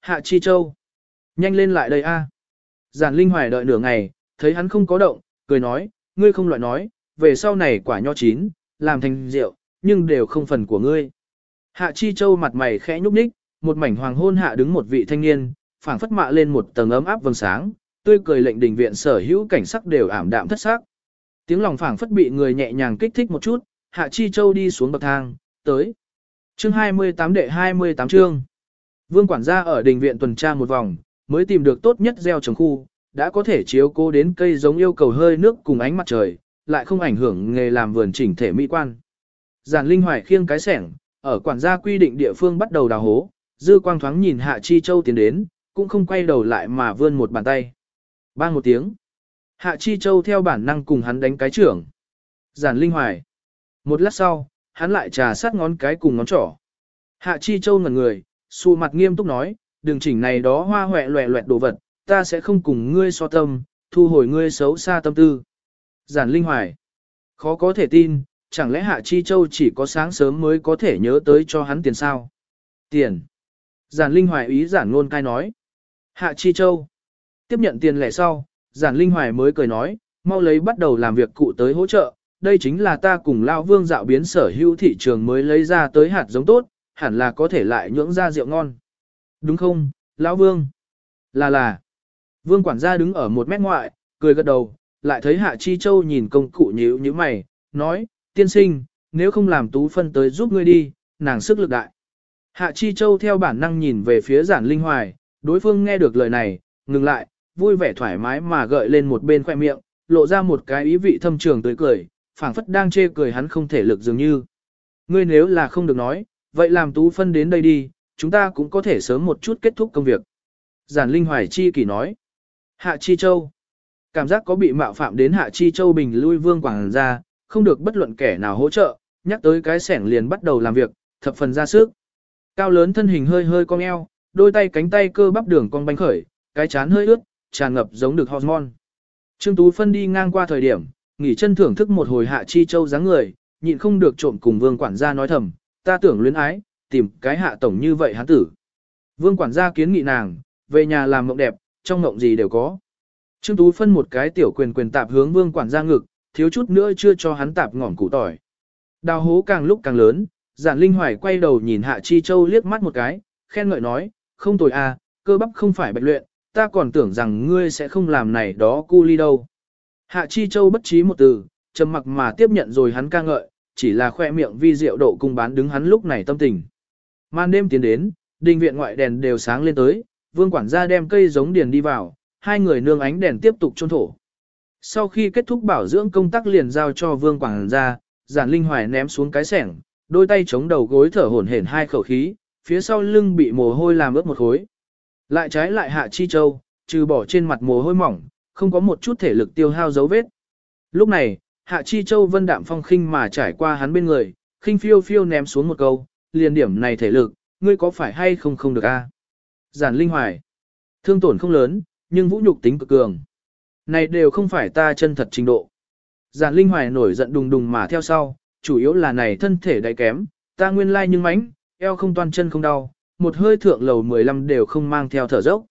Hạ Chi Châu. Nhanh lên lại đây a. Giản Linh Hoài đợi nửa ngày, thấy hắn không có động, cười nói, ngươi không loại nói, về sau này quả nho chín, làm thành rượu, nhưng đều không phần của ngươi. Hạ Chi Châu mặt mày khẽ nhúc nhích, một mảnh hoàng hôn hạ đứng một vị thanh niên, phảng phất mạ lên một tầng ấm áp vầng sáng, tươi cười lệnh đình viện sở hữu cảnh sắc đều ảm đạm thất sắc. Tiếng lòng phảng phất bị người nhẹ nhàng kích thích một chút, Hạ Chi Châu đi xuống bậc thang, tới. Chương 28 đệ 28 chương. Vương quản gia ở đình viện tuần tra một vòng, mới tìm được tốt nhất gieo trồng khu, đã có thể chiếu cố đến cây giống yêu cầu hơi nước cùng ánh mặt trời, lại không ảnh hưởng nghề làm vườn chỉnh thể mỹ quan. Giản Linh Hoài khiêng cái sẻng, ở quản gia quy định địa phương bắt đầu đào hố, dư quang thoáng nhìn Hạ Chi Châu tiến đến, cũng không quay đầu lại mà vươn một bàn tay. Bang một tiếng. Hạ Chi Châu theo bản năng cùng hắn đánh cái trưởng. Giản Linh Hoài. Một lát sau, hắn lại trà sát ngón cái cùng ngón trỏ. Hạ Chi Châu ngẩn người, xù mặt nghiêm túc nói, đừng chỉnh này đó hoa hoẹ loẹ loẹt đồ vật, ta sẽ không cùng ngươi so tâm, thu hồi ngươi xấu xa tâm tư. Giản Linh Hoài. Khó có thể tin, chẳng lẽ Hạ Chi Châu chỉ có sáng sớm mới có thể nhớ tới cho hắn tiền sao? Tiền. Giản Linh Hoài ý giản ngôn cai nói. Hạ Chi Châu. Tiếp nhận tiền lẻ sau, giản Linh Hoài mới cười nói, mau lấy bắt đầu làm việc cụ tới hỗ trợ. Đây chính là ta cùng Lao Vương dạo biến sở hữu thị trường mới lấy ra tới hạt giống tốt, hẳn là có thể lại nhưỡng ra rượu ngon. Đúng không, Lão Vương? Là là. Vương quản gia đứng ở một mét ngoại, cười gật đầu, lại thấy Hạ Chi Châu nhìn công cụ nhíu như mày, nói, tiên sinh, nếu không làm tú phân tới giúp ngươi đi, nàng sức lực đại. Hạ Chi Châu theo bản năng nhìn về phía giản linh hoài, đối phương nghe được lời này, ngừng lại, vui vẻ thoải mái mà gợi lên một bên khoe miệng, lộ ra một cái ý vị thâm trường tới cười, phảng phất đang chê cười hắn không thể lực dường như. Ngươi nếu là không được nói, vậy làm tú phân đến đây đi, chúng ta cũng có thể sớm một chút kết thúc công việc. Giản Linh Hoài Chi kỳ nói. Hạ Chi Châu. Cảm giác có bị mạo phạm đến Hạ Chi Châu bình lui vương quảng ra, không được bất luận kẻ nào hỗ trợ, nhắc tới cái sẻng liền bắt đầu làm việc, thập phần ra sức. Cao lớn thân hình hơi hơi cong eo, đôi tay cánh tay cơ bắp đường cong bánh khởi, cái chán hơi ướt, tràn ngập giống được hormone. Trương Tú Phân đi ngang qua thời điểm, nghỉ chân thưởng thức một hồi Hạ Chi Châu dáng người, nhịn không được trộm cùng vương quản gia nói thầm, ta tưởng luyến ái, tìm cái hạ tổng như vậy hắn tử. Vương quản gia kiến nghị nàng, về nhà làm mộng đẹp, trong mộng gì đều có. Trương Tú phân một cái tiểu quyền quyền tạp hướng vương quản gia ngực, thiếu chút nữa chưa cho hắn tạp ngỏm củ tỏi. Đào hố càng lúc càng lớn, giản linh hoài quay đầu nhìn Hạ Chi Châu liếc mắt một cái, khen ngợi nói, không tồi à, cơ bắp không phải bạch luyện, ta còn tưởng rằng ngươi sẽ không làm này đó cu ly đâu. Hạ Chi Châu bất trí một từ, trầm mặc mà tiếp nhận rồi hắn ca ngợi, chỉ là khoe miệng vi diệu độ cung bán đứng hắn lúc này tâm tình. Màn đêm tiến đến, đình viện ngoại đèn đều sáng lên tới, vương quản gia đem cây giống điền đi vào, hai người nương ánh đèn tiếp tục trôn thổ. Sau khi kết thúc bảo dưỡng công tác liền giao cho vương quản gia, giản linh hoài ném xuống cái sẻng, đôi tay chống đầu gối thở hổn hển hai khẩu khí, phía sau lưng bị mồ hôi làm ướt một khối. Lại trái lại hạ chi châu, trừ bỏ trên mặt mồ hôi mỏng, không có một chút thể lực tiêu hao dấu vết. Lúc này, hạ chi châu vân đạm phong khinh mà trải qua hắn bên người, khinh phiêu phiêu ném xuống một câu, liền điểm này thể lực, ngươi có phải hay không không được a? Giản linh hoài. Thương tổn không lớn, nhưng vũ nhục tính cực cường. Này đều không phải ta chân thật trình độ. Giản linh hoài nổi giận đùng đùng mà theo sau, chủ yếu là này thân thể đại kém, ta nguyên lai nhưng mánh, eo không toan chân không đau, một hơi thượng lầu 15 đều không mang theo thở dốc.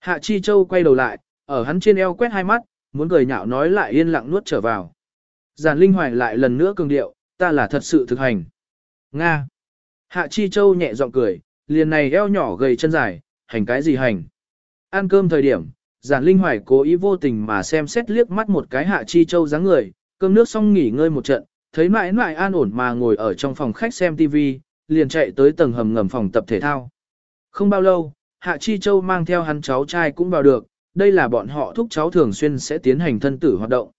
Hạ Chi Châu quay đầu lại, ở hắn trên eo quét hai mắt, muốn cười nhạo nói lại yên lặng nuốt trở vào. Giản Linh Hoài lại lần nữa cường điệu, ta là thật sự thực hành. Nga. Hạ Chi Châu nhẹ giọng cười, liền này eo nhỏ gầy chân dài, hành cái gì hành. Ăn cơm thời điểm, giản linh hoài cố ý vô tình mà xem xét liếc mắt một cái Hạ Chi Châu dáng người, cơm nước xong nghỉ ngơi một trận, thấy mãi mãi an ổn mà ngồi ở trong phòng khách xem TV, liền chạy tới tầng hầm ngầm phòng tập thể thao. Không bao lâu, Hạ Chi Châu mang theo hắn cháu trai cũng vào được, đây là bọn họ thúc cháu thường xuyên sẽ tiến hành thân tử hoạt động.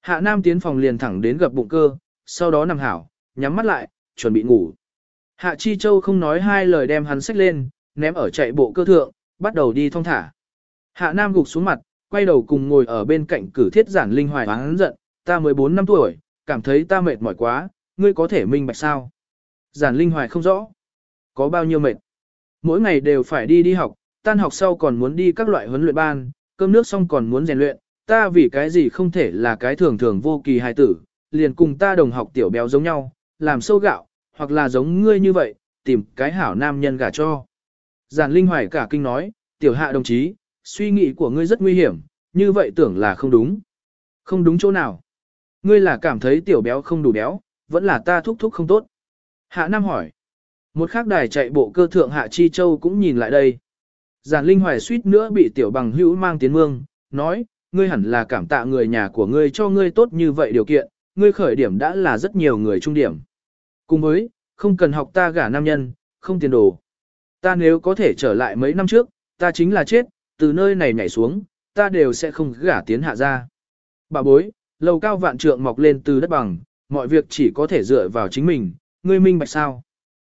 Hạ Nam tiến phòng liền thẳng đến gặp bụng cơ, sau đó nằm hảo, nhắm mắt lại, chuẩn bị ngủ. Hạ Chi Châu không nói hai lời đem hắn xách lên, ném ở chạy bộ cơ thượng, bắt đầu đi thong thả. Hạ Nam gục xuống mặt, quay đầu cùng ngồi ở bên cạnh cử thiết giản linh hoài hắn giận, ta 14 năm tuổi, cảm thấy ta mệt mỏi quá, ngươi có thể minh bạch sao? Giản linh hoài không rõ. Có bao nhiêu mệt? Mỗi ngày đều phải đi đi học, tan học sau còn muốn đi các loại huấn luyện ban, cơm nước xong còn muốn rèn luyện, ta vì cái gì không thể là cái thường thường vô kỳ hài tử, liền cùng ta đồng học tiểu béo giống nhau, làm sâu gạo, hoặc là giống ngươi như vậy, tìm cái hảo nam nhân gả cho. Giản Linh Hoài cả kinh nói, tiểu hạ đồng chí, suy nghĩ của ngươi rất nguy hiểm, như vậy tưởng là không đúng. Không đúng chỗ nào. Ngươi là cảm thấy tiểu béo không đủ béo, vẫn là ta thúc thúc không tốt. Hạ Nam hỏi. Một khác đài chạy bộ cơ thượng Hạ Chi Châu cũng nhìn lại đây. Giản Linh Hoài suýt nữa bị tiểu bằng hữu mang tiến mương, nói, ngươi hẳn là cảm tạ người nhà của ngươi cho ngươi tốt như vậy điều kiện, ngươi khởi điểm đã là rất nhiều người trung điểm. Cùng với, không cần học ta gả nam nhân, không tiền đồ. Ta nếu có thể trở lại mấy năm trước, ta chính là chết, từ nơi này nhảy xuống, ta đều sẽ không gả tiến hạ ra. Bà bối, lầu cao vạn trượng mọc lên từ đất bằng, mọi việc chỉ có thể dựa vào chính mình, ngươi minh bạch sao.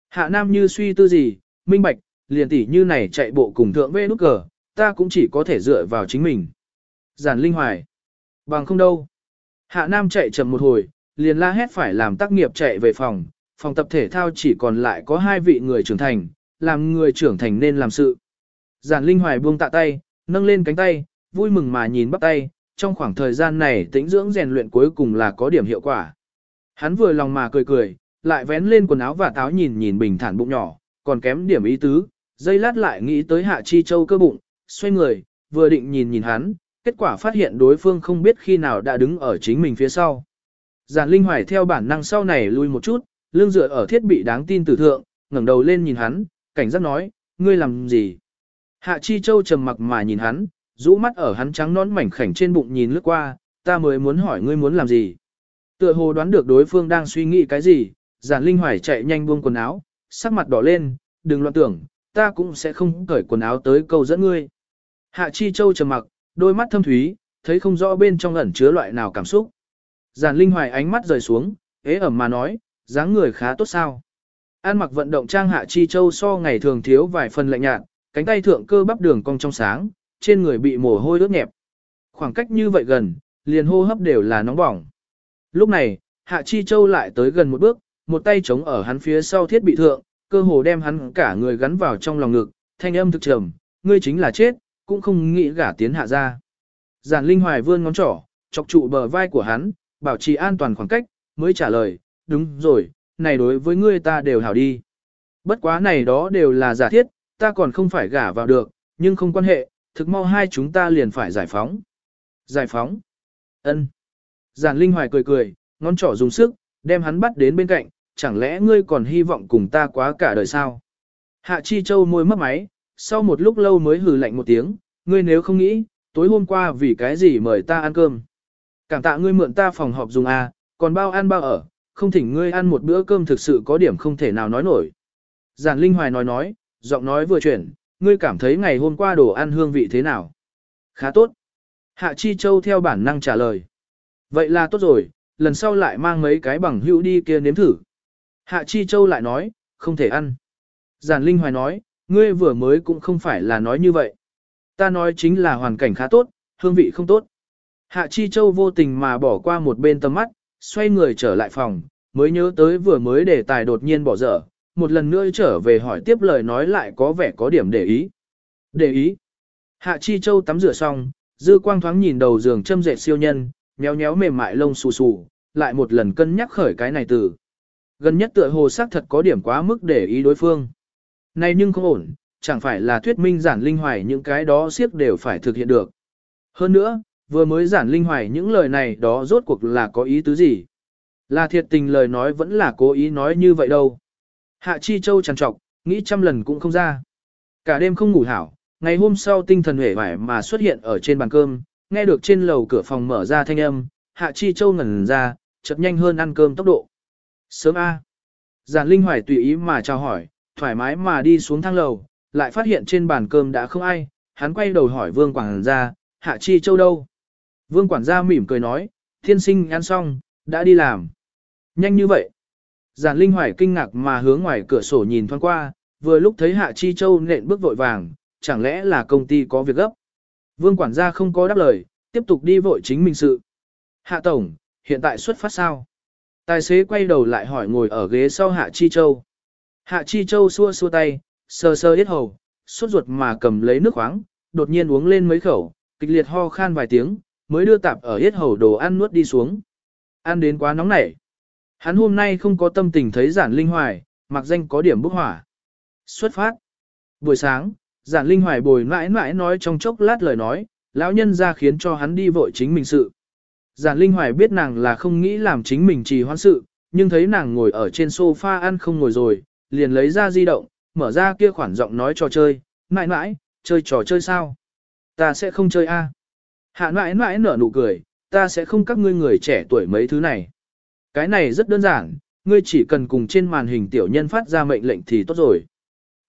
Hạ nam như suy tư gì, minh bạch, liền tỷ như này chạy bộ cùng thượng vê nút cờ, ta cũng chỉ có thể dựa vào chính mình. Giản linh hoài. Bằng không đâu. Hạ nam chạy chậm một hồi, liền la hét phải làm tác nghiệp chạy về phòng, phòng tập thể thao chỉ còn lại có hai vị người trưởng thành, làm người trưởng thành nên làm sự. Giản linh hoài buông tạ tay, nâng lên cánh tay, vui mừng mà nhìn bắp tay, trong khoảng thời gian này tĩnh dưỡng rèn luyện cuối cùng là có điểm hiệu quả. Hắn vừa lòng mà cười cười, lại vén lên quần áo và táo nhìn nhìn bình thản bụng nhỏ, còn kém điểm ý tứ, dây lát lại nghĩ tới hạ chi châu cơ bụng, xoay người, vừa định nhìn nhìn hắn, kết quả phát hiện đối phương không biết khi nào đã đứng ở chính mình phía sau. Giản Linh Hoài theo bản năng sau này lui một chút, lưng dựa ở thiết bị đáng tin tử thượng, ngẩng đầu lên nhìn hắn, cảnh giác nói, ngươi làm gì? Hạ Chi Châu trầm mặc mà nhìn hắn, rũ mắt ở hắn trắng nón mảnh khảnh trên bụng nhìn lướt qua, ta mới muốn hỏi ngươi muốn làm gì. Tựa hồ đoán được đối phương đang suy nghĩ cái gì, giản linh hoài chạy nhanh buông quần áo, sắc mặt đỏ lên, đừng loạn tưởng, ta cũng sẽ không cởi quần áo tới câu dẫn ngươi. Hạ Chi Châu trầm mặc, đôi mắt thâm thúy, thấy không rõ bên trong ẩn chứa loại nào cảm xúc. Giản linh hoài ánh mắt rời xuống, ế ẩm mà nói, dáng người khá tốt sao. An mặc vận động trang Hạ Chi Châu so ngày thường thiếu vài phần lạnh nhạt, cánh tay thượng cơ bắp đường cong trong sáng, trên người bị mồ hôi ướt nhẹp. Khoảng cách như vậy gần, liền hô hấp đều là nóng bỏng. Lúc này, Hạ Chi Châu lại tới gần một bước, một tay chống ở hắn phía sau thiết bị thượng, cơ hồ đem hắn cả người gắn vào trong lòng ngực, thanh âm thực trầm, ngươi chính là chết, cũng không nghĩ gả tiến hạ ra. Giản Linh Hoài vươn ngón trỏ, chọc trụ bờ vai của hắn, bảo trì an toàn khoảng cách, mới trả lời, đúng rồi, này đối với ngươi ta đều hảo đi. Bất quá này đó đều là giả thiết, ta còn không phải gả vào được, nhưng không quan hệ, thực mau hai chúng ta liền phải giải phóng. Giải phóng. ân. Giản Linh Hoài cười cười, ngón trỏ dùng sức, đem hắn bắt đến bên cạnh, chẳng lẽ ngươi còn hy vọng cùng ta quá cả đời sao? Hạ Chi Châu môi mấp máy, sau một lúc lâu mới hừ lạnh một tiếng, ngươi nếu không nghĩ, tối hôm qua vì cái gì mời ta ăn cơm? Cảm tạ ngươi mượn ta phòng họp dùng à, còn bao ăn bao ở, không thỉnh ngươi ăn một bữa cơm thực sự có điểm không thể nào nói nổi. Giản Linh Hoài nói nói, giọng nói vừa chuyển, ngươi cảm thấy ngày hôm qua đồ ăn hương vị thế nào? Khá tốt. Hạ Chi Châu theo bản năng trả lời. Vậy là tốt rồi, lần sau lại mang mấy cái bằng hữu đi kia nếm thử. Hạ Chi Châu lại nói, không thể ăn. Giản Linh Hoài nói, ngươi vừa mới cũng không phải là nói như vậy. Ta nói chính là hoàn cảnh khá tốt, hương vị không tốt. Hạ Chi Châu vô tình mà bỏ qua một bên tầm mắt, xoay người trở lại phòng, mới nhớ tới vừa mới đề tài đột nhiên bỏ dở, một lần nữa trở về hỏi tiếp lời nói lại có vẻ có điểm để ý. Để ý. Hạ Chi Châu tắm rửa xong, dư quang thoáng nhìn đầu giường châm dệt siêu nhân, nhéo nhéo mềm mại lông xù xù, lại một lần cân nhắc khởi cái này từ. Gần nhất tựa hồ xác thật có điểm quá mức để ý đối phương. Này nhưng không ổn, chẳng phải là thuyết minh giản linh hoài những cái đó siếc đều phải thực hiện được. Hơn nữa, vừa mới giản linh hoài những lời này đó rốt cuộc là có ý tứ gì. Là thiệt tình lời nói vẫn là cố ý nói như vậy đâu. Hạ Chi Châu trằn trọc, nghĩ trăm lần cũng không ra. Cả đêm không ngủ hảo, ngày hôm sau tinh thần hể vải mà xuất hiện ở trên bàn cơm, nghe được trên lầu cửa phòng mở ra thanh âm, Hạ Chi Châu ngẩn ra, chậm nhanh hơn ăn cơm tốc độ. Sớm A. Giản Linh Hoài tùy ý mà chào hỏi, thoải mái mà đi xuống thang lầu, lại phát hiện trên bàn cơm đã không ai, hắn quay đầu hỏi Vương Quảng gia, Hạ Chi Châu đâu? Vương Quản gia mỉm cười nói, thiên sinh ăn xong, đã đi làm. Nhanh như vậy. Giản Linh Hoài kinh ngạc mà hướng ngoài cửa sổ nhìn thoáng qua, vừa lúc thấy Hạ Chi Châu nện bước vội vàng, chẳng lẽ là công ty có việc gấp. Vương quản gia không có đáp lời, tiếp tục đi vội chính mình sự. Hạ Tổng, hiện tại xuất phát sao? Tài xế quay đầu lại hỏi ngồi ở ghế sau Hạ Chi Châu. Hạ Chi Châu xua xua tay, sờ sờ yết hầu, sốt ruột mà cầm lấy nước khoáng, đột nhiên uống lên mấy khẩu, kịch liệt ho khan vài tiếng, mới đưa tạp ở yết hầu đồ ăn nuốt đi xuống. Ăn đến quá nóng nảy. Hắn hôm nay không có tâm tình thấy giản linh hoài, mặc danh có điểm bốc hỏa. Xuất phát. Buổi sáng, giản linh hoài bồi mãi mãi nói trong chốc lát lời nói, lão nhân ra khiến cho hắn đi vội chính mình sự. Giản linh hoài biết nàng là không nghĩ làm chính mình trì hoãn sự, nhưng thấy nàng ngồi ở trên sofa ăn không ngồi rồi, liền lấy ra di động, mở ra kia khoản giọng nói trò chơi, mãi mãi, chơi trò chơi sao? Ta sẽ không chơi a. Hạ mãi mãi nở nụ cười, ta sẽ không các ngươi người trẻ tuổi mấy thứ này. Cái này rất đơn giản, ngươi chỉ cần cùng trên màn hình tiểu nhân phát ra mệnh lệnh thì tốt rồi.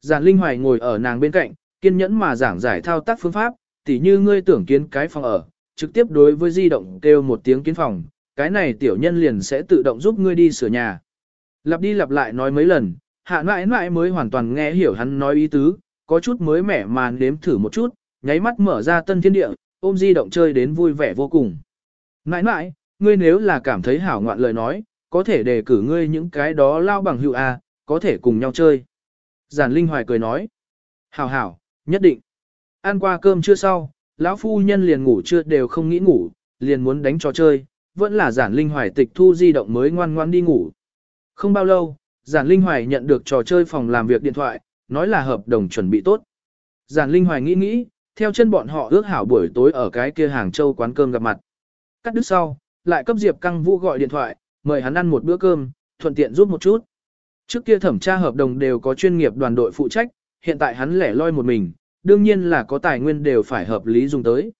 Giản Linh Hoài ngồi ở nàng bên cạnh, kiên nhẫn mà giảng giải thao tác phương pháp, tỉ như ngươi tưởng kiến cái phòng ở, trực tiếp đối với di động kêu một tiếng kiến phòng, cái này tiểu nhân liền sẽ tự động giúp ngươi đi sửa nhà. Lặp đi lặp lại nói mấy lần, hạ mãi mãi mới hoàn toàn nghe hiểu hắn nói ý tứ, có chút mới mẻ mà nếm thử một chút, nháy mắt mở ra tân thiên địa, ôm di động chơi đến vui vẻ vô cùng. Mãi mãi, ngươi nếu là cảm thấy hảo ngoạn lời nói, có thể đề cử ngươi những cái đó lao bằng hữu A, có thể cùng nhau chơi. Giản Linh Hoài cười nói. Hảo hảo, nhất định. Ăn qua cơm chưa sau, lão phu nhân liền ngủ chưa đều không nghĩ ngủ, liền muốn đánh trò chơi, vẫn là giản Linh Hoài tịch thu di động mới ngoan ngoan đi ngủ. Không bao lâu, giản Linh Hoài nhận được trò chơi phòng làm việc điện thoại, nói là hợp đồng chuẩn bị tốt. Giản Linh Hoài nghĩ nghĩ, theo chân bọn họ ước hảo buổi tối ở cái kia hàng châu quán cơm gặp mặt. Cắt đứt sau, lại cấp Diệp Căng Vũ gọi điện thoại, mời hắn ăn một bữa cơm, thuận tiện giúp một chút. Trước kia thẩm tra hợp đồng đều có chuyên nghiệp đoàn đội phụ trách, hiện tại hắn lẻ loi một mình, đương nhiên là có tài nguyên đều phải hợp lý dùng tới.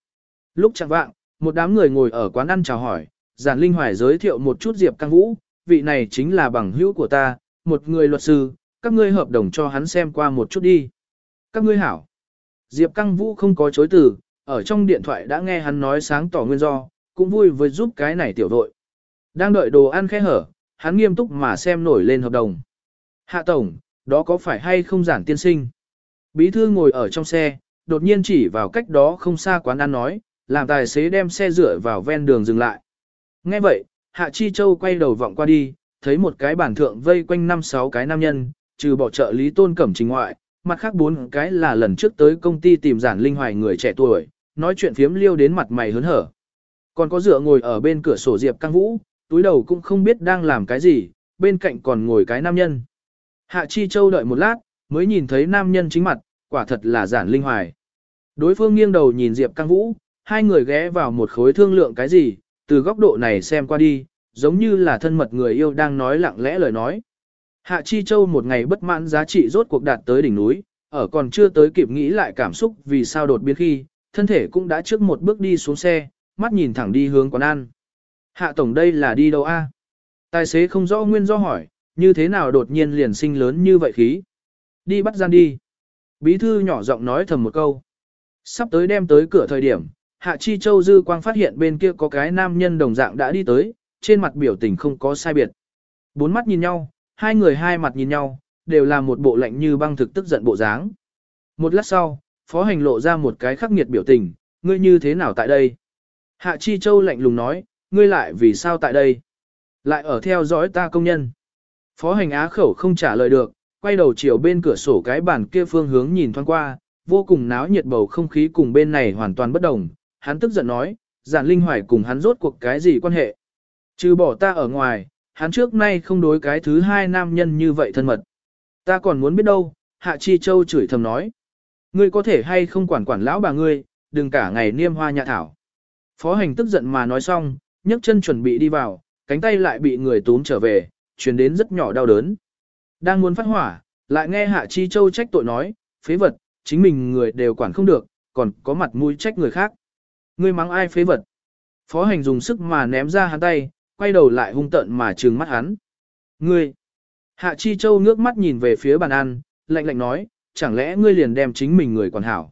Lúc chẳng vạng, một đám người ngồi ở quán ăn chào hỏi, giản linh hoài giới thiệu một chút Diệp Căng Vũ, vị này chính là bằng hữu của ta, một người luật sư, các ngươi hợp đồng cho hắn xem qua một chút đi. Các ngươi hảo. Diệp Căng Vũ không có chối từ, ở trong điện thoại đã nghe hắn nói sáng tỏ nguyên do, cũng vui với giúp cái này tiểu đội. Đang đợi đồ ăn khẽ hở, hắn nghiêm túc mà xem nổi lên hợp đồng. Hạ Tổng, đó có phải hay không giản tiên sinh? Bí thư ngồi ở trong xe, đột nhiên chỉ vào cách đó không xa quán ăn nói, làm tài xế đem xe rửa vào ven đường dừng lại. Nghe vậy, Hạ Chi Châu quay đầu vọng qua đi, thấy một cái bản thượng vây quanh năm sáu cái nam nhân, trừ bỏ trợ lý tôn cẩm trình ngoại, mặt khác bốn cái là lần trước tới công ty tìm giản linh hoài người trẻ tuổi, nói chuyện phiếm liêu đến mặt mày hớn hở. Còn có dựa ngồi ở bên cửa sổ Diệp Căng Vũ, túi đầu cũng không biết đang làm cái gì, bên cạnh còn ngồi cái nam nhân. Hạ Chi Châu đợi một lát, mới nhìn thấy nam nhân chính mặt, quả thật là giản linh hoài. Đối phương nghiêng đầu nhìn Diệp Căng Vũ, hai người ghé vào một khối thương lượng cái gì, từ góc độ này xem qua đi, giống như là thân mật người yêu đang nói lặng lẽ lời nói. Hạ Chi Châu một ngày bất mãn giá trị rốt cuộc đạt tới đỉnh núi, ở còn chưa tới kịp nghĩ lại cảm xúc vì sao đột biến khi, thân thể cũng đã trước một bước đi xuống xe, mắt nhìn thẳng đi hướng quán ăn. Hạ Tổng đây là đi đâu a? Tài xế không rõ nguyên do hỏi, như thế nào đột nhiên liền sinh lớn như vậy khí. Đi bắt gian đi. Bí thư nhỏ giọng nói thầm một câu. Sắp tới đem tới cửa thời điểm, Hạ Chi Châu Dư Quang phát hiện bên kia có cái nam nhân đồng dạng đã đi tới, trên mặt biểu tình không có sai biệt. Bốn mắt nhìn nhau, hai người hai mặt nhìn nhau, đều là một bộ lạnh như băng thực tức giận bộ dáng. Một lát sau, Phó Hành lộ ra một cái khắc nghiệt biểu tình, ngươi như thế nào tại đây? Hạ Chi Châu lạnh lùng nói, ngươi lại vì sao tại đây? Lại ở theo dõi ta công nhân. Phó Hành á khẩu không trả lời được, quay đầu chiều bên cửa sổ cái bàn kia phương hướng nhìn thoáng qua, vô cùng náo nhiệt bầu không khí cùng bên này hoàn toàn bất đồng. Hắn tức giận nói, giản linh hoài cùng hắn rốt cuộc cái gì quan hệ? Trừ bỏ ta ở ngoài, hắn trước nay không đối cái thứ hai nam nhân như vậy thân mật. Ta còn muốn biết đâu, Hạ Chi Châu chửi thầm nói. Ngươi có thể hay không quản quản lão bà ngươi, đừng cả ngày niêm hoa nhạ thảo. Phó hành tức giận mà nói xong, nhấc chân chuẩn bị đi vào, cánh tay lại bị người túm trở về, truyền đến rất nhỏ đau đớn. Đang muốn phát hỏa, lại nghe Hạ Chi Châu trách tội nói, phế vật, chính mình người đều quản không được, còn có mặt mũi trách người khác. Ngươi mắng ai phế vật? Phó hành dùng sức mà ném ra hắn tay, quay đầu lại hung tợn mà trừng mắt hắn. Ngươi! Hạ Chi Châu ngước mắt nhìn về phía bàn ăn, lạnh lạnh nói, chẳng lẽ ngươi liền đem chính mình người quản hảo.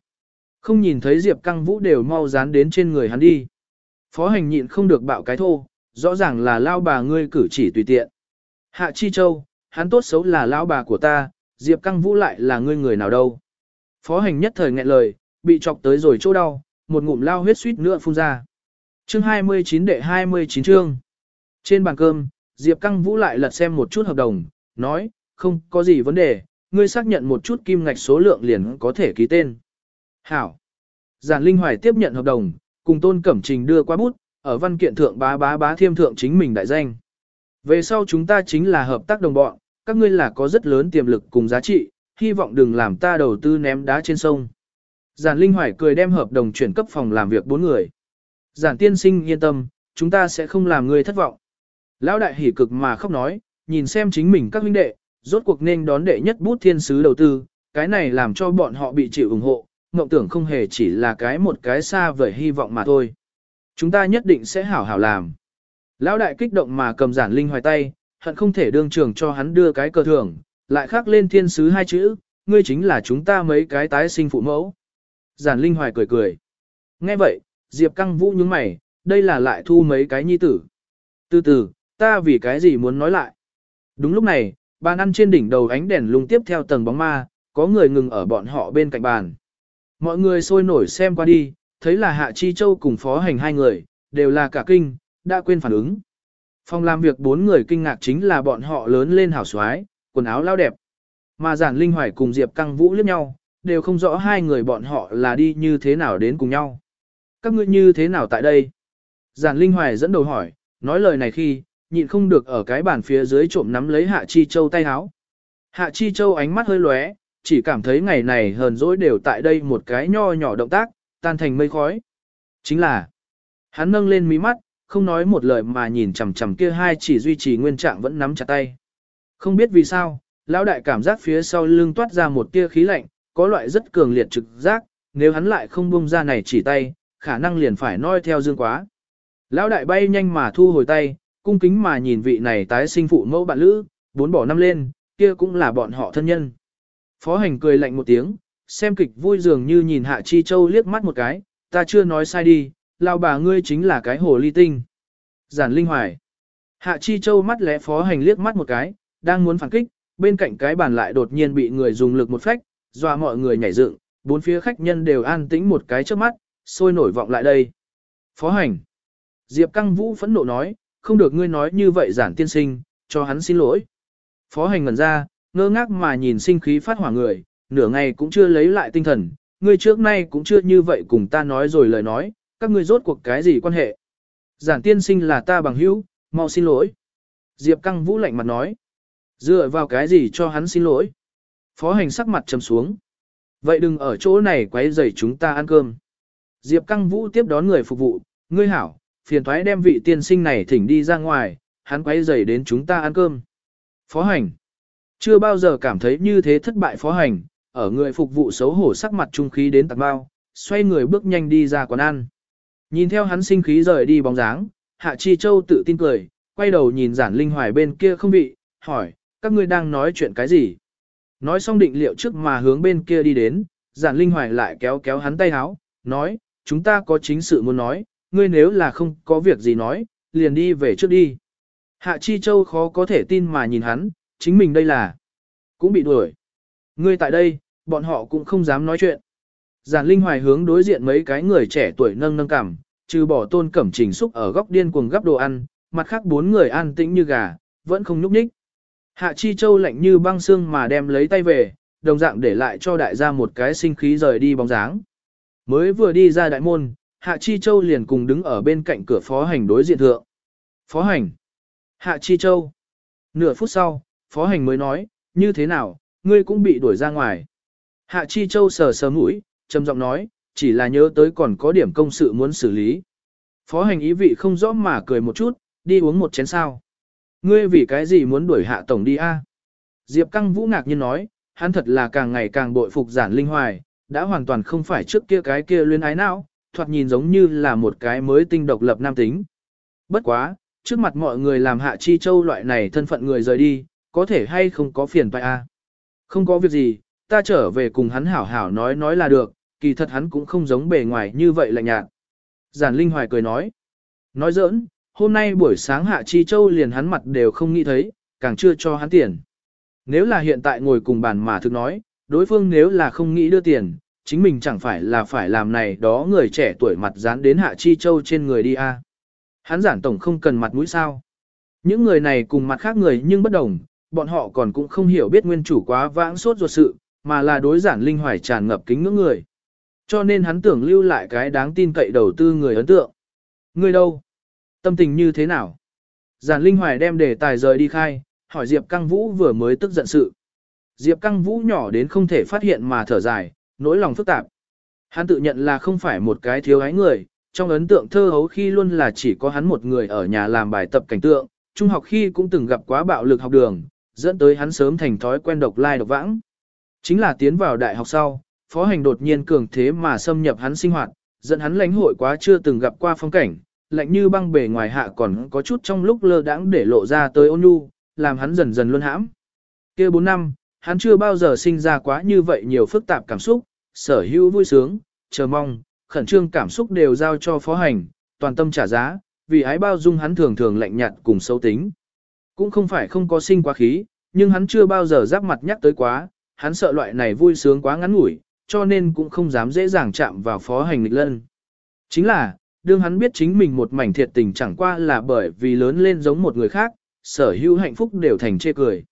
Không nhìn thấy Diệp Căng Vũ đều mau dán đến trên người hắn đi. Phó hành nhịn không được bạo cái thô, rõ ràng là lao bà ngươi cử chỉ tùy tiện. Hạ Chi Châu, hắn tốt xấu là lao bà của ta, Diệp Căng Vũ lại là ngươi người nào đâu. Phó hành nhất thời nghẹn lời, bị chọc tới rồi chỗ đau, một ngụm lao huyết suýt nữa phun ra. Chương 29 đệ 29 chương. Trên bàn cơm, Diệp Căng Vũ lại lật xem một chút hợp đồng, nói, không có gì vấn đề, ngươi xác nhận một chút kim ngạch số lượng liền có thể ký tên. Hảo. Giản Linh Hoài tiếp nhận hợp đồng, cùng Tôn Cẩm Trình đưa qua bút, ở văn kiện thượng bá bá bá thiêm thượng chính mình đại danh. Về sau chúng ta chính là hợp tác đồng bọn, các ngươi là có rất lớn tiềm lực cùng giá trị, hy vọng đừng làm ta đầu tư ném đá trên sông. Giản Linh Hoài cười đem hợp đồng chuyển cấp phòng làm việc bốn người. Giản tiên sinh yên tâm, chúng ta sẽ không làm ngươi thất vọng. Lão đại hỉ cực mà khóc nói, nhìn xem chính mình các huynh đệ, rốt cuộc nên đón đệ nhất bút thiên sứ đầu tư, cái này làm cho bọn họ bị chịu ủng hộ, mộng tưởng không hề chỉ là cái một cái xa vời hy vọng mà thôi. Chúng ta nhất định sẽ hảo hảo làm. Lão đại kích động mà cầm giản linh hoài tay, hận không thể đương trường cho hắn đưa cái cờ thưởng, lại khắc lên thiên sứ hai chữ, ngươi chính là chúng ta mấy cái tái sinh phụ mẫu. Giản linh hoài cười cười. Nghe vậy, Diệp căng vũ nhướng mày, đây là lại thu mấy cái nhi tử. Từ từ, ta vì cái gì muốn nói lại. Đúng lúc này, bàn ăn trên đỉnh đầu ánh đèn lung tiếp theo tầng bóng ma, có người ngừng ở bọn họ bên cạnh bàn. Mọi người sôi nổi xem qua đi, thấy là Hạ Chi Châu cùng phó hành hai người, đều là cả kinh, đã quên phản ứng. Phòng làm việc bốn người kinh ngạc chính là bọn họ lớn lên hảo xoái, quần áo lao đẹp. Mà giản linh hoài cùng Diệp Căng Vũ liếc nhau, đều không rõ hai người bọn họ là đi như thế nào đến cùng nhau. Các ngươi như thế nào tại đây? Giản linh hoài dẫn đầu hỏi, nói lời này khi, nhịn không được ở cái bàn phía dưới trộm nắm lấy Hạ Chi Châu tay áo. Hạ Chi Châu ánh mắt hơi lóe, chỉ cảm thấy ngày này hờn dỗi đều tại đây một cái nho nhỏ động tác, tan thành mây khói. Chính là, hắn nâng lên mí mắt, không nói một lời mà nhìn chằm chằm kia hai chỉ duy trì nguyên trạng vẫn nắm chặt tay. Không biết vì sao, lão đại cảm giác phía sau lưng toát ra một tia khí lạnh, có loại rất cường liệt trực giác, nếu hắn lại không buông ra này chỉ tay, khả năng liền phải noi theo dương quá. Lão đại bay nhanh mà thu hồi tay, cung kính mà nhìn vị này tái sinh phụ mẫu bạn lữ, bốn bỏ năm lên, kia cũng là bọn họ thân nhân. Phó hành cười lạnh một tiếng, xem kịch vui dường như nhìn Hạ Chi Châu liếc mắt một cái, ta chưa nói sai đi, lao bà ngươi chính là cái hồ ly tinh. Giản Linh Hoài. Hạ Chi Châu mắt lẽ phó hành liếc mắt một cái, đang muốn phản kích, bên cạnh cái bàn lại đột nhiên bị người dùng lực một phách, dọa mọi người nhảy dựng, bốn phía khách nhân đều an tĩnh một cái trước mắt, sôi nổi vọng lại đây. Phó hành. Diệp Căng Vũ phẫn nộ nói, không được ngươi nói như vậy giản tiên sinh, cho hắn xin lỗi. Phó hành ngẩn ra, ngơ ngác mà nhìn sinh khí phát hỏa người, nửa ngày cũng chưa lấy lại tinh thần, ngươi trước nay cũng chưa như vậy cùng ta nói rồi lời nói, các ngươi rốt cuộc cái gì quan hệ. Giản tiên sinh là ta bằng hữu, mau xin lỗi. Diệp Căng Vũ lạnh mặt nói. Dựa vào cái gì cho hắn xin lỗi. Phó hành sắc mặt trầm xuống. Vậy đừng ở chỗ này quấy rầy chúng ta ăn cơm. Diệp Căng Vũ tiếp đón người phục vụ, ngươi hảo, phiền thoái đem vị tiên sinh này thỉnh đi ra ngoài, hắn quay dày đến chúng ta ăn cơm. Phó hành. Chưa bao giờ cảm thấy như thế thất bại phó hành, ở người phục vụ xấu hổ sắc mặt trung khí đến tạc bao, xoay người bước nhanh đi ra quán ăn. Nhìn theo hắn sinh khí rời đi bóng dáng, Hạ Chi Châu tự tin cười, quay đầu nhìn giản linh hoài bên kia không vị, hỏi, các ngươi đang nói chuyện cái gì? Nói xong định liệu trước mà hướng bên kia đi đến, giản linh hoài lại kéo kéo hắn tay háo, nói, chúng ta có chính sự muốn nói, ngươi nếu là không có việc gì nói, liền đi về trước đi. Hạ Chi Châu khó có thể tin mà nhìn hắn, chính mình đây là, cũng bị đuổi. Ngươi tại đây, bọn họ cũng không dám nói chuyện. Giản Linh Hoài hướng đối diện mấy cái người trẻ tuổi nâng nâng cằm, trừ bỏ tôn cẩm trình xúc ở góc điên cuồng gấp đồ ăn, mặt khác bốn người an tĩnh như gà, vẫn không nhúc nhích. Hạ Chi Châu lạnh như băng xương mà đem lấy tay về, đồng dạng để lại cho đại gia một cái sinh khí rời đi bóng dáng. Mới vừa đi ra đại môn, Hạ Chi Châu liền cùng đứng ở bên cạnh cửa phó hành đối diện thượng. Phó hành. Hạ Chi Châu. Nửa phút sau, phó hành mới nói, như thế nào, ngươi cũng bị đuổi ra ngoài. Hạ Chi Châu sờ sờ mũi, trầm giọng nói, chỉ là nhớ tới còn có điểm công sự muốn xử lý. Phó hành ý vị không rõ mà cười một chút, đi uống một chén sao. Ngươi vì cái gì muốn đuổi hạ tổng đi a? Diệp Căng Vũ ngạc nhiên nói, hắn thật là càng ngày càng bội phục giản linh hoài, đã hoàn toàn không phải trước kia cái kia luyến ái não, thoạt nhìn giống như là một cái mới tinh độc lập nam tính. Bất quá, trước mặt mọi người làm hạ chi châu loại này thân phận người rời đi, có thể hay không có phiền phải a? Không có việc gì, ta trở về cùng hắn hảo hảo nói nói là được, kỳ thật hắn cũng không giống bề ngoài như vậy lạnh nhạt. Giản Linh Hoài cười nói. Nói giỡn, hôm nay buổi sáng Hạ Chi Châu liền hắn mặt đều không nghĩ thấy, càng chưa cho hắn tiền. Nếu là hiện tại ngồi cùng bàn mà thực nói, đối phương nếu là không nghĩ đưa tiền, chính mình chẳng phải là phải làm này đó người trẻ tuổi mặt dán đến Hạ Chi Châu trên người đi a. À. Hắn giản tổng không cần mặt mũi sao. Những người này cùng mặt khác người nhưng bất đồng, bọn họ còn cũng không hiểu biết nguyên chủ quá vãng suốt ruột sự, mà là đối giản linh hoài tràn ngập kính ngưỡng người. Cho nên hắn tưởng lưu lại cái đáng tin cậy đầu tư người ấn tượng. Người đâu? Tâm tình như thế nào? Giản linh hoài đem đề tài rời đi khai, hỏi Diệp Căng Vũ vừa mới tức giận sự. Diệp Căng Vũ nhỏ đến không thể phát hiện mà thở dài, nỗi lòng phức tạp. Hắn tự nhận là không phải một cái thiếu ái người, trong ấn tượng thơ hấu khi luôn là chỉ có hắn một người ở nhà làm bài tập cảnh tượng, trung học khi cũng từng gặp quá bạo lực học đường, dẫn tới hắn sớm thành thói quen độc lai độc vãng. Chính là tiến vào đại học sau, phó hành đột nhiên cường thế mà xâm nhập hắn sinh hoạt, dẫn hắn lãnh hội quá chưa từng gặp qua phong cảnh, lạnh như băng bề ngoài hạ còn có chút trong lúc lơ đãng để lộ ra tới ôn nhu, làm hắn dần dần luôn hãm. kia 4 năm, hắn chưa bao giờ sinh ra quá như vậy nhiều phức tạp cảm xúc, sở hữu vui sướng, chờ mong, khẩn trương cảm xúc đều giao cho phó hành, toàn tâm trả giá, vì ái bao dung hắn thường thường lạnh nhạt cùng sâu tính. Cũng không phải không có sinh quá khí, nhưng hắn chưa bao giờ giáp mặt nhắc tới quá, hắn sợ loại này vui sướng quá ngắn ngủi, cho nên cũng không dám dễ dàng chạm vào phó hành lịch lân. Chính là, đương hắn biết chính mình một mảnh thiệt tình chẳng qua là bởi vì lớn lên giống một người khác, sở hữu hạnh phúc đều thành chê cười.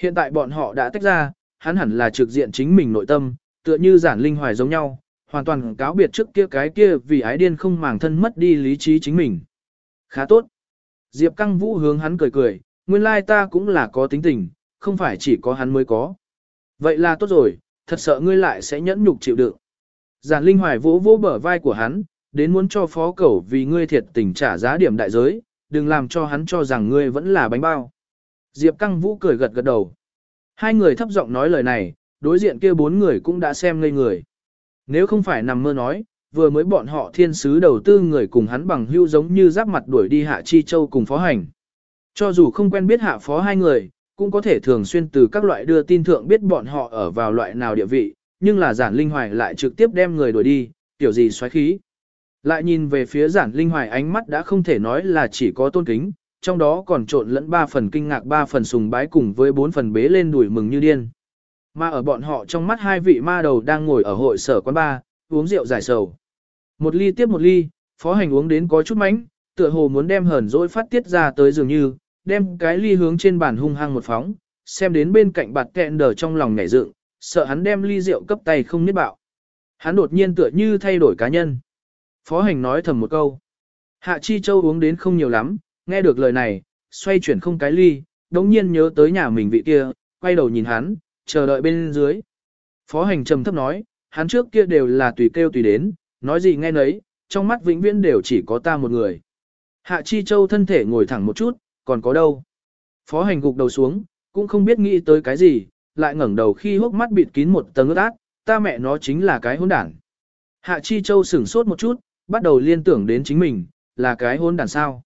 Hiện tại bọn họ đã tách ra, hắn hẳn là trực diện chính mình nội tâm, tựa như giản linh hoài giống nhau, hoàn toàn cáo biệt trước kia cái kia vì ái điên không màng thân mất đi lý trí chính mình. Khá tốt. Diệp Căng Vũ hướng hắn cười cười, nguyên lai ta cũng là có tính tình, không phải chỉ có hắn mới có. Vậy là tốt rồi, thật sợ ngươi lại sẽ nhẫn nhục chịu đựng. Giản Linh Hoài vỗ vỗ bờ vai của hắn, đến muốn cho phó cẩu vì ngươi thiệt tình trả giá điểm đại giới, đừng làm cho hắn cho rằng ngươi vẫn là bánh bao. Diệp Căng Vũ cười gật gật đầu. Hai người thấp giọng nói lời này, đối diện kia bốn người cũng đã xem ngây người. Nếu không phải nằm mơ nói, vừa mới bọn họ thiên sứ đầu tư người cùng hắn bằng hưu giống như giáp mặt đuổi đi hạ chi châu cùng phó hành. Cho dù không quen biết hạ phó hai người, cũng có thể thường xuyên từ các loại đưa tin thượng biết bọn họ ở vào loại nào địa vị, nhưng là giản linh hoài lại trực tiếp đem người đuổi đi, tiểu gì xoáy khí. Lại nhìn về phía giản linh hoài ánh mắt đã không thể nói là chỉ có tôn kính, trong đó còn trộn lẫn ba phần kinh ngạc ba phần sùng bái cùng với bốn phần bế lên đuổi mừng như điên. Mà ở bọn họ trong mắt hai vị ma đầu đang ngồi ở hội sở quán ba, uống rượu giải sầu. Một ly tiếp một ly, phó hành uống đến có chút mánh, tựa hồ muốn đem hờn dỗi phát tiết ra tới dường như, đem cái ly hướng trên bàn hung hăng một phóng, xem đến bên cạnh bạt kẹn đờ trong lòng nhảy dựng, sợ hắn đem ly rượu cấp tay không nhất bạo. Hắn đột nhiên tựa như thay đổi cá nhân. Phó hành nói thầm một câu. Hạ Chi Châu uống đến không nhiều lắm, nghe được lời này, xoay chuyển không cái ly, đống nhiên nhớ tới nhà mình vị kia, quay đầu nhìn hắn, chờ đợi bên dưới. Phó hành trầm thấp nói, hắn trước kia đều là tùy kêu tùy đến, nói gì nghe nấy, trong mắt vĩnh viễn đều chỉ có ta một người. Hạ Chi Châu thân thể ngồi thẳng một chút, còn có đâu. Phó hành gục đầu xuống, cũng không biết nghĩ tới cái gì, lại ngẩng đầu khi hốc mắt bịt kín một tầng ướt át, ta mẹ nó chính là cái hôn đản. Hạ Chi Châu sửng sốt một chút, bắt đầu liên tưởng đến chính mình, là cái hôn đản sao.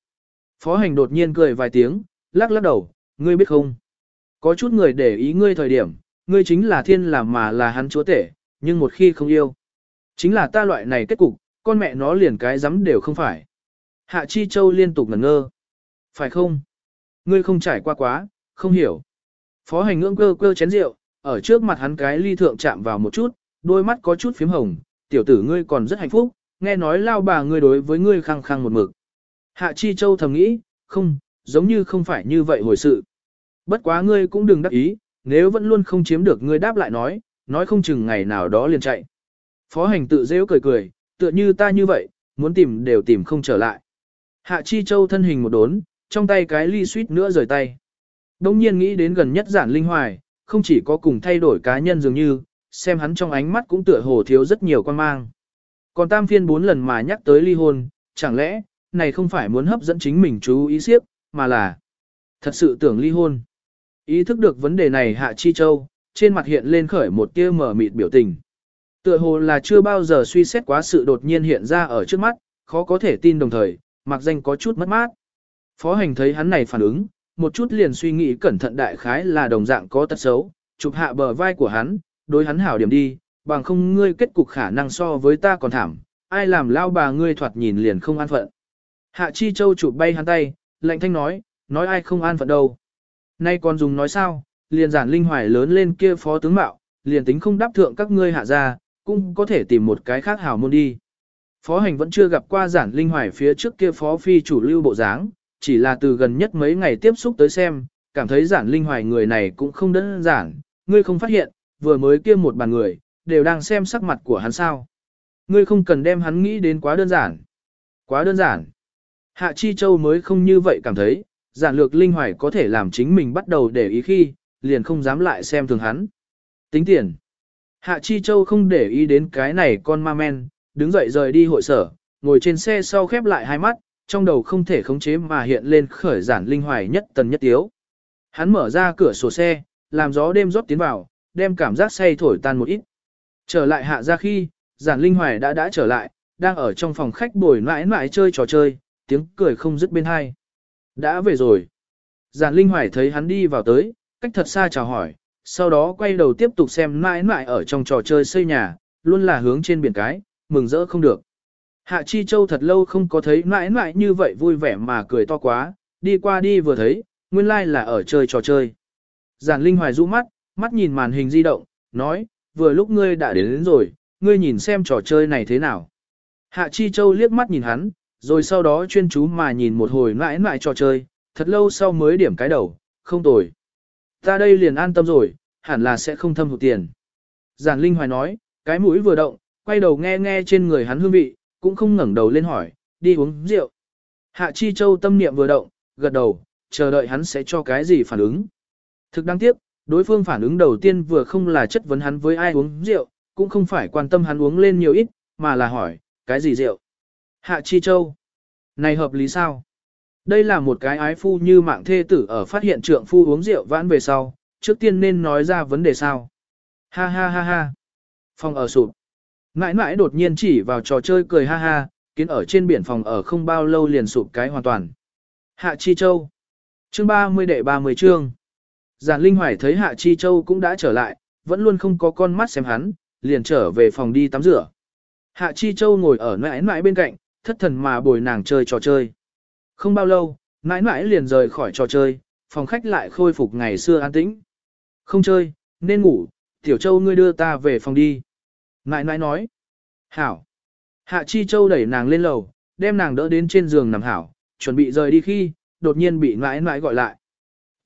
Phó hành đột nhiên cười vài tiếng, lắc lắc đầu, ngươi biết không? Có chút người để ý ngươi thời điểm, ngươi chính là thiên làm mà là hắn chúa tể, nhưng một khi không yêu. Chính là ta loại này kết cục, con mẹ nó liền cái dám đều không phải. Hạ Chi Châu liên tục ngẩn ngơ. Phải không? Ngươi không trải qua quá, không hiểu. Phó hành ngưỡng cơ cơ chén rượu, ở trước mặt hắn cái ly thượng chạm vào một chút, đôi mắt có chút phím hồng, tiểu tử ngươi còn rất hạnh phúc, nghe nói lao bà ngươi đối với ngươi khăng khăng một mực. Hạ Chi Châu thầm nghĩ, không, giống như không phải như vậy hồi sự. Bất quá ngươi cũng đừng đắc ý, nếu vẫn luôn không chiếm được ngươi đáp lại nói, nói không chừng ngày nào đó liền chạy. Phó hành tự rêu cười cười, tựa như ta như vậy, muốn tìm đều tìm không trở lại. Hạ Chi Châu thân hình một đốn, trong tay cái ly suýt nữa rời tay. Đông nhiên nghĩ đến gần nhất giản linh hoài, không chỉ có cùng thay đổi cá nhân dường như, xem hắn trong ánh mắt cũng tựa hồ thiếu rất nhiều quan mang. Còn tam phiên bốn lần mà nhắc tới ly hôn, chẳng lẽ, này không phải muốn hấp dẫn chính mình chú ý siếp, mà là thật sự tưởng ly hôn. Ý thức được vấn đề này Hạ Chi Châu, trên mặt hiện lên khởi một tia mở mịt biểu tình. Tựa hồ là chưa bao giờ suy xét quá sự đột nhiên hiện ra ở trước mắt, khó có thể tin đồng thời, mặc danh có chút mất mát. Phó hành thấy hắn này phản ứng, một chút liền suy nghĩ cẩn thận đại khái là đồng dạng có tật xấu, chụp hạ bờ vai của hắn, đối hắn hảo điểm đi, bằng không ngươi kết cục khả năng so với ta còn thảm, ai làm lao bà ngươi thoạt nhìn liền không an phận. Hạ Chi Châu chụp bay hắn tay, lạnh thanh nói, nói ai không an phận đâu. Nay còn dùng nói sao, liền giản linh hoài lớn lên kia phó tướng mạo, liền tính không đáp thượng các ngươi hạ ra, cũng có thể tìm một cái khác hảo môn đi. Phó hành vẫn chưa gặp qua giản linh hoài phía trước kia phó phi chủ lưu bộ dáng, chỉ là từ gần nhất mấy ngày tiếp xúc tới xem, cảm thấy giản linh hoài người này cũng không đơn giản, ngươi không phát hiện, vừa mới kia một bàn người, đều đang xem sắc mặt của hắn sao. Ngươi không cần đem hắn nghĩ đến quá đơn giản. Quá đơn giản. Hạ Chi Châu mới không như vậy cảm thấy, giản lược linh hoài có thể làm chính mình bắt đầu để ý khi, liền không dám lại xem thường hắn. Tính tiền. Hạ Chi Châu không để ý đến cái này con ma men, đứng dậy rời đi hội sở, ngồi trên xe sau khép lại hai mắt, trong đầu không thể khống chế mà hiện lên khởi giản linh hoài nhất tần nhất tiếu. Hắn mở ra cửa sổ xe, làm gió đêm rót tiến vào, đem cảm giác say thổi tan một ít. Trở lại hạ ra khi, giản linh hoài đã đã trở lại, đang ở trong phòng khách bồi mãi mãi chơi trò chơi, tiếng cười không dứt bên hai. Đã về rồi. Giản linh hoài thấy hắn đi vào tới, cách thật xa chào hỏi, sau đó quay đầu tiếp tục xem mãi mãi ở trong trò chơi xây nhà, luôn là hướng trên biển cái, mừng rỡ không được. Hạ Chi Châu thật lâu không có thấy mãi mãi như vậy vui vẻ mà cười to quá, đi qua đi vừa thấy, nguyên lai like là ở chơi trò chơi. Giản Linh Hoài rũ mắt, mắt nhìn màn hình di động, nói, vừa lúc ngươi đã đến, đến rồi, ngươi nhìn xem trò chơi này thế nào. Hạ Chi Châu liếc mắt nhìn hắn, rồi sau đó chuyên chú mà nhìn một hồi mãi mãi trò chơi, thật lâu sau mới điểm cái đầu, không tồi. Ta đây liền an tâm rồi, hẳn là sẽ không thâm hụt tiền. Giản Linh Hoài nói, cái mũi vừa động, quay đầu nghe nghe trên người hắn hương vị, cũng không ngẩng đầu lên hỏi, đi uống rượu. Hạ Chi Châu tâm niệm vừa động, gật đầu, chờ đợi hắn sẽ cho cái gì phản ứng. Thực đáng tiếc, đối phương phản ứng đầu tiên vừa không là chất vấn hắn với ai uống rượu, cũng không phải quan tâm hắn uống lên nhiều ít, mà là hỏi, cái gì rượu? Hạ Chi Châu. Này hợp lý sao? Đây là một cái ái phu như mạng thê tử ở phát hiện trượng phu uống rượu vãn về sau, trước tiên nên nói ra vấn đề sao. Ha ha ha ha. Phòng ở sụp. Mãi mãi đột nhiên chỉ vào trò chơi cười ha ha, kiến ở trên biển phòng ở không bao lâu liền sụp cái hoàn toàn. Hạ Chi Châu. Chương 30 đệ 30 chương. Giản Linh Hoài thấy Hạ Chi Châu cũng đã trở lại, vẫn luôn không có con mắt xem hắn, liền trở về phòng đi tắm rửa. Hạ Chi Châu ngồi ở mãi mãi bên cạnh, thất thần mà bồi nàng chơi trò chơi. Không bao lâu, mãi mãi liền rời khỏi trò chơi, phòng khách lại khôi phục ngày xưa an tĩnh. Không chơi, nên ngủ, Tiểu Châu ngươi đưa ta về phòng đi. Mãi mãi nói. Hảo. Hạ Chi Châu đẩy nàng lên lầu, đem nàng đỡ đến trên giường nằm hảo, chuẩn bị rời đi khi, đột nhiên bị mãi mãi gọi lại.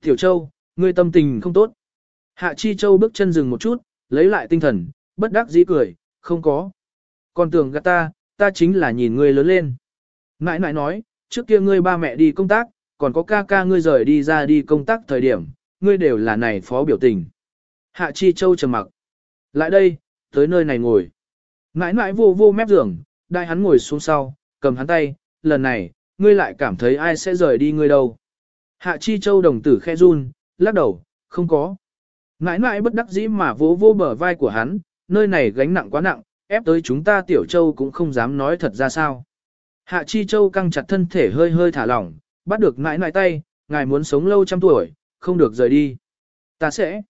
Tiểu Châu, ngươi tâm tình không tốt. Hạ Chi Châu bước chân dừng một chút, lấy lại tinh thần, bất đắc dĩ cười, không có. Còn tưởng gạt ta, ta chính là nhìn ngươi lớn lên. Nãi nãi nói, trước kia ngươi ba mẹ đi công tác, còn có ca ca ngươi rời đi ra đi công tác thời điểm, ngươi đều là này phó biểu tình. Hạ Chi Châu trầm mặc. Lại đây, tới nơi này ngồi. Nãi nãi vô vô mép giường, đại hắn ngồi xuống sau, cầm hắn tay, lần này, ngươi lại cảm thấy ai sẽ rời đi ngươi đâu. Hạ Chi Châu đồng tử khe run, lắc đầu, không có. Nãi nãi bất đắc dĩ mà vỗ vô bờ vai của hắn, nơi này gánh nặng quá nặng, ép tới chúng ta tiểu châu cũng không dám nói thật ra sao. Hạ Chi Châu căng chặt thân thể hơi hơi thả lỏng, bắt được nãi nãi tay, ngài muốn sống lâu trăm tuổi, không được rời đi. Ta sẽ.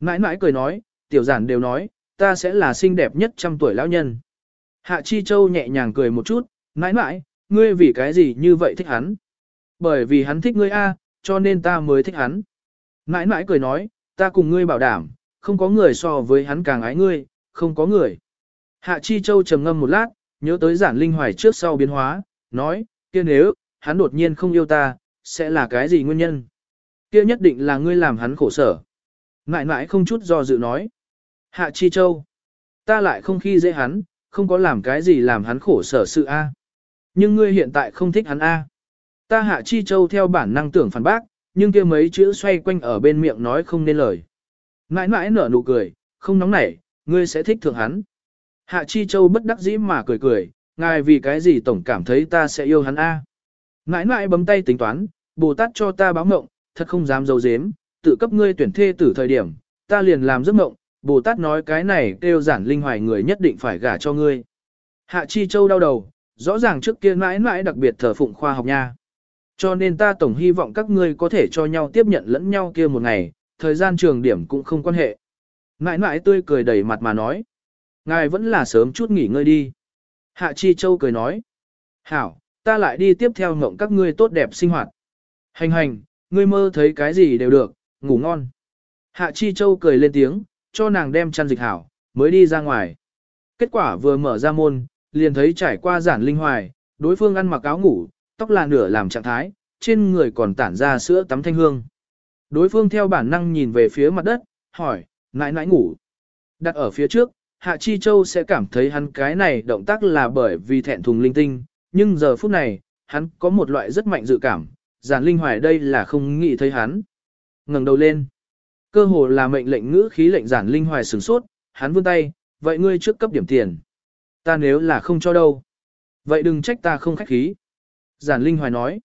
Nãi nãi cười nói, tiểu giản đều nói, ta sẽ là xinh đẹp nhất trăm tuổi lão nhân. Hạ Chi Châu nhẹ nhàng cười một chút, nãi nãi, ngươi vì cái gì như vậy thích hắn? Bởi vì hắn thích ngươi a, cho nên ta mới thích hắn. Nãi nãi cười nói, ta cùng ngươi bảo đảm, không có người so với hắn càng ái ngươi, không có người. Hạ Chi Châu trầm ngâm một lát, nhớ tới giản linh hoài trước sau biến hóa, nói, kia nếu, hắn đột nhiên không yêu ta, sẽ là cái gì nguyên nhân? Kia nhất định là ngươi làm hắn khổ sở. Ngại ngại không chút do dự nói. Hạ Chi Châu, ta lại không khi dễ hắn, không có làm cái gì làm hắn khổ sở sự A. Nhưng ngươi hiện tại không thích hắn A. Ta Hạ Chi Châu theo bản năng tưởng phản bác, nhưng kia mấy chữ xoay quanh ở bên miệng nói không nên lời. Ngại ngại nở nụ cười, không nóng nảy, ngươi sẽ thích thượng hắn. Hạ Chi Châu bất đắc dĩ mà cười cười, ngài vì cái gì tổng cảm thấy ta sẽ yêu hắn a? À? Ngãi ngãi bấm tay tính toán, Bồ Tát cho ta báo mộng, thật không dám dấu dếm, tự cấp ngươi tuyển thê tử thời điểm, ta liền làm giấc mộng, Bồ Tát nói cái này kêu giản linh hoài người nhất định phải gả cho ngươi. Hạ Chi Châu đau đầu, rõ ràng trước kia mãi mãi đặc biệt thờ phụng khoa học nha. Cho nên ta tổng hy vọng các ngươi có thể cho nhau tiếp nhận lẫn nhau kia một ngày, thời gian trường điểm cũng không quan hệ. Mãi mãi tươi cười đầy mặt mà nói. Ngài vẫn là sớm chút nghỉ ngơi đi. Hạ Chi Châu cười nói. Hảo, ta lại đi tiếp theo ngộng các ngươi tốt đẹp sinh hoạt. Hành hành, ngươi mơ thấy cái gì đều được, ngủ ngon. Hạ Chi Châu cười lên tiếng, cho nàng đem chăn dịch hảo, mới đi ra ngoài. Kết quả vừa mở ra môn, liền thấy trải qua giản linh hoài, đối phương ăn mặc áo ngủ, tóc là nửa làm trạng thái, trên người còn tản ra sữa tắm thanh hương. Đối phương theo bản năng nhìn về phía mặt đất, hỏi, nãi nãi ngủ. Đặt ở phía trước, Hạ Chi Châu sẽ cảm thấy hắn cái này động tác là bởi vì thẹn thùng linh tinh, nhưng giờ phút này, hắn có một loại rất mạnh dự cảm, giản linh hoài đây là không nghĩ thấy hắn. ngẩng đầu lên. cơ hồ là mệnh lệnh ngữ khí lệnh giản linh hoài sửng sốt, hắn vươn tay, vậy ngươi trước cấp điểm tiền. Ta nếu là không cho đâu. Vậy đừng trách ta không khách khí. Giản linh hoài nói.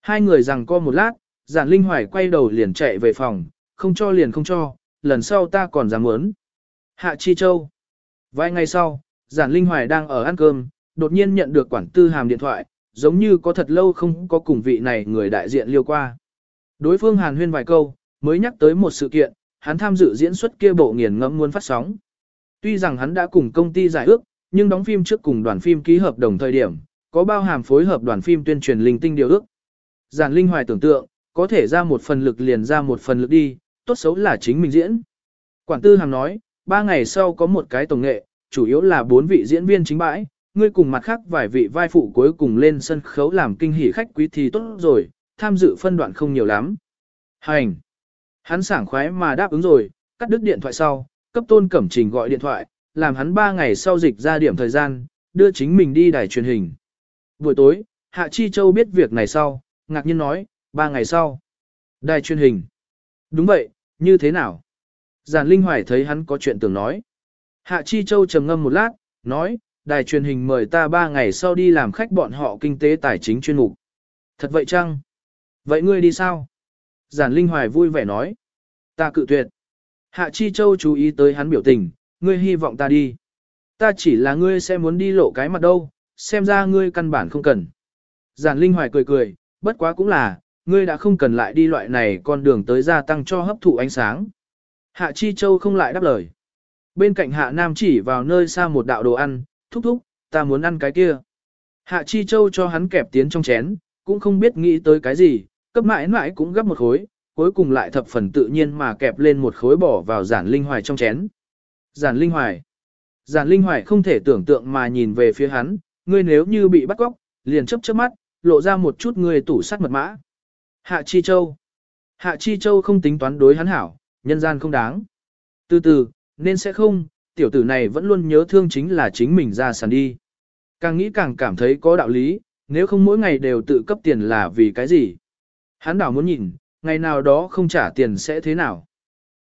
Hai người rằng co một lát, giản linh hoài quay đầu liền chạy về phòng, không cho liền không cho, lần sau ta còn dám muốn. Hạ Chi Châu. Vài ngày sau, giản linh hoài đang ở ăn cơm, đột nhiên nhận được quản tư hàm điện thoại, giống như có thật lâu không có cùng vị này người đại diện liêu qua. Đối phương hàn huyên vài câu, mới nhắc tới một sự kiện, hắn tham dự diễn xuất kia bộ nghiền ngẫm muốn phát sóng. Tuy rằng hắn đã cùng công ty giải ước, nhưng đóng phim trước cùng đoàn phim ký hợp đồng thời điểm, có bao hàm phối hợp đoàn phim tuyên truyền linh tinh điều ước. Giản Linh Hoài tưởng tượng, có thể ra một phần lực liền ra một phần lực đi, tốt xấu là chính mình diễn. Quản tư hàm nói, ba ngày sau có một cái tổng nghệ, chủ yếu là bốn vị diễn viên chính bãi, ngươi cùng mặt khác vài vị vai phụ cuối cùng lên sân khấu làm kinh hỉ khách quý thì tốt rồi, tham dự phân đoạn không nhiều lắm. Hành! Hắn sảng khoái mà đáp ứng rồi, cắt đứt điện thoại sau, cấp tôn cẩm trình gọi điện thoại, làm hắn ba ngày sau dịch ra điểm thời gian, đưa chính mình đi đài truyền hình. Buổi tối, Hạ Chi Châu biết việc này sau, ngạc nhiên nói, ba ngày sau. Đài truyền hình. Đúng vậy, như thế nào? Giản Linh Hoài thấy hắn có chuyện tưởng nói. Hạ Chi Châu trầm ngâm một lát, nói, đài truyền hình mời ta ba ngày sau đi làm khách bọn họ kinh tế tài chính chuyên mục. Thật vậy chăng? Vậy ngươi đi sao? Giản Linh Hoài vui vẻ nói. Ta cự tuyệt. Hạ Chi Châu chú ý tới hắn biểu tình, ngươi hy vọng ta đi. Ta chỉ là ngươi sẽ muốn đi lộ cái mặt đâu, xem ra ngươi căn bản không cần. Giản Linh Hoài cười cười, bất quá cũng là, ngươi đã không cần lại đi loại này con đường tới gia tăng cho hấp thụ ánh sáng. Hạ Chi Châu không lại đáp lời. Bên cạnh Hạ Nam chỉ vào nơi xa một đạo đồ ăn, thúc thúc, ta muốn ăn cái kia. Hạ Chi Châu cho hắn kẹp tiến trong chén, cũng không biết nghĩ tới cái gì, cấp mãi mãi cũng gấp một khối, cuối cùng lại thập phần tự nhiên mà kẹp lên một khối bỏ vào giản linh hoài trong chén. Giản linh hoài. Giản linh hoài không thể tưởng tượng mà nhìn về phía hắn, ngươi nếu như bị bắt cóc, liền chấp chớp mắt, lộ ra một chút ngươi tủ sắt mật mã. Hạ Chi Châu. Hạ Chi Châu không tính toán đối hắn hảo, nhân gian không đáng. Từ từ, nên sẽ không, tiểu tử này vẫn luôn nhớ thương chính là chính mình ra sàn đi. Càng nghĩ càng cảm thấy có đạo lý, nếu không mỗi ngày đều tự cấp tiền là vì cái gì. Hắn đảo muốn nhìn, ngày nào đó không trả tiền sẽ thế nào.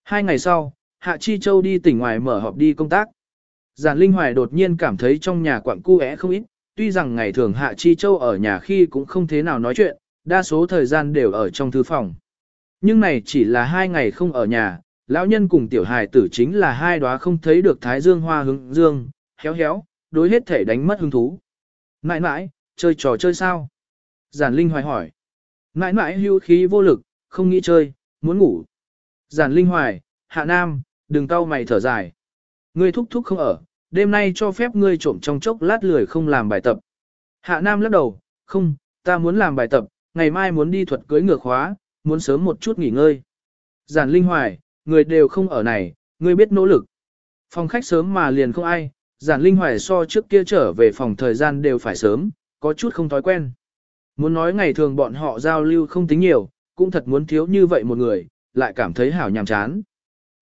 Hai ngày sau, Hạ Chi Châu đi tỉnh ngoài mở họp đi công tác. Giản Linh Hoài đột nhiên cảm thấy trong nhà quặng cu không ít, tuy rằng ngày thường Hạ Chi Châu ở nhà khi cũng không thế nào nói chuyện, đa số thời gian đều ở trong thư phòng. Nhưng này chỉ là hai ngày không ở nhà, lão nhân cùng tiểu hài tử chính là hai đóa không thấy được thái dương hoa hướng dương, héo héo, đối hết thể đánh mất hứng thú. Mãi mãi, chơi trò chơi sao? Giản Linh Hoài hỏi. Mãi mãi hưu khí vô lực, không nghĩ chơi, muốn ngủ. Giản Linh Hoài, Hạ Nam, đừng cau mày thở dài. Ngươi thúc thúc không ở, đêm nay cho phép ngươi trộm trong chốc lát lười không làm bài tập. Hạ Nam lắc đầu, không, ta muốn làm bài tập, ngày mai muốn đi thuật cưới ngược khóa, muốn sớm một chút nghỉ ngơi. Giản Linh Hoài, người đều không ở này, ngươi biết nỗ lực. Phòng khách sớm mà liền không ai, Giản Linh Hoài so trước kia trở về phòng thời gian đều phải sớm, có chút không thói quen. Muốn nói ngày thường bọn họ giao lưu không tính nhiều, cũng thật muốn thiếu như vậy một người, lại cảm thấy hảo nhàm chán.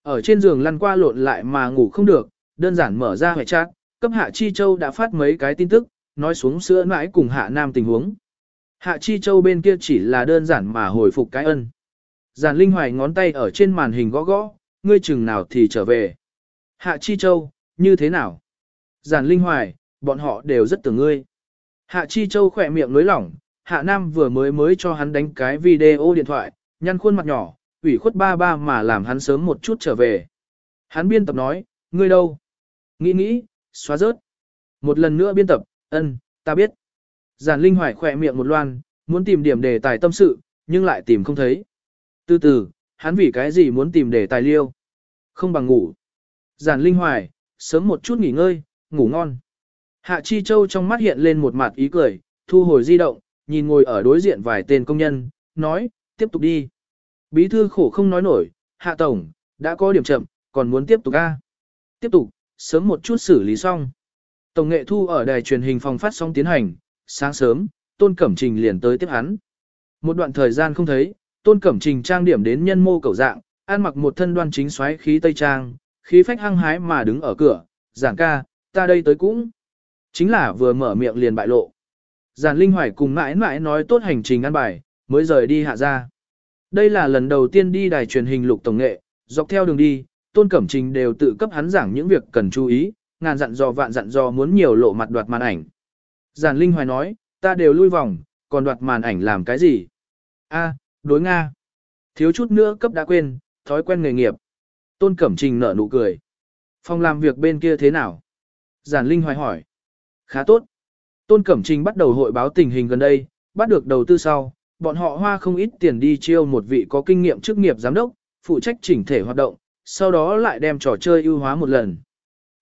Ở trên giường lăn qua lộn lại mà ngủ không được, đơn giản mở ra hệ chat, cấp Hạ Chi Châu đã phát mấy cái tin tức, nói xuống sữa mãi cùng Hạ Nam tình huống. Hạ Chi Châu bên kia chỉ là đơn giản mà hồi phục cái ân. Giản Linh Hoài ngón tay ở trên màn hình gõ gõ, ngươi chừng nào thì trở về. Hạ Chi Châu, như thế nào? Giản Linh Hoài, bọn họ đều rất tưởng ngươi. Hạ Chi Châu khỏe miệng nối lỏng, Hạ Nam vừa mới mới cho hắn đánh cái video điện thoại, nhăn khuôn mặt nhỏ, ủy khuất ba ba mà làm hắn sớm một chút trở về. Hắn biên tập nói, ngươi đâu? Nghĩ nghĩ, xóa rớt. Một lần nữa biên tập, ân, ta biết. Giản Linh Hoài khỏe miệng một loan, muốn tìm điểm đề tài tâm sự, nhưng lại tìm không thấy. Từ từ, hắn vì cái gì muốn tìm để tài liêu? Không bằng ngủ. Giản Linh Hoài, sớm một chút nghỉ ngơi, ngủ ngon. Hạ Chi Châu trong mắt hiện lên một mặt ý cười, thu hồi di động, nhìn ngồi ở đối diện vài tên công nhân, nói, tiếp tục đi. Bí thư khổ không nói nổi, Hạ Tổng, đã có điểm chậm, còn muốn tiếp tục a Tiếp tục, sớm một chút xử lý xong. Tổng nghệ thu ở đài truyền hình phòng phát sóng tiến hành, sáng sớm, Tôn Cẩm Trình liền tới tiếp hắn. Một đoạn thời gian không thấy, Tôn Cẩm Trình trang điểm đến nhân mô cầu dạng, ăn mặc một thân đoan chính xoáy khí tây trang, khí phách hăng hái mà đứng ở cửa, giảng ca, ta đây tới cũng. Chính là vừa mở miệng liền bại lộ. Giản Linh Hoài cùng mãi mãi nói tốt hành trình ăn bài, mới rời đi hạ ra. Đây là lần đầu tiên đi đài truyền hình lục tổng nghệ, Dọc theo đường đi, Tôn Cẩm Trình đều tự cấp hắn giảng những việc cần chú ý, ngàn dặn dò vạn dặn dò muốn nhiều lộ mặt đoạt màn ảnh. Giản Linh Hoài nói, ta đều lui vòng, còn đoạt màn ảnh làm cái gì? A, đối Nga. Thiếu chút nữa cấp đã quên, thói quen nghề nghiệp. Tôn Cẩm Trình nở nụ cười. Phòng làm việc bên kia thế nào? Giản Linh Hoài hỏi. Khá tốt. Tôn Cẩm Trình bắt đầu hội báo tình hình gần đây, bắt được đầu tư sau, bọn họ hoa không ít tiền đi chiêu một vị có kinh nghiệm chức nghiệp giám đốc, phụ trách chỉnh thể hoạt động, sau đó lại đem trò chơi ưu hóa một lần.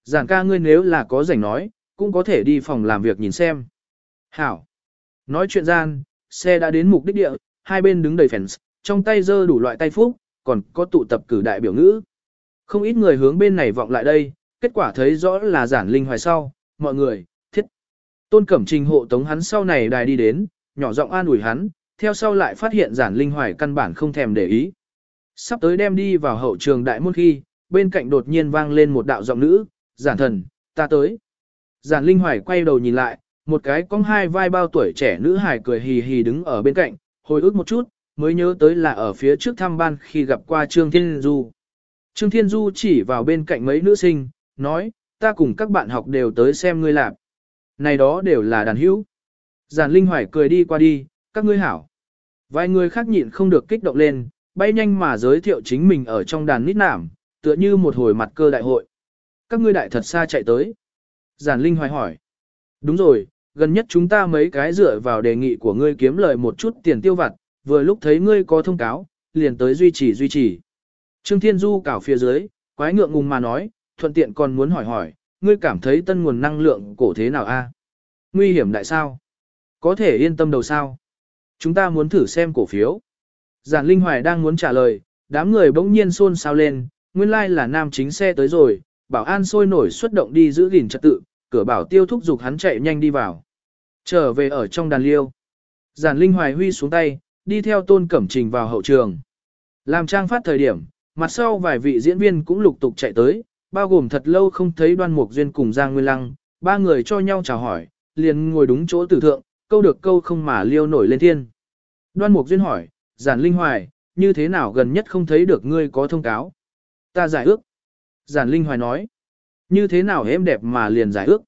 Giản ca ngươi nếu là có rảnh nói, cũng có thể đi phòng làm việc nhìn xem. Hảo. Nói chuyện gian, xe đã đến mục đích địa, hai bên đứng đầy fans, trong tay giơ đủ loại tay phúc, còn có tụ tập cử đại biểu ngữ. Không ít người hướng bên này vọng lại đây, kết quả thấy rõ là giản linh hoài sau, mọi người, thiết. Tôn Cẩm Trình hộ tống hắn sau này đài đi đến, nhỏ giọng an ủi hắn, theo sau lại phát hiện giản linh hoài căn bản không thèm để ý. Sắp tới đem đi vào hậu trường đại môn khi, bên cạnh đột nhiên vang lên một đạo giọng nữ, giản thần, ta tới. Giản linh hoài quay đầu nhìn lại, một cái con hai vai bao tuổi trẻ nữ hài cười hì hì đứng ở bên cạnh, hồi ức một chút, mới nhớ tới là ở phía trước thăm ban khi gặp qua Trương Thiên Du. Trương Thiên Du chỉ vào bên cạnh mấy nữ sinh, nói, ta cùng các bạn học đều tới xem ngươi làm. Này đó đều là đàn hữu. Giản Linh Hoài cười đi qua đi, các ngươi hảo. Vài người khác nhịn không được kích động lên, bay nhanh mà giới thiệu chính mình ở trong đàn nít nảm, tựa như một hồi mặt cơ đại hội. Các ngươi đại thật xa chạy tới. Giản Linh Hoài hỏi. Đúng rồi, gần nhất chúng ta mấy cái dựa vào đề nghị của ngươi kiếm lời một chút tiền tiêu vặt, vừa lúc thấy ngươi có thông cáo, liền tới duy trì duy trì. Trương Thiên Du cảo phía dưới, quái ngượng ngùng mà nói, thuận tiện còn muốn hỏi hỏi, ngươi cảm thấy tân nguồn năng lượng cổ thế nào a? Nguy hiểm đại sao? Có thể yên tâm đầu sao? Chúng ta muốn thử xem cổ phiếu. Giản Linh Hoài đang muốn trả lời, đám người bỗng nhiên xôn xao lên, nguyên lai like là nam chính xe tới rồi, bảo an sôi nổi xuất động đi giữ gìn trật tự, cửa bảo tiêu thúc giục hắn chạy nhanh đi vào. Trở về ở trong đàn liêu. Giản Linh Hoài huy xuống tay, đi theo tôn cẩm trình vào hậu trường. Làm trang phát thời điểm, mặt sau vài vị diễn viên cũng lục tục chạy tới, bao gồm thật lâu không thấy đoan mục duyên cùng Giang Nguyên Lăng, ba người cho nhau chào hỏi, liền ngồi đúng chỗ tử thượng, câu được câu không mà liêu nổi lên thiên. Đoan mục duyên hỏi, giản linh hoài, như thế nào gần nhất không thấy được ngươi có thông cáo? Ta giải ước. Giản linh hoài nói, như thế nào em đẹp mà liền giải ước?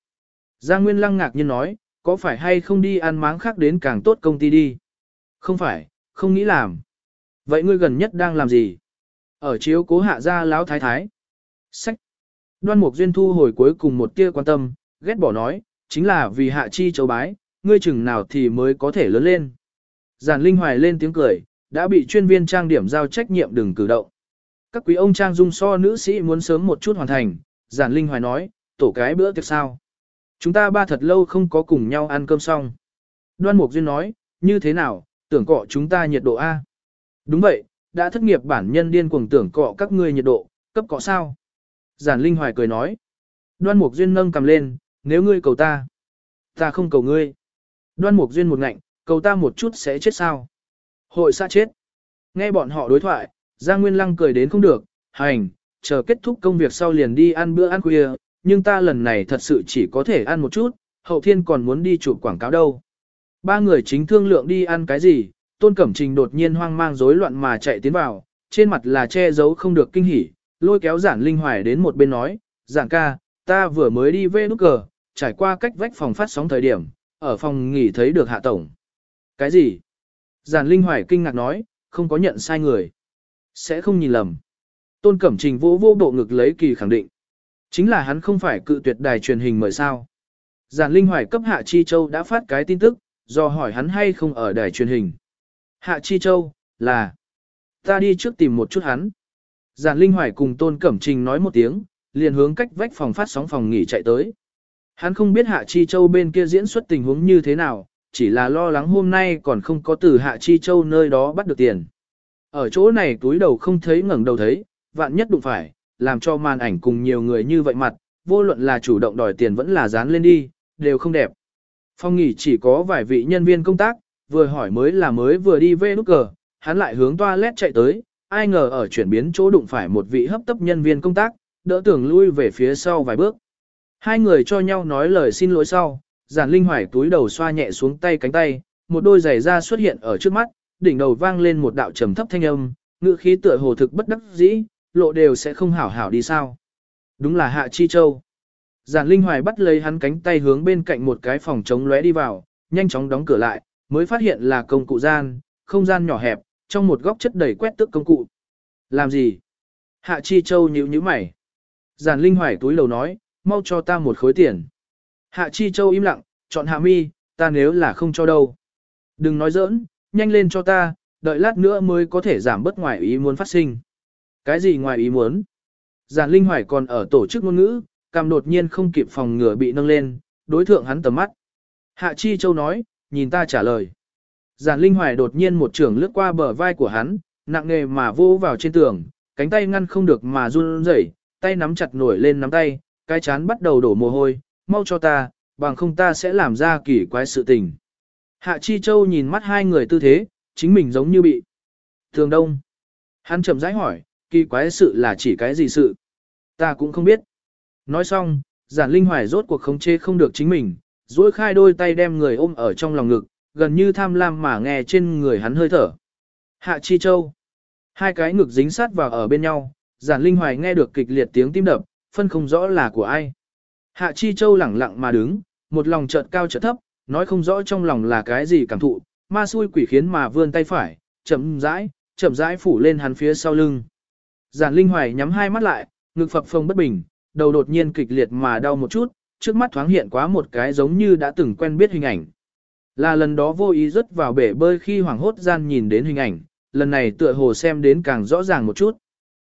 Giang Nguyên Lăng ngạc nhiên nói, có phải hay không đi ăn máng khác đến càng tốt công ty đi? Không phải, không nghĩ làm. Vậy ngươi gần nhất đang làm gì? Ở chiếu cố hạ gia lão thái thái. Sách. Đoan Mục Duyên thu hồi cuối cùng một tia quan tâm, ghét bỏ nói, chính là vì hạ chi châu bái, ngươi chừng nào thì mới có thể lớn lên. Giản Linh Hoài lên tiếng cười, đã bị chuyên viên trang điểm giao trách nhiệm đừng cử động. Các quý ông trang dung so nữ sĩ muốn sớm một chút hoàn thành, Giản Linh Hoài nói, tổ cái bữa tiệc sao. Chúng ta ba thật lâu không có cùng nhau ăn cơm xong. Đoan Mục Duyên nói, như thế nào, tưởng cọ chúng ta nhiệt độ A. Đúng vậy, đã thất nghiệp bản nhân điên cuồng tưởng cọ các ngươi nhiệt độ, cấp cọ sao. Giản Linh Hoài cười nói. Đoan Mục Duyên nâng cầm lên, nếu ngươi cầu ta. Ta không cầu ngươi. Đoan Mục Duyên một ngạnh, cầu ta một chút sẽ chết sao. Hội xa chết. Nghe bọn họ đối thoại, Giang Nguyên Lăng cười đến không được, hành, chờ kết thúc công việc sau liền đi ăn bữa ăn khuya, nhưng ta lần này thật sự chỉ có thể ăn một chút, hậu thiên còn muốn đi chụp quảng cáo đâu. Ba người chính thương lượng đi ăn cái gì, Tôn Cẩm Trình đột nhiên hoang mang rối loạn mà chạy tiến vào, trên mặt là che giấu không được kinh hỉ, lôi kéo giản linh hoài đến một bên nói, giản ca, ta vừa mới đi về nút cờ, trải qua cách vách phòng phát sóng thời điểm, ở phòng nghỉ thấy được hạ tổng. Cái gì? Giản linh hoài kinh ngạc nói, không có nhận sai người. Sẽ không nhìn lầm. Tôn Cẩm Trình vô vô bộ ngực lấy kỳ khẳng định. Chính là hắn không phải cự tuyệt đài truyền hình mời sao. Giản Linh Hoài cấp Hạ Chi Châu đã phát cái tin tức, do hỏi hắn hay không ở đài truyền hình. Hạ Chi Châu, là, ta đi trước tìm một chút hắn. Giản Linh Hoài cùng Tôn Cẩm Trình nói một tiếng, liền hướng cách vách phòng phát sóng phòng nghỉ chạy tới. Hắn không biết Hạ Chi Châu bên kia diễn xuất tình huống như thế nào, chỉ là lo lắng hôm nay còn không có từ Hạ Chi Châu nơi đó bắt được tiền. Ở chỗ này túi đầu không thấy ngẩng đầu thấy, vạn nhất đụng phải, làm cho màn ảnh cùng nhiều người như vậy mặt, vô luận là chủ động đòi tiền vẫn là dán lên đi, đều không đẹp. Phòng nghỉ chỉ có vài vị nhân viên công tác, vừa hỏi mới là mới vừa đi về nút cờ, hắn lại hướng toilet chạy tới, ai ngờ ở chuyển biến chỗ đụng phải một vị hấp tấp nhân viên công tác, đỡ tưởng lui về phía sau vài bước. Hai người cho nhau nói lời xin lỗi sau, giản linh hoài túi đầu xoa nhẹ xuống tay cánh tay, một đôi giày da xuất hiện ở trước mắt, đỉnh đầu vang lên một đạo trầm thấp thanh âm, ngữ khí tựa hồ thực bất đắc dĩ, lộ đều sẽ không hảo hảo đi sao. Đúng là Hạ Chi Châu. Giản Linh Hoài bắt lấy hắn cánh tay hướng bên cạnh một cái phòng chống lóe đi vào, nhanh chóng đóng cửa lại, mới phát hiện là công cụ gian, không gian nhỏ hẹp, trong một góc chất đầy quét tước công cụ. Làm gì? Hạ Chi Châu nhíu nhíu mày. Giản Linh Hoài túi lầu nói, mau cho ta một khối tiền. Hạ Chi Châu im lặng, chọn hạ mi, ta nếu là không cho đâu. Đừng nói giỡn, nhanh lên cho ta, đợi lát nữa mới có thể giảm bớt ngoài ý muốn phát sinh. Cái gì ngoài ý muốn? Giản Linh Hoài còn ở tổ chức ngôn ngữ, cằm đột nhiên không kịp phòng ngừa bị nâng lên, đối thượng hắn tầm mắt. Hạ Chi Châu nói, nhìn ta trả lời. Giản Linh Hoài đột nhiên một trường lướt qua bờ vai của hắn, nặng nề mà vô vào trên tường, cánh tay ngăn không được mà run rẩy, tay nắm chặt nổi lên nắm tay, cái chán bắt đầu đổ mồ hôi, mau cho ta, bằng không ta sẽ làm ra kỳ quái sự tình. Hạ Chi Châu nhìn mắt hai người tư thế, chính mình giống như bị. Thường đông. Hắn chậm rãi hỏi, kỳ quái sự là chỉ cái gì sự? Ta cũng không biết. Nói xong, giản linh hoài rốt cuộc khống chế không được chính mình, duỗi khai đôi tay đem người ôm ở trong lòng ngực, gần như tham lam mà nghe trên người hắn hơi thở. Hạ Chi Châu. Hai cái ngực dính sát vào ở bên nhau, giản linh hoài nghe được kịch liệt tiếng tim đập, phân không rõ là của ai. Hạ Chi Châu lẳng lặng mà đứng, một lòng chợt cao chợt thấp, nói không rõ trong lòng là cái gì cảm thụ, ma xui quỷ khiến mà vươn tay phải, chậm rãi, chậm rãi phủ lên hắn phía sau lưng. Giản Linh Hoài nhắm hai mắt lại, ngực phập phồng bất bình, đầu đột nhiên kịch liệt mà đau một chút, trước mắt thoáng hiện quá một cái giống như đã từng quen biết hình ảnh. Là lần đó vô ý rớt vào bể bơi khi hoảng hốt gian nhìn đến hình ảnh, lần này tựa hồ xem đến càng rõ ràng một chút.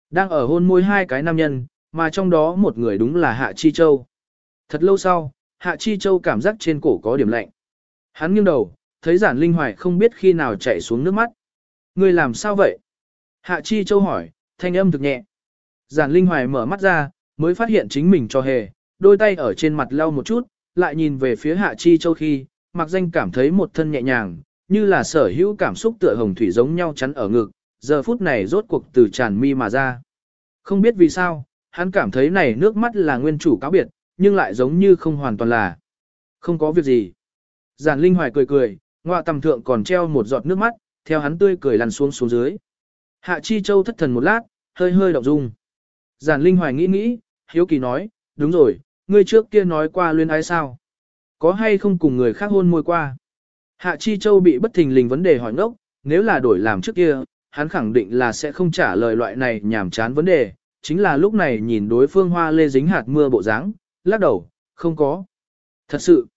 Đang ở hôn môi hai cái nam nhân, mà trong đó một người đúng là Hạ Chi Châu. Thật lâu sau, Hạ Chi Châu cảm giác trên cổ có điểm lạnh. Hắn nghiêng đầu, thấy giản linh hoài không biết khi nào chạy xuống nước mắt. Người làm sao vậy? Hạ Chi Châu hỏi, thanh âm thực nhẹ. Giản linh hoài mở mắt ra, mới phát hiện chính mình cho hề, đôi tay ở trên mặt lau một chút, lại nhìn về phía Hạ Chi Châu khi, mặc danh cảm thấy một thân nhẹ nhàng, như là sở hữu cảm xúc tựa hồng thủy giống nhau chắn ở ngực, giờ phút này rốt cuộc từ tràn mi mà ra. Không biết vì sao, hắn cảm thấy này nước mắt là nguyên chủ cáo biệt, nhưng lại giống như không hoàn toàn là. Không có việc gì. Giản Linh Hoài cười cười, ngoạ tầm thượng còn treo một giọt nước mắt, theo hắn tươi cười lăn xuống xuống dưới. Hạ Chi Châu thất thần một lát, hơi hơi động dung. Giản Linh Hoài nghĩ nghĩ, hiếu kỳ nói, đúng rồi, ngươi trước kia nói qua luyên ái sao? Có hay không cùng người khác hôn môi qua? Hạ Chi Châu bị bất thình lình vấn đề hỏi ngốc, nếu là đổi làm trước kia, hắn khẳng định là sẽ không trả lời loại này nhảm chán vấn đề, chính là lúc này nhìn đối phương hoa lê dính hạt mưa bộ dáng, lắc đầu, không có. Thật sự,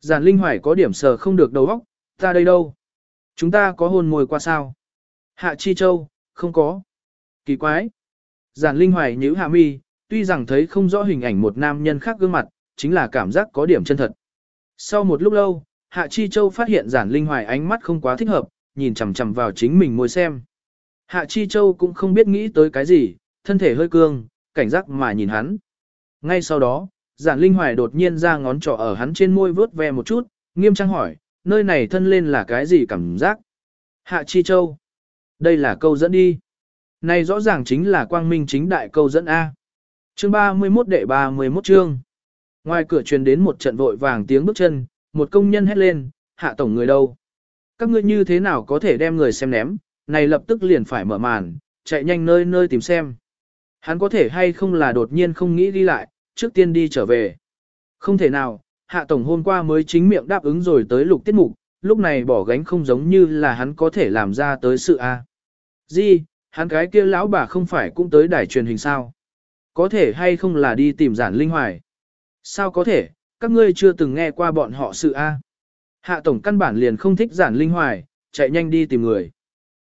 giản linh hoài có điểm sờ không được đầu óc, ta đây đâu? Chúng ta có hôn môi qua sao? Hạ Chi Châu, không có. Kỳ quái. Giản linh hoài nhíu hạ mi, tuy rằng thấy không rõ hình ảnh một nam nhân khác gương mặt, chính là cảm giác có điểm chân thật. Sau một lúc lâu, Hạ Chi Châu phát hiện giản linh hoài ánh mắt không quá thích hợp, nhìn chằm chằm vào chính mình môi xem. Hạ Chi Châu cũng không biết nghĩ tới cái gì, thân thể hơi cương, cảnh giác mà nhìn hắn. Ngay sau đó, giản linh hoài đột nhiên ra ngón trỏ ở hắn trên môi vớt ve một chút, nghiêm trang hỏi, nơi này thân lên là cái gì cảm giác? Hạ Chi Châu. Đây là câu dẫn đi. Này rõ ràng chính là quang minh chính đại câu dẫn A. Chương 31 đệ 31 chương. Ngoài cửa truyền đến một trận vội vàng tiếng bước chân, một công nhân hét lên, hạ tổng người đâu? Các ngươi như thế nào có thể đem người xem ném, này lập tức liền phải mở màn, chạy nhanh nơi nơi tìm xem. Hắn có thể hay không là đột nhiên không nghĩ đi lại, trước tiên đi trở về. Không thể nào, hạ tổng hôm qua mới chính miệng đáp ứng rồi tới lục tiết mục, lúc này bỏ gánh không giống như là hắn có thể làm ra tới sự A. Di, hắn cái kia lão bà không phải cũng tới đài truyền hình sao? Có thể hay không là đi tìm giản linh hoài? Sao có thể, các ngươi chưa từng nghe qua bọn họ sự A. Hạ tổng căn bản liền không thích giản linh hoài, chạy nhanh đi tìm người.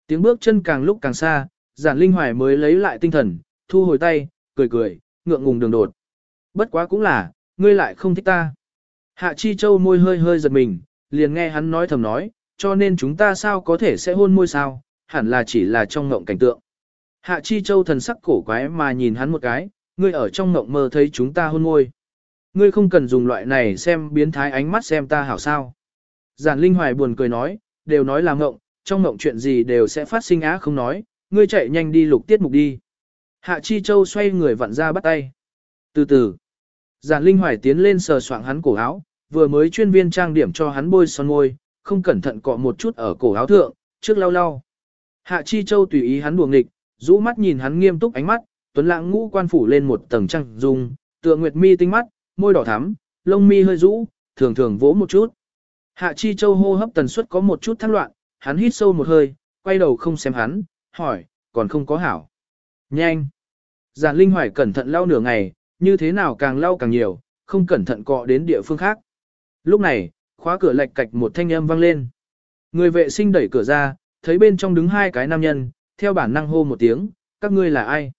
Tiếng bước chân càng lúc càng xa, giản linh hoài mới lấy lại tinh thần, thu hồi tay, cười cười, ngượng ngùng đường đột. Bất quá cũng là, ngươi lại không thích ta. Hạ Chi Châu môi hơi hơi giật mình, liền nghe hắn nói thầm nói, cho nên chúng ta sao có thể sẽ hôn môi sao, hẳn là chỉ là trong ngộng cảnh tượng. Hạ Chi Châu thần sắc cổ quái mà nhìn hắn một cái, ngươi ở trong ngộng mơ thấy chúng ta hôn môi. Ngươi không cần dùng loại này xem biến thái ánh mắt xem ta hảo sao. Giản Linh Hoài buồn cười nói, đều nói là ngộng, trong ngộng chuyện gì đều sẽ phát sinh á không nói, ngươi chạy nhanh đi lục tiết mục đi. Hạ Chi Châu xoay người vặn ra bắt tay. Từ từ, Giản Linh Hoài tiến lên sờ soạng hắn cổ áo, vừa mới chuyên viên trang điểm cho hắn bôi son môi, không cẩn thận cọ một chút ở cổ áo thượng, trước lau lau. Hạ Chi Châu tùy ý hắn buồng nghịch, rũ mắt nhìn hắn nghiêm túc ánh mắt, tuấn lãng ngũ quan phủ lên một tầng trăng dung, tựa nguyệt mi tinh mắt, môi đỏ thắm, lông mi hơi rũ, thường thường vỗ một chút. Hạ Chi Châu hô hấp tần suất có một chút thăng loạn, hắn hít sâu một hơi, quay đầu không xem hắn, hỏi, còn không có hảo. Nhanh! Giản Linh Hoài cẩn thận lau nửa ngày, như thế nào càng lau càng nhiều, không cẩn thận cọ đến địa phương khác. Lúc này, khóa cửa lạch cạch một thanh âm vang lên. Người vệ sinh đẩy cửa ra, thấy bên trong đứng hai cái nam nhân, theo bản năng hô một tiếng, các ngươi là ai?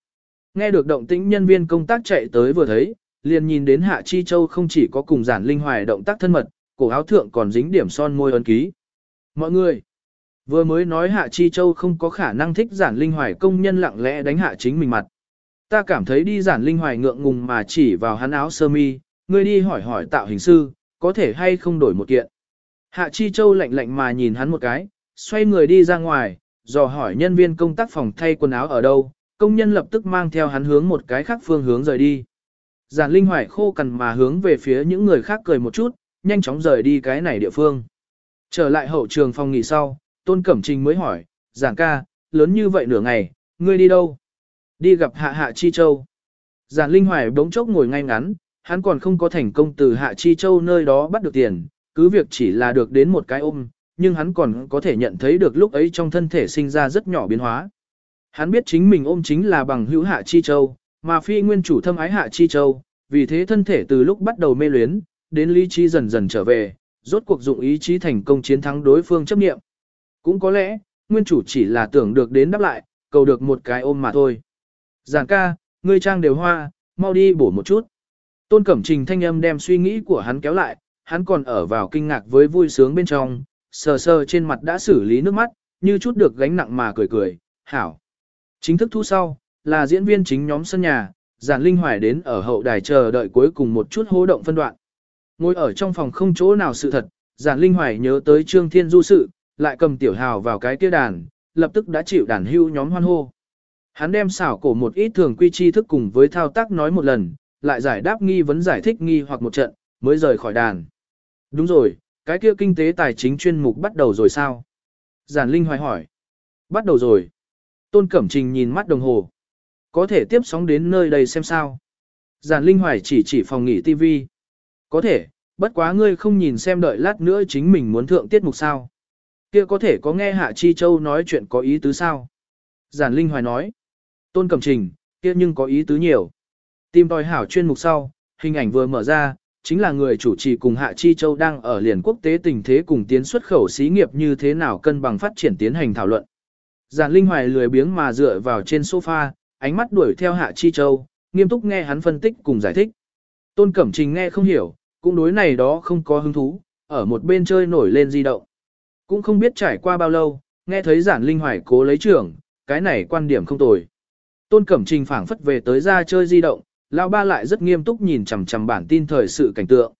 Nghe được động tĩnh nhân viên công tác chạy tới vừa thấy, liền nhìn đến Hạ Chi Châu không chỉ có cùng giản linh hoài động tác thân mật, cổ áo thượng còn dính điểm son môi ấn ký. Mọi người, vừa mới nói Hạ Chi Châu không có khả năng thích giản linh hoài công nhân lặng lẽ đánh hạ chính mình mặt. Ta cảm thấy đi giản linh hoài ngượng ngùng mà chỉ vào hắn áo sơ mi, ngươi đi hỏi hỏi tạo hình sư, có thể hay không đổi một kiện. Hạ Chi Châu lạnh lạnh mà nhìn hắn một cái, xoay người đi ra ngoài, dò hỏi nhân viên công tác phòng thay quần áo ở đâu, công nhân lập tức mang theo hắn hướng một cái khác phương hướng rời đi. Giản Linh Hoài khô cằn mà hướng về phía những người khác cười một chút, nhanh chóng rời đi cái này địa phương. Trở lại hậu trường phòng nghỉ sau, Tôn Cẩm Trình mới hỏi, Giản ca, lớn như vậy nửa ngày, ngươi đi đâu? Đi gặp Hạ Hạ Chi Châu. Giản Linh Hoài bỗng chốc ngồi ngay ngắn, hắn còn không có thành công từ Hạ Chi Châu nơi đó bắt được tiền, cứ việc chỉ là được đến một cái ôm, nhưng hắn còn có thể nhận thấy được lúc ấy trong thân thể sinh ra rất nhỏ biến hóa. Hắn biết chính mình ôm chính là bằng hữu Hạ Chi Châu, mà phi nguyên chủ thâm ái Hạ Chi Châu, vì thế thân thể từ lúc bắt đầu mê luyến, đến lý trí dần dần trở về, rốt cuộc dụng ý chí thành công chiến thắng đối phương chấp nghiệm. Cũng có lẽ, nguyên chủ chỉ là tưởng được đến đáp lại, cầu được một cái ôm mà thôi. Giảng ca, ngươi trang đều hoa, mau đi bổ một chút. Tôn Cẩm Trình thanh âm đem suy nghĩ của hắn kéo lại, hắn còn ở vào kinh ngạc với vui sướng bên trong, sờ sờ trên mặt đã xử lý nước mắt, như chút được gánh nặng mà cười cười, hảo. Chính thức thu sau, là diễn viên chính nhóm sân nhà, giản linh hoài đến ở hậu đài chờ đợi cuối cùng một chút hô động phân đoạn. Ngồi ở trong phòng không chỗ nào sự thật, giản linh hoài nhớ tới trương thiên du sự, lại cầm tiểu hào vào cái kia đàn, lập tức đã chịu đàn hưu nhóm hoan hô. Hắn đem xảo cổ một ít thường quy tri thức cùng với thao tác nói một lần, lại giải đáp nghi vấn giải thích nghi hoặc một trận, mới rời khỏi đàn. Đúng rồi, cái kia kinh tế tài chính chuyên mục bắt đầu rồi sao? Giản Linh hoài hỏi. Bắt đầu rồi. Tôn Cẩm Trình nhìn mắt đồng hồ. Có thể tiếp sóng đến nơi đây xem sao. Giản Linh hoài chỉ chỉ phòng nghỉ TV. Có thể, bất quá ngươi không nhìn xem đợi lát nữa chính mình muốn thượng tiết mục sao. Kia có thể có nghe Hạ Chi Châu nói chuyện có ý tứ sao? Giản Linh hoài nói. Tôn Cẩm Trình, kia nhưng có ý tứ nhiều. Tìm tòi hảo chuyên mục sau, hình ảnh vừa mở ra, chính là người chủ trì cùng Hạ Chi Châu đang ở liền quốc tế tình thế cùng tiến xuất khẩu xí nghiệp như thế nào cân bằng phát triển tiến hành thảo luận. Giản Linh Hoài lười biếng mà dựa vào trên sofa, ánh mắt đuổi theo Hạ Chi Châu, nghiêm túc nghe hắn phân tích cùng giải thích. Tôn Cẩm Trình nghe không hiểu, cũng đối này đó không có hứng thú, ở một bên chơi nổi lên di động. Cũng không biết trải qua bao lâu, nghe thấy Giản Linh Hoài cố lấy trưởng, cái này quan điểm không tồi. Tôn Cẩm Trình phảng phất về tới ra chơi di động, Lão ba lại rất nghiêm túc nhìn chằm chằm bản tin thời sự cảnh tượng.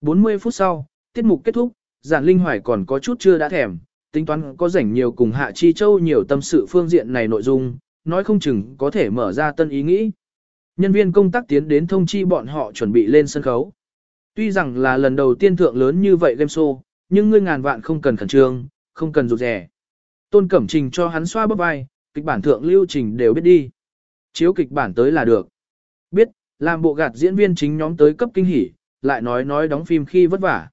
40 phút sau, tiết mục kết thúc, giản linh hoài còn có chút chưa đã thèm, tính toán có rảnh nhiều cùng Hạ Chi Châu nhiều tâm sự phương diện này nội dung, nói không chừng có thể mở ra tân ý nghĩ. Nhân viên công tác tiến đến thông chi bọn họ chuẩn bị lên sân khấu. Tuy rằng là lần đầu tiên thượng lớn như vậy game show, nhưng ngươi ngàn vạn không cần khẩn trương, không cần rụt rẻ. Tôn Cẩm Trình cho hắn xoa bóp vai, kịch bản thượng lưu trình đều biết đi. Chiếu kịch bản tới là được. Làm bộ gạt diễn viên chính nhóm tới cấp kinh hỉ, lại nói nói đóng phim khi vất vả.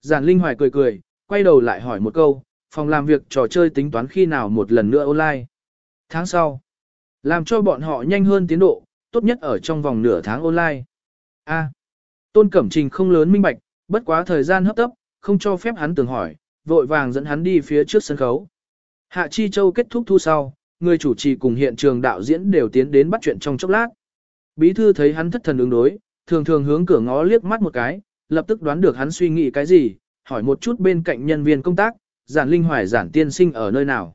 Giản Linh Hoài cười cười, quay đầu lại hỏi một câu, phòng làm việc trò chơi tính toán khi nào một lần nữa online. Tháng sau, làm cho bọn họ nhanh hơn tiến độ, tốt nhất ở trong vòng nửa tháng online. A. Tôn Cẩm Trình không lớn minh bạch, bất quá thời gian hấp tấp, không cho phép hắn tưởng hỏi, vội vàng dẫn hắn đi phía trước sân khấu. Hạ Chi Châu kết thúc thu sau, người chủ trì cùng hiện trường đạo diễn đều tiến đến bắt chuyện trong chốc lát. Bí thư thấy hắn thất thần ứng đối, thường thường hướng cửa ngó liếc mắt một cái, lập tức đoán được hắn suy nghĩ cái gì, hỏi một chút bên cạnh nhân viên công tác, giản linh hoài giản tiên sinh ở nơi nào.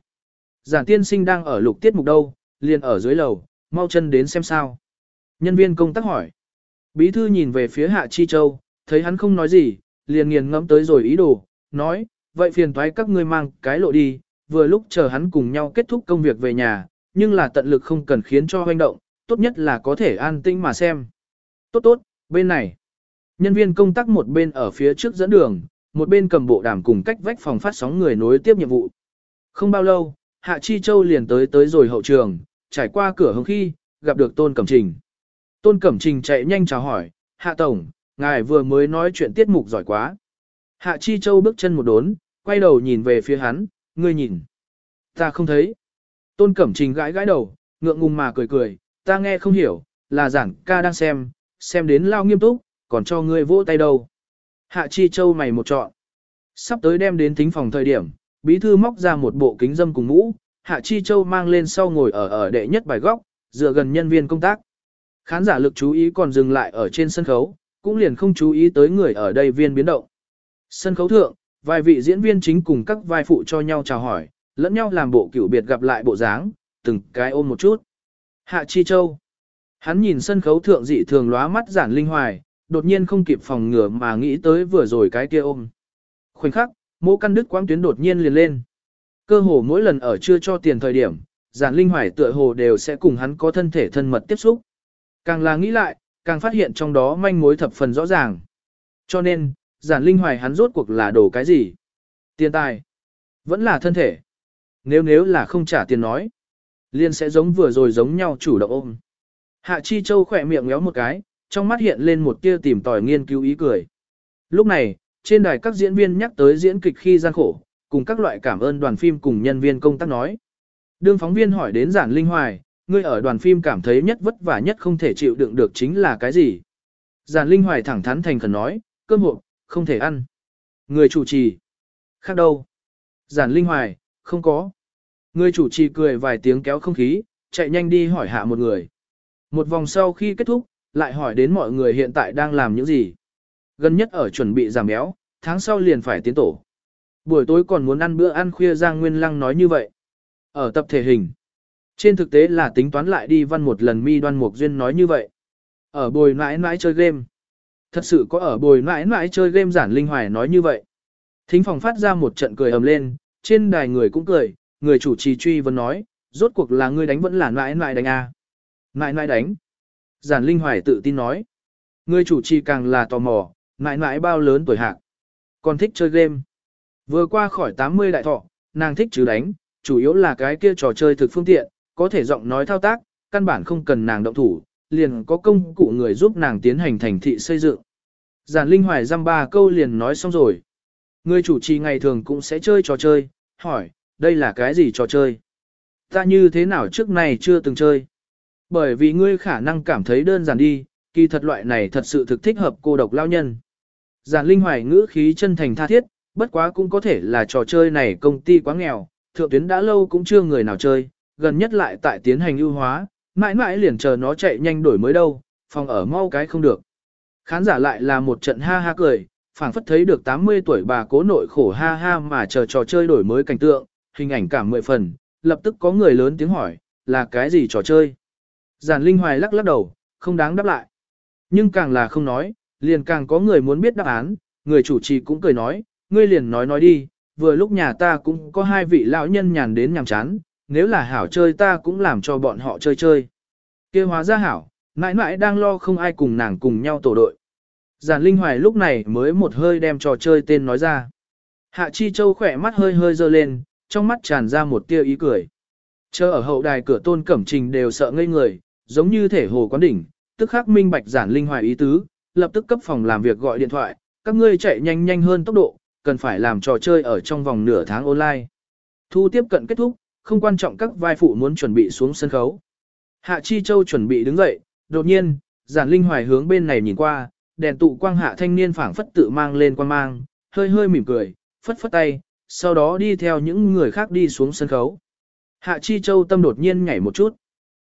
Giản tiên sinh đang ở lục tiết mục đâu, liền ở dưới lầu, mau chân đến xem sao. Nhân viên công tác hỏi. Bí thư nhìn về phía Hạ Chi Châu, thấy hắn không nói gì, liền nghiền ngẫm tới rồi ý đồ, nói, vậy phiền thoái các ngươi mang cái lộ đi, vừa lúc chờ hắn cùng nhau kết thúc công việc về nhà, nhưng là tận lực không cần khiến cho hoành động, tốt nhất là có thể an tinh mà xem. Tốt tốt, bên này. Nhân viên công tác một bên ở phía trước dẫn đường, một bên cầm bộ đàm cùng cách vách phòng phát sóng người nối tiếp nhiệm vụ. Không bao lâu, Hạ Chi Châu liền tới tới rồi hậu trường, trải qua cửa hông khi, gặp được Tôn Cẩm Trình. Tôn Cẩm Trình chạy nhanh chào hỏi, Hạ Tổng, ngài vừa mới nói chuyện tiết mục giỏi quá. Hạ Chi Châu bước chân một đốn, quay đầu nhìn về phía hắn, ngươi nhìn. Ta không thấy. Tôn Cẩm Trình gãi gãi đầu, ngượng ngùng mà cười cười, ta nghe không hiểu, là giảng ca đang xem, xem đến lao nghiêm túc, còn cho ngươi vỗ tay đâu. Hạ Chi Châu mày một trọn. Sắp tới đem đến thính phòng thời điểm, bí thư móc ra một bộ kính dâm cùng mũ, Hạ Chi Châu mang lên sau ngồi ở ở đệ nhất bài góc, dựa gần nhân viên công tác. Khán giả lực chú ý còn dừng lại ở trên sân khấu, cũng liền không chú ý tới người ở đây viên biến động. Sân khấu thượng, vài vị diễn viên chính cùng các vai phụ cho nhau chào hỏi, lẫn nhau làm bộ kiểu biệt gặp lại bộ dáng, từng cái ôm một chút. Hạ Chi Châu. Hắn nhìn sân khấu thượng dị thường lóa mắt giản linh hoài, đột nhiên không kịp phòng ngừa mà nghĩ tới vừa rồi cái kia ôm. Khoảnh khắc, mô căn đứt quang tuyến đột nhiên liền lên. Cơ hồ mỗi lần ở chưa cho tiền thời điểm, giản linh hoài tựa hồ đều sẽ cùng hắn có thân thể thân mật tiếp xúc. Càng là nghĩ lại, càng phát hiện trong đó manh mối thập phần rõ ràng. Cho nên, giản linh hoài hắn rốt cuộc là đồ cái gì? Tiền tài. Vẫn là thân thể. Nếu nếu là không trả tiền nói, liền sẽ giống vừa rồi giống nhau chủ động ôm. Hạ Chi Châu khỏe miệng ngéo một cái, trong mắt hiện lên một tia tìm tòi nghiên cứu ý cười. Lúc này, trên đài các diễn viên nhắc tới diễn kịch khi gian khổ, cùng các loại cảm ơn đoàn phim cùng nhân viên công tác nói. Đương phóng viên hỏi đến giản linh hoài, ngươi ở đoàn phim cảm thấy nhất vất vả nhất không thể chịu đựng được chính là cái gì? Giản linh hoài thẳng thắn thành khẩn nói, cơm hộp, không thể ăn. Người chủ trì. Khác đâu? Giản linh hoài, không có. Người chủ trì cười vài tiếng kéo không khí, chạy nhanh đi hỏi hạ một người. Một vòng sau khi kết thúc, lại hỏi đến mọi người hiện tại đang làm những gì. Gần nhất ở chuẩn bị giảm béo, tháng sau liền phải tiến tổ. Buổi tối còn muốn ăn bữa ăn khuya Giang Nguyên Lăng nói như vậy. Ở tập thể hình. Trên thực tế là tính toán lại đi văn một lần mi đoan mục duyên nói như vậy. Ở bồi mãi mãi chơi game. Thật sự có ở bồi mãi mãi chơi game giản linh hoài nói như vậy. Thính phòng phát ra một trận cười ầm lên, trên đài người cũng cười, người chủ trì truy vấn nói, rốt cuộc là ngươi đánh vẫn là nãi nãi đánh à? Nãi nãi đánh. Giản linh hoài tự tin nói. Người chủ trì càng là tò mò, nãi nãi bao lớn tuổi hạc. Còn thích chơi game. Vừa qua khỏi 80 đại thọ, nàng thích chứ đánh, chủ yếu là cái kia trò chơi thực phương tiện, có thể giọng nói thao tác, căn bản không cần nàng động thủ, liền có công cụ người giúp nàng tiến hành thành thị xây dựng. Giản Linh Hoài dăm ba câu liền nói xong rồi. Người chủ trì ngày thường cũng sẽ chơi trò chơi, hỏi, đây là cái gì trò chơi? Ta như thế nào trước này chưa từng chơi? Bởi vì ngươi khả năng cảm thấy đơn giản đi, kỳ thật loại này thật sự thực thích hợp cô độc lao nhân. Giản Linh Hoài ngữ khí chân thành tha thiết, bất quá cũng có thể là trò chơi này công ty quá nghèo, thượng tuyến đã lâu cũng chưa người nào chơi, gần nhất lại tại tiến hành ưu hóa, mãi mãi liền chờ nó chạy nhanh đổi mới đâu, phòng ở mau cái không được. Khán giả lại là một trận ha ha cười, phảng phất thấy được 80 tuổi bà cố nội khổ ha ha mà chờ trò chơi đổi mới cảnh tượng, hình ảnh cảm mười phần, lập tức có người lớn tiếng hỏi, là cái gì trò chơi? Giản Linh Hoài lắc lắc đầu, không đáng đáp lại. Nhưng càng là không nói, liền càng có người muốn biết đáp án, người chủ trì cũng cười nói, ngươi liền nói nói đi, vừa lúc nhà ta cũng có hai vị lão nhân nhàn đến nhàm chán, nếu là hảo chơi ta cũng làm cho bọn họ chơi chơi. kia hóa ra hảo, mãi mãi đang lo không ai cùng nàng cùng nhau tổ đội. Giản Linh Hoài lúc này mới một hơi đem trò chơi tên nói ra. Hạ Chi Châu khỏe mắt hơi hơi dơ lên, trong mắt tràn ra một tia ý cười. Chờ ở hậu đài cửa tôn cẩm trình đều sợ ngây người, giống như thể hồ quán đỉnh, tức khắc minh bạch giản linh hoài ý tứ, lập tức cấp phòng làm việc gọi điện thoại, các ngươi chạy nhanh nhanh hơn tốc độ, cần phải làm trò chơi ở trong vòng nửa tháng online. Thu tiếp cận kết thúc, không quan trọng các vai phụ muốn chuẩn bị xuống sân khấu. Hạ Chi Châu chuẩn bị đứng dậy, đột nhiên, giản linh hoài hướng bên này nhìn qua, đèn tụ quang hạ thanh niên phảng phất tự mang lên quan mang, hơi hơi mỉm cười, phất phất tay, sau đó đi theo những người khác đi xuống sân khấu. Hạ Chi Châu tâm đột nhiên nhảy một chút.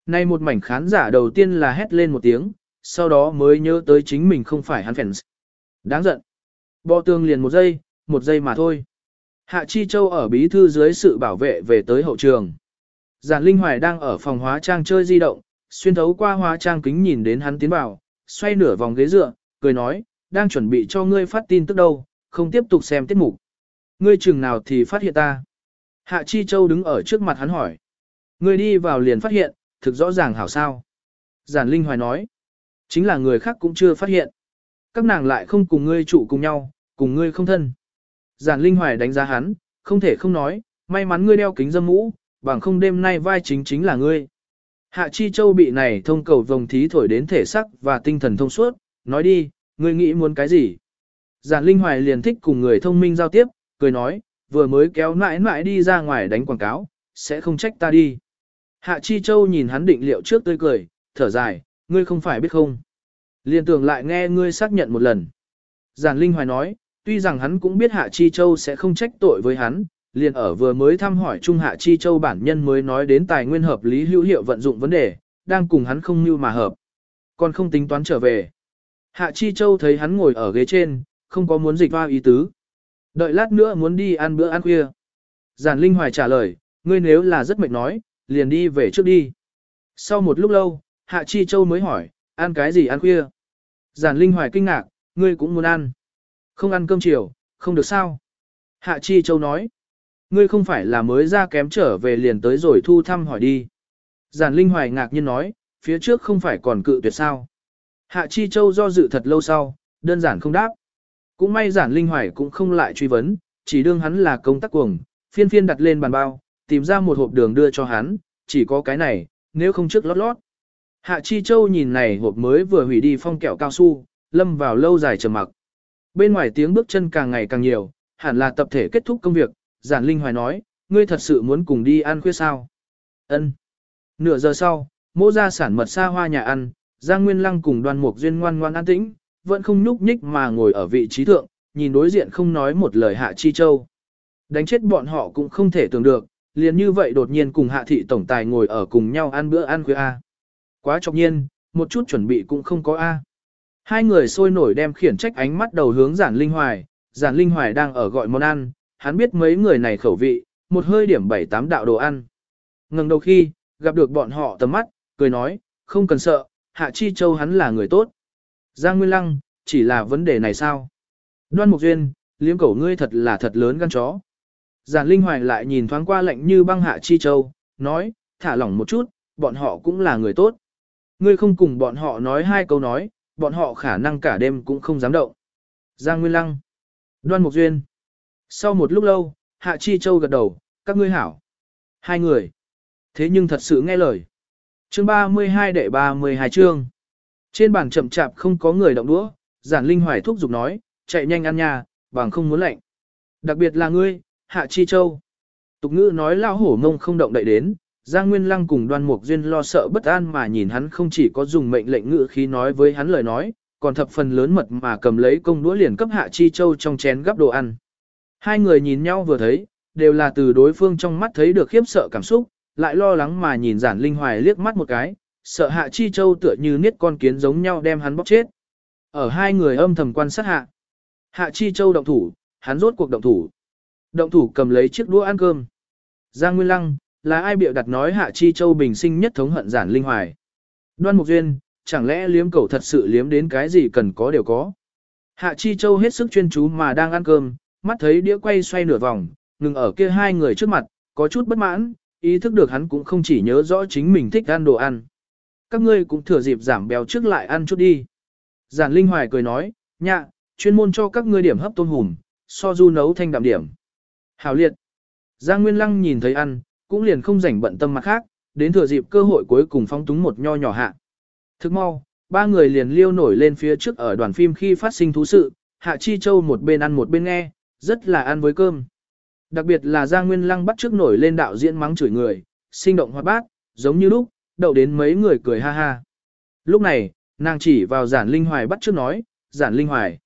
Nay một mảnh khán giả đầu tiên là hét lên một tiếng, sau đó mới nhớ tới chính mình không phải hắn fans. Đáng giận. Bò tường liền một giây, một giây mà thôi. Hạ Chi Châu ở bí thư dưới sự bảo vệ về tới hậu trường. Giản Linh Hoài đang ở phòng hóa trang chơi di động, xuyên thấu qua hóa trang kính nhìn đến hắn tiến vào, xoay nửa vòng ghế dựa, cười nói, đang chuẩn bị cho ngươi phát tin tức đâu, không tiếp tục xem tiết mục. Ngươi chừng nào thì phát hiện ta. Hạ Chi Châu đứng ở trước mặt hắn hỏi. Ngươi đi vào liền phát hiện, thực rõ ràng hảo sao. Giản Linh Hoài nói. Chính là người khác cũng chưa phát hiện. Các nàng lại không cùng ngươi trụ cùng nhau, cùng ngươi không thân. Giản Linh Hoài đánh giá hắn, không thể không nói, may mắn ngươi đeo kính dâm mũ, bằng không đêm nay vai chính chính là ngươi. Hạ Chi Châu bị này thông cầu vòng thí thổi đến thể sắc và tinh thần thông suốt, nói đi, ngươi nghĩ muốn cái gì? Giản Linh Hoài liền thích cùng người thông minh giao tiếp, cười nói, vừa mới kéo mãi mãi đi ra ngoài đánh quảng cáo, sẽ không trách ta đi. Hạ Chi Châu nhìn hắn định liệu trước tươi cười, thở dài, ngươi không phải biết không. Liên tưởng lại nghe ngươi xác nhận một lần. Giản Linh Hoài nói, tuy rằng hắn cũng biết Hạ Chi Châu sẽ không trách tội với hắn, liền ở vừa mới thăm hỏi Trung Hạ Chi Châu bản nhân mới nói đến tài nguyên hợp lý hữu hiệu vận dụng vấn đề, đang cùng hắn không như mà hợp. Còn không tính toán trở về. Hạ Chi Châu thấy hắn ngồi ở ghế trên, không có muốn dịch hoa ý tứ. Đợi lát nữa muốn đi ăn bữa ăn khuya. Giản Linh Hoài trả lời, ngươi nếu là rất mệt nói, liền đi về trước đi. Sau một lúc lâu, Hạ Chi Châu mới hỏi, ăn cái gì ăn khuya? Giản Linh Hoài kinh ngạc, ngươi cũng muốn ăn. Không ăn cơm chiều, không được sao? Hạ Chi Châu nói, ngươi không phải là mới ra kém trở về liền tới rồi thu thăm hỏi đi. Giản Linh Hoài ngạc nhiên nói, phía trước không phải còn cự tuyệt sao. Hạ Chi Châu do dự thật lâu sau, đơn giản không đáp. Cũng may Giản Linh Hoài cũng không lại truy vấn, chỉ đương hắn là công tác cuồng, phiên phiên đặt lên bàn bao, tìm ra một hộp đường đưa cho hắn, chỉ có cái này, nếu không trước lót lót. Hạ Chi Châu nhìn này hộp mới vừa hủy đi phong kẹo cao su, lâm vào lâu dài trầm mặc. Bên ngoài tiếng bước chân càng ngày càng nhiều, hẳn là tập thể kết thúc công việc, giản linh hoài nói, ngươi thật sự muốn cùng đi ăn khuya sao? Ân. Nửa giờ sau, mô ra sản mật xa hoa nhà ăn, Giang Nguyên Lăng cùng đoàn mục duyên ngoan ngoan an tĩnh, vẫn không nhúc nhích mà ngồi ở vị trí thượng, nhìn đối diện không nói một lời Hạ Chi Châu. Đánh chết bọn họ cũng không thể tưởng được, liền như vậy đột nhiên cùng Hạ Thị Tổng Tài ngồi ở cùng nhau ăn bữa ăn khuya A. Quá chọc nhiên, một chút chuẩn bị cũng không có A. Hai người sôi nổi đem khiển trách ánh mắt đầu hướng giản linh hoài, giản linh hoài đang ở gọi món ăn, hắn biết mấy người này khẩu vị, một hơi điểm bảy tám đạo đồ ăn. Ngừng đầu khi, gặp được bọn họ tầm mắt, cười nói, không cần sợ, Hạ Chi Châu hắn là người tốt. Giang Nguyên Lăng, chỉ là vấn đề này sao? Đoan Mục Duyên, liếm cẩu ngươi thật là thật lớn gan chó. Giản Linh Hoài lại nhìn thoáng qua lạnh như băng Hạ Chi Châu, nói, thả lỏng một chút, bọn họ cũng là người tốt. Ngươi không cùng bọn họ nói hai câu nói, bọn họ khả năng cả đêm cũng không dám động. Giang Nguyên Lăng, Đoan Mục Duyên. Sau một lúc lâu, Hạ Chi Châu gật đầu, các ngươi hảo. Hai người. Thế nhưng thật sự nghe lời. Chương 32 đệ 32 chương. Trên bàn chậm chạp không có người động đũa, giản linh hoài thúc giục nói, chạy nhanh ăn nha, bằng không muốn lạnh. Đặc biệt là ngươi, Hạ Chi Châu. Tục ngữ nói lao hổ ngông không động đậy đến, Giang Nguyên Lăng cùng đoan mục duyên lo sợ bất an mà nhìn hắn không chỉ có dùng mệnh lệnh ngữ khi nói với hắn lời nói, còn thập phần lớn mật mà cầm lấy công đũa liền cấp Hạ Chi Châu trong chén gắp đồ ăn. Hai người nhìn nhau vừa thấy, đều là từ đối phương trong mắt thấy được khiếp sợ cảm xúc, lại lo lắng mà nhìn giản linh hoài liếc mắt một cái, sợ Hạ Chi Châu tựa như niết con kiến giống nhau đem hắn bóc chết. Ở hai người âm thầm quan sát hạ. Hạ Chi Châu động thủ, hắn rốt cuộc động thủ. Động thủ cầm lấy chiếc đũa ăn cơm. Giang Nguyên Lăng, là ai bịa đặt nói Hạ Chi Châu bình sinh nhất thống hận giản linh hoài. Đoan Mục Duyên, chẳng lẽ liếm cầu thật sự liếm đến cái gì cần có đều có. Hạ Chi Châu hết sức chuyên chú mà đang ăn cơm, mắt thấy đĩa quay xoay nửa vòng, ngừng ở kia hai người trước mặt, có chút bất mãn, ý thức được hắn cũng không chỉ nhớ rõ chính mình thích ăn đồ ăn. Các ngươi cũng thừa dịp giảm béo trước lại ăn chút đi. Giản Linh Hoài cười nói, nhạ, chuyên môn cho các ngươi điểm hấp tôm hùm, so du nấu thanh đạm điểm. Hảo liệt. Giang Nguyên Lăng nhìn thấy ăn, cũng liền không rảnh bận tâm mặt khác, đến thừa dịp cơ hội cuối cùng phóng túng một nho nhỏ hạ. Thức mau, ba người liền liêu nổi lên phía trước ở đoàn phim khi phát sinh thú sự, Hạ Chi Châu một bên ăn một bên nghe, rất là ăn với cơm. Đặc biệt là Giang Nguyên Lăng bắt trước nổi lên đạo diễn mắng chửi người, sinh động hoạt bát, giống như lúc, đậu đến mấy người cười ha ha. Lúc này, nàng chỉ vào giản linh hoài bắt trước nói, giản linh hoài.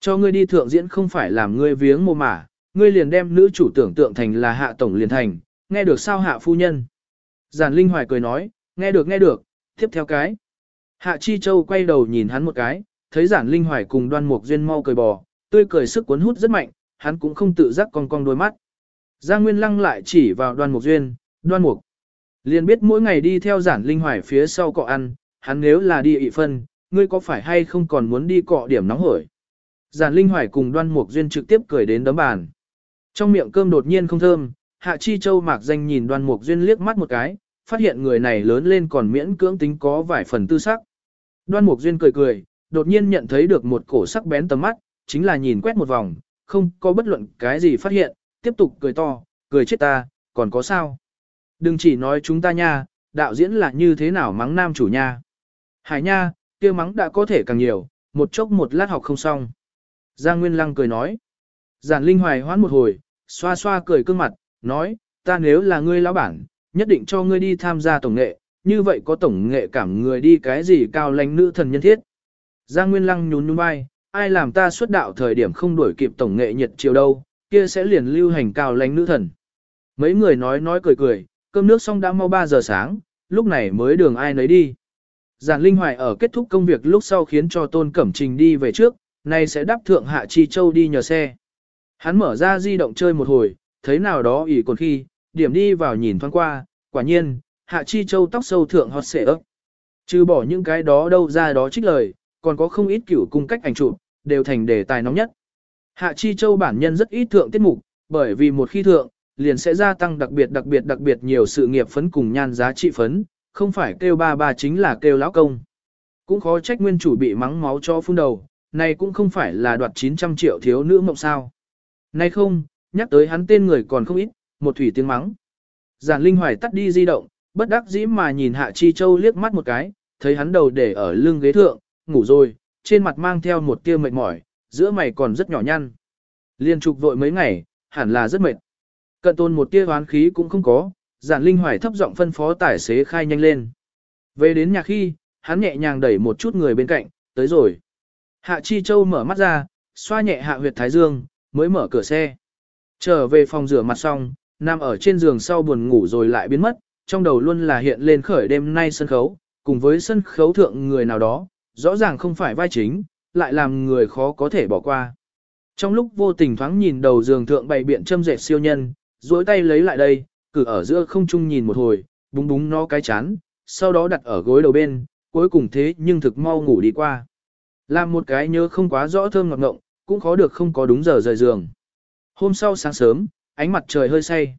Cho ngươi đi thượng diễn không phải làm ngươi viếng mồ mả, ngươi liền đem nữ chủ tưởng tượng thành là hạ tổng liền thành, nghe được sao hạ phu nhân. Giản linh hoài cười nói, nghe được nghe được, tiếp theo cái. Hạ Chi Châu quay đầu nhìn hắn một cái, thấy giản linh hoài cùng đoan mục duyên mau cười bò, tươi cười sức cuốn hút rất mạnh, hắn cũng không tự giác cong cong đôi mắt. Giang Nguyên Lăng lại chỉ vào đoan mục duyên, đoan mục. Liền biết mỗi ngày đi theo giản linh hoài phía sau cọ ăn, hắn nếu là đi ị phân, ngươi có phải hay không còn muốn đi cọ điểm nóng hổi. Giản linh hoài cùng đoan mục duyên trực tiếp cười đến đấm bàn. Trong miệng cơm đột nhiên không thơm, hạ chi châu mạc danh nhìn đoan mục duyên liếc mắt một cái, phát hiện người này lớn lên còn miễn cưỡng tính có vài phần tư sắc. Đoan mục duyên cười cười, đột nhiên nhận thấy được một cổ sắc bén tầm mắt, chính là nhìn quét một vòng, không có bất luận cái gì phát hiện, tiếp tục cười to, cười chết ta, còn có sao? Đừng chỉ nói chúng ta nha, đạo diễn là như thế nào mắng nam chủ nha. Hải nha, kia mắng đã có thể càng nhiều, một chốc một lát học không xong. Giang Nguyên Lăng cười nói. Giản Linh Hoài hoán một hồi, xoa xoa cười cương mặt, nói, ta nếu là ngươi lão bản, nhất định cho ngươi đi tham gia tổng nghệ, như vậy có tổng nghệ cảm người đi cái gì cao lãnh nữ thần nhân thiết. Giang Nguyên Lăng nhún nhún vai, ai làm ta xuất đạo thời điểm không đuổi kịp tổng nghệ nhiệt chiều đâu, kia sẽ liền lưu hành cao lãnh nữ thần. Mấy người nói nói cười cười, cơm nước xong đã mau 3 giờ sáng, lúc này mới đường ai nấy đi. Giản Linh Hoài ở kết thúc công việc lúc sau khiến cho Tôn Cẩm Trình đi về trước, nay sẽ đáp thượng Hạ Chi Châu đi nhờ xe. Hắn mở ra di động chơi một hồi, thấy nào đó ỉ còn khi, điểm đi vào nhìn thoáng qua, quả nhiên, Hạ Chi Châu tóc sâu thượng hot xệ ấp. Trừ bỏ những cái đó đâu ra đó trích lời, còn có không ít kiểu cung cách ảnh chụp, đều thành đề tài nóng nhất. Hạ Chi Châu bản nhân rất ít thượng tiết mục, bởi vì một khi thượng, liền sẽ gia tăng đặc biệt đặc biệt đặc biệt nhiều sự nghiệp phấn cùng nhan giá trị phấn, không phải kêu ba ba chính là kêu lão công. Cũng khó trách nguyên chủ bị mắng máu cho phun đầu, này cũng không phải là đoạt 900 triệu thiếu nữ mộng sao. Này không, nhắc tới hắn tên người còn không ít, một thủy tiếng mắng. Giản Linh Hoài tắt đi di động, bất đắc dĩ mà nhìn Hạ Chi Châu liếc mắt một cái, thấy hắn đầu để ở lưng ghế thượng, ngủ rồi, trên mặt mang theo một tia mệt mỏi, giữa mày còn rất nhỏ nhăn. Liên trục vội mấy ngày, hẳn là rất mệt. Cận tôn một tia hoán khí cũng không có, giản linh hoài thấp giọng phân phó tài xế khai nhanh lên. Về đến nhà khi, hắn nhẹ nhàng đẩy một chút người bên cạnh, tới rồi. Hạ Chi Châu mở mắt ra, xoa nhẹ hạ huyệt thái dương, mới mở cửa xe. Trở về phòng rửa mặt xong, nằm ở trên giường sau buồn ngủ rồi lại biến mất, trong đầu luôn là hiện lên khởi đêm nay sân khấu, cùng với sân khấu thượng người nào đó, rõ ràng không phải vai chính, lại làm người khó có thể bỏ qua. Trong lúc vô tình thoáng nhìn đầu giường thượng bày biện châm dệt siêu nhân, duỗi tay lấy lại đây, cử ở giữa không trung nhìn một hồi, búng búng nó cái chán, sau đó đặt ở gối đầu bên, cuối cùng thế nhưng thực mau ngủ đi qua. Làm một cái nhớ không quá rõ thơm ngọt ngộng, cũng khó được không có đúng giờ rời giường. Hôm sau sáng sớm, ánh mặt trời hơi say.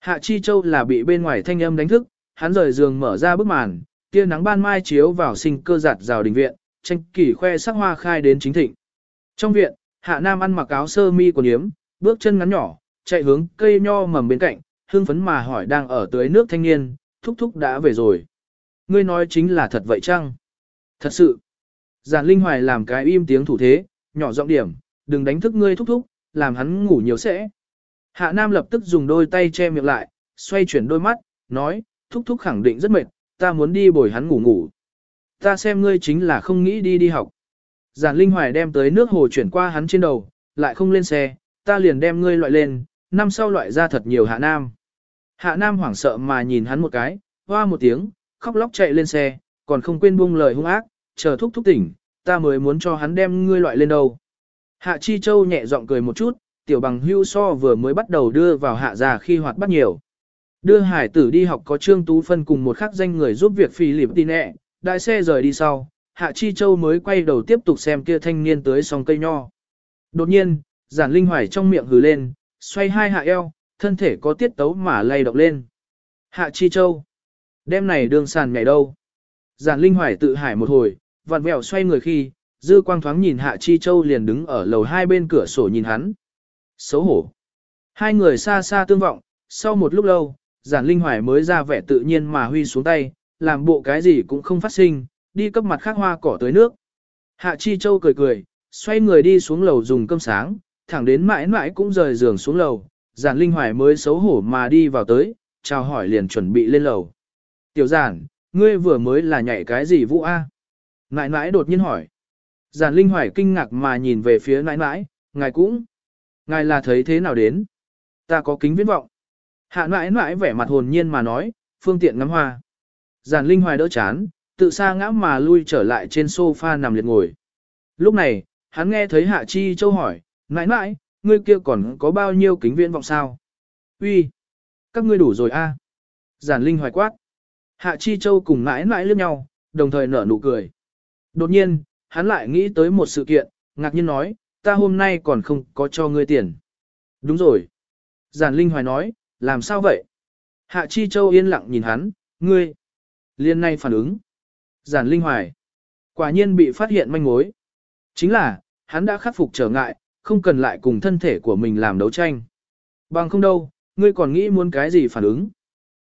Hạ Chi Châu là bị bên ngoài thanh âm đánh thức, hắn rời giường mở ra bức màn, tia nắng ban mai chiếu vào sinh cơ giạt rào đình viện, tranh kỳ khoe sắc hoa khai đến chính thịnh. Trong viện, Hạ Nam ăn mặc áo sơ mi quần yếm, bước chân ngắn nhỏ, chạy hướng cây nho mầm bên cạnh, hương phấn mà hỏi đang ở tưới nước thanh niên, thúc thúc đã về rồi. Ngươi nói chính là thật vậy chăng? Thật sự. Giản Linh Hoài làm cái im tiếng thủ thế, nhỏ giọng điểm, đừng đánh thức ngươi thúc thúc, làm hắn ngủ nhiều sẽ. Hạ Nam lập tức dùng đôi tay che miệng lại, xoay chuyển đôi mắt, nói, thúc thúc khẳng định rất mệt, ta muốn đi bồi hắn ngủ ngủ. Ta xem ngươi chính là không nghĩ đi đi học. Giản Linh Hoài đem tới nước hồ chuyển qua hắn trên đầu, lại không lên xe, ta liền đem ngươi loại lên, năm sau loại ra thật nhiều hạ nam. Hạ nam hoảng sợ mà nhìn hắn một cái, hoa một tiếng, khóc lóc chạy lên xe, còn không quên buông lời hung ác, chờ thúc thúc tỉnh, ta mới muốn cho hắn đem ngươi loại lên đâu. Hạ Chi Châu nhẹ giọng cười một chút, tiểu bằng hưu so vừa mới bắt đầu đưa vào hạ già khi hoạt bắt nhiều. Đưa hải tử đi học có Trương Tú Phân cùng một khắc danh người giúp việc phi lịp tin nẹ, đại xe rời đi sau, Hạ Chi Châu mới quay đầu tiếp tục xem kia thanh niên tới song cây nho. Đột nhiên, giản linh hoài trong miệng hừ lên, xoay hai hạ eo, thân thể có tiết tấu mà lay động lên. Hạ Chi Châu, đêm này đường sàn ngày đâu? Giản linh hoài tự hải một hồi, vặn vẹo xoay người khi, dư quang thoáng nhìn Hạ Chi Châu liền đứng ở lầu hai bên cửa sổ nhìn hắn. Xấu hổ. Hai người xa xa tương vọng, sau một lúc lâu, giản linh hoài mới ra vẻ tự nhiên mà huy xuống tay, làm bộ cái gì cũng không phát sinh, đi cấp mặt khác hoa cỏ tới nước. Hạ Chi Châu cười cười, xoay người đi xuống lầu dùng cơm sáng, thẳng đến mãi mãi cũng rời giường xuống lầu, giản linh hoài mới xấu hổ mà đi vào tới, chào hỏi liền chuẩn bị lên lầu. Tiểu giản, ngươi vừa mới là nhảy cái gì vũ a? Mãi mãi đột nhiên hỏi. Giản linh hoài kinh ngạc mà nhìn về phía mãi mãi, ngài cũng. Ngài là thấy thế nào đến? Ta có kính viễn vọng. Hạ mãi mãi vẻ mặt hồn nhiên mà nói, phương tiện ngắm hoa. Giản linh hoài đỡ chán, tự xa ngã mà lui trở lại trên sofa nằm liệt ngồi. Lúc này, hắn nghe thấy Hạ Chi Châu hỏi, mãi mãi, ngươi kia còn có bao nhiêu kính viễn vọng sao? Uy, các ngươi đủ rồi a. Giản Linh hoài quát. Hạ Chi Châu cùng mãi mãi liếc nhau, đồng thời nở nụ cười. Đột nhiên, hắn lại nghĩ tới một sự kiện, ngạc nhiên nói, ta hôm nay còn không có cho ngươi tiền. Đúng rồi. Giản Linh hoài nói, làm sao vậy? Hạ Chi Châu yên lặng nhìn hắn, ngươi. Liên nay phản ứng. Giản Linh hoài. Quả nhiên bị phát hiện manh mối. Chính là, hắn đã khắc phục trở ngại, không cần lại cùng thân thể của mình làm đấu tranh. Bằng không đâu, ngươi còn nghĩ muốn cái gì phản ứng?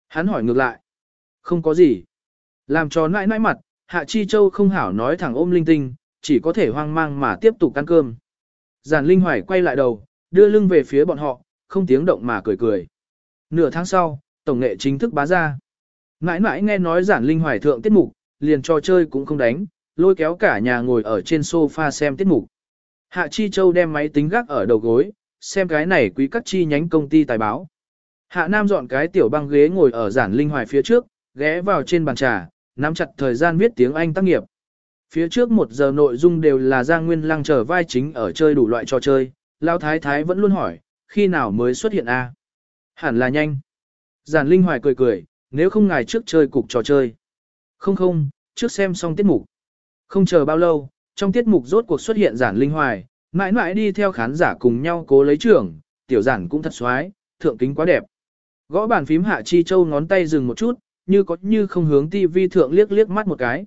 Hắn hỏi ngược lại. Không có gì. Làm cho nãi nãi mặt, Hạ Chi Châu không hảo nói thẳng ôm linh tinh, chỉ có thể hoang mang mà tiếp tục ăn cơm. Giản Linh Hoài quay lại đầu, đưa lưng về phía bọn họ, không tiếng động mà cười cười. Nửa tháng sau, tổng nghệ chính thức bá ra. nãi nãi nghe nói Giản Linh Hoài thượng tiết mục, liền trò chơi cũng không đánh, lôi kéo cả nhà ngồi ở trên sofa xem tiết mục. Hạ Chi Châu đem máy tính gác ở đầu gối, xem cái này quý các chi nhánh công ty tài báo. Hạ Nam dọn cái tiểu băng ghế ngồi ở Giản Linh Hoài phía trước, ghé vào trên bàn trà, nắm chặt thời gian viết tiếng Anh tác nghiệp. Phía trước một giờ nội dung đều là Giang Nguyên Lăng trở vai chính ở chơi đủ loại trò chơi, Lão Thái Thái vẫn luôn hỏi, khi nào mới xuất hiện a? Hẳn là nhanh. Giản Linh Hoài cười cười, nếu không ngài trước chơi cục trò chơi. Không không, trước xem xong tiết mục. Không chờ bao lâu, trong tiết mục rốt cuộc xuất hiện Giản Linh Hoài, mãi mãi đi theo khán giả cùng nhau cố lấy trưởng, tiểu giản cũng thật xoái, thượng kính quá đẹp. Gõ bàn phím Hạ Chi Châu ngón tay dừng một chút, như có như không hướng tivi thượng liếc liếc mắt một cái.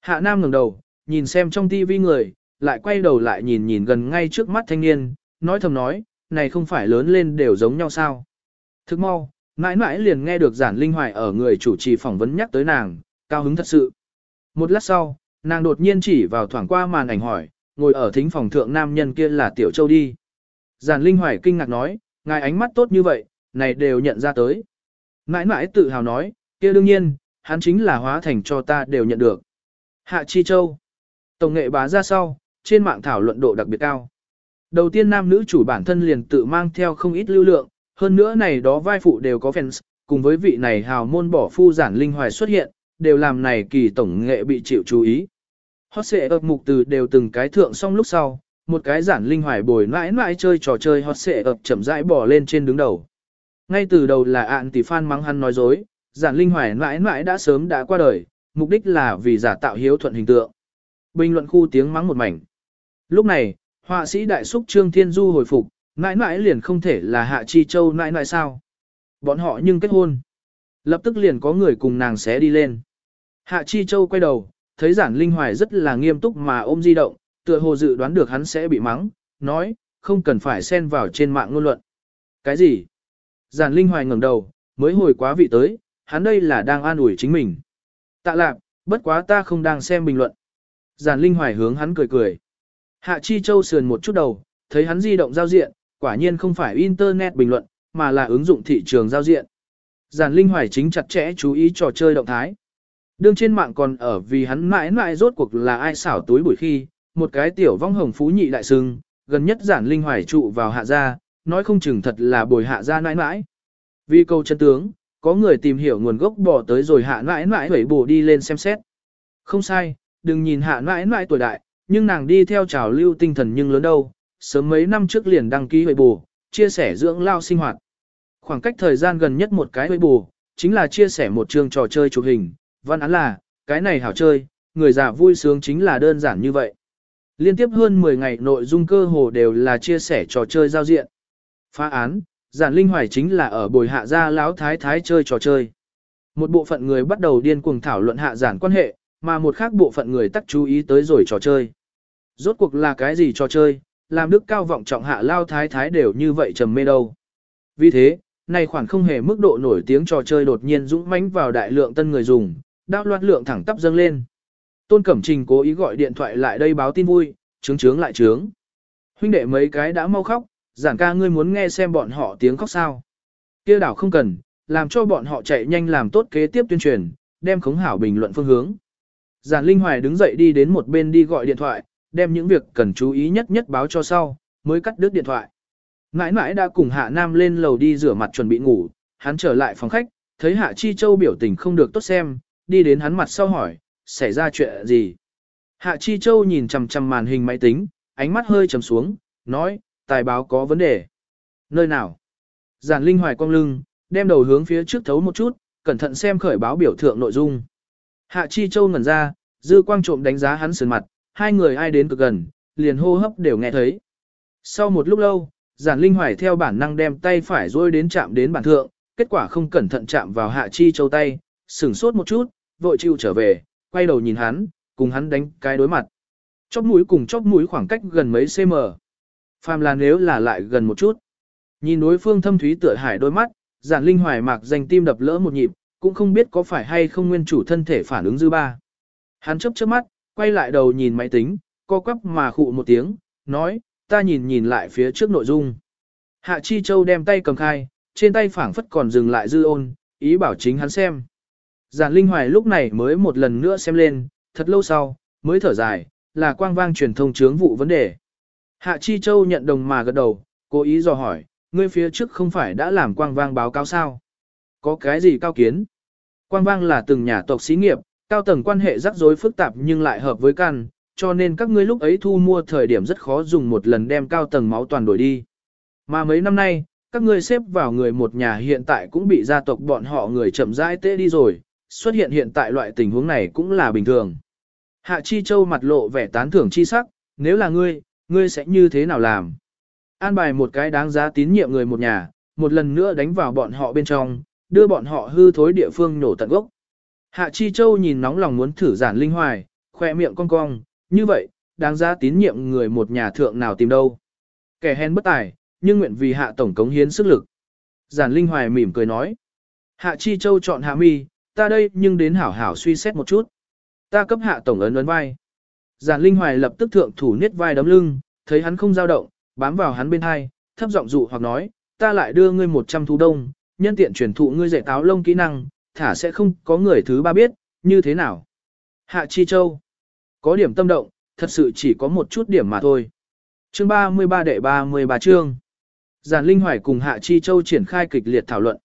Hạ Nam ngẩng đầu, nhìn xem trong tivi người, lại quay đầu lại nhìn nhìn gần ngay trước mắt thanh niên, nói thầm nói, này không phải lớn lên đều giống nhau sao. Thức mau, mãi mãi liền nghe được giản linh hoài ở người chủ trì phỏng vấn nhắc tới nàng, cao hứng thật sự. Một lát sau, nàng đột nhiên chỉ vào thoảng qua màn ảnh hỏi, ngồi ở thính phòng thượng nam nhân kia là Tiểu Châu đi. Giản linh hoài kinh ngạc nói, ngài ánh mắt tốt như vậy, này đều nhận ra tới. Mãi mãi tự hào nói, kia đương nhiên, hắn chính là hóa thành cho ta đều nhận được. Hạ Chi Châu. Tổng nghệ bá ra sau, trên mạng thảo luận độ đặc biệt cao. Đầu tiên nam nữ chủ bản thân liền tự mang theo không ít lưu lượng, hơn nữa này đó vai phụ đều có fans, cùng với vị này hào môn bỏ phu giản linh hoài xuất hiện, đều làm này kỳ tổng nghệ bị chịu chú ý. Hót xệ ập mục từ đều từng cái thượng xong lúc sau, một cái giản linh hoài bồi mãi mãi chơi trò chơi hót xệ ập chậm rãi bỏ lên trên đứng đầu. Ngay từ đầu là ạn tỷ fan mắng hắn nói dối, giản linh hoài mãi mãi đã sớm đã qua đời, mục đích là vì giả tạo hiếu thuận hình tượng. Bình luận khu tiếng mắng một mảnh. Lúc này, họa sĩ đại súc Trương Thiên Du hồi phục, mãi mãi liền không thể là Hạ Chi Châu mãi mãi sao. Bọn họ nhưng kết hôn. Lập tức liền có người cùng nàng xé đi lên. Hạ Chi Châu quay đầu, thấy giản linh hoài rất là nghiêm túc mà ôm di động, tựa hồ dự đoán được hắn sẽ bị mắng, nói, không cần phải xen vào trên mạng ngôn luận. Cái gì? Giản linh hoài ngẩng đầu, mới hồi quá vị tới, hắn đây là đang an ủi chính mình. Tạ lạc, bất quá ta không đang xem bình luận. Giản Linh Hoài hướng hắn cười cười. Hạ Chi Châu sườn một chút đầu, thấy hắn di động giao diện, quả nhiên không phải Internet bình luận, mà là ứng dụng thị trường giao diện. Giản Linh Hoài chính chặt chẽ chú ý trò chơi động thái. Đương trên mạng còn ở vì hắn mãi mãi rốt cuộc là ai xảo túi buổi khi, một cái tiểu vong hồng phú nhị đại sưng, gần nhất Giản Linh Hoài trụ vào hạ gia, nói không chừng thật là bồi hạ gia mãi mãi. Vì câu chân tướng, có người tìm hiểu nguồn gốc bỏ tới rồi hạ mãi mãi hủy bổ đi lên xem xét. Không sai, đừng nhìn hạ mãi mãi tuổi đại, nhưng nàng đi theo trào lưu tinh thần nhưng lớn đâu, sớm mấy năm trước liền đăng ký hủy bổ, chia sẻ dưỡng lao sinh hoạt. Khoảng cách thời gian gần nhất một cái hủy bổ, chính là chia sẻ một chương trò chơi chụp hình, văn án là, cái này hảo chơi, người già vui sướng chính là đơn giản như vậy. Liên tiếp hơn 10 ngày nội dung cơ hồ đều là chia sẻ trò chơi giao diện. Phá án, giản linh hoài chính là ở bồi hạ gia lão thái thái chơi trò chơi. Một bộ phận người bắt đầu điên cuồng thảo luận hạ giản quan hệ, mà một khác bộ phận người tắc chú ý tới rồi trò chơi. Rốt cuộc là cái gì trò chơi, làm đức cao vọng trọng hạ lao thái thái đều như vậy trầm mê đâu. Vì thế, này khoản không hề mức độ nổi tiếng trò chơi đột nhiên dũng mãnh vào đại lượng tân người dùng, đao loạt lượng thẳng tắp dâng lên. Tôn Cẩm Trình cố ý gọi điện thoại lại đây báo tin vui, trướng trướng lại trướng. Huynh đệ mấy cái đã mau khóc, giảng ca ngươi muốn nghe xem bọn họ tiếng khóc sao. kia đảo không cần, làm cho bọn họ chạy nhanh làm tốt kế tiếp tuyên truyền, đem khống hảo bình luận phương hướng. Giản Linh Hoài đứng dậy đi đến một bên đi gọi điện thoại, đem những việc cần chú ý nhất nhất báo cho sau, mới cắt đứt điện thoại. Mãi mãi đã cùng Hạ Nam lên lầu đi rửa mặt chuẩn bị ngủ, hắn trở lại phòng khách, thấy Hạ Chi Châu biểu tình không được tốt xem, đi đến hắn mặt sau hỏi, xảy ra chuyện gì. Hạ Chi Châu nhìn chằm chằm màn hình máy tính, ánh mắt hơi trầm xuống, nói, tài báo có vấn đề. Nơi nào? Giản Linh Hoài cong lưng, đem đầu hướng phía trước thấu một chút, cẩn thận xem khởi báo biểu thượng nội dung. Hạ Chi Châu ngẩn ra, dư quang trộm đánh giá hắn sườn mặt, hai người ai đến cực gần, liền hô hấp đều nghe thấy. Sau một lúc lâu, Giản Linh Hoài theo bản năng đem tay phải rôi đến chạm đến bản thượng, kết quả không cẩn thận chạm vào Hạ Chi Châu tay, sửng sốt một chút, vội chịu trở về, quay đầu nhìn hắn, cùng hắn đánh cái đối mặt. Chóp mũi cùng chóp mũi khoảng cách gần mấy cm. Phàm là nếu là lại gần một chút. Nhìn đối phương thâm thúy tựa hải đôi mắt, giản linh hoài mạc dành tim đập lỡ một nhịp, cũng không biết có phải hay không nguyên chủ thân thể phản ứng dư ba. Hắn chấp chớp mắt, quay lại đầu nhìn máy tính, co quắp mà khụ một tiếng, nói, ta nhìn nhìn lại phía trước nội dung. Hạ Chi Châu đem tay cầm khai, trên tay phảng phất còn dừng lại dư ôn, ý bảo chính hắn xem. Giản Linh Hoài lúc này mới một lần nữa xem lên, thật lâu sau, mới thở dài, là quang vang truyền thông chướng vụ vấn đề. Hạ Chi Châu nhận đồng mà gật đầu, cố ý dò hỏi, ngươi phía trước không phải đã làm quang vang báo cáo sao? Có cái gì cao kiến? Quang vang là từng nhà tộc xí nghiệp, cao tầng quan hệ rắc rối phức tạp nhưng lại hợp với căn, cho nên các ngươi lúc ấy thu mua thời điểm rất khó dùng một lần đem cao tầng máu toàn đổi đi. Mà mấy năm nay, các ngươi xếp vào người một nhà hiện tại cũng bị gia tộc bọn họ người chậm rãi tê đi rồi, xuất hiện hiện tại loại tình huống này cũng là bình thường. Hạ Chi Châu mặt lộ vẻ tán thưởng chi sắc, nếu là ngươi, ngươi sẽ như thế nào làm? An bài một cái đáng giá tín nhiệm người một nhà, một lần nữa đánh vào bọn họ bên trong, đưa bọn họ hư thối địa phương nổ tận gốc. Hạ Chi Châu nhìn nóng lòng muốn thử giản linh hoài, khoe miệng cong cong, như vậy, đáng giá tín nhiệm người một nhà thượng nào tìm đâu. Kẻ hèn bất tài, nhưng nguyện vì hạ tổng cống hiến sức lực. Giản linh hoài mỉm cười nói. Hạ Chi Châu chọn hạ mi, ta đây nhưng đến hảo hảo suy xét một chút. Ta cấp hạ tổng ấn ấn vai. Giản linh hoài lập tức thượng thủ niết vai đấm lưng, thấy hắn không dao động, bám vào hắn bên hai, thấp giọng dụ hoặc nói, ta lại đưa ngươi 100 thú đông, nhân tiện truyền thụ ngươi dạy táo lông kỹ năng, thả sẽ không có người thứ ba biết, như thế nào. Hạ Chi Châu, có điểm tâm động, thật sự chỉ có một chút điểm mà thôi. Chương 33 đệ 33 chương. Giản Linh Hoài cùng Hạ Chi Châu triển khai kịch liệt thảo luận.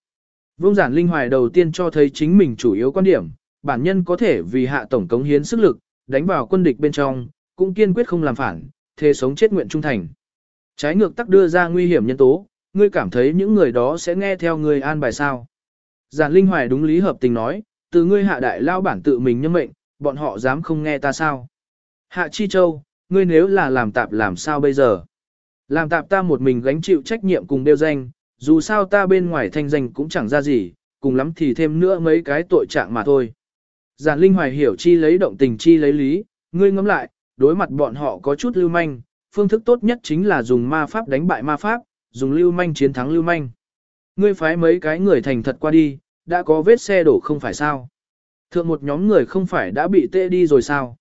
Vương Giản Linh Hoài đầu tiên cho thấy chính mình chủ yếu quan điểm, bản nhân có thể vì Hạ Tổng cống hiến sức lực, đánh vào quân địch bên trong, cũng kiên quyết không làm phản, thề sống chết nguyện trung thành. Trái ngược tắc đưa ra nguy hiểm nhân tố, ngươi cảm thấy những người đó sẽ nghe theo ngươi an bài sao. Giản Linh Hoài đúng lý hợp tình nói, từ ngươi hạ đại lao bản tự mình nhân mệnh, bọn họ dám không nghe ta sao. Hạ Chi Châu, ngươi nếu là làm tạp làm sao bây giờ? Làm tạp ta một mình gánh chịu trách nhiệm cùng đeo danh, dù sao ta bên ngoài thanh danh cũng chẳng ra gì, cùng lắm thì thêm nữa mấy cái tội trạng mà thôi. Giản Linh Hoài hiểu chi lấy động tình chi lấy lý, ngươi ngẫm lại, đối mặt bọn họ có chút lưu manh, phương thức tốt nhất chính là dùng ma pháp đánh bại ma pháp, dùng lưu manh chiến thắng lưu manh. Ngươi phái mấy cái người thành thật qua đi, đã có vết xe đổ không phải sao. Thượng một nhóm người không phải đã bị tê đi rồi sao.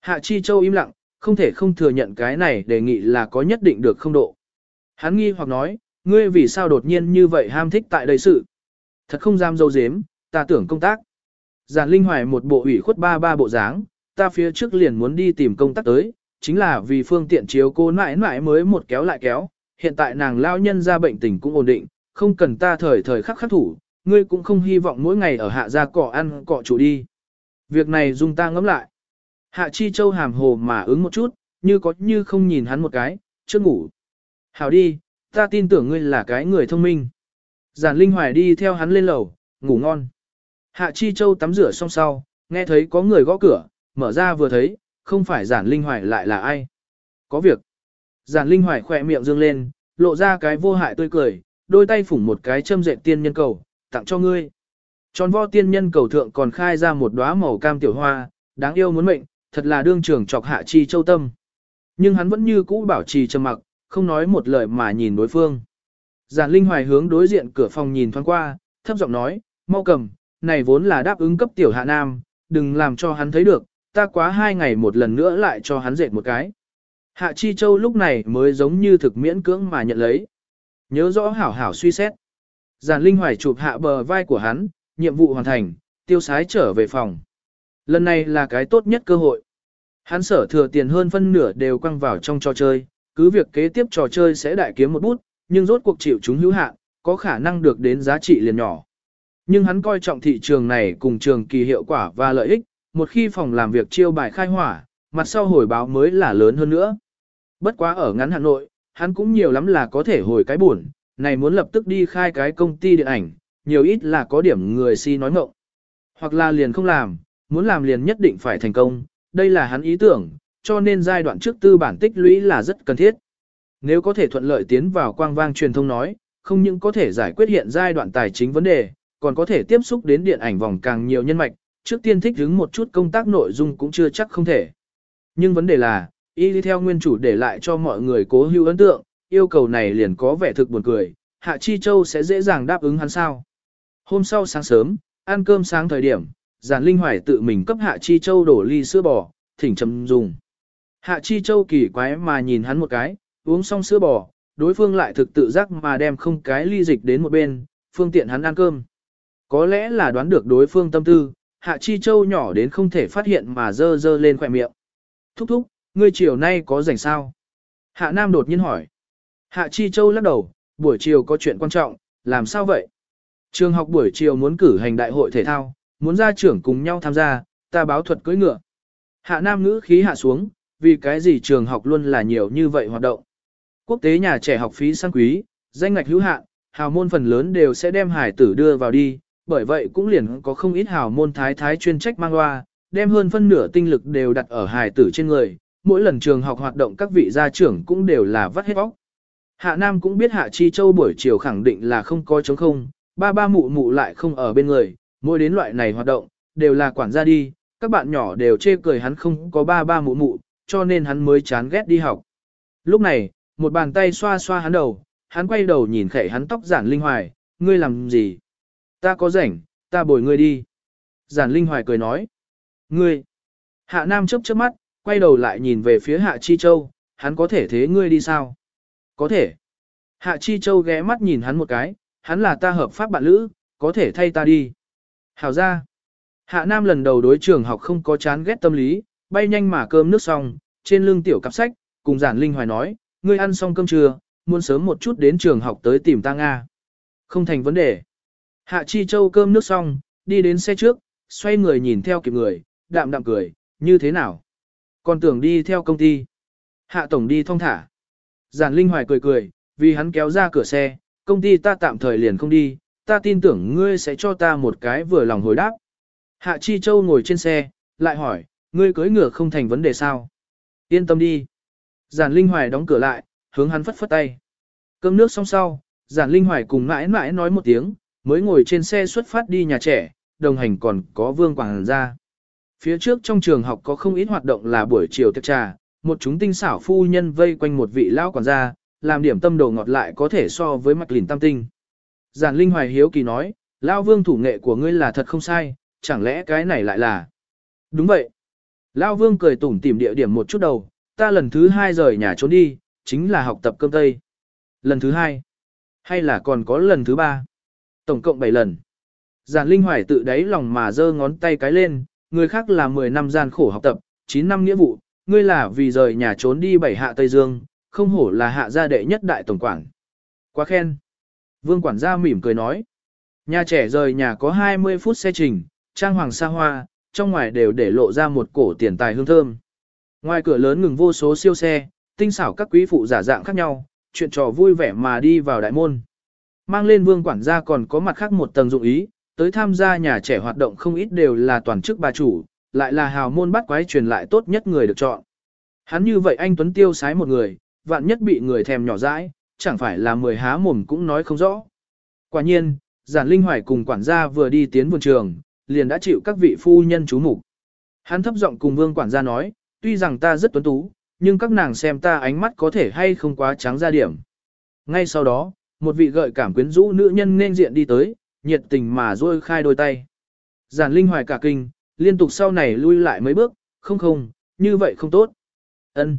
Hạ Chi Châu im lặng, không thể không thừa nhận cái này đề nghị là có nhất định được không độ. Hắn nghi hoặc nói, ngươi vì sao đột nhiên như vậy ham thích tại đây sự. Thật không dám dâu dếm, ta tưởng công tác. Giản Linh Hoài một bộ ủy khuất ba ba bộ dáng, ta phía trước liền muốn đi tìm công tác tới, chính là vì phương tiện chiếu cô mãi mãi mới một kéo lại kéo, hiện tại nàng lao nhân ra bệnh tình cũng ổn định, không cần ta thời thời khắc khắc thủ, ngươi cũng không hy vọng mỗi ngày ở hạ gia cỏ ăn cỏ chủ đi. Việc này dùng ta ngẫm lại. Hạ Chi Châu hàm hồ mà ứng một chút, như có như không nhìn hắn một cái, chưa ngủ. Hảo đi, ta tin tưởng ngươi là cái người thông minh. Giản Linh Hoài đi theo hắn lên lầu, ngủ ngon. Hạ Chi Châu tắm rửa xong sau, nghe thấy có người gõ cửa, mở ra vừa thấy, không phải Giản Linh Hoài lại là ai. Có việc. Giản Linh Hoài khỏe miệng dương lên, lộ ra cái vô hại tươi cười, đôi tay phủng một cái châm dệt tiên nhân cầu, tặng cho ngươi. Tròn vo tiên nhân cầu thượng còn khai ra một đóa màu cam tiểu hoa, đáng yêu muốn mệnh, thật là đương trưởng chọc hạ chi châu tâm. Nhưng hắn vẫn như cũ bảo trì trầm mặc, không nói một lời mà nhìn đối phương. Giản Linh Hoài hướng đối diện cửa phòng nhìn thoáng qua, thấp giọng nói, mau cầm, này vốn là đáp ứng cấp tiểu hạ nam, đừng làm cho hắn thấy được, ta quá hai ngày một lần nữa lại cho hắn dệt một cái. Hạ Chi Châu lúc này mới giống như thực miễn cưỡng mà nhận lấy. Nhớ rõ hảo hảo suy xét. Giản Linh Hoài chụp hạ bờ vai của hắn, nhiệm vụ hoàn thành, tiêu sái trở về phòng. Lần này là cái tốt nhất cơ hội. Hắn sở thừa tiền hơn phân nửa đều quăng vào trong trò chơi, cứ việc kế tiếp trò chơi sẽ đại kiếm một bút, nhưng rốt cuộc chịu chúng hữu hạn, có khả năng được đến giá trị liền nhỏ. Nhưng hắn coi trọng thị trường này cùng trường kỳ hiệu quả và lợi ích, một khi phòng làm việc chiêu bài khai hỏa, mặt sau hồi báo mới là lớn hơn nữa. Bất quá ở ngắn Hà Nội, hắn cũng nhiều lắm là có thể hồi cái buồn, này muốn lập tức đi khai cái công ty điện ảnh, nhiều ít là có điểm người si nói ngộng. Hoặc là liền không làm, muốn làm liền nhất định phải thành công, đây là hắn ý tưởng, cho nên giai đoạn trước tư bản tích lũy là rất cần thiết. Nếu có thể thuận lợi tiến vào quang vang truyền thông nói, không những có thể giải quyết hiện giai đoạn tài chính vấn đề, còn có thể tiếp xúc đến điện ảnh vòng càng nhiều nhân mạch, trước tiên thích ứng một chút công tác nội dung cũng chưa chắc không thể. Nhưng vấn đề là, y đi theo nguyên chủ để lại cho mọi người cố hữu ấn tượng, yêu cầu này liền có vẻ thực buồn cười, Hạ Chi Châu sẽ dễ dàng đáp ứng hắn sao. Hôm sau sáng sớm, ăn cơm sáng thời điểm, giản linh hoài tự mình cấp Hạ Chi Châu đổ ly sữa bò, thỉnh chấm dùng. Hạ Chi Châu kỳ quái mà nhìn hắn một cái, uống xong sữa bò, đối phương lại thực tự giác mà đem không cái ly dịch đến một bên, phương tiện hắn ăn cơm. Có lẽ là đoán được đối phương tâm tư, Hạ Chi Châu nhỏ đến không thể phát hiện mà dơ dơ lên khỏe miệng. Thúc thúc, ngươi chiều nay có rảnh sao? Hạ Nam đột nhiên hỏi. Hạ Chi Châu lắc đầu, buổi chiều có chuyện quan trọng, làm sao vậy? Trường học buổi chiều muốn cử hành đại hội thể thao, muốn ra trưởng cùng nhau tham gia, ta báo thuật cưỡi ngựa. Hạ Nam ngữ khí hạ xuống, vì cái gì trường học luôn là nhiều như vậy hoạt động. Quốc tế nhà trẻ học phí sang quý, danh ngạch hữu hạn, hào môn phần lớn đều sẽ đem hải tử đưa vào đi, bởi vậy cũng liền có không ít hào môn thái thái chuyên trách mang loa, đem hơn phân nửa tinh lực đều đặt ở hải tử trên người, mỗi lần trường học hoạt động các vị gia trưởng cũng đều là vắt hết óc. Hạ Nam cũng biết Hạ Chi Châu buổi chiều khẳng định là không có chống không, ba ba mụ mụ lại không ở bên người, mỗi đến loại này hoạt động, đều là quản gia đi, các bạn nhỏ đều chê cười hắn không có ba ba mụ mụ, cho nên hắn mới chán ghét đi học. Lúc này, một bàn tay xoa xoa hắn đầu, hắn quay đầu nhìn khẽ hắn tóc giản linh hoài, ngươi làm gì? Ta có rảnh, ta bồi ngươi đi. Giản linh hoài cười nói. Ngươi. Hạ Nam chớp chớp mắt, quay đầu lại nhìn về phía Hạ Chi Châu, hắn có thể thế ngươi đi sao? Có thể. Hạ Chi Châu ghé mắt nhìn hắn một cái, hắn là ta hợp pháp bạn lữ, có thể thay ta đi. Hảo ra. Hạ Nam lần đầu đối trường học không có chán ghét tâm lý, bay nhanh mà cơm nước xong, trên lưng tiểu cặp sách, cùng giản linh hoài nói, ngươi ăn xong cơm trưa, muốn sớm một chút đến trường học tới tìm ta Nga. Không thành vấn đề. Hạ Chi Châu cơm nước xong, đi đến xe trước, xoay người nhìn theo kịp người, đạm đạm cười, như thế nào? Còn tưởng đi theo công ty. Hạ Tổng đi thong thả. Giản Linh Hoài cười cười, vì hắn kéo ra cửa xe, công ty ta tạm thời liền không đi, ta tin tưởng ngươi sẽ cho ta một cái vừa lòng hồi đáp. Hạ Chi Châu ngồi trên xe, lại hỏi, ngươi cưỡi ngựa không thành vấn đề sao? Yên tâm đi. Giản Linh Hoài đóng cửa lại, hướng hắn phất phất tay. Cơm nước xong sau, Giản Linh Hoài cùng mãi mãi nói một tiếng, mới ngồi trên xe xuất phát đi nhà trẻ, đồng hành còn có Vương Quảng ra. Phía trước trong trường học có không ít hoạt động là buổi chiều tiệc trà, một chúng tinh xảo phu nhân vây quanh một vị lão quản gia, làm điểm tâm đồ ngọt lại có thể so với mạch lìn tam tinh. Giản Linh Hoài hiếu kỳ nói, Lão Vương thủ nghệ của ngươi là thật không sai, chẳng lẽ cái này lại là... Đúng vậy. Lão Vương cười tủm tỉm địa điểm một chút đầu, ta lần thứ hai rời nhà trốn đi, chính là học tập cơm tây. Lần thứ hai, hay là còn có lần thứ ba? Tổng cộng 7 lần. Giản Linh Hoài tự đáy lòng mà giơ ngón tay cái lên, người khác là 10 năm gian khổ học tập, 9 năm nghĩa vụ, ngươi là vì rời nhà trốn đi bảy hạ Tây Dương, không hổ là hạ gia đệ nhất đại tổng quản. Quá khen. Vương quản gia mỉm cười nói. Nhà trẻ rời nhà có 20 phút xe trình, trang hoàng xa hoa, trong ngoài đều để lộ ra một cổ tiền tài hương thơm. Ngoài cửa lớn ngừng vô số siêu xe, tinh xảo các quý phụ giả dạng khác nhau, chuyện trò vui vẻ mà đi vào đại môn. Mang lên vương quản gia còn có mặt khác một tầng dụng ý, tới tham gia nhà trẻ hoạt động không ít đều là toàn chức bà chủ, lại là hào môn bắt quái truyền lại tốt nhất người được chọn. Hắn như vậy anh Tuấn tiêu sái một người, vạn nhất bị người thèm nhỏ dãi, chẳng phải là mười há mồm cũng nói không rõ. Quả nhiên, giản linh hoài cùng quản gia vừa đi tiến vườn trường, liền đã chịu các vị phu nhân chú mục. Hắn thấp giọng cùng vương quản gia nói, tuy rằng ta rất tuấn tú, nhưng các nàng xem ta ánh mắt có thể hay không quá trắng ra điểm. Ngay sau đó, một vị gợi cảm quyến rũ nữ nhân nên diện đi tới, nhiệt tình mà duỗi khai đôi tay. Giản linh hoài cả kinh, liên tục sau này lui lại mấy bước, không không, như vậy không tốt. ân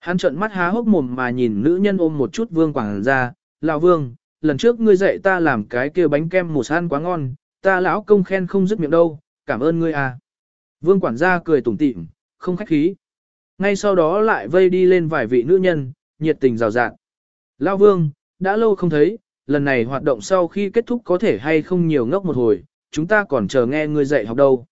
Hắn trợn mắt há hốc mồm mà nhìn nữ nhân ôm một chút vương quảng ra, lão vương, lần trước ngươi dạy ta làm cái kia bánh kem mù san quá ngon, ta lão công khen không dứt miệng đâu, cảm ơn ngươi à. Vương quản gia cười tủm tỉm, không khách khí. Ngay sau đó lại vây đi lên vài vị nữ nhân, nhiệt tình rào rạt. Lão vương, đã lâu không thấy, lần này hoạt động sau khi kết thúc có thể hay không nhiều ngốc một hồi, chúng ta còn chờ nghe ngươi dạy học đâu.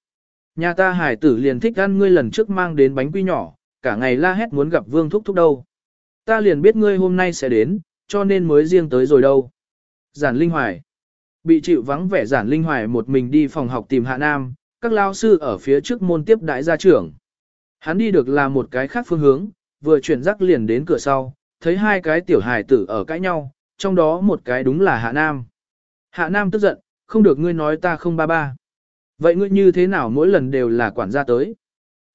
Nhà ta hải tử liền thích ăn ngươi lần trước mang đến bánh quy nhỏ, cả ngày la hét muốn gặp vương thúc thúc đâu. Ta liền biết ngươi hôm nay sẽ đến, cho nên mới riêng tới rồi đâu. Giản Linh Hoài Bị chịu vắng vẻ Giản Linh Hoài một mình đi phòng học tìm Hạ Nam, các lao sư ở phía trước môn tiếp đại gia trưởng. Hắn đi được là một cái khác phương hướng, vừa chuyển rắc liền đến cửa sau, thấy hai cái tiểu hài tử ở cãi nhau, trong đó một cái đúng là Hạ Nam. Hạ Nam tức giận, không được ngươi nói ta không ba ba. Vậy ngươi như thế nào mỗi lần đều là quản gia tới?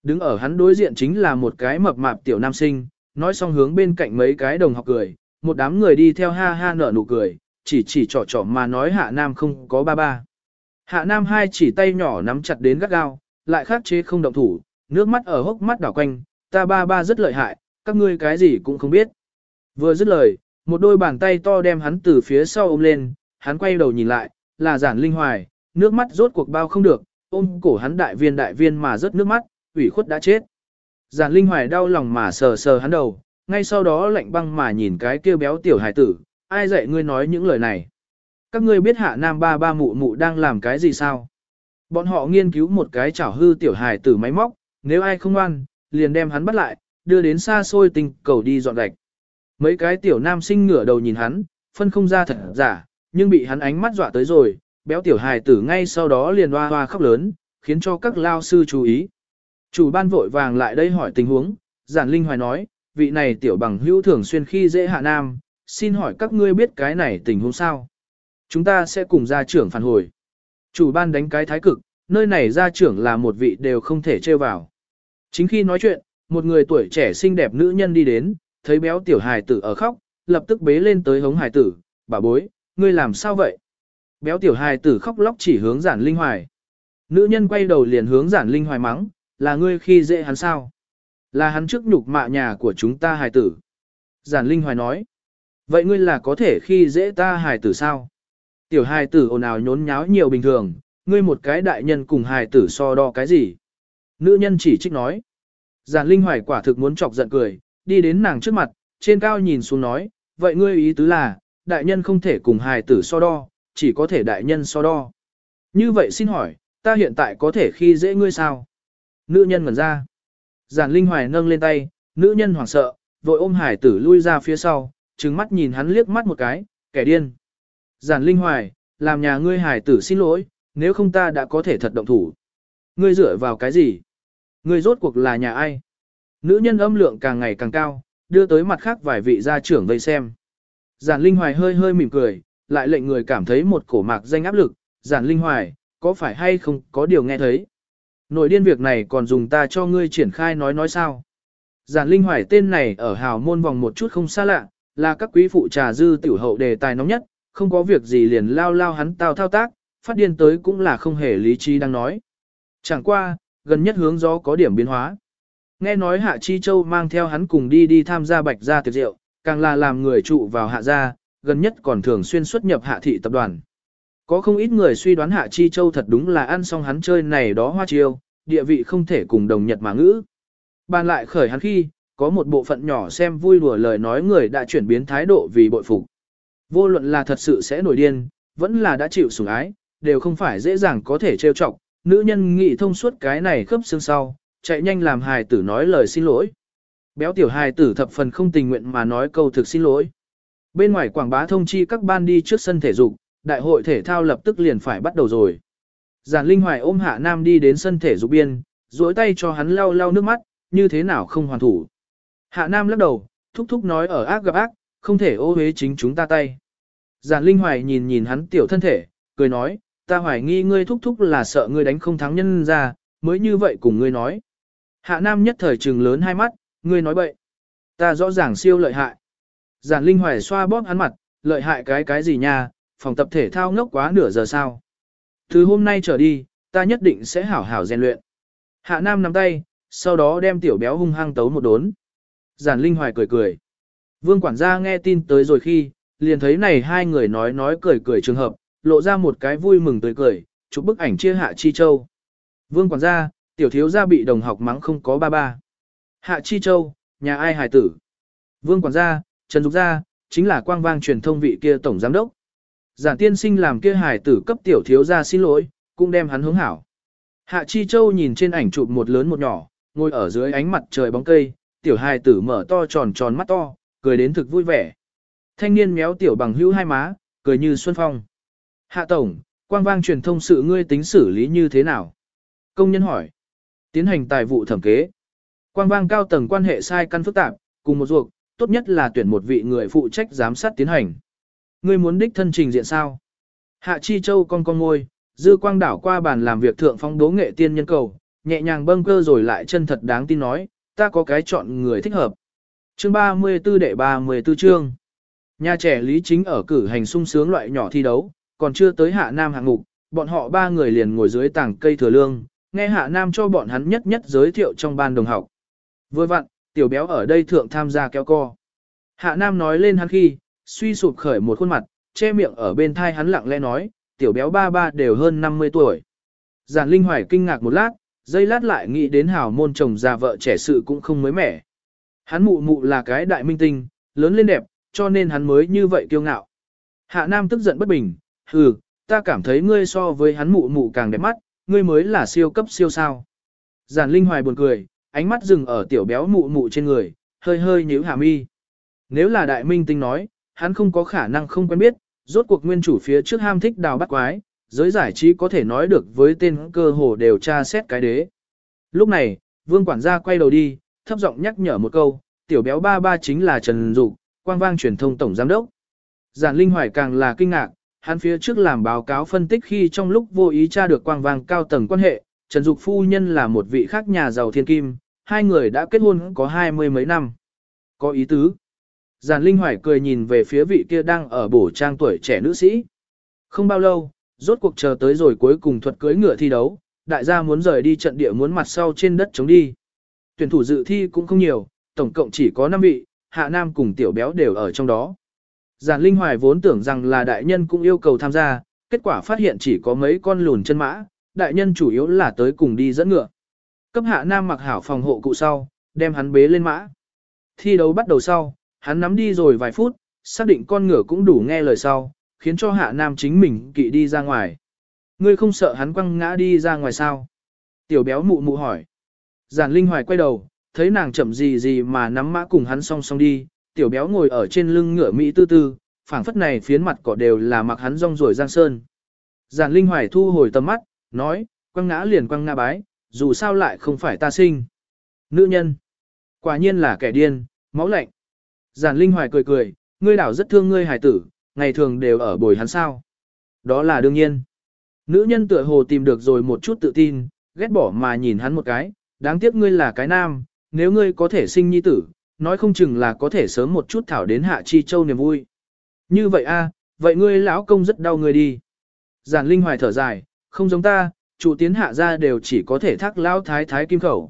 Đứng ở hắn đối diện chính là một cái mập mạp tiểu nam sinh, nói xong hướng bên cạnh mấy cái đồng học cười, một đám người đi theo ha ha nở nụ cười, chỉ chỉ trỏ trỏ mà nói hạ nam không có ba ba. Hạ Nam hai chỉ tay nhỏ nắm chặt đến gắt gao, lại khắc chế không động thủ, nước mắt ở hốc mắt đảo quanh, ta ba ba rất lợi hại, các ngươi cái gì cũng không biết. Vừa dứt lời, một đôi bàn tay to đem hắn từ phía sau ôm lên, hắn quay đầu nhìn lại, là giản linh hoài, nước mắt rốt cuộc bao không được, ôm cổ hắn đại viên đại viên mà rớt nước mắt, ủy khuất đã chết. Giản linh hoài đau lòng mà sờ sờ hắn đầu, ngay sau đó lạnh băng mà nhìn cái kia béo tiểu hải tử, ai dạy ngươi nói những lời này. Các ngươi biết hạ nam ba ba mụ mụ đang làm cái gì sao? Bọn họ nghiên cứu một cái chảo hư tiểu hài tử máy móc, nếu ai không ăn, liền đem hắn bắt lại, đưa đến xa xôi tình cầu đi dọn gạch. Mấy cái tiểu nam sinh ngửa đầu nhìn hắn, phân không ra thật giả, nhưng bị hắn ánh mắt dọa tới rồi, béo tiểu hài tử ngay sau đó liền hoa hoa khóc lớn, khiến cho các lao sư chú ý. Chủ ban vội vàng lại đây hỏi tình huống, giản linh hoài nói, vị này tiểu bằng hữu thường xuyên khi dễ hạ nam, xin hỏi các ngươi biết cái này tình huống sao? Chúng ta sẽ cùng gia trưởng phản hồi. Chủ ban đánh cái thái cực, nơi này gia trưởng là một vị đều không thể trêu vào. Chính khi nói chuyện, một người tuổi trẻ xinh đẹp nữ nhân đi đến, thấy béo tiểu hài tử ở khóc, lập tức bế lên tới hống hài tử, bà bối, ngươi làm sao vậy? Béo tiểu hài tử khóc lóc chỉ hướng giản linh hoài. Nữ nhân quay đầu liền hướng giản linh hoài mắng, là ngươi khi dễ hắn sao? Là hắn trước nhục mạ nhà của chúng ta hài tử. Giản linh hoài nói, vậy ngươi là có thể khi dễ ta hài tử sao? Tiểu hài tử ồn ào nhốn nháo nhiều bình thường, ngươi một cái đại nhân cùng hài tử so đo cái gì? Nữ nhân chỉ trích nói. Giản Linh Hoài quả thực muốn chọc giận cười, đi đến nàng trước mặt, trên cao nhìn xuống nói, vậy ngươi ý tứ là, đại nhân không thể cùng hài tử so đo, chỉ có thể đại nhân so đo. Như vậy xin hỏi, ta hiện tại có thể khi dễ ngươi sao? Nữ nhân ngẩn ra. Giản Linh Hoài nâng lên tay, nữ nhân hoảng sợ, vội ôm hải tử lui ra phía sau, trừng mắt nhìn hắn liếc mắt một cái, kẻ điên. Giản Linh Hoài, làm nhà ngươi hải tử xin lỗi, nếu không ta đã có thể thật động thủ. Ngươi dựa vào cái gì? Ngươi rốt cuộc là nhà ai? Nữ nhân âm lượng càng ngày càng cao, đưa tới mặt khác vài vị gia trưởng vây xem. Giản Linh Hoài hơi hơi mỉm cười, lại lệnh người cảm thấy một cổ mạc danh áp lực. Giản Linh Hoài, có phải hay không có điều nghe thấy? Nội điên việc này còn dùng ta cho ngươi triển khai nói nói sao? Giản Linh Hoài tên này ở hào môn vòng một chút không xa lạ, là các quý phụ trà dư tiểu hậu đề tài nóng nhất, không có việc gì liền lao lao hắn tao thao tác, phát điên tới cũng là không hề lý trí đang nói. Chẳng qua, gần nhất hướng gió có điểm biến hóa. Nghe nói Hạ Chi Châu mang theo hắn cùng đi đi tham gia bạch gia tiệc rượu, càng là làm người trụ vào hạ gia, gần nhất còn thường xuyên xuất nhập hạ thị tập đoàn. Có không ít người suy đoán Hạ Chi Châu thật đúng là ăn xong hắn chơi này đó hoa chiêu, địa vị không thể cùng đồng nhật mà ngữ. Bàn lại khởi hắn khi, có một bộ phận nhỏ xem vui đùa lời nói người đã chuyển biến thái độ vì bội phục. Vô luận là thật sự sẽ nổi điên, vẫn là đã chịu sủng ái, đều không phải dễ dàng có thể trêu chọc, nữ nhân nghĩ thông suốt cái này khớp xương sau, chạy nhanh làm hài tử nói lời xin lỗi. Béo tiểu hài tử thập phần không tình nguyện mà nói câu thực xin lỗi. Bên ngoài quảng bá thông chi các ban đi trước sân thể dục, đại hội thể thao lập tức liền phải bắt đầu rồi. Giản Linh Hoài ôm Hạ Nam đi đến sân thể dục biên, duỗi tay cho hắn lau lau nước mắt, như thế nào không hoàn thủ. Hạ Nam lắc đầu, thúc thúc nói ở ác gặp ác, không thể ô uế chính chúng ta tay. Giản Linh Hoài nhìn nhìn hắn tiểu thân thể, cười nói, ta hoài nghi ngươi thúc thúc là sợ ngươi đánh không thắng nhân ra, mới như vậy cùng ngươi nói. Hạ Nam nhất thời trừng lớn hai mắt, ngươi nói bậy. Ta rõ ràng siêu lợi hại. Giản Linh Hoài xoa bóp hắn mặt, lợi hại cái cái gì nha, phòng tập thể thao ngốc quá nửa giờ sao. Từ hôm nay trở đi, ta nhất định sẽ hảo hảo rèn luyện. Hạ Nam nắm tay, sau đó đem tiểu béo hung hăng tấu một đốn. Giản Linh Hoài cười cười. Vương quản gia nghe tin tới rồi khi, liền thấy này hai người nói nói cười cười trường hợp, lộ ra một cái vui mừng tươi cười, chụp bức ảnh chia Hạ Chi Châu. Vương quản gia, tiểu thiếu gia bị đồng học mắng không có ba ba. Hạ Chi Châu, nhà ai hài tử? Vương quản gia, Trần Dục gia, chính là quang vang truyền thông vị kia tổng giám đốc. Giản tiên sinh làm kia hài tử cấp tiểu thiếu gia xin lỗi, cũng đem hắn hướng hảo. Hạ Chi Châu nhìn trên ảnh chụp một lớn một nhỏ, ngồi ở dưới ánh mặt trời bóng cây, tiểu hài tử mở to tròn tròn mắt to, cười đến thực vui vẻ. Thanh niên méo tiểu bằng hữu hai má, cười như xuân phong. Hạ tổng, quang vang truyền thông sự ngươi tính xử lý như thế nào? Công nhân hỏi. Tiến hành tài vụ thẩm kế. Quang vang cao tầng quan hệ sai căn phức tạp, cùng một ruột, tốt nhất là tuyển một vị người phụ trách giám sát tiến hành. Ngươi muốn đích thân trình diện sao? Hạ Chi Châu con con ngôi, dư quang đảo qua bàn làm việc thượng phong đố nghệ tiên nhân cầu, nhẹ nhàng bâng cơ rồi lại chân thật đáng tin nói, ta có cái chọn người thích hợp. Chương 34 đệ 34 chương. Nhà trẻ Lý Chính ở cử hành sung sướng loại nhỏ thi đấu, còn chưa tới hạ nam hạng mục, bọn họ ba người liền ngồi dưới tảng cây thừa lương, nghe Hạ Nam cho bọn hắn nhất nhất giới thiệu trong ban đồng học. Vừa vặn, tiểu béo ở đây thượng tham gia kéo co. Hạ Nam nói lên hắn khi, suy sụp khởi một khuôn mặt, che miệng ở bên thai hắn lặng lẽ nói, tiểu béo ba ba đều hơn 50 tuổi. Giản Linh Hoài kinh ngạc một lát, dây lát lại nghĩ đến hào môn chồng già vợ trẻ sự cũng không mới mẻ. Hắn mụ mụ là cái đại minh tinh, lớn lên đẹp, cho nên hắn mới như vậy kiêu ngạo. Hạ Nam tức giận bất bình, hừ, ta cảm thấy ngươi so với hắn mụ mụ càng đẹp mắt, ngươi mới là siêu cấp siêu sao. Giản Linh Hoài buồn cười, ánh mắt dừng ở tiểu béo mụ mụ trên người, hơi hơi nhíu hạ mi. Nếu là đại minh tinh nói, hắn không có khả năng không quen biết, rốt cuộc nguyên chủ phía trước ham thích đào bắt quái, giới giải trí có thể nói được với tên cơ hồ đều tra xét cái đế. Lúc này, vương quản gia quay đầu đi, thấp giọng nhắc nhở một câu, tiểu béo ba ba chính là Trần Dục, quang vang truyền thông tổng giám đốc. Giản Linh Hoài càng là kinh ngạc, hắn phía trước làm báo cáo phân tích khi trong lúc vô ý tra được quang vang cao tầng quan hệ, Trần Dục phu nhân là một vị khác nhà giàu thiên kim, hai người đã kết hôn có hai mươi mấy năm. Có ý tứ. Giản Linh Hoài cười nhìn về phía vị kia đang ở bổ trang tuổi trẻ nữ sĩ. Không bao lâu, rốt cuộc chờ tới rồi cuối cùng thuật cưới ngựa thi đấu, đại gia muốn rời đi trận địa muốn mặt sau trên đất chống đi. Tuyển thủ dự thi cũng không nhiều, tổng cộng chỉ có 5 vị, Hạ Nam cùng Tiểu Béo đều ở trong đó. Giản Linh Hoài vốn tưởng rằng là đại nhân cũng yêu cầu tham gia, kết quả phát hiện chỉ có mấy con lùn chân mã, đại nhân chủ yếu là tới cùng đi dẫn ngựa. Cấp Hạ Nam mặc hảo phòng hộ cụ sau, đem hắn bế lên mã. Thi đấu bắt đầu sau, hắn nắm đi rồi vài phút, xác định con ngựa cũng đủ nghe lời sau, khiến cho Hạ Nam chính mình kỵ đi ra ngoài. Ngươi không sợ hắn quăng ngã đi ra ngoài sao? Tiểu béo mụ mụ hỏi. Giản Linh Hoài quay đầu, thấy nàng chậm gì gì mà nắm mã cùng hắn song song đi, tiểu béo ngồi ở trên lưng ngựa Mỹ tư tư, phảng phất này phiến mặt cỏ đều là mặc hắn rong ruổi giang sơn. Giản Linh Hoài thu hồi tầm mắt, nói, quăng ngã liền quăng ngã bái, dù sao lại không phải ta sinh. Nữ nhân. Quả nhiên là kẻ điên, máu lạnh. Giản Linh Hoài cười cười, ngươi đảo rất thương ngươi hài tử, ngày thường đều ở bồi hắn sao. Đó là đương nhiên. Nữ nhân tựa hồ tìm được rồi một chút tự tin, ghét bỏ mà nhìn hắn một cái, đáng tiếc ngươi là cái nam, nếu ngươi có thể sinh nhi tử, nói không chừng là có thể sớm một chút thảo đến hạ chi châu niềm vui. Như vậy a, vậy ngươi lão công rất đau ngươi đi. Giản Linh Hoài thở dài, không giống ta, chủ tiến hạ ra đều chỉ có thể thác lão thái thái kim khẩu.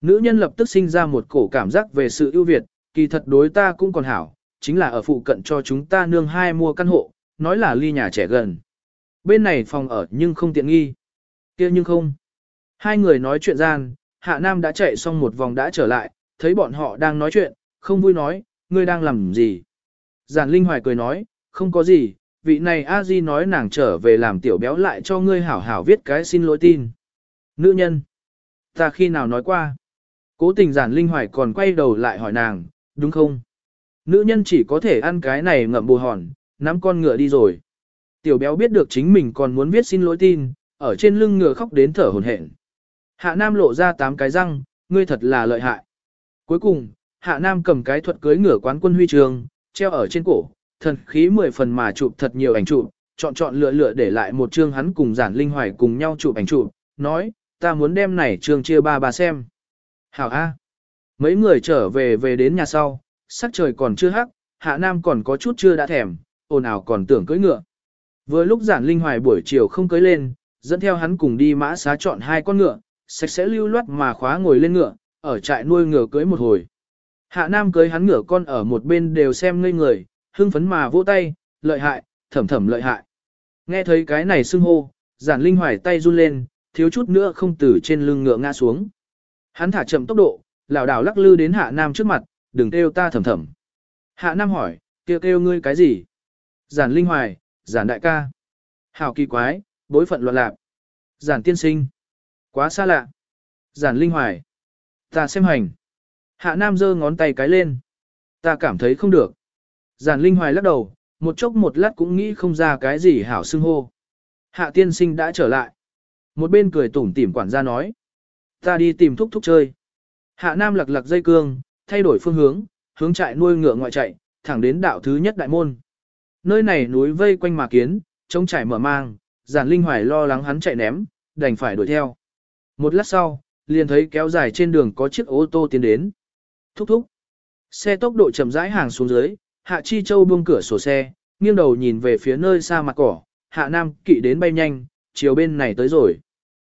Nữ nhân lập tức sinh ra một cổ cảm giác về sự ưu việt, kỳ thật đối ta cũng còn hảo, chính là ở phụ cận cho chúng ta nương hai mua căn hộ, nói là ly nhà trẻ gần. Bên này phòng ở nhưng không tiện nghi. kia nhưng không. Hai người nói chuyện gian, Hạ Nam đã chạy xong một vòng đã trở lại, thấy bọn họ đang nói chuyện, không vui nói, ngươi đang làm gì. Giản Linh Hoài cười nói, không có gì, vị này a di nói nàng trở về làm tiểu béo lại cho ngươi hảo hảo viết cái xin lỗi tin. Nữ nhân. Ta khi nào nói qua. Cố tình giản Linh Hoài còn quay đầu lại hỏi nàng, đúng không? Nữ nhân chỉ có thể ăn cái này ngậm bù hòn, nắm con ngựa đi rồi. Tiểu béo biết được chính mình còn muốn viết xin lỗi tin, ở trên lưng ngựa khóc đến thở hổn hển. Hạ Nam lộ ra tám cái răng, ngươi thật là lợi hại. Cuối cùng, Hạ Nam cầm cái thuật cưới ngựa quán quân huy trường, treo ở trên cổ, thần khí mười phần mà chụp thật nhiều ảnh chụp, chọn chọn lựa lựa để lại một chương hắn cùng giản linh hoài cùng nhau chụp ảnh chụp, nói, ta muốn đem này chương chia ba bà xem. Hảo A. Mấy người trở về về đến nhà sau, sắc trời còn chưa hắc, Hạ Nam còn có chút chưa đã thèm, ồn ào còn tưởng cưỡi ngựa. Vừa lúc giản linh hoài buổi chiều không cưới lên, dẫn theo hắn cùng đi mã xá chọn hai con ngựa, sạch sẽ lưu loát mà khóa ngồi lên ngựa, ở trại nuôi ngựa cưới một hồi. Hạ Nam cưới hắn ngựa con ở một bên đều xem ngây người, hưng phấn mà vỗ tay, lợi hại, thẩm thẩm lợi hại. Nghe thấy cái này xưng hô, giản linh hoài tay run lên, thiếu chút nữa không từ trên lưng ngựa ngã xuống. Hắn thả chậm tốc độ, lảo đảo lắc lư đến Hạ Nam trước mặt, đừng kêu ta thầm thầm Hạ Nam hỏi, kêu kêu ngươi cái gì? Giản linh hoài, giản đại ca. Hảo kỳ quái, bối phận loạn lạc. Giản tiên sinh. Quá xa lạ. Giản linh hoài. Ta xem hành. Hạ Nam giơ ngón tay cái lên. Ta cảm thấy không được. Giản linh hoài lắc đầu, một chốc một lát cũng nghĩ không ra cái gì hảo xưng hô. Hạ tiên sinh đã trở lại. Một bên cười tủm tỉm quản gia nói. Ta đi tìm thúc thúc chơi. Hạ Nam lặc lặc dây cương, thay đổi phương hướng, hướng trại nuôi ngựa ngoại chạy, thẳng đến đạo thứ nhất đại môn. Nơi này núi vây quanh mà kiến, trông trải mở mang, giản linh hoài lo lắng hắn chạy ném, đành phải đuổi theo. Một lát sau, liền thấy kéo dài trên đường có chiếc ô tô tiến đến. Thúc thúc. Xe tốc độ chậm rãi hàng xuống dưới, Hạ Chi Châu buông cửa sổ xe, nghiêng đầu nhìn về phía nơi xa mặt cỏ, Hạ Nam kỵ đến bay nhanh, chiều bên này tới rồi.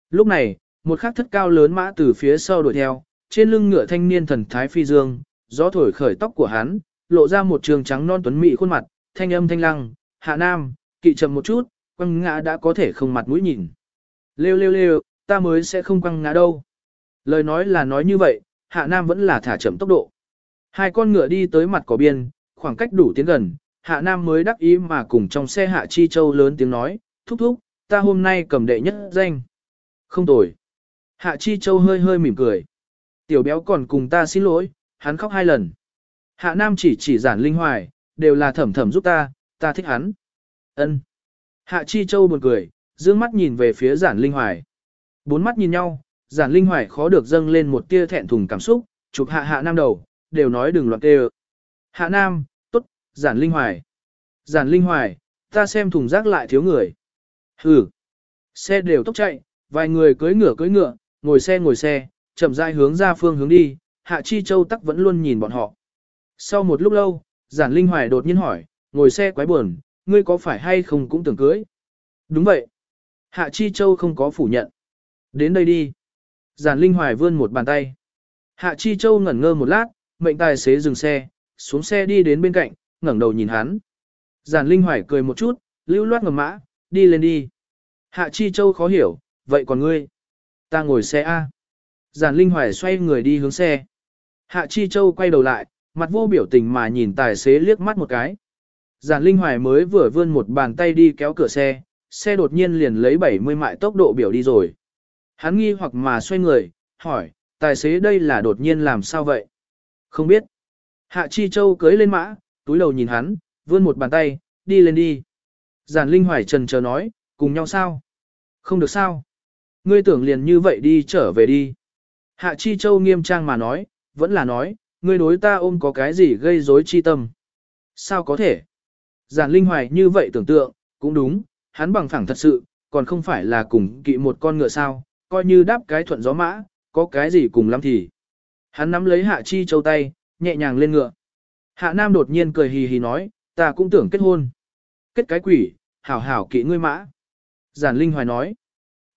Lúc này, một khắc thất cao lớn mã từ phía sau đuổi theo, trên lưng ngựa thanh niên thần thái phi dương, gió thổi khởi tóc của hắn, lộ ra một trường trắng non tuấn mỹ khuôn mặt, thanh âm thanh lăng, hạ nam, kỵ chậm một chút, quăng ngã đã có thể không mặt mũi nhìn. Lêu lêu lêu, ta mới sẽ không quăng ngã đâu. Lời nói là nói như vậy, hạ nam vẫn là thả chậm tốc độ. Hai con ngựa đi tới mặt cỏ biên, khoảng cách đủ tiến gần, hạ nam mới đắc ý mà cùng trong xe hạ chi châu lớn tiếng nói, thúc thúc, ta hôm nay cầm đệ nhất danh. Không tồi. Hạ chi châu hơi hơi mỉm cười. Tiểu béo còn cùng ta xin lỗi, hắn khóc hai lần. Hạ nam chỉ chỉ giản linh hoài, đều là thẩm thẩm giúp ta, ta thích hắn. ân Hạ chi châu buồn cười, dương mắt nhìn về phía giản linh hoài. Bốn mắt nhìn nhau, giản linh hoài khó được dâng lên một tia thẹn thùng cảm xúc, chụp hạ hạ nam đầu, đều nói đừng loạn kêu. Hạ nam, tốt, giản linh hoài. Giản linh hoài, ta xem thùng rác lại thiếu người. Hừ. Xe đều tốc chạy, vài người cưới ngựa cưới ngựa, ngồi xe ngồi xe, chậm rãi hướng ra phương hướng đi, Hạ Chi Châu tắc vẫn luôn nhìn bọn họ. Sau một lúc lâu, Giản Linh Hoài đột nhiên hỏi, ngồi xe quái buồn, ngươi có phải hay không cũng tưởng cưới? Đúng vậy. Hạ Chi Châu không có phủ nhận. Đến đây đi. Giản Linh Hoài vươn một bàn tay. Hạ Chi Châu ngẩn ngơ một lát, mệnh tài xế dừng xe, xuống xe đi đến bên cạnh, ngẩng đầu nhìn hắn. Giản Linh Hoài cười một chút, lưu loát ngầm mã, đi lên đi. Hạ Chi Châu khó hiểu, vậy còn ngươi? Ta ngồi xe A. Giản Linh Hoài xoay người đi hướng xe. Hạ Chi Châu quay đầu lại, mặt vô biểu tình mà nhìn tài xế liếc mắt một cái. Giản Linh Hoài mới vừa vươn một bàn tay đi kéo cửa xe, xe đột nhiên liền lấy 70 mại tốc độ biểu đi rồi. Hắn nghi hoặc mà xoay người, hỏi, tài xế đây là đột nhiên làm sao vậy? Không biết. Hạ Chi Châu cưới lên mã, túi đầu nhìn hắn, vươn một bàn tay, đi lên đi. Giản Linh Hoài trần chờ nói, cùng nhau sao? Không được sao? Ngươi tưởng liền như vậy đi trở về đi. Hạ Chi Châu nghiêm trang mà nói, vẫn là nói, ngươi đối ta ôm có cái gì gây rối chi tâm. Sao có thể? Giản Linh Hoài như vậy tưởng tượng, cũng đúng, hắn bằng phẳng thật sự, còn không phải là cùng kỵ một con ngựa sao, coi như đáp cái thuận gió mã, có cái gì cùng lắm thì. Hắn nắm lấy Hạ Chi Châu tay, nhẹ nhàng lên ngựa. Hạ Nam đột nhiên cười hì hì nói, ta cũng tưởng kết hôn. Kết cái quỷ, hảo hảo kỵ ngươi mã. Giản Linh Hoài nói,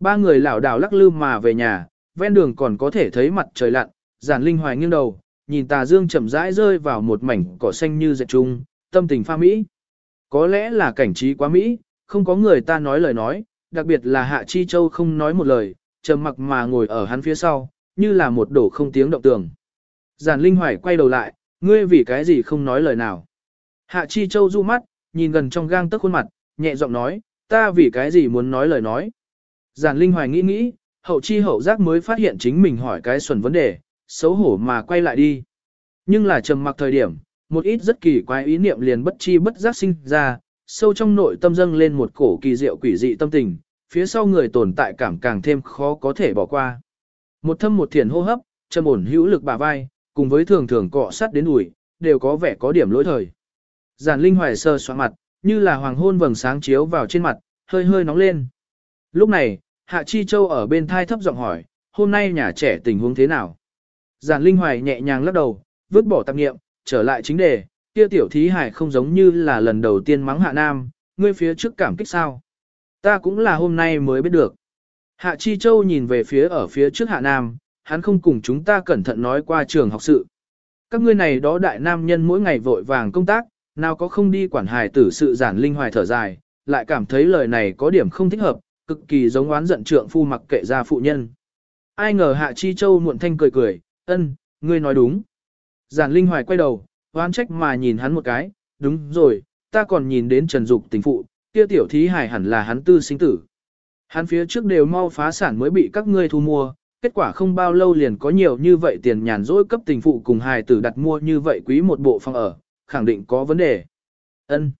ba người lảo đảo lắc lư mà về nhà, ven đường còn có thể thấy mặt trời lặn, Giản Linh Hoài nghiêng đầu, nhìn tà dương chậm rãi rơi vào một mảnh cỏ xanh như dệt trung, tâm tình pha mỹ. Có lẽ là cảnh trí quá mỹ, không có người ta nói lời nói, đặc biệt là Hạ Chi Châu không nói một lời, trầm mặc mà ngồi ở hắn phía sau, như là một đổ không tiếng động tường. Giản Linh Hoài quay đầu lại, ngươi vì cái gì không nói lời nào. Hạ Chi Châu du mắt, nhìn gần trong gang tấc khuôn mặt, nhẹ giọng nói, ta vì cái gì muốn nói lời nói. Giản Linh Hoài nghĩ nghĩ, hậu chi hậu giác mới phát hiện chính mình hỏi cái xuẩn vấn đề, xấu hổ mà quay lại đi. Nhưng là trầm mặc thời điểm, một ít rất kỳ quái ý niệm liền bất chi bất giác sinh ra, sâu trong nội tâm dâng lên một cổ kỳ diệu quỷ dị tâm tình, phía sau người tồn tại cảm càng thêm khó có thể bỏ qua. Một thâm một thiền hô hấp, trầm ổn hữu lực bả vai, cùng với thường thường cọ sát đến ủi, đều có vẻ có điểm lỗi thời. Giản Linh Hoài sơ xoa mặt, như là hoàng hôn vầng sáng chiếu vào trên mặt, hơi hơi nóng lên. Lúc này, Hạ Chi Châu ở bên thai thấp giọng hỏi, hôm nay nhà trẻ tình huống thế nào? Giản Linh Hoài nhẹ nhàng lắc đầu, vứt bỏ tạp nghiệm, trở lại chính đề, kia tiểu thí hải không giống như là lần đầu tiên mắng Hạ Nam, ngươi phía trước cảm kích sao? Ta cũng là hôm nay mới biết được. Hạ Chi Châu nhìn về phía ở phía trước Hạ Nam, hắn không cùng chúng ta cẩn thận nói qua trường học sự. Các ngươi này đó đại nam nhân mỗi ngày vội vàng công tác, nào có không đi quản hài tử sự giản linh hoài thở dài, lại cảm thấy lời này có điểm không thích hợp, cực kỳ giống oán giận trượng phu mặc kệ ra phụ nhân. Ai ngờ Hạ Chi Châu muộn thanh cười cười, ân, ngươi nói đúng. Giản linh hoài quay đầu, oán trách mà nhìn hắn một cái, đúng rồi, ta còn nhìn đến Trần Dục tình phụ, kia tiểu thí hải hẳn là hắn tư sinh tử. Hắn phía trước đều mau phá sản mới bị các ngươi thu mua, kết quả không bao lâu liền có nhiều như vậy tiền nhàn rỗi cấp tình phụ cùng hài tử đặt mua như vậy quý một bộ phòng ở, khẳng định có vấn đề. Ân.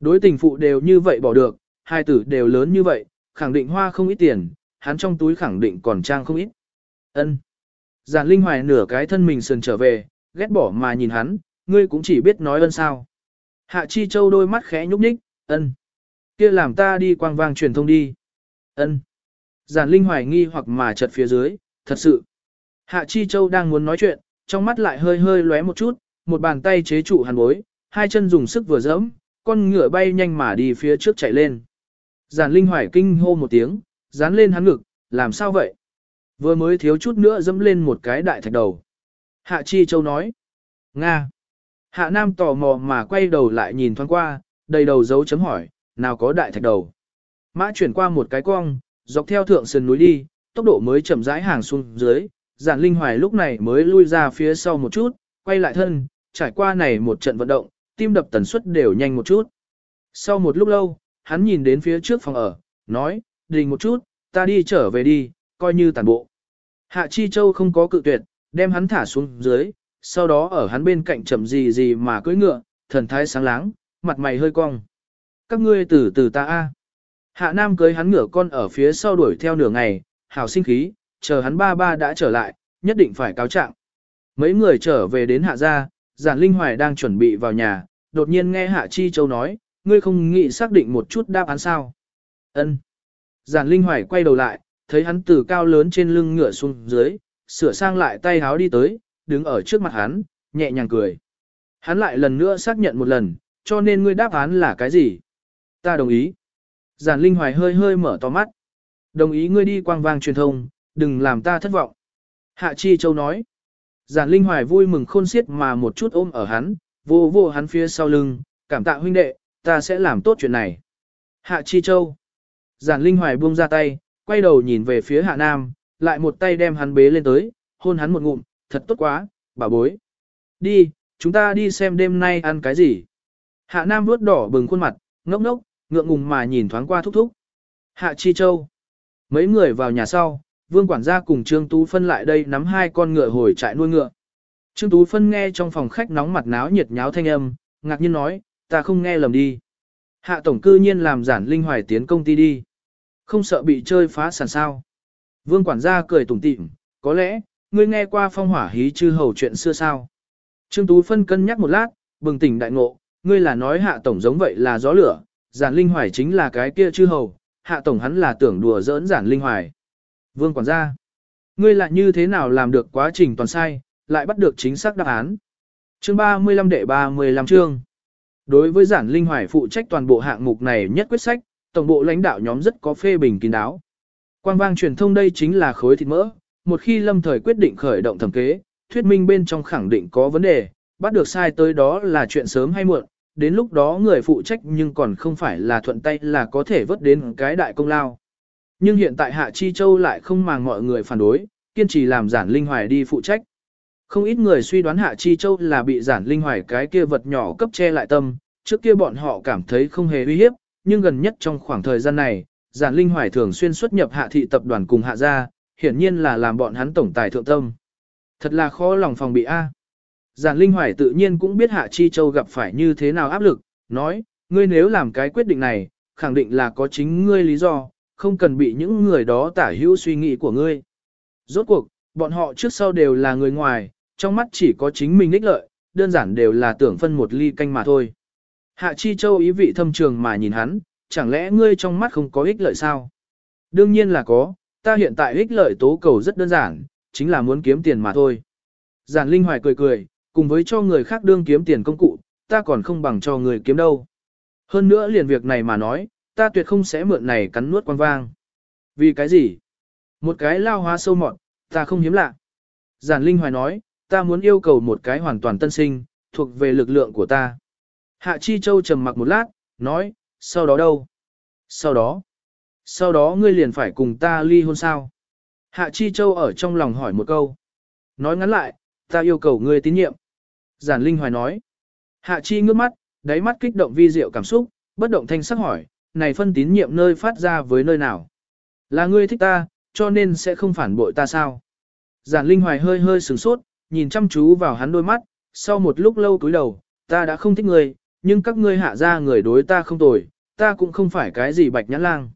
Đối tình phụ đều như vậy bỏ được, hai tử đều lớn như vậy, khẳng định hoa không ít tiền, hắn trong túi khẳng định còn trang không ít. Ân. Giản Linh Hoài nửa cái thân mình sườn trở về, ghét bỏ mà nhìn hắn, ngươi cũng chỉ biết nói ân sao. Hạ Chi Châu đôi mắt khẽ nhúc nhích, ân. kia làm ta đi quang vang truyền thông đi. ân. Giản Linh Hoài nghi hoặc mà chật phía dưới, thật sự. Hạ Chi Châu đang muốn nói chuyện, trong mắt lại hơi hơi lóe một chút, một bàn tay chế trụ hàn bối, hai chân dùng sức vừa dẫm, con ngựa bay nhanh mà đi phía trước chạy lên. Giản Linh Hoài kinh hô một tiếng, dán lên hắn ngực, làm sao vậy? Vừa mới thiếu chút nữa dẫm lên một cái đại thạch đầu. Hạ Chi Châu nói. Nga. Hạ Nam tò mò mà quay đầu lại nhìn thoáng qua, đầy đầu dấu chấm hỏi, nào có đại thạch đầu. Mã chuyển qua một cái cong, dọc theo thượng sườn núi đi, tốc độ mới chậm rãi hàng xuống dưới, giản linh hoài lúc này mới lui ra phía sau một chút, quay lại thân, trải qua này một trận vận động, tim đập tần suất đều nhanh một chút. Sau một lúc lâu, hắn nhìn đến phía trước phòng ở, nói, đình một chút, ta đi trở về đi, coi như tàn bộ. Hạ Chi Châu không có cự tuyệt, đem hắn thả xuống dưới, sau đó ở hắn bên cạnh chậm gì gì mà cưỡi ngựa, thần thái sáng láng, mặt mày hơi cong. Các ngươi từ từ ta a. Hạ Nam cưới hắn ngựa con ở phía sau đuổi theo nửa ngày, hảo sinh khí, chờ hắn ba ba đã trở lại, nhất định phải cáo trạng. Mấy người trở về đến hạ gia, giản linh hoài đang chuẩn bị vào nhà, đột nhiên nghe hạ chi châu nói, ngươi không nghĩ xác định một chút đáp án sao. Ân. Giản linh hoài quay đầu lại, thấy hắn từ cao lớn trên lưng ngựa xuống dưới, sửa sang lại tay háo đi tới, đứng ở trước mặt hắn, nhẹ nhàng cười. Hắn lại lần nữa xác nhận một lần, cho nên ngươi đáp án là cái gì? Ta đồng ý. Giản Linh Hoài hơi hơi mở to mắt. Đồng ý ngươi đi quang vang truyền thông, đừng làm ta thất vọng. Hạ Chi Châu nói. Giản Linh Hoài vui mừng khôn xiết mà một chút ôm ở hắn, vô vô hắn phía sau lưng, cảm tạ huynh đệ, ta sẽ làm tốt chuyện này. Hạ Chi Châu. Giản Linh Hoài buông ra tay, quay đầu nhìn về phía Hạ Nam, lại một tay đem hắn bế lên tới, hôn hắn một ngụm, thật tốt quá, bà bối. Đi, chúng ta đi xem đêm nay ăn cái gì. Hạ Nam vuốt đỏ bừng khuôn mặt, ngốc ngốc, ngượng ngùng mà nhìn thoáng qua thúc thúc. Hạ Chi Châu. Mấy người vào nhà sau, Vương quản gia cùng Trương Tú Phân lại đây nắm hai con ngựa hồi trại nuôi ngựa. Trương Tú Phân nghe trong phòng khách nóng mặt náo nhiệt nháo thanh âm, ngạc nhiên nói, ta không nghe lầm đi. Hạ tổng cư nhiên làm giản linh hoài tiến công ty đi. Không sợ bị chơi phá sản sao. Vương quản gia cười tủm tỉm, có lẽ, ngươi nghe qua phong hỏa hí chư hầu chuyện xưa sao. Trương Tú Phân cân nhắc một lát, bừng tỉnh đại ngộ, ngươi là nói hạ tổng giống vậy là gió lửa, giản linh hoài chính là cái kia chư hầu, hạ tổng hắn là tưởng đùa giỡn giản linh hoài. Vương quản gia, ngươi lại như thế nào làm được quá trình toàn sai, lại bắt được chính xác đáp án. Chương 35 đệ 35 chương. Đối với giản linh hoài phụ trách toàn bộ hạng mục này nhất quyết sách, tổng bộ lãnh đạo nhóm rất có phê bình kín đáo. Quang vang truyền thông đây chính là khối thịt mỡ, một khi lâm thời quyết định khởi động thẩm kế, thuyết minh bên trong khẳng định có vấn đề, bắt được sai tới đó là chuyện sớm hay muộn, đến lúc đó người phụ trách nhưng còn không phải là thuận tay là có thể vớt đến cái đại công lao. Nhưng hiện tại Hạ Chi Châu lại không màng mọi người phản đối, kiên trì làm giản linh hoài đi phụ trách. Không ít người suy đoán Hạ Chi Châu là bị giản linh hoài cái kia vật nhỏ cấp che lại tâm, trước kia bọn họ cảm thấy không hề uy hiếp, nhưng gần nhất trong khoảng thời gian này, giản linh hoài thường xuyên xuất nhập hạ thị tập đoàn cùng hạ gia, hiển nhiên là làm bọn hắn tổng tài thượng tâm. Thật là khó lòng phòng bị A. Giản Linh Hoài tự nhiên cũng biết Hạ Chi Châu gặp phải như thế nào áp lực, nói, ngươi nếu làm cái quyết định này, khẳng định là có chính ngươi lý do, không cần bị những người đó tả hữu suy nghĩ của ngươi. Rốt cuộc, bọn họ trước sau đều là người ngoài, trong mắt chỉ có chính mình ích lợi, đơn giản đều là tưởng phân một ly canh mà thôi. Hạ Chi Châu ý vị thâm trường mà nhìn hắn, chẳng lẽ ngươi trong mắt không có ích lợi sao? Đương nhiên là có, ta hiện tại ích lợi tố cầu rất đơn giản, chính là muốn kiếm tiền mà thôi. Giản Linh Hoài cười cười, cùng với cho người khác đương kiếm tiền công cụ, ta còn không bằng cho người kiếm đâu. Hơn nữa liền việc này mà nói, ta tuyệt không sẽ mượn này cắn nuốt quan vang. Vì cái gì? Một cái lao hóa sâu mọt, ta không hiếm lạ. Giản Linh Hoài nói, ta muốn yêu cầu một cái hoàn toàn tân sinh, thuộc về lực lượng của ta. Hạ Chi Châu trầm mặc một lát, nói, sau đó đâu? Sau đó? Sau đó ngươi liền phải cùng ta ly hôn sao? Hạ Chi Châu ở trong lòng hỏi một câu. Nói ngắn lại, ta yêu cầu ngươi tín nhiệm. Giản Linh Hoài nói. Hạ Chi ngước mắt, đáy mắt kích động vi diệu cảm xúc, bất động thanh sắc hỏi, này phân tín nhiệm nơi phát ra với nơi nào? Là ngươi thích ta, cho nên sẽ không phản bội ta sao? Giản Linh Hoài hơi hơi sửng sốt, nhìn chăm chú vào hắn đôi mắt, sau một lúc lâu cúi đầu, ta đã không thích ngươi, nhưng các ngươi hạ ra người đối ta không tồi, ta cũng không phải cái gì bạch nhãn lang.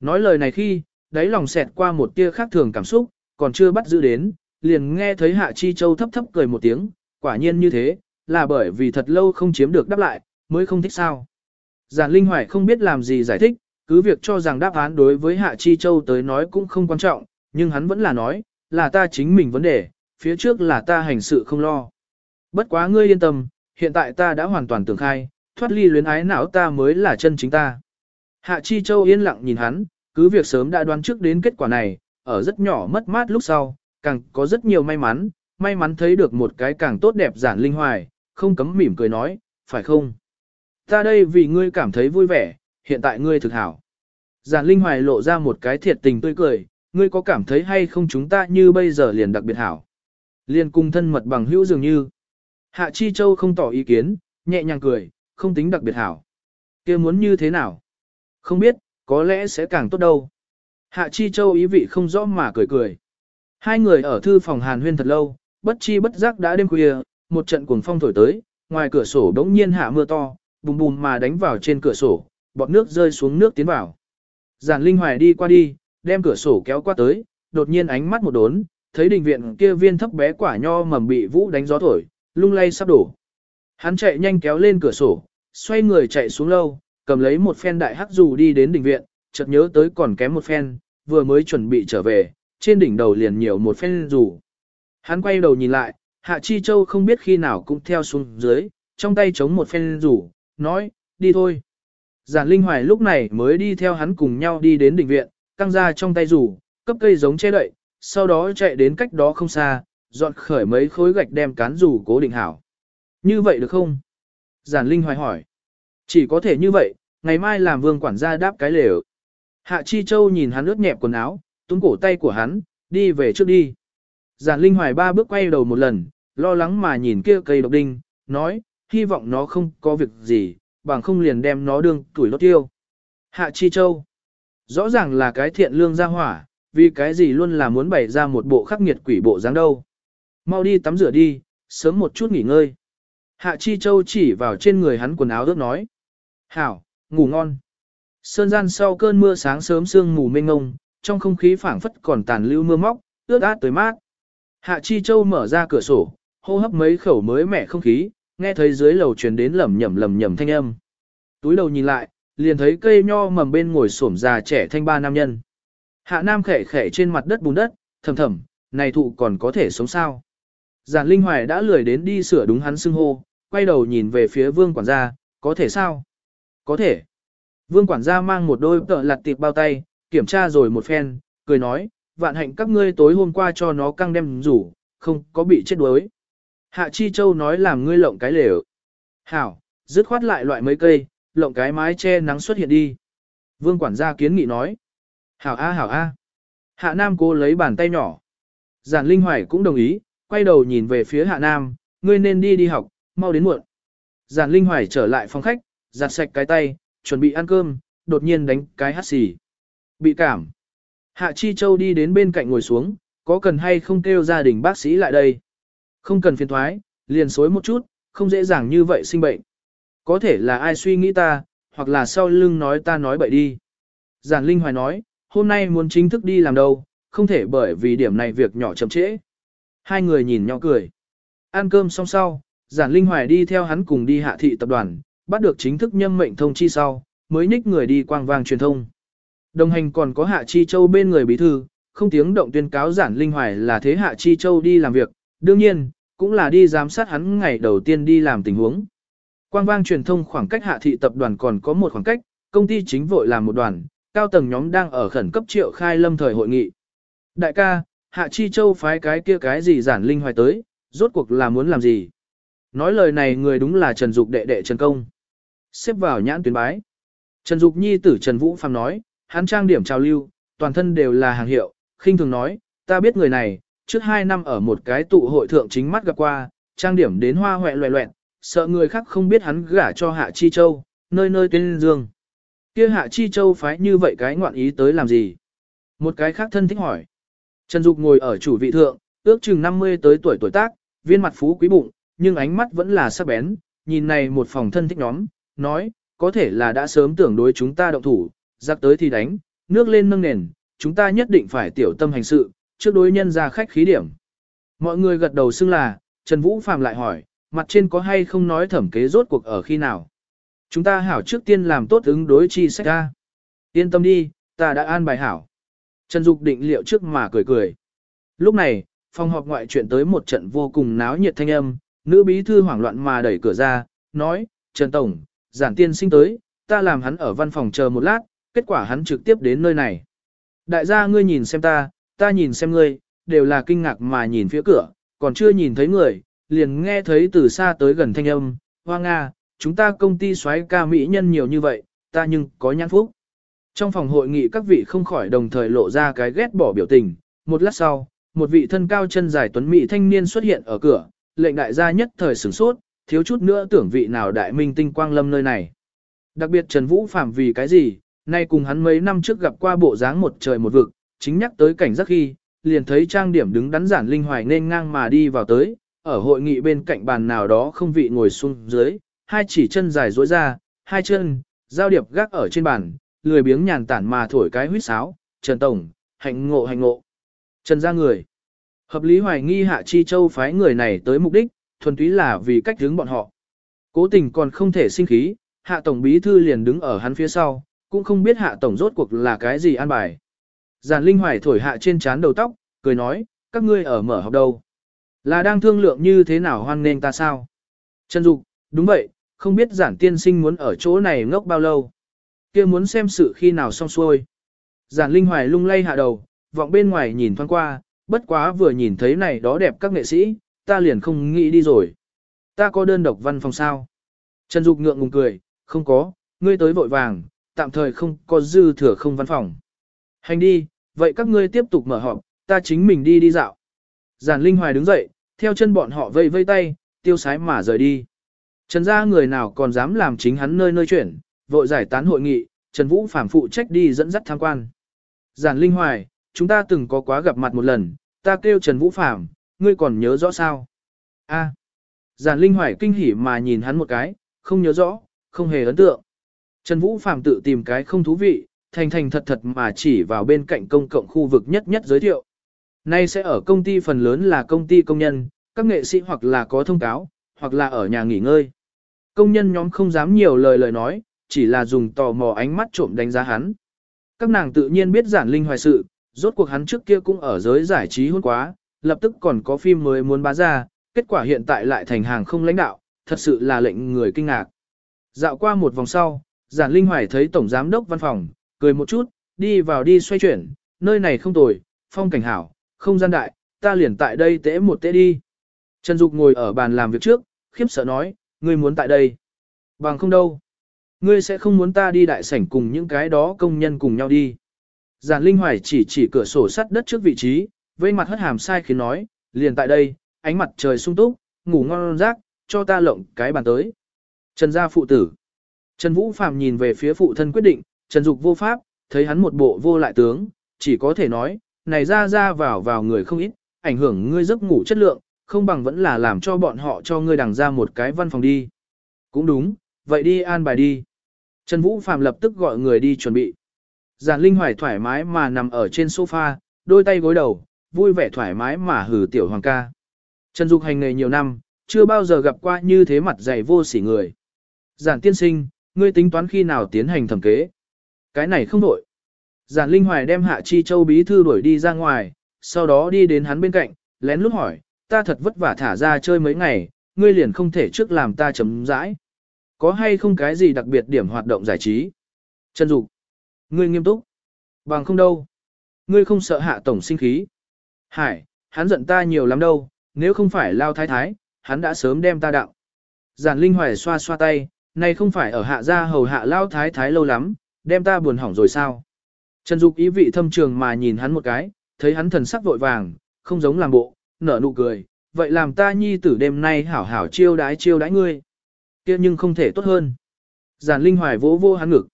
Nói lời này khi, đáy lòng xẹt qua một tia khác thường cảm xúc, còn chưa bắt giữ đến, liền nghe thấy Hạ Chi Châu thấp thấp cười một tiếng, quả nhiên như thế, là bởi vì thật lâu không chiếm được đáp lại, mới không thích sao. Giản Linh Hoài không biết làm gì giải thích, cứ việc cho rằng đáp án đối với Hạ Chi Châu tới nói cũng không quan trọng, nhưng hắn vẫn là nói, là ta chính mình vấn đề, phía trước là ta hành sự không lo. Bất quá ngươi yên tâm, hiện tại ta đã hoàn toàn tưởng khai, thoát ly luyến ái não ta mới là chân chính ta. Hạ Chi Châu yên lặng nhìn hắn, cứ việc sớm đã đoán trước đến kết quả này, ở rất nhỏ mất mát lúc sau, càng có rất nhiều may mắn, may mắn thấy được một cái càng tốt đẹp giản linh hoài, không cấm mỉm cười nói, phải không? Ta đây vì ngươi cảm thấy vui vẻ, hiện tại ngươi thực hảo. Giản linh hoài lộ ra một cái thiệt tình tươi cười, ngươi có cảm thấy hay không chúng ta như bây giờ liền đặc biệt hảo. Liền cùng thân mật bằng hữu dường như. Hạ Chi Châu không tỏ ý kiến, nhẹ nhàng cười, không tính đặc biệt hảo. kia muốn như thế nào? Không biết, có lẽ sẽ càng tốt đâu. Hạ Chi Châu ý vị không rõ mà cười cười. Hai người ở thư phòng hàn huyên thật lâu, bất chi bất giác đã đêm khuya, một trận cuồng phong thổi tới, ngoài cửa sổ đống nhiên hạ mưa to, bùm bùm mà đánh vào trên cửa sổ, bọt nước rơi xuống nước tiến vào. Giản Linh Hoài đi qua đi, đem cửa sổ kéo qua tới, đột nhiên ánh mắt một đốn, thấy đình viện kia viên thấp bé quả nho mầm bị vũ đánh gió thổi, lung lay sắp đổ. Hắn chạy nhanh kéo lên cửa sổ, xoay người chạy xuống lâu, cầm lấy một phen đại hắc dù đi đến đình viện, chợt nhớ tới còn kém một phen, vừa mới chuẩn bị trở về, trên đỉnh đầu liền nhiều một phen dù. Hắn quay đầu nhìn lại, Hạ Chi Châu không biết khi nào cũng theo xuống dưới, trong tay chống một phen rủ, nói, đi thôi. Giản Linh Hoài lúc này mới đi theo hắn cùng nhau đi đến đỉnh viện, căng ra trong tay rủ, cấp cây giống che đậy, sau đó chạy đến cách đó không xa, dọn khởi mấy khối gạch đem cán rủ cố định hảo. Như vậy được không? Giản Linh Hoài hỏi. Chỉ có thể như vậy, ngày mai làm vương quản gia đáp cái lều. Hạ Chi Châu nhìn hắn ướt nhẹp quần áo, túm cổ tay của hắn, đi về trước đi. Giản Linh Hoài ba bước quay đầu một lần, lo lắng mà nhìn kia cây độc đinh, nói, hy vọng nó không có việc gì, bằng không liền đem nó đương tuổi lốt tiêu. Hạ Chi Châu, rõ ràng là cái thiện lương ra hỏa, vì cái gì luôn là muốn bày ra một bộ khắc nghiệt quỷ bộ dáng đâu. Mau đi tắm rửa đi, sớm một chút nghỉ ngơi. Hạ Chi Châu chỉ vào trên người hắn quần áo ướt nói. Hảo, ngủ ngon. Sơn gian sau cơn mưa sáng sớm sương mù mênh ngông, trong không khí phảng phất còn tàn lưu mưa móc, ướt át tới mát. Hạ Chi Châu mở ra cửa sổ, hô hấp mấy khẩu mới mẻ không khí, nghe thấy dưới lầu truyền đến lẩm nhẩm lẩm nhẩm thanh âm. Túi đầu nhìn lại, liền thấy cây nho mầm bên ngồi xổm già trẻ thanh ba nam nhân. Hạ Nam khẽ khẽ trên mặt đất bùn đất, thầm thầm, này thụ còn có thể sống sao? Giản Linh Hoài đã lười đến đi sửa đúng hắn xưng hô, quay đầu nhìn về phía vương quản gia, có thể sao? Có thể. Vương quản gia mang một đôi tợ lặt tiệp bao tay, kiểm tra rồi một phen, cười nói, vạn hạnh các ngươi tối hôm qua cho nó căng đem rủ, không có bị chết đuối. Hạ Chi Châu nói làm ngươi lộng cái lều. Hảo, dứt khoát lại loại mấy cây, lộng cái mái che nắng xuất hiện đi. Vương quản gia kiến nghị nói. Hảo A hảo A. Hạ Nam cố lấy bàn tay nhỏ. Giản Linh Hoài cũng đồng ý, quay đầu nhìn về phía Hạ Nam, ngươi nên đi đi học, mau đến muộn. Giản Linh Hoài trở lại phòng khách, giặt sạch cái tay, chuẩn bị ăn cơm, đột nhiên đánh cái hắt xì. Bị cảm. Hạ Chi Châu đi đến bên cạnh ngồi xuống, có cần hay không kêu gia đình bác sĩ lại đây? Không cần phiền thoái, liền xối một chút, không dễ dàng như vậy sinh bệnh. Có thể là ai suy nghĩ ta, hoặc là sau lưng nói ta nói bậy đi. Giản Linh Hoài nói, hôm nay muốn chính thức đi làm đâu, không thể bởi vì điểm này việc nhỏ chậm trễ. Hai người nhìn nhau cười. Ăn cơm xong sau, Giản Linh Hoài đi theo hắn cùng đi hạ thị tập đoàn, bắt được chính thức nhâm mệnh thông chi sau, mới nhích người đi quang vang truyền thông. Đồng hành còn có Hạ Chi Châu bên người bí thư, không tiếng động tuyên cáo Giản Linh Hoài là thế Hạ Chi Châu đi làm việc, đương nhiên, cũng là đi giám sát hắn ngày đầu tiên đi làm tình huống. Quang vang truyền thông khoảng cách hạ thị tập đoàn còn có một khoảng cách, công ty chính vội làm một đoàn, cao tầng nhóm đang ở khẩn cấp triệu khai lâm thời hội nghị. Đại ca, Hạ Chi Châu phái cái kia cái gì giản linh hoài tới, rốt cuộc là muốn làm gì? Nói lời này người đúng là Trần Dục đệ đệ Trần Công. Xếp vào nhãn tuyến bái. Trần Dục nhi tử Trần Vũ Phàm nói, hắn trang điểm trào lưu, toàn thân đều là hàng hiệu, khinh thường nói, ta biết người này, trước hai năm ở một cái tụ hội thượng chính mắt gặp qua, trang điểm đến hoa hoẹ loẹ loẹn, sợ người khác không biết hắn gả cho Hạ Chi Châu, nơi nơi tên dương. Kia Hạ Chi Châu phái như vậy cái ngoạn ý tới làm gì? Một cái khác thân thích hỏi. Trần Dục ngồi ở chủ vị thượng, ước chừng 50 tới tuổi tuổi tác, viên mặt phú quý bụng, nhưng ánh mắt vẫn là sắc bén, nhìn này một phòng thân thích nhóm, nói, có thể là đã sớm tưởng đối chúng ta động thủ, giặc tới thì đánh, nước lên nâng nền, chúng ta nhất định phải tiểu tâm hành sự, trước đối nhân ra khách khí điểm. Mọi người gật đầu xưng là, Trần Vũ Phạm lại hỏi, mặt trên có hay không nói thẩm kế rốt cuộc ở khi nào. Chúng ta hảo trước tiên làm tốt ứng đối chi sách ra. Yên tâm đi, ta đã an bài hảo. Trần Dục định liệu trước mà cười cười. Lúc này, phòng họp ngoại chuyện tới một trận vô cùng náo nhiệt thanh âm, nữ bí thư hoảng loạn mà đẩy cửa ra, nói, Trần Tổng, giản tiên sinh tới, ta làm hắn ở văn phòng chờ một lát, kết quả hắn trực tiếp đến nơi này. Đại gia ngươi nhìn xem ta, ta nhìn xem ngươi, đều là kinh ngạc mà nhìn phía cửa, còn chưa nhìn thấy người, liền nghe thấy từ xa tới gần thanh âm, hoa Nga, chúng ta công ty xoáy ca mỹ nhân nhiều như vậy, ta nhưng có nhãn phúc. Trong phòng hội nghị các vị không khỏi đồng thời lộ ra cái ghét bỏ biểu tình, một lát sau, một vị thân cao chân dài tuấn mỹ thanh niên xuất hiện ở cửa, lệnh đại gia nhất thời sửng sốt, thiếu chút nữa tưởng vị nào đại minh tinh quang lâm nơi này. Đặc biệt Trần Vũ Phạm vì cái gì, nay cùng hắn mấy năm trước gặp qua bộ dáng một trời một vực, chính nhắc tới cảnh giác khi, liền thấy trang điểm đứng đắn giản linh hoài nên ngang mà đi vào tới, ở hội nghị bên cạnh bàn nào đó không vị ngồi xuống dưới, hai chỉ chân dài duỗi ra, hai chân, giao điệp gác ở trên bàn, lười biếng nhàn tản mà thổi cái huýt sáo, Trần Tổng, hạnh ngộ hạnh ngộ. Trần ra người. Hợp lý hoài nghi Hạ Chi Châu phái người này tới mục đích, thuần túy là vì cách hướng bọn họ. Cố tình còn không thể sinh khí, Hạ Tổng Bí Thư liền đứng ở hắn phía sau, cũng không biết Hạ Tổng rốt cuộc là cái gì an bài. Giản Linh Hoài thổi hạ trên trán đầu tóc, cười nói, các ngươi ở mở học đâu. Là đang thương lượng như thế nào hoan nên ta sao? Trần Dục, đúng vậy, không biết giản tiên sinh muốn ở chỗ này ngốc bao lâu. kia muốn xem sự khi nào xong xuôi. Giản Linh Hoài lung lay hạ đầu, vọng bên ngoài nhìn thoáng qua, bất quá vừa nhìn thấy này đó đẹp các nghệ sĩ, ta liền không nghĩ đi rồi. Ta có đơn độc văn phòng sao? Trần Dục ngượng ngùng cười, không có, ngươi tới vội vàng, tạm thời không có dư thừa không văn phòng. Hành đi, vậy các ngươi tiếp tục mở họp, ta chính mình đi đi dạo. Giản Linh Hoài đứng dậy, theo chân bọn họ vây vây tay, tiêu sái mà rời đi. Trần gia người nào còn dám làm chính hắn nơi nơi chuyển, vội giải tán hội nghị, Trần Vũ phản phụ trách đi dẫn dắt tham quan. Giản Linh Hoài, chúng ta từng có quá gặp mặt một lần, ta kêu Trần Vũ Phạm, ngươi còn nhớ rõ sao? A. Giản Linh Hoài kinh hỉ mà nhìn hắn một cái, không nhớ rõ, không hề ấn tượng. Trần Vũ Phạm tự tìm cái không thú vị, thành thành thật thật mà chỉ vào bên cạnh công cộng khu vực nhất nhất giới thiệu. Nay sẽ ở công ty phần lớn là công ty công nhân, các nghệ sĩ hoặc là có thông cáo, hoặc là ở nhà nghỉ ngơi. Công nhân nhóm không dám nhiều lời lời nói, chỉ là dùng tò mò ánh mắt trộm đánh giá hắn. Các nàng tự nhiên biết giản linh hoài sự, rốt cuộc hắn trước kia cũng ở giới giải trí hôn quá, lập tức còn có phim mới muốn bá ra, kết quả hiện tại lại thành hàng không lãnh đạo, thật sự là lệnh người kinh ngạc. Dạo qua một vòng sau, giản linh hoài thấy tổng giám đốc văn phòng, cười một chút, đi vào đi xoay chuyển, nơi này không tồi, phong cảnh hảo, không gian đại, ta liền tại đây tễ một tễ đi. Trần Dục ngồi ở bàn làm việc trước, khiếp sợ nói, ngươi muốn tại đây. Bằng không đâu. Ngươi sẽ không muốn ta đi đại sảnh cùng những cái đó công nhân cùng nhau đi. Giản Linh Hoài chỉ chỉ cửa sổ sắt đất trước vị trí, vây mặt hất hàm sai khiến nói, liền tại đây, ánh mặt trời sung túc, ngủ ngon giấc, cho ta lộng cái bàn tới. Trần gia phụ tử. Trần Vũ Phạm nhìn về phía phụ thân quyết định, Trần Dục vô pháp, thấy hắn một bộ vô lại tướng, chỉ có thể nói, này ra ra vào vào người không ít, ảnh hưởng ngươi giấc ngủ chất lượng, không bằng vẫn là làm cho bọn họ cho ngươi đằng ra một cái văn phòng đi. Cũng đúng, vậy đi an bài đi. Trần Vũ Phạm lập tức gọi người đi chuẩn bị. Giản Linh Hoài thoải mái mà nằm ở trên sofa, đôi tay gối đầu, vui vẻ thoải mái mà hử tiểu hoàng ca. Trần Dục hành nghề nhiều năm, chưa bao giờ gặp qua như thế mặt dày vô sỉ người. Giản tiên sinh, ngươi tính toán khi nào tiến hành thẩm kế. Cái này không đổi. Giản Linh Hoài đem Hạ Chi Châu bí thư đuổi đi ra ngoài, sau đó đi đến hắn bên cạnh, lén lút hỏi, ta thật vất vả thả ra chơi mấy ngày, ngươi liền không thể trước làm ta chấm dãi. Có hay không cái gì đặc biệt điểm hoạt động giải trí? Trần Dục, ngươi nghiêm túc. Bằng không đâu. Ngươi không sợ hạ tổng sinh khí. Hải, hắn giận ta nhiều lắm đâu, nếu không phải lao thái thái, hắn đã sớm đem ta đạo. Giản Linh Hoài xoa xoa tay, này không phải ở hạ gia hầu hạ lao thái thái lâu lắm, đem ta buồn hỏng rồi sao? Trần Dục ý vị thâm trường mà nhìn hắn một cái, thấy hắn thần sắc vội vàng, không giống làm bộ, nở nụ cười, vậy làm ta nhi tử đêm nay hảo hảo chiêu đái chiêu đái ngươi. kia nhưng không thể tốt hơn. Giản Linh Hoài vỗ vô hắn ngực.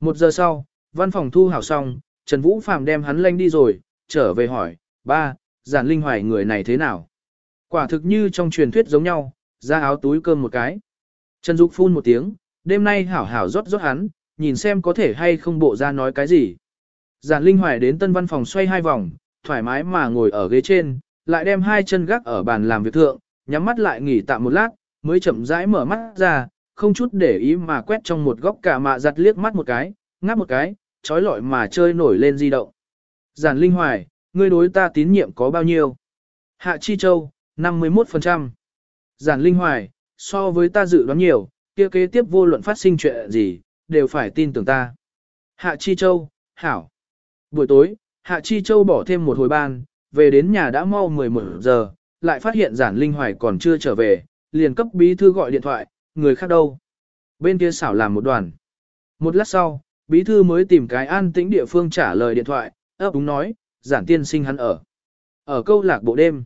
Một giờ sau, văn phòng thu hảo xong, Trần Vũ Phạm đem hắn lanh đi rồi, trở về hỏi, ba, Giản Linh Hoài người này thế nào? Quả thực như trong truyền thuyết giống nhau, ra áo túi cơm một cái. Trần Dục phun một tiếng, đêm nay hảo hảo rót rót hắn, nhìn xem có thể hay không bộ ra nói cái gì. Giản Linh Hoài đến tân văn phòng xoay hai vòng, thoải mái mà ngồi ở ghế trên, lại đem hai chân gác ở bàn làm việc thượng, nhắm mắt lại nghỉ tạm một lát, mới chậm rãi mở mắt ra, không chút để ý mà quét trong một góc cả mạ giặt liếc mắt một cái, ngáp một cái, trói lọi mà chơi nổi lên di động. Giản Linh Hoài, ngươi đối ta tín nhiệm có bao nhiêu? Hạ Chi Châu, 51%. Giản Linh Hoài, so với ta dự đoán nhiều, kia kế tiếp vô luận phát sinh chuyện gì, đều phải tin tưởng ta. Hạ Chi Châu, hảo. Buổi tối, Hạ Chi Châu bỏ thêm một hồi ban, về đến nhà đã mau 11 giờ, lại phát hiện giản linh hoài còn chưa trở về, liền cấp bí thư gọi điện thoại, người khác đâu. Bên kia xảo làm một đoàn. Một lát sau, bí thư mới tìm cái an tĩnh địa phương trả lời điện thoại, ấp đúng nói, giản tiên sinh hắn ở. Ở câu lạc bộ đêm.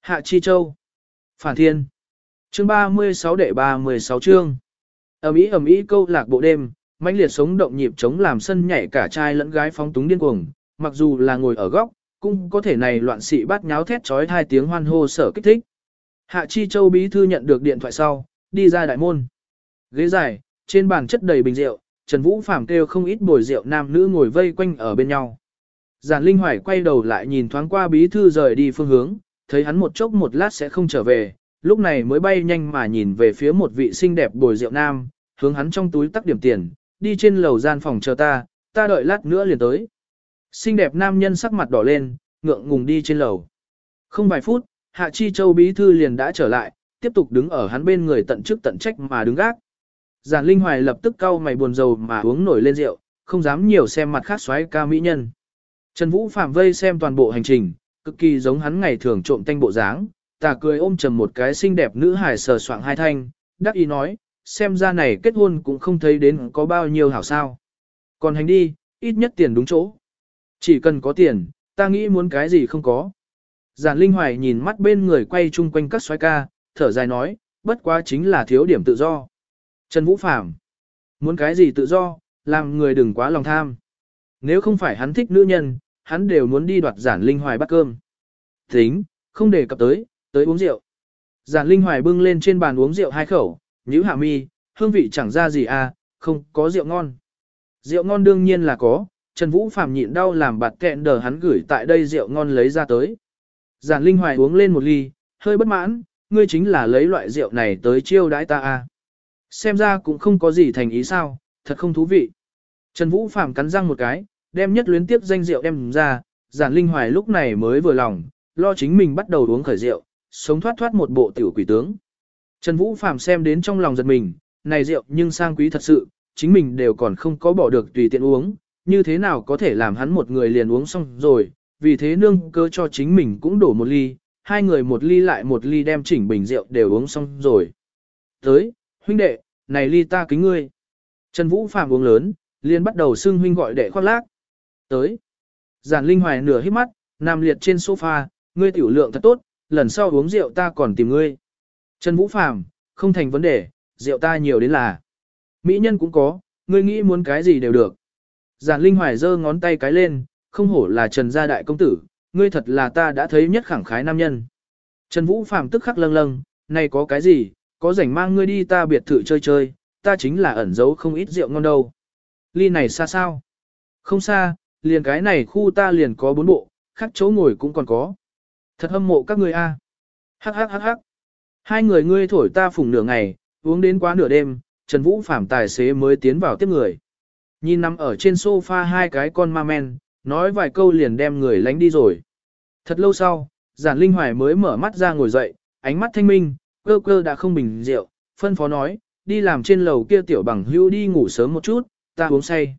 Hạ Chi Châu. Phản Thiên. Chương 36 đệ 36 chương. Ẩm ý ẩm ý câu lạc bộ đêm, mãnh liệt sống động nhịp chống làm sân nhảy cả trai lẫn gái phóng túng điên cuồng, mặc dù là ngồi ở góc, cũng có thể này loạn xị bắt nháo thét trói hai tiếng hoan hô sở kích thích. Hạ Chi Châu bí thư nhận được điện thoại sau, đi ra đại môn. Ghế dài, trên bàn chất đầy bình rượu, Trần Vũ Phàm kêu không ít bồi rượu nam nữ ngồi vây quanh ở bên nhau. Giản Linh Hoài quay đầu lại nhìn thoáng qua bí thư rời đi phương hướng, thấy hắn một chốc một lát sẽ không trở về, lúc này mới bay nhanh mà nhìn về phía một vị xinh đẹp bồi rượu nam, hướng hắn trong túi tắc điểm tiền, đi trên lầu gian phòng chờ ta, ta đợi lát nữa liền tới. Xinh đẹp nam nhân sắc mặt đỏ lên, ngượng ngùng đi trên lầu. Không vài phút, Hạ Chi Châu bí thư liền đã trở lại, tiếp tục đứng ở hắn bên người tận chức tận trách mà đứng gác. Giản Linh Hoài lập tức cau mày buồn rầu mà uống nổi lên rượu, không dám nhiều xem mặt khác xoáy ca mỹ nhân. Trần Vũ Phạm vây xem toàn bộ hành trình, cực kỳ giống hắn ngày thường trộm tanh bộ dáng, tà cười ôm trầm một cái xinh đẹp nữ hài sờ soạng hai thanh, đắc ý nói, xem ra này kết hôn cũng không thấy đến có bao nhiêu hảo sao. Còn hành đi, ít nhất tiền đúng chỗ. Chỉ cần có tiền, ta nghĩ muốn cái gì không có. Giản Linh Hoài nhìn mắt bên người quay chung quanh các xoay ca, thở dài nói, bất quá chính là thiếu điểm tự do. Trần Vũ Phạm, muốn cái gì tự do, làm người đừng quá lòng tham. Nếu không phải hắn thích nữ nhân, hắn đều muốn đi đoạt Giản Linh Hoài bắt cơm. Tính, không để cập tới, tới uống rượu. Giản Linh Hoài bưng lên trên bàn uống rượu hai khẩu, nhíu hạ mi, hương vị chẳng ra gì à, không có rượu ngon. Rượu ngon đương nhiên là có, Trần Vũ Phạm nhịn đau làm bạt kẹn đờ hắn gửi tại đây rượu ngon lấy ra tới. Giản Linh Hoài uống lên một ly, hơi bất mãn, ngươi chính là lấy loại rượu này tới chiêu đãi ta à. Xem ra cũng không có gì thành ý sao, thật không thú vị. Trần Vũ Phạm cắn răng một cái, đem nhất luyến tiếp danh rượu đem ra, Giản Linh Hoài lúc này mới vừa lòng, lo chính mình bắt đầu uống khởi rượu, sống thoát thoát một bộ tiểu quỷ tướng. Trần Vũ Phạm xem đến trong lòng giật mình, này rượu nhưng sang quý thật sự, chính mình đều còn không có bỏ được tùy tiện uống, như thế nào có thể làm hắn một người liền uống xong rồi, vì thế nương cơ cho chính mình cũng đổ một ly, hai người một ly lại một ly đem chỉnh bình rượu đều uống xong rồi. Tới, huynh đệ, này ly ta kính ngươi. Trần Vũ Phạm uống lớn, liền bắt đầu xưng huynh gọi đệ khoác lác. Tới. Giản Linh Hoài nửa hít mắt, nằm liệt trên sofa, ngươi tiểu lượng thật tốt, lần sau uống rượu ta còn tìm ngươi. Trần Vũ Phạm, không thành vấn đề, rượu ta nhiều đến là. Mỹ nhân cũng có, ngươi nghĩ muốn cái gì đều được. Giản Linh Hoài giơ ngón tay cái lên, không hổ là Trần gia đại công tử, ngươi thật là ta đã thấy nhất khẳng khái nam nhân. Trần Vũ Phạm tức khắc lâng lâng, này có cái gì, có rảnh mang ngươi đi ta biệt thự chơi chơi, ta chính là ẩn giấu không ít rượu ngon đâu. Ly này xa sao? Không xa, liền cái này khu ta liền có bốn bộ, khác chỗ ngồi cũng còn có. Thật hâm mộ các ngươi a. Hắc hắc hắc hắc. Hai người ngươi thổi ta phủng nửa ngày, uống đến quá nửa đêm, Trần Vũ Phạm tài xế mới tiến vào tiếp người. Nhìn nằm ở trên sofa hai cái con ma men, nói vài câu liền đem người lánh đi rồi. Thật lâu sau, giản linh hoài mới mở mắt ra ngồi dậy, ánh mắt thanh minh, cơ cơ đã không bình rượu, phân phó nói, đi làm trên lầu kia tiểu bằng hưu đi ngủ sớm một chút, ta uống say.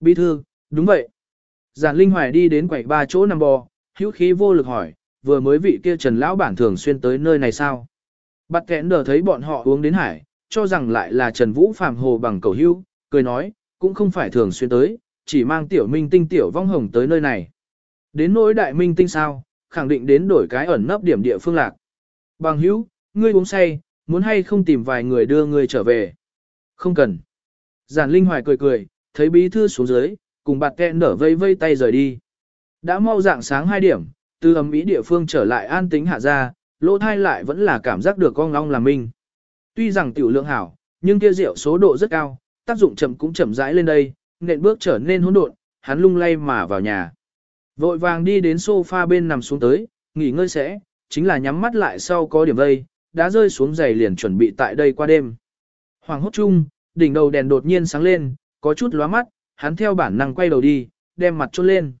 Bí thư, đúng vậy. Giản linh hoài đi đến quầy ba chỗ nằm bò, hữu khí vô lực hỏi, vừa mới vị kia trần lão bản thường xuyên tới nơi này sao? Bắt kẽn đờ thấy bọn họ uống đến hải, cho rằng lại là Trần Vũ Phạm Hồ bằng cầu hưu, cười nói, cũng không phải thường xuyên tới, chỉ mang tiểu minh tinh tiểu vong hồng tới nơi này. Đến nỗi đại minh tinh sao, khẳng định đến đổi cái ẩn nấp điểm địa phương lạc. Bằng hữu, ngươi uống say, muốn hay không tìm vài người đưa ngươi trở về. Không cần. Giản Linh Hoài cười cười, thấy bí thư xuống dưới, cùng bạt kẹn nở vây vây tay rời đi. Đã mau dạng sáng 2 điểm, từ ấm ý địa phương trở lại an tính hạ ra, lỗ thai lại vẫn là cảm giác được con long làm minh. Tuy rằng tiểu lượng hảo, nhưng kia rượu số độ rất cao, tác dụng chậm cũng chậm rãi lên đây, nện bước trở nên hỗn độn, hắn lung lay mà vào nhà. Vội vàng đi đến sofa bên nằm xuống tới, nghỉ ngơi sẽ, chính là nhắm mắt lại sau có điểm vây, đã rơi xuống giày liền chuẩn bị tại đây qua đêm. Hoàng hốt chung, đỉnh đầu đèn đột nhiên sáng lên, có chút lóa mắt, hắn theo bản năng quay đầu đi, đem mặt trôn lên.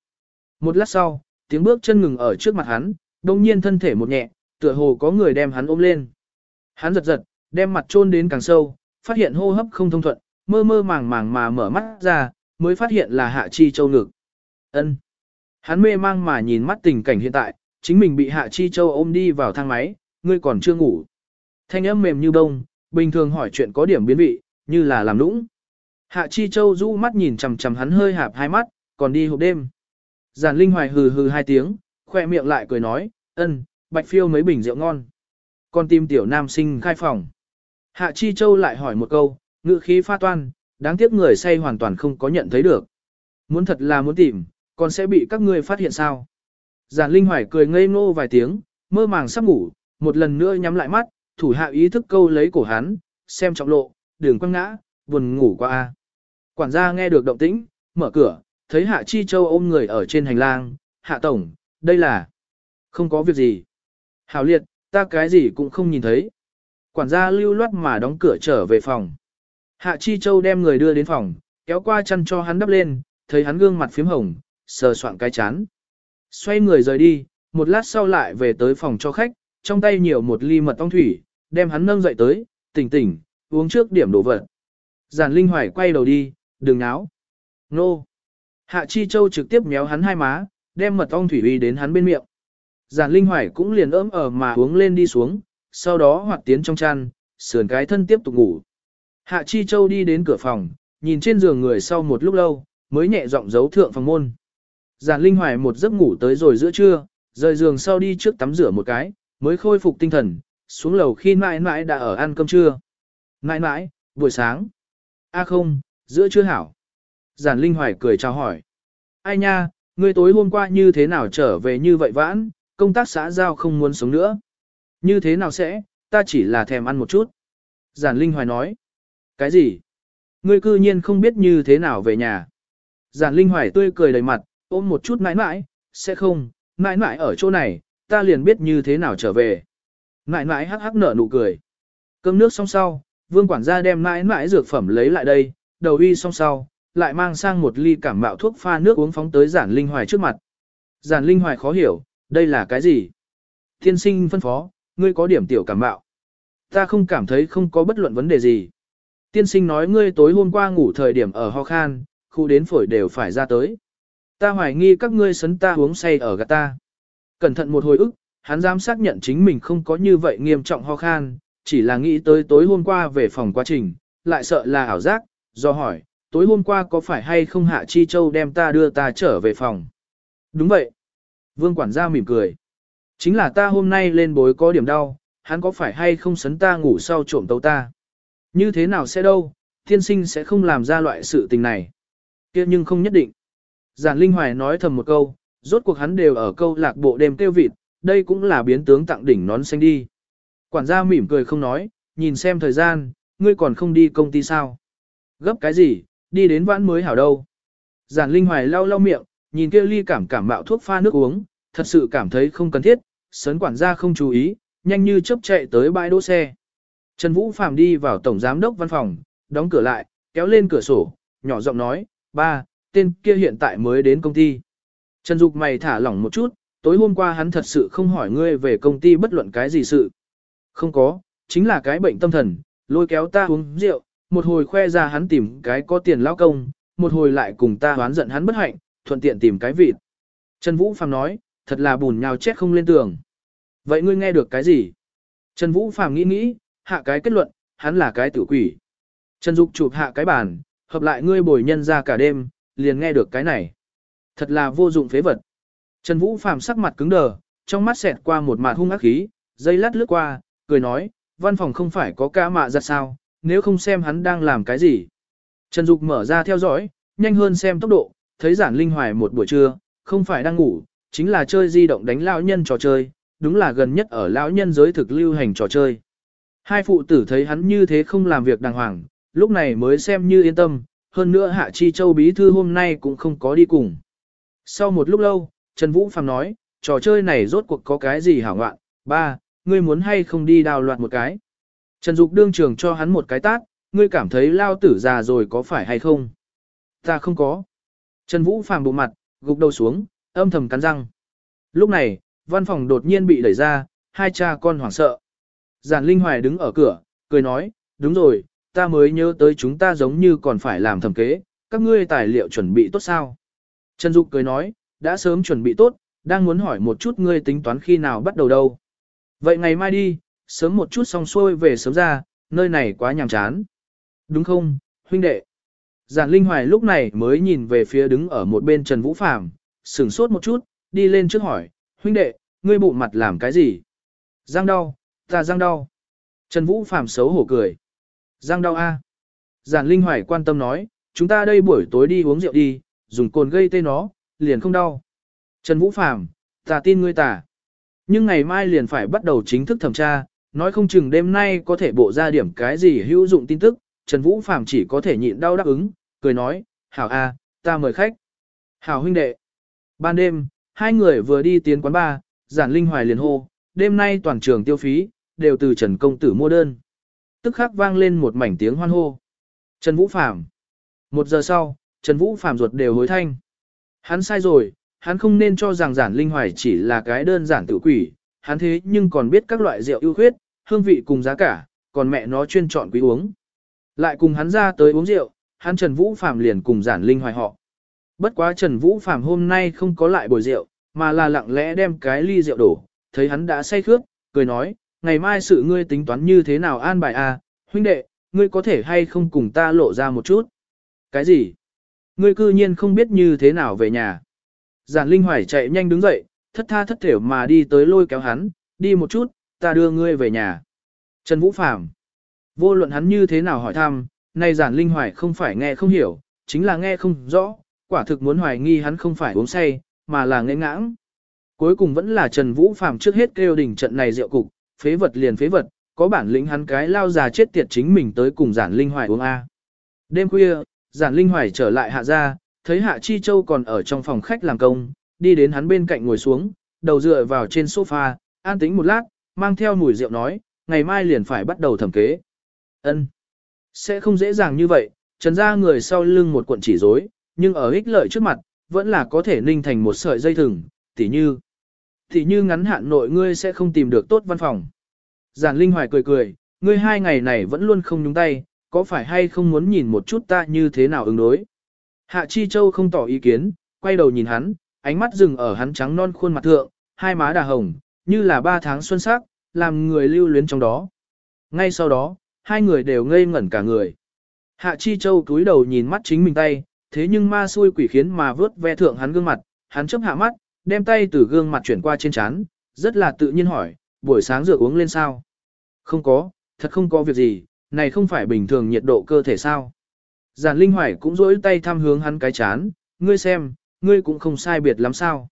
Một lát sau, tiếng bước chân ngừng ở trước mặt hắn, đồng nhiên thân thể một nhẹ, tựa hồ có người đem hắn ôm lên. Hắn giật giật, đem mặt trôn đến càng sâu, phát hiện hô hấp không thông thuận, mơ mơ màng màng mà mở mắt ra, mới phát hiện là Hạ Chi Châu ngực. Ân. Hắn mê mang mà nhìn mắt tình cảnh hiện tại, chính mình bị Hạ Chi Châu ôm đi vào thang máy, ngươi còn chưa ngủ. Thanh âm mềm như bông, bình thường hỏi chuyện có điểm biến vị, như là làm nũng. Hạ Chi Châu rũ mắt nhìn chằm chằm hắn hơi hạp hai mắt, còn đi hộp đêm. Giản Linh Hoài hừ hừ hai tiếng, khoe miệng lại cười nói, ân, bạch phiêu mấy bình rượu ngon. Con tim tiểu nam sinh khai phòng. Hạ Chi Châu lại hỏi một câu, ngự khí pha toan, đáng tiếc người say hoàn toàn không có nhận thấy được. Muốn thật là muốn tìm, còn sẽ bị các ngươi phát hiện sao. Giản Linh Hoài cười ngây ngô vài tiếng, mơ màng sắp ngủ, một lần nữa nhắm lại mắt, thủ hạ ý thức câu lấy cổ hắn, xem trọng lộ, đường quăng ngã, buồn ngủ qua a. Quản gia nghe được động tĩnh, mở cửa, thấy Hạ Chi Châu ôm người ở trên hành lang, Hạ Tổng, đây là... Không có việc gì. Hảo liệt, ta cái gì cũng không nhìn thấy. Quản gia lưu loát mà đóng cửa trở về phòng. Hạ Chi Châu đem người đưa đến phòng, kéo qua chăn cho hắn đắp lên, thấy hắn gương mặt phím hồng, sờ soạn cái chán. Xoay người rời đi, một lát sau lại về tới phòng cho khách, trong tay nhiều một ly mật ong thủy, đem hắn nâng dậy tới, tỉnh tỉnh, uống trước điểm đổ vật. Giản Linh Hoài quay đầu đi, đừng náo. Nô. Hạ Chi Châu trực tiếp méo hắn hai má, đem mật ong thủy uy đến hắn bên miệng. Giản Linh Hoài cũng liền ấm ở mà uống lên đi xuống, sau đó hoạt tiến trong chăn, sườn cái thân tiếp tục ngủ. Hạ Chi Châu đi đến cửa phòng, nhìn trên giường người sau một lúc lâu, mới nhẹ giọng giấu thượng phòng môn. Giản Linh Hoài một giấc ngủ tới rồi giữa trưa, rời giường sau đi trước tắm rửa một cái, mới khôi phục tinh thần, xuống lầu khi mãi mãi đã ở ăn cơm trưa. Mãi mãi, buổi sáng. a không, giữa trưa hảo. Giản Linh Hoài cười chào hỏi. Ai nha, ngươi tối hôm qua như thế nào trở về như vậy vãn, công tác xã giao không muốn sống nữa. Như thế nào sẽ, ta chỉ là thèm ăn một chút. Giản Linh Hoài nói. Cái gì? Ngươi cư nhiên không biết như thế nào về nhà. Giản Linh Hoài tươi cười đầy mặt, ôm một chút mãi mãi, sẽ không, mãi mãi ở chỗ này, ta liền biết như thế nào trở về. Mãi mãi hắc hắc nở nụ cười. Cơm nước xong sau, vương quản gia đem mãi mãi dược phẩm lấy lại đây, đầu uy xong sau, lại mang sang một ly cảm mạo thuốc pha nước uống phóng tới giản linh hoài trước mặt. Giản linh hoài khó hiểu, đây là cái gì? Thiên sinh phân phó, ngươi có điểm tiểu cảm mạo. Ta không cảm thấy không có bất luận vấn đề gì. Tiên sinh nói ngươi tối hôm qua ngủ thời điểm ở ho khan, khu đến phổi đều phải ra tới. Ta hoài nghi các ngươi sấn ta uống say ở gạt ta. Cẩn thận một hồi ức, hắn dám xác nhận chính mình không có như vậy nghiêm trọng ho khan, chỉ là nghĩ tới tối hôm qua về phòng quá trình, lại sợ là ảo giác, do hỏi, tối hôm qua có phải hay không Hạ Chi Châu đem ta đưa ta trở về phòng? Đúng vậy. Vương quản gia mỉm cười. Chính là ta hôm nay lên bối có điểm đau, hắn có phải hay không sấn ta ngủ sau trộm tấu ta? Như thế nào sẽ đâu, thiên sinh sẽ không làm ra loại sự tình này. kia nhưng không nhất định. Giản Linh Hoài nói thầm một câu, rốt cuộc hắn đều ở câu lạc bộ đêm tiêu vịt, đây cũng là biến tướng tặng đỉnh nón xanh đi. Quản gia mỉm cười không nói, nhìn xem thời gian, ngươi còn không đi công ty sao. Gấp cái gì, đi đến vãn mới hảo đâu. Giản Linh Hoài lau lau miệng, nhìn kia ly cảm cảm mạo thuốc pha nước uống, thật sự cảm thấy không cần thiết, sấn quản gia không chú ý, nhanh như chớp chạy tới bãi đỗ xe. Trần Vũ Phạm đi vào tổng giám đốc văn phòng, đóng cửa lại, kéo lên cửa sổ, nhỏ giọng nói, ba, tên kia hiện tại mới đến công ty. Trần Dục mày thả lỏng một chút, tối hôm qua hắn thật sự không hỏi ngươi về công ty bất luận cái gì sự. Không có, chính là cái bệnh tâm thần, lôi kéo ta uống rượu, một hồi khoe ra hắn tìm cái có tiền lao công, một hồi lại cùng ta hoán giận hắn bất hạnh, thuận tiện tìm cái vịt. Trần Vũ Phạm nói, thật là bùn nhào chết không lên tường. Vậy ngươi nghe được cái gì? Trần Vũ Phạm nghĩ nghĩ, hạ cái kết luận, hắn là cái tử quỷ. Trần Dục chụp hạ cái bàn, hợp lại ngươi bồi nhân ra cả đêm, liền nghe được cái này. Thật là vô dụng phế vật. Trần Vũ Phạm sắc mặt cứng đờ, trong mắt xẹt qua một mạt hung ác khí, dây lát lướt qua, cười nói, văn phòng không phải có ca mạ giặt sao, nếu không xem hắn đang làm cái gì. Trần Dục mở ra theo dõi, nhanh hơn xem tốc độ, thấy giản linh hoài một buổi trưa, không phải đang ngủ, chính là chơi di động đánh lão nhân trò chơi, đúng là gần nhất ở lão nhân giới thực lưu hành trò chơi. Hai phụ tử thấy hắn như thế không làm việc đàng hoàng, lúc này mới xem như yên tâm, hơn nữa Hạ Chi Châu bí thư hôm nay cũng không có đi cùng. Sau một lúc lâu, Trần Vũ Phạm nói, trò chơi này rốt cuộc có cái gì hảo ngoạn, ba, ngươi muốn hay không đi đào loạn một cái. Trần Dục đương trường cho hắn một cái tát, ngươi cảm thấy lao tử già rồi có phải hay không? Ta không có. Trần Vũ Phạm bộ mặt, gục đầu xuống, âm thầm cắn răng. Lúc này, văn phòng đột nhiên bị đẩy ra, hai cha con hoảng sợ. Giản Linh Hoài đứng ở cửa, cười nói, đúng rồi, ta mới nhớ tới chúng ta giống như còn phải làm thẩm kế, các ngươi tài liệu chuẩn bị tốt sao? Trần Dục cười nói, đã sớm chuẩn bị tốt, đang muốn hỏi một chút ngươi tính toán khi nào bắt đầu đâu. Vậy ngày mai đi, sớm một chút xong xuôi về sớm ra, nơi này quá nhàm chán. Đúng không, huynh đệ? Giản Linh Hoài lúc này mới nhìn về phía đứng ở một bên Trần Vũ Phàm, sửng sốt một chút, đi lên trước hỏi, huynh đệ, ngươi bụng mặt làm cái gì? Giang đau, ta giang đau. Trần Vũ Phạm xấu hổ cười. Giang đau a. Giản Linh Hoài quan tâm nói, chúng ta đây buổi tối đi uống rượu đi, dùng cồn gây tê nó, liền không đau. Trần Vũ Phạm, ta tin ngươi tả. Nhưng ngày mai liền phải bắt đầu chính thức thẩm tra, nói không chừng đêm nay có thể bộ ra điểm cái gì hữu dụng tin tức, Trần Vũ Phạm chỉ có thể nhịn đau đáp ứng, cười nói, hảo a, ta mời khách. Hảo huynh đệ. Ban đêm, hai người vừa đi tiến quán bar, giản linh hoài liền hô, đêm nay toàn trường tiêu phí, đều từ Trần Công Tử mua đơn. Tức khắc vang lên một mảnh tiếng hoan hô. Trần Vũ Phạm. Một giờ sau, Trần Vũ Phạm ruột đều hối thanh. Hắn sai rồi, hắn không nên cho rằng giản linh hoài chỉ là cái đơn giản tự quỷ, hắn thế nhưng còn biết các loại rượu ưu khuyết, hương vị cùng giá cả, còn mẹ nó chuyên chọn quý uống. Lại cùng hắn ra tới uống rượu, hắn Trần Vũ Phạm liền cùng giản linh hoài họ. Bất quá Trần Vũ Phạm hôm nay không có lại bồi rượu, mà là lặng lẽ đem cái ly rượu đổ, thấy hắn đã say khước, cười nói, ngày mai sự ngươi tính toán như thế nào an bài à, huynh đệ, ngươi có thể hay không cùng ta lộ ra một chút. Cái gì? Ngươi cư nhiên không biết như thế nào về nhà. Giản Linh Hoài chạy nhanh đứng dậy, thất tha thất thểu mà đi tới lôi kéo hắn, đi một chút, ta đưa ngươi về nhà. Trần Vũ Phạm. Vô luận hắn như thế nào hỏi thăm, nay giản Linh Hoài không phải nghe không hiểu, chính là nghe không rõ, quả thực muốn hoài nghi hắn không phải uống say, mà là ngây ngãng. Cuối cùng vẫn là Trần Vũ Phạm trước hết kêu đỉnh trận này rượu cục, phế vật liền phế vật, có bản lĩnh hắn cái lao già chết tiệt chính mình tới cùng giản linh hoài uống A. Đêm khuya, giản linh hoài trở lại hạ ra, thấy hạ chi châu còn ở trong phòng khách làm công, đi đến hắn bên cạnh ngồi xuống, đầu dựa vào trên sofa, an tĩnh một lát, mang theo mùi rượu nói, ngày mai liền phải bắt đầu thẩm kế. Ân, Sẽ không dễ dàng như vậy, trần ra người sau lưng một cuộn chỉ rối, nhưng ở ích lợi trước mặt, vẫn là có thể ninh thành một sợi dây thừng, tỉ như thì như ngắn hạn nội ngươi sẽ không tìm được tốt văn phòng. Giản Linh Hoài cười cười, ngươi hai ngày này vẫn luôn không nhúng tay, có phải hay không muốn nhìn một chút ta như thế nào ứng đối. Hạ Chi Châu không tỏ ý kiến, quay đầu nhìn hắn, ánh mắt dừng ở hắn trắng non khuôn mặt thượng, hai má đà hồng, như là ba tháng xuân sắc, làm người lưu luyến trong đó. Ngay sau đó, hai người đều ngây ngẩn cả người. Hạ Chi Châu cúi đầu nhìn mắt chính mình tay, thế nhưng ma xui quỷ khiến mà vớt ve thượng hắn gương mặt, hắn chấp hạ mắt, đem tay từ gương mặt chuyển qua trên trán, rất là tự nhiên hỏi, buổi sáng rửa uống lên sao? Không có, thật không có việc gì, này không phải bình thường nhiệt độ cơ thể sao? Giản Linh Hoài cũng rỗi tay thăm hướng hắn cái chán, ngươi xem, ngươi cũng không sai biệt lắm sao?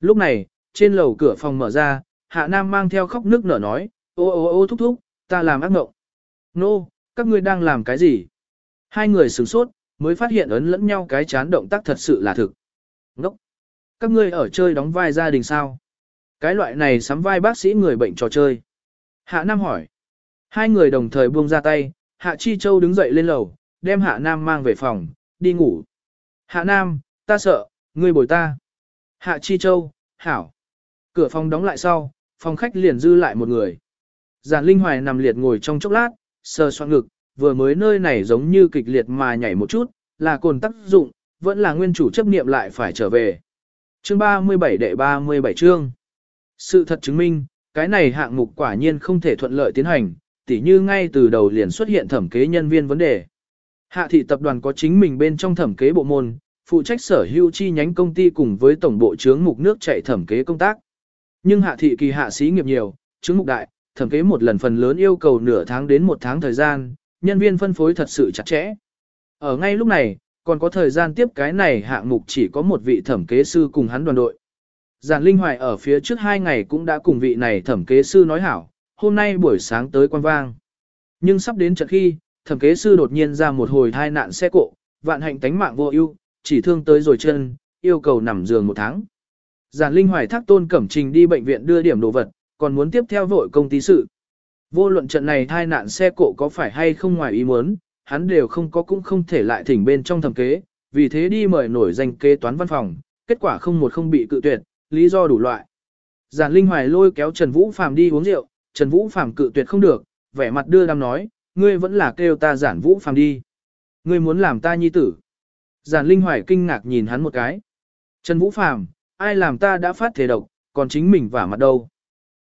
Lúc này, trên lầu cửa phòng mở ra, Hạ Nam mang theo khóc nước nở nói, ô ô ô thúc thúc, ta làm ác mộng. Nô, no, các ngươi đang làm cái gì? Hai người sửng sốt, mới phát hiện ấn lẫn nhau cái chán động tác thật sự là thực. Ngốc! Các ngươi ở chơi đóng vai gia đình sao? Cái loại này sắm vai bác sĩ người bệnh trò chơi. Hạ Nam hỏi. Hai người đồng thời buông ra tay, Hạ Chi Châu đứng dậy lên lầu, đem Hạ Nam mang về phòng, đi ngủ. Hạ Nam, ta sợ, ngươi bồi ta. Hạ Chi Châu, hảo. Cửa phòng đóng lại sau, phòng khách liền dư lại một người. Giản Linh Hoài nằm liệt ngồi trong chốc lát, sờ soạn ngực, vừa mới nơi này giống như kịch liệt mà nhảy một chút, là cồn tác dụng, vẫn là nguyên chủ chấp niệm lại phải trở về. Chương 37 đệ 37 chương. Sự thật chứng minh, cái này hạng mục quả nhiên không thể thuận lợi tiến hành, tỉ như ngay từ đầu liền xuất hiện thẩm kế nhân viên vấn đề. Hạ thị tập đoàn có chính mình bên trong thẩm kế bộ môn, phụ trách sở hữu chi nhánh công ty cùng với tổng bộ chướng mục nước chạy thẩm kế công tác. Nhưng hạ thị kỳ hạ sĩ nghiệp nhiều, chướng mục đại, thẩm kế một lần phần lớn yêu cầu nửa tháng đến một tháng thời gian, nhân viên phân phối thật sự chặt chẽ. Ở ngay lúc này, còn có thời gian tiếp cái này hạng mục chỉ có một vị thẩm kế sư cùng hắn đoàn đội. Giản Linh Hoài ở phía trước hai ngày cũng đã cùng vị này thẩm kế sư nói hảo, hôm nay buổi sáng tới quan vang. Nhưng sắp đến trận khi, thẩm kế sư đột nhiên ra một hồi thai nạn xe cộ, vạn hạnh tánh mạng vô ưu, chỉ thương tới rồi chân, yêu cầu nằm giường một tháng. Giản Linh Hoài thác tôn cẩm trình đi bệnh viện đưa điểm đồ vật, còn muốn tiếp theo vội công ty sự. Vô luận trận này thai nạn xe cộ có phải hay không ngoài ý muốn, hắn đều không có cũng không thể lại thỉnh bên trong thẩm kế, vì thế đi mời nổi danh kế toán văn phòng, kết quả không một không bị cự tuyệt, lý do đủ loại. Giản Linh Hoài lôi kéo Trần Vũ Phàm đi uống rượu, Trần Vũ Phàm cự tuyệt không được, vẻ mặt đưa đam nói, ngươi vẫn là kêu ta Giản Vũ Phàm đi. Ngươi muốn làm ta nhi tử. Giản Linh Hoài kinh ngạc nhìn hắn một cái. Trần Vũ Phàm, ai làm ta đã phát thể độc, còn chính mình vả mặt đâu.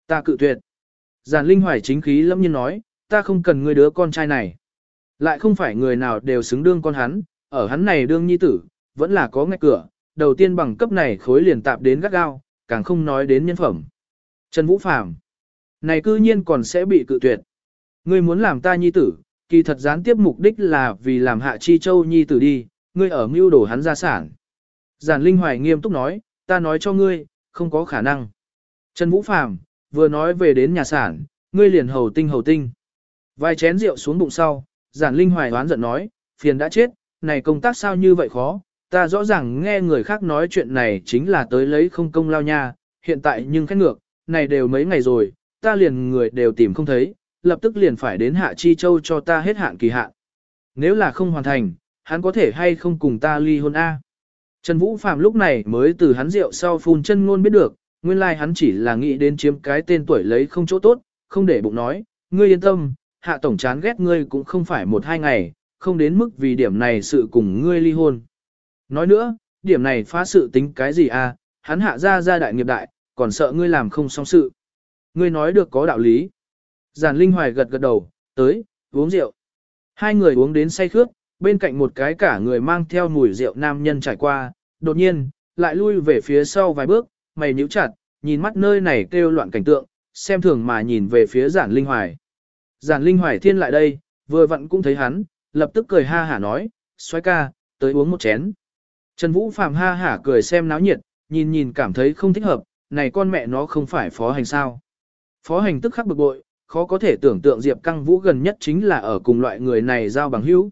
Ta cự tuyệt. Giản Linh Hoài chính khí lâm nhiên nói, ta không cần ngươi đứa con trai này. Lại không phải người nào đều xứng đương con hắn, ở hắn này đương nhi tử, vẫn là có ngạch cửa, đầu tiên bằng cấp này khối liền tạp đến gắt gao, càng không nói đến nhân phẩm. Trần Vũ Phàm này cư nhiên còn sẽ bị cự tuyệt. Ngươi muốn làm ta nhi tử, kỳ thật gián tiếp mục đích là vì làm hạ chi châu nhi tử đi, ngươi ở mưu đổ hắn gia sản. Giản Linh Hoài nghiêm túc nói, ta nói cho ngươi, không có khả năng. Trần Vũ Phàm vừa nói về đến nhà sản, ngươi liền hầu tinh hầu tinh. Vài chén rượu xuống bụng sau, Giản Linh Hoài đoán giận nói, phiền đã chết, này công tác sao như vậy khó, ta rõ ràng nghe người khác nói chuyện này chính là tới lấy không công lao nha, hiện tại nhưng khét ngược, này đều mấy ngày rồi, ta liền người đều tìm không thấy, lập tức liền phải đến Hạ Chi Châu cho ta hết hạn kỳ hạn. Nếu là không hoàn thành, hắn có thể hay không cùng ta ly hôn A. Trần Vũ Phạm lúc này mới từ hắn rượu sau phun chân ngôn biết được, nguyên lai like hắn chỉ là nghĩ đến chiếm cái tên tuổi lấy không chỗ tốt, không để bụng nói, ngươi yên tâm, hạ tổng chán ghét ngươi cũng không phải một hai ngày, không đến mức vì điểm này sự cùng ngươi ly hôn. Nói nữa, điểm này phá sự tính cái gì à, hắn hạ ra ra đại nghiệp đại, còn sợ ngươi làm không xong sự. Ngươi nói được có đạo lý. Giản Linh Hoài gật gật đầu, tới, uống rượu. Hai người uống đến say khướt, bên cạnh một cái cả người mang theo mùi rượu nam nhân trải qua, đột nhiên, lại lui về phía sau vài bước, mày nhíu chặt, nhìn mắt nơi này kêu loạn cảnh tượng, xem thường mà nhìn về phía giản linh hoài. Giản linh hoài thiên lại đây, vừa vặn cũng thấy hắn, lập tức cười ha hả nói, xoay ca, tới uống một chén. Trần Vũ Phạm ha hả cười xem náo nhiệt, nhìn nhìn cảm thấy không thích hợp, này con mẹ nó không phải phó hành sao. Phó hành tức khắc bực bội, khó có thể tưởng tượng Diệp Căng Vũ gần nhất chính là ở cùng loại người này giao bằng hữu.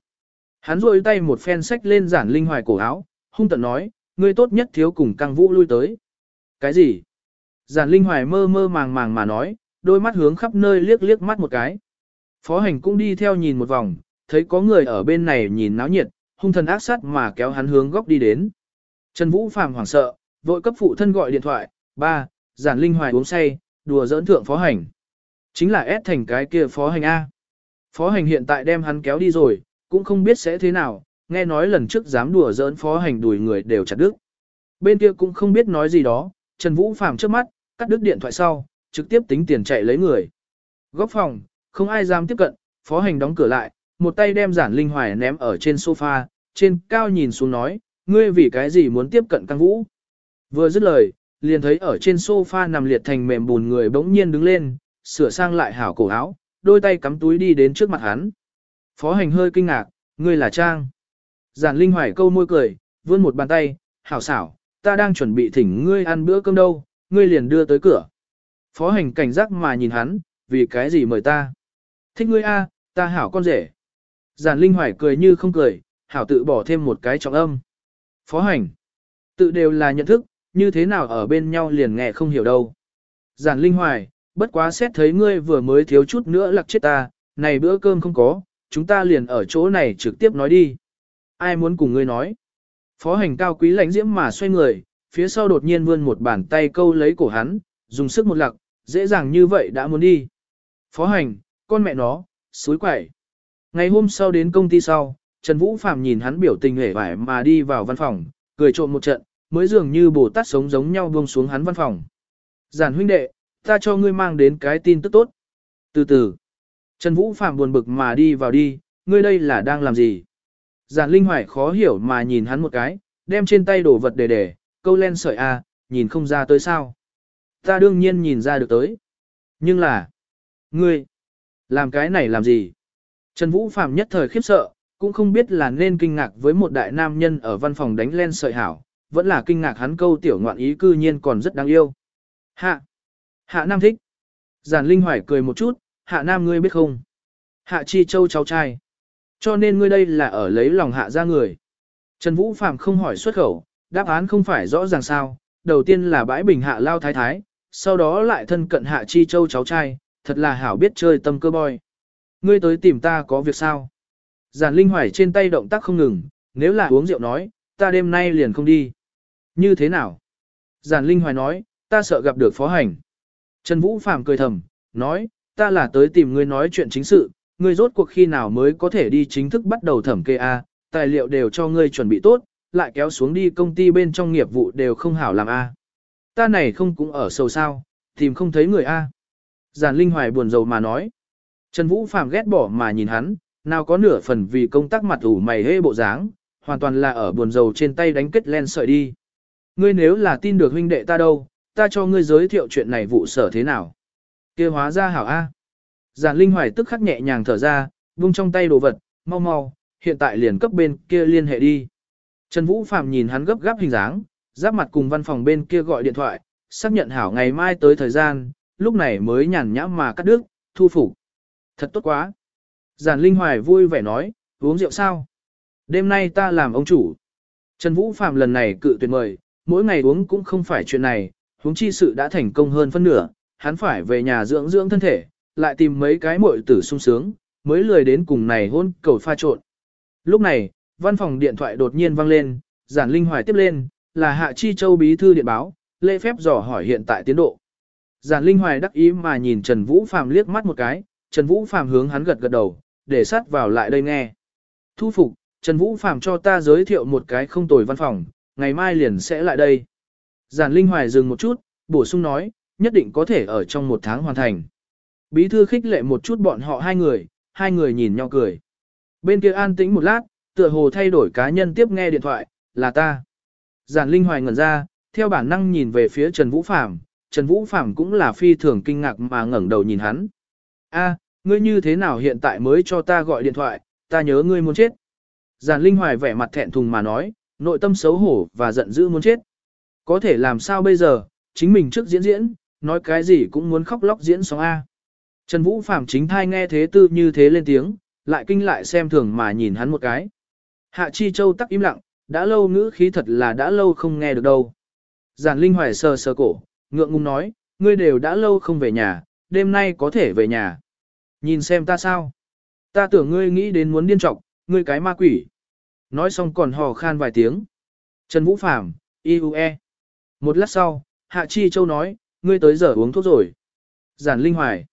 Hắn rôi tay một phen sách lên giản linh hoài cổ áo, hung tận nói, ngươi tốt nhất thiếu cùng Căng Vũ lui tới. Cái gì? Giản linh hoài mơ mơ màng màng mà nói, đôi mắt hướng khắp nơi liếc liếc mắt một cái. Phó hành cũng đi theo nhìn một vòng, thấy có người ở bên này nhìn náo nhiệt, hung thần ác sát mà kéo hắn hướng góc đi đến. Trần Vũ Phàm hoảng sợ, vội cấp phụ thân gọi điện thoại, ba, giản linh hoài uống say, đùa giỡn thượng phó hành. Chính là ép thành cái kia phó hành A. Phó hành hiện tại đem hắn kéo đi rồi, cũng không biết sẽ thế nào, nghe nói lần trước dám đùa giỡn phó hành đuổi người đều chặt đứt. Bên kia cũng không biết nói gì đó, Trần Vũ Phàm trước mắt, cắt đứt điện thoại sau, trực tiếp tính tiền chạy lấy người. Góc phòng, không ai dám tiếp cận, phó hành đóng cửa lại, một tay đem giản linh hoài ném ở trên sofa, trên cao nhìn xuống nói, ngươi vì cái gì muốn tiếp cận căng vũ. Vừa dứt lời, liền thấy ở trên sofa nằm liệt thành mềm bùn người bỗng nhiên đứng lên, sửa sang lại hảo cổ áo, đôi tay cắm túi đi đến trước mặt hắn. Phó hành hơi kinh ngạc, ngươi là Trang. Giản Linh Hoài câu môi cười, vươn một bàn tay, hảo xảo, ta đang chuẩn bị thỉnh ngươi ăn bữa cơm đâu, ngươi liền đưa tới cửa. Phó hành cảnh giác mà nhìn hắn, vì cái gì mời ta? Thích ngươi a, ta hảo con rể. Giản Linh Hoài cười như không cười, hảo tự bỏ thêm một cái trọng âm. Phó hành, tự đều là nhận thức, như thế nào ở bên nhau liền nghe không hiểu đâu. Giản Linh Hoài, bất quá xét thấy ngươi vừa mới thiếu chút nữa lạc chết ta, này bữa cơm không có, chúng ta liền ở chỗ này trực tiếp nói đi. Ai muốn cùng ngươi nói? Phó hành cao quý lãnh diễm mà xoay người, phía sau đột nhiên vươn một bàn tay câu lấy cổ hắn, dùng sức một lặc, dễ dàng như vậy đã muốn đi. Phó hành, con mẹ nó, suối quẩy. Ngày hôm sau đến công ty sau, Trần Vũ Phạm nhìn hắn biểu tình hể vải mà đi vào văn phòng, cười trộm một trận, mới dường như bồ tát sống giống nhau buông xuống hắn văn phòng. Giản huynh đệ, ta cho ngươi mang đến cái tin tức tốt. Từ từ, Trần Vũ Phạm buồn bực mà đi vào đi, ngươi đây là đang làm gì? Giản Linh Hoài khó hiểu mà nhìn hắn một cái, đem trên tay đổ vật để để, câu len sợi a, nhìn không ra tới sao. Ta đương nhiên nhìn ra được tới. Nhưng là, ngươi, làm cái này làm gì? Trần Vũ Phạm nhất thời khiếp sợ, cũng không biết là nên kinh ngạc với một đại nam nhân ở văn phòng đánh len sợi hảo, vẫn là kinh ngạc hắn câu tiểu ngoạn ý cư nhiên còn rất đáng yêu. Hạ, hạ nam thích. Giản Linh Hoài cười một chút, hạ nam ngươi biết không? Hạ chi châu cháu trai. Cho nên ngươi đây là ở lấy lòng hạ ra người. Trần Vũ Phạm không hỏi xuất khẩu, đáp án không phải rõ ràng sao, đầu tiên là bãi bình hạ lao thái thái, sau đó lại thân cận hạ chi châu cháu trai, thật là hảo biết chơi tâm cơ boy. Ngươi tới tìm ta có việc sao? Giản Linh Hoài trên tay động tác không ngừng, nếu là uống rượu nói, ta đêm nay liền không đi. Như thế nào? Giản Linh Hoài nói, ta sợ gặp được phó hành. Trần Vũ Phạm cười thầm, nói, ta là tới tìm ngươi nói chuyện chính sự, ngươi rốt cuộc khi nào mới có thể đi chính thức bắt đầu thẩm kê A, tài liệu đều cho ngươi chuẩn bị tốt, lại kéo xuống đi công ty bên trong nghiệp vụ đều không hảo làm a. Ta này không cũng ở sầu sao, tìm không thấy người a. Giản Linh Hoài buồn rầu mà nói. Trần Vũ Phạm ghét bỏ mà nhìn hắn, nào có nửa phần vì công tác mặt ủ mày hê bộ dáng, hoàn toàn là ở buồn rầu trên tay đánh kết len sợi đi. Ngươi nếu là tin được huynh đệ ta đâu, ta cho ngươi giới thiệu chuyện này vụ sở thế nào. kia hóa ra hảo A. Giản Linh Hoài tức khắc nhẹ nhàng thở ra, vung trong tay đồ vật, mau mau, hiện tại liền cấp bên kia liên hệ đi. Trần Vũ Phạm nhìn hắn gấp gáp hình dáng, giáp mặt cùng văn phòng bên kia gọi điện thoại, xác nhận hảo ngày mai tới thời gian, lúc này mới nhàn nhã mà cắt đứt, thu phục. Thật tốt quá. Giản Linh Hoài vui vẻ nói, uống rượu sao? Đêm nay ta làm ông chủ. Trần Vũ Phạm lần này cự tuyệt mời, mỗi ngày uống cũng không phải chuyện này, huống chi sự đã thành công hơn phân nửa, hắn phải về nhà dưỡng dưỡng thân thể, lại tìm mấy cái muội tử sung sướng, mới lười đến cùng này hôn cầu pha trộn. Lúc này, văn phòng điện thoại đột nhiên vang lên, giản linh hoài tiếp lên, là Hạ Chi Châu bí thư điện báo, lễ phép dò hỏi hiện tại tiến độ. Giản linh hoài đắc ý mà nhìn Trần Vũ Phạm liếc mắt một cái, Trần Vũ Phạm hướng hắn gật gật đầu, để sát vào lại đây nghe. Thu phục, Trần Vũ Phạm cho ta giới thiệu một cái không tồi văn phòng, ngày mai liền sẽ lại đây. Giản Linh Hoài dừng một chút, bổ sung nói, nhất định có thể ở trong một tháng hoàn thành. Bí thư khích lệ một chút bọn họ hai người, hai người nhìn nhau cười. Bên kia an tĩnh một lát, tựa hồ thay đổi cá nhân tiếp nghe điện thoại, là ta. Giản Linh Hoài ngẩn ra, theo bản năng nhìn về phía Trần Vũ Phạm, Trần Vũ Phạm cũng là phi thường kinh ngạc mà ngẩng đầu nhìn hắn. A, ngươi như thế nào hiện tại mới cho ta gọi điện thoại, ta nhớ ngươi muốn chết. Giản Linh Hoài vẻ mặt thẹn thùng mà nói, nội tâm xấu hổ và giận dữ muốn chết. Có thể làm sao bây giờ, chính mình trước diễn diễn, nói cái gì cũng muốn khóc lóc diễn sóng A. Trần Vũ Phạm chính thai nghe thế tư như thế lên tiếng, lại kinh lại xem thường mà nhìn hắn một cái. Hạ Chi Châu tắc im lặng, đã lâu ngữ khí thật là đã lâu không nghe được đâu. Giản Linh Hoài sờ sờ cổ, ngượng ngùng nói, ngươi đều đã lâu không về nhà, đêm nay có thể về nhà. Nhìn xem ta sao? Ta tưởng ngươi nghĩ đến muốn điên trọc, ngươi cái ma quỷ. Nói xong còn hò khan vài tiếng. Trần Vũ Phạm, IUE. Một lát sau, Hạ Chi Châu nói, ngươi tới giờ uống thuốc rồi. Giản Linh Hoài.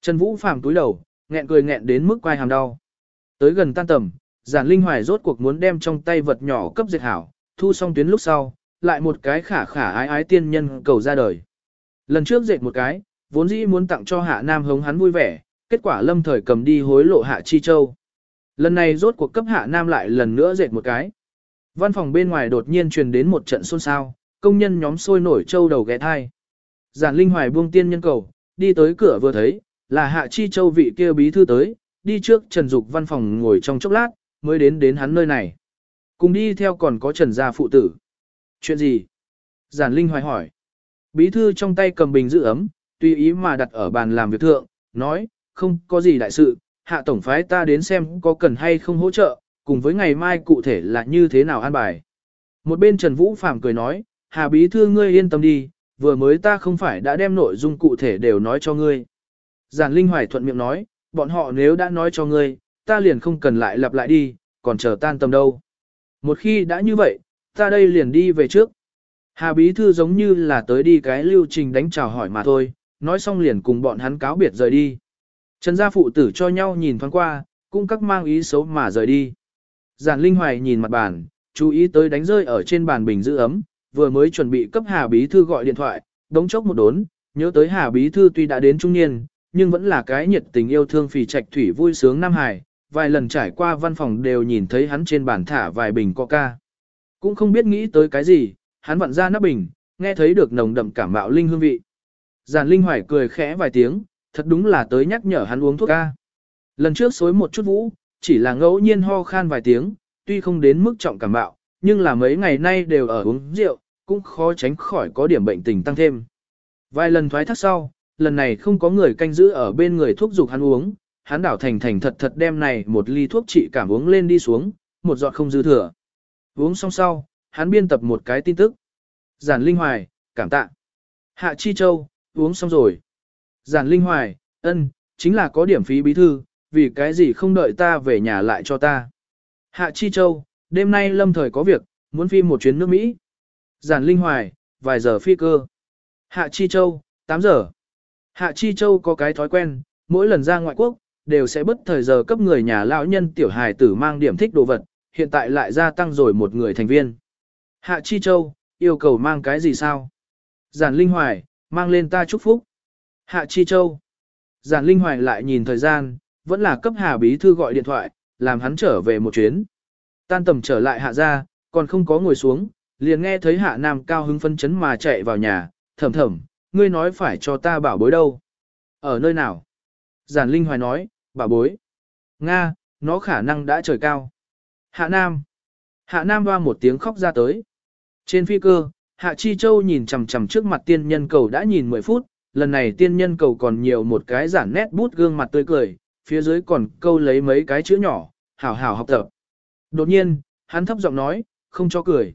Trần Vũ Phạm túi đầu, nghẹn cười nghẹn đến mức quai hàm đau. Tới gần tan tầm, Giản Linh Hoài rốt cuộc muốn đem trong tay vật nhỏ cấp diệt hảo, thu xong tuyến lúc sau, lại một cái khả khả ái ái tiên nhân cầu ra đời. Lần trước dệt một cái, vốn dĩ muốn tặng cho Hạ Nam hống hắn vui vẻ, kết quả lâm thời cầm đi hối lộ Hạ Chi Châu. Lần này rốt cuộc cấp Hạ Nam lại lần nữa dệt một cái. Văn phòng bên ngoài đột nhiên truyền đến một trận xôn xao, công nhân nhóm sôi nổi châu đầu ghé thai. Giản Linh Hoài buông tiên nhân cầu, đi tới cửa vừa thấy, là Hạ Chi Châu vị kia bí thư tới, đi trước Trần Dục văn phòng ngồi trong chốc lát, mới đến đến hắn nơi này. Cùng đi theo còn có Trần gia phụ tử. Chuyện gì? Giản Linh Hoài hỏi. Bí thư trong tay cầm bình giữ ấm, tùy ý mà đặt ở bàn làm việc thượng, nói, không có gì đại sự, hạ tổng phái ta đến xem có cần hay không hỗ trợ, cùng với ngày mai cụ thể là như thế nào an bài. Một bên Trần Vũ Phạm cười nói, Hà Bí Thư ngươi yên tâm đi, vừa mới ta không phải đã đem nội dung cụ thể đều nói cho ngươi. Giản Linh Hoài thuận miệng nói, bọn họ nếu đã nói cho ngươi, ta liền không cần lại lặp lại đi, còn chờ tan tâm đâu. Một khi đã như vậy, ta đây liền đi về trước. Hà Bí Thư giống như là tới đi cái lưu trình đánh chào hỏi mà thôi, nói xong liền cùng bọn hắn cáo biệt rời đi. Trần gia phụ tử cho nhau nhìn thoáng qua, cũng các mang ý xấu mà rời đi. Giản Linh Hoài nhìn mặt bàn, chú ý tới đánh rơi ở trên bàn bình giữ ấm, vừa mới chuẩn bị cấp Hà Bí Thư gọi điện thoại, đống chốc một đốn, nhớ tới Hà Bí Thư tuy đã đến trung niên, nhưng vẫn là cái nhiệt tình yêu thương phì trạch thủy vui sướng Nam Hải, vài lần trải qua văn phòng đều nhìn thấy hắn trên bàn thả vài bình coca. Cũng không biết nghĩ tới cái gì, hắn vặn ra nắp bình, nghe thấy được nồng đậm cảm mạo linh hương vị. Giản Linh Hoài cười khẽ vài tiếng, thật đúng là tới nhắc nhở hắn uống thuốc ca. Lần trước xối một chút vũ, chỉ là ngẫu nhiên ho khan vài tiếng, tuy không đến mức trọng cảm mạo, nhưng là mấy ngày nay đều ở uống rượu, cũng khó tránh khỏi có điểm bệnh tình tăng thêm. Vài lần thoái thác sau, lần này không có người canh giữ ở bên người thuốc dục hắn uống, hắn đảo thành thành thật thật đem này một ly thuốc trị cảm uống lên đi xuống, một giọt không dư thừa. Uống xong sau, hắn biên tập một cái tin tức. Giản Linh Hoài, cảm tạ. Hạ Chi Châu, uống xong rồi. Giản Linh Hoài, ân, chính là có điểm phí bí thư, vì cái gì không đợi ta về nhà lại cho ta. Hạ Chi Châu, đêm nay lâm thời có việc, muốn phi một chuyến nước Mỹ. Giản Linh Hoài, vài giờ phi cơ. Hạ Chi Châu, 8 giờ. Hạ Chi Châu có cái thói quen, mỗi lần ra ngoại quốc, đều sẽ bất thời giờ cấp người nhà lão nhân tiểu hài tử mang điểm thích đồ vật, hiện tại lại gia tăng rồi một người thành viên. Hạ Chi Châu, yêu cầu mang cái gì sao? Giản Linh Hoài, mang lên ta chúc phúc. Hạ Chi Châu. Giản Linh Hoài lại nhìn thời gian, vẫn là cấp Hà Bí Thư gọi điện thoại, làm hắn trở về một chuyến. Tan tầm trở lại hạ ra, còn không có ngồi xuống, liền nghe thấy hạ nam cao hứng phân chấn mà chạy vào nhà, thầm thầm, ngươi nói phải cho ta bảo bối đâu. Ở nơi nào? Giản Linh Hoài nói, bảo bối. Nga, nó khả năng đã trời cao. Hạ Nam. Hạ Nam hoa một tiếng khóc ra tới. Trên phi cơ, Hạ Chi Châu nhìn chằm chằm trước mặt tiên nhân cầu đã nhìn 10 phút, lần này tiên nhân cầu còn nhiều một cái giản nét bút gương mặt tươi cười, phía dưới còn câu lấy mấy cái chữ nhỏ, hảo hảo học tập. Đột nhiên, hắn thấp giọng nói, không cho cười.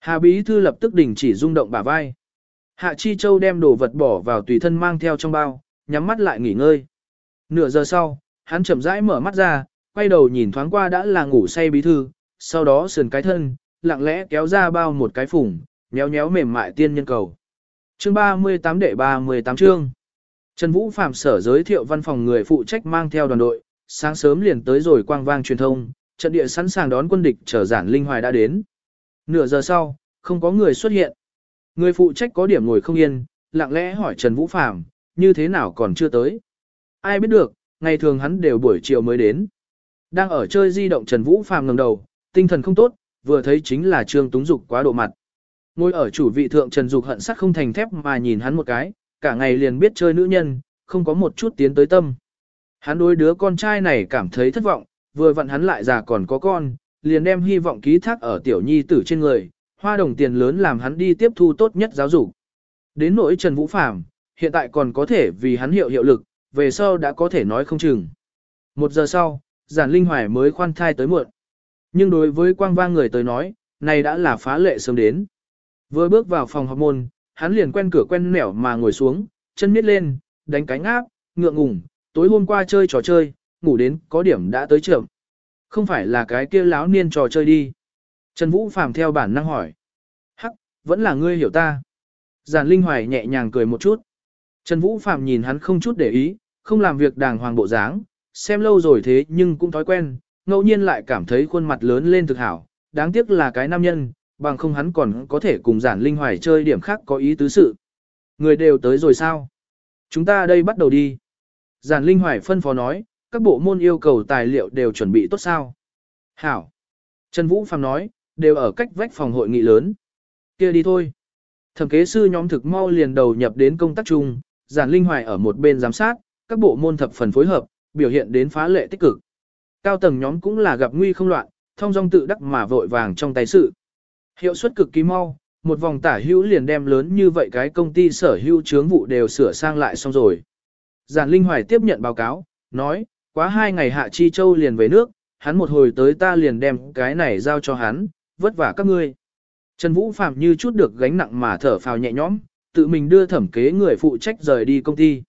Hà Bí Thư lập tức đình chỉ rung động bả vai. Hạ Chi Châu đem đồ vật bỏ vào tùy thân mang theo trong bao, nhắm mắt lại nghỉ ngơi. Nửa giờ sau, hắn chậm rãi mở mắt ra, quay đầu nhìn thoáng qua đã là ngủ say Bí Thư, sau đó sườn cái thân, lặng lẽ kéo ra bao một cái phủng, nhéo nhéo mềm mại tiên nhân cầu. Chương 38 đệ 38 chương. Trần Vũ Phạm sở giới thiệu văn phòng người phụ trách mang theo đoàn đội, sáng sớm liền tới rồi quang vang truyền thông, trận địa sẵn sàng đón quân địch trở giản linh hoài đã đến. Nửa giờ sau, không có người xuất hiện. Người phụ trách có điểm ngồi không yên, lặng lẽ hỏi Trần Vũ Phạm, như thế nào còn chưa tới. Ai biết được, ngày thường hắn đều buổi chiều mới đến. Đang ở chơi di động Trần Vũ Phạm ngẩng đầu, tinh thần không tốt, vừa thấy chính là Trương Túng Dục quá độ mặt. Ngồi ở chủ vị thượng Trần Dục hận sắc không thành thép mà nhìn hắn một cái, cả ngày liền biết chơi nữ nhân, không có một chút tiến tới tâm. Hắn đối đứa con trai này cảm thấy thất vọng, vừa vặn hắn lại già còn có con, liền đem hy vọng ký thác ở tiểu nhi tử trên người, hoa đồng tiền lớn làm hắn đi tiếp thu tốt nhất giáo dục. Đến nỗi Trần Vũ Phạm, hiện tại còn có thể vì hắn hiệu hiệu lực, về sau đã có thể nói không chừng. Một giờ sau, giản linh hoài mới khoan thai tới muộn. Nhưng đối với quang vang người tới nói, này đã là phá lệ sớm đến. Vừa bước vào phòng học môn, hắn liền quen cửa quen nẻo mà ngồi xuống, chân miết lên, đánh cánh áp, ngượng ngùng, tối hôm qua chơi trò chơi, ngủ đến có điểm đã tới trưởng. Không phải là cái kia láo niên trò chơi đi. Trần Vũ Phàm theo bản năng hỏi. Hắc, vẫn là ngươi hiểu ta. Giản Linh Hoài nhẹ nhàng cười một chút. Trần Vũ Phàm nhìn hắn không chút để ý, không làm việc đàng hoàng bộ dáng, xem lâu rồi thế nhưng cũng thói quen, ngẫu nhiên lại cảm thấy khuôn mặt lớn lên thực hảo, đáng tiếc là cái nam nhân, bằng không hắn còn có thể cùng giản linh hoài chơi điểm khác có ý tứ sự. Người đều tới rồi sao? Chúng ta đây bắt đầu đi. Giản linh hoài phân phó nói, các bộ môn yêu cầu tài liệu đều chuẩn bị tốt sao? Hảo. Trần Vũ Phạm nói, đều ở cách vách phòng hội nghị lớn. kia đi thôi. Thẩm kế sư nhóm thực mau liền đầu nhập đến công tác chung, giản linh hoài ở một bên giám sát, các bộ môn thập phần phối hợp, biểu hiện đến phá lệ tích cực. Cao tầng nhóm cũng là gặp nguy không loạn, thông dong tự đắc mà vội vàng trong tay sự. Hiệu suất cực kỳ mau, một vòng tả hữu liền đem lớn như vậy cái công ty sở hữu chướng vụ đều sửa sang lại xong rồi. Giản Linh Hoài tiếp nhận báo cáo, nói, quá hai ngày Hạ Chi Châu liền về nước, hắn một hồi tới ta liền đem cái này giao cho hắn, vất vả các ngươi. Trần Vũ Phạm như chút được gánh nặng mà thở phào nhẹ nhõm, tự mình đưa thẩm kế người phụ trách rời đi công ty.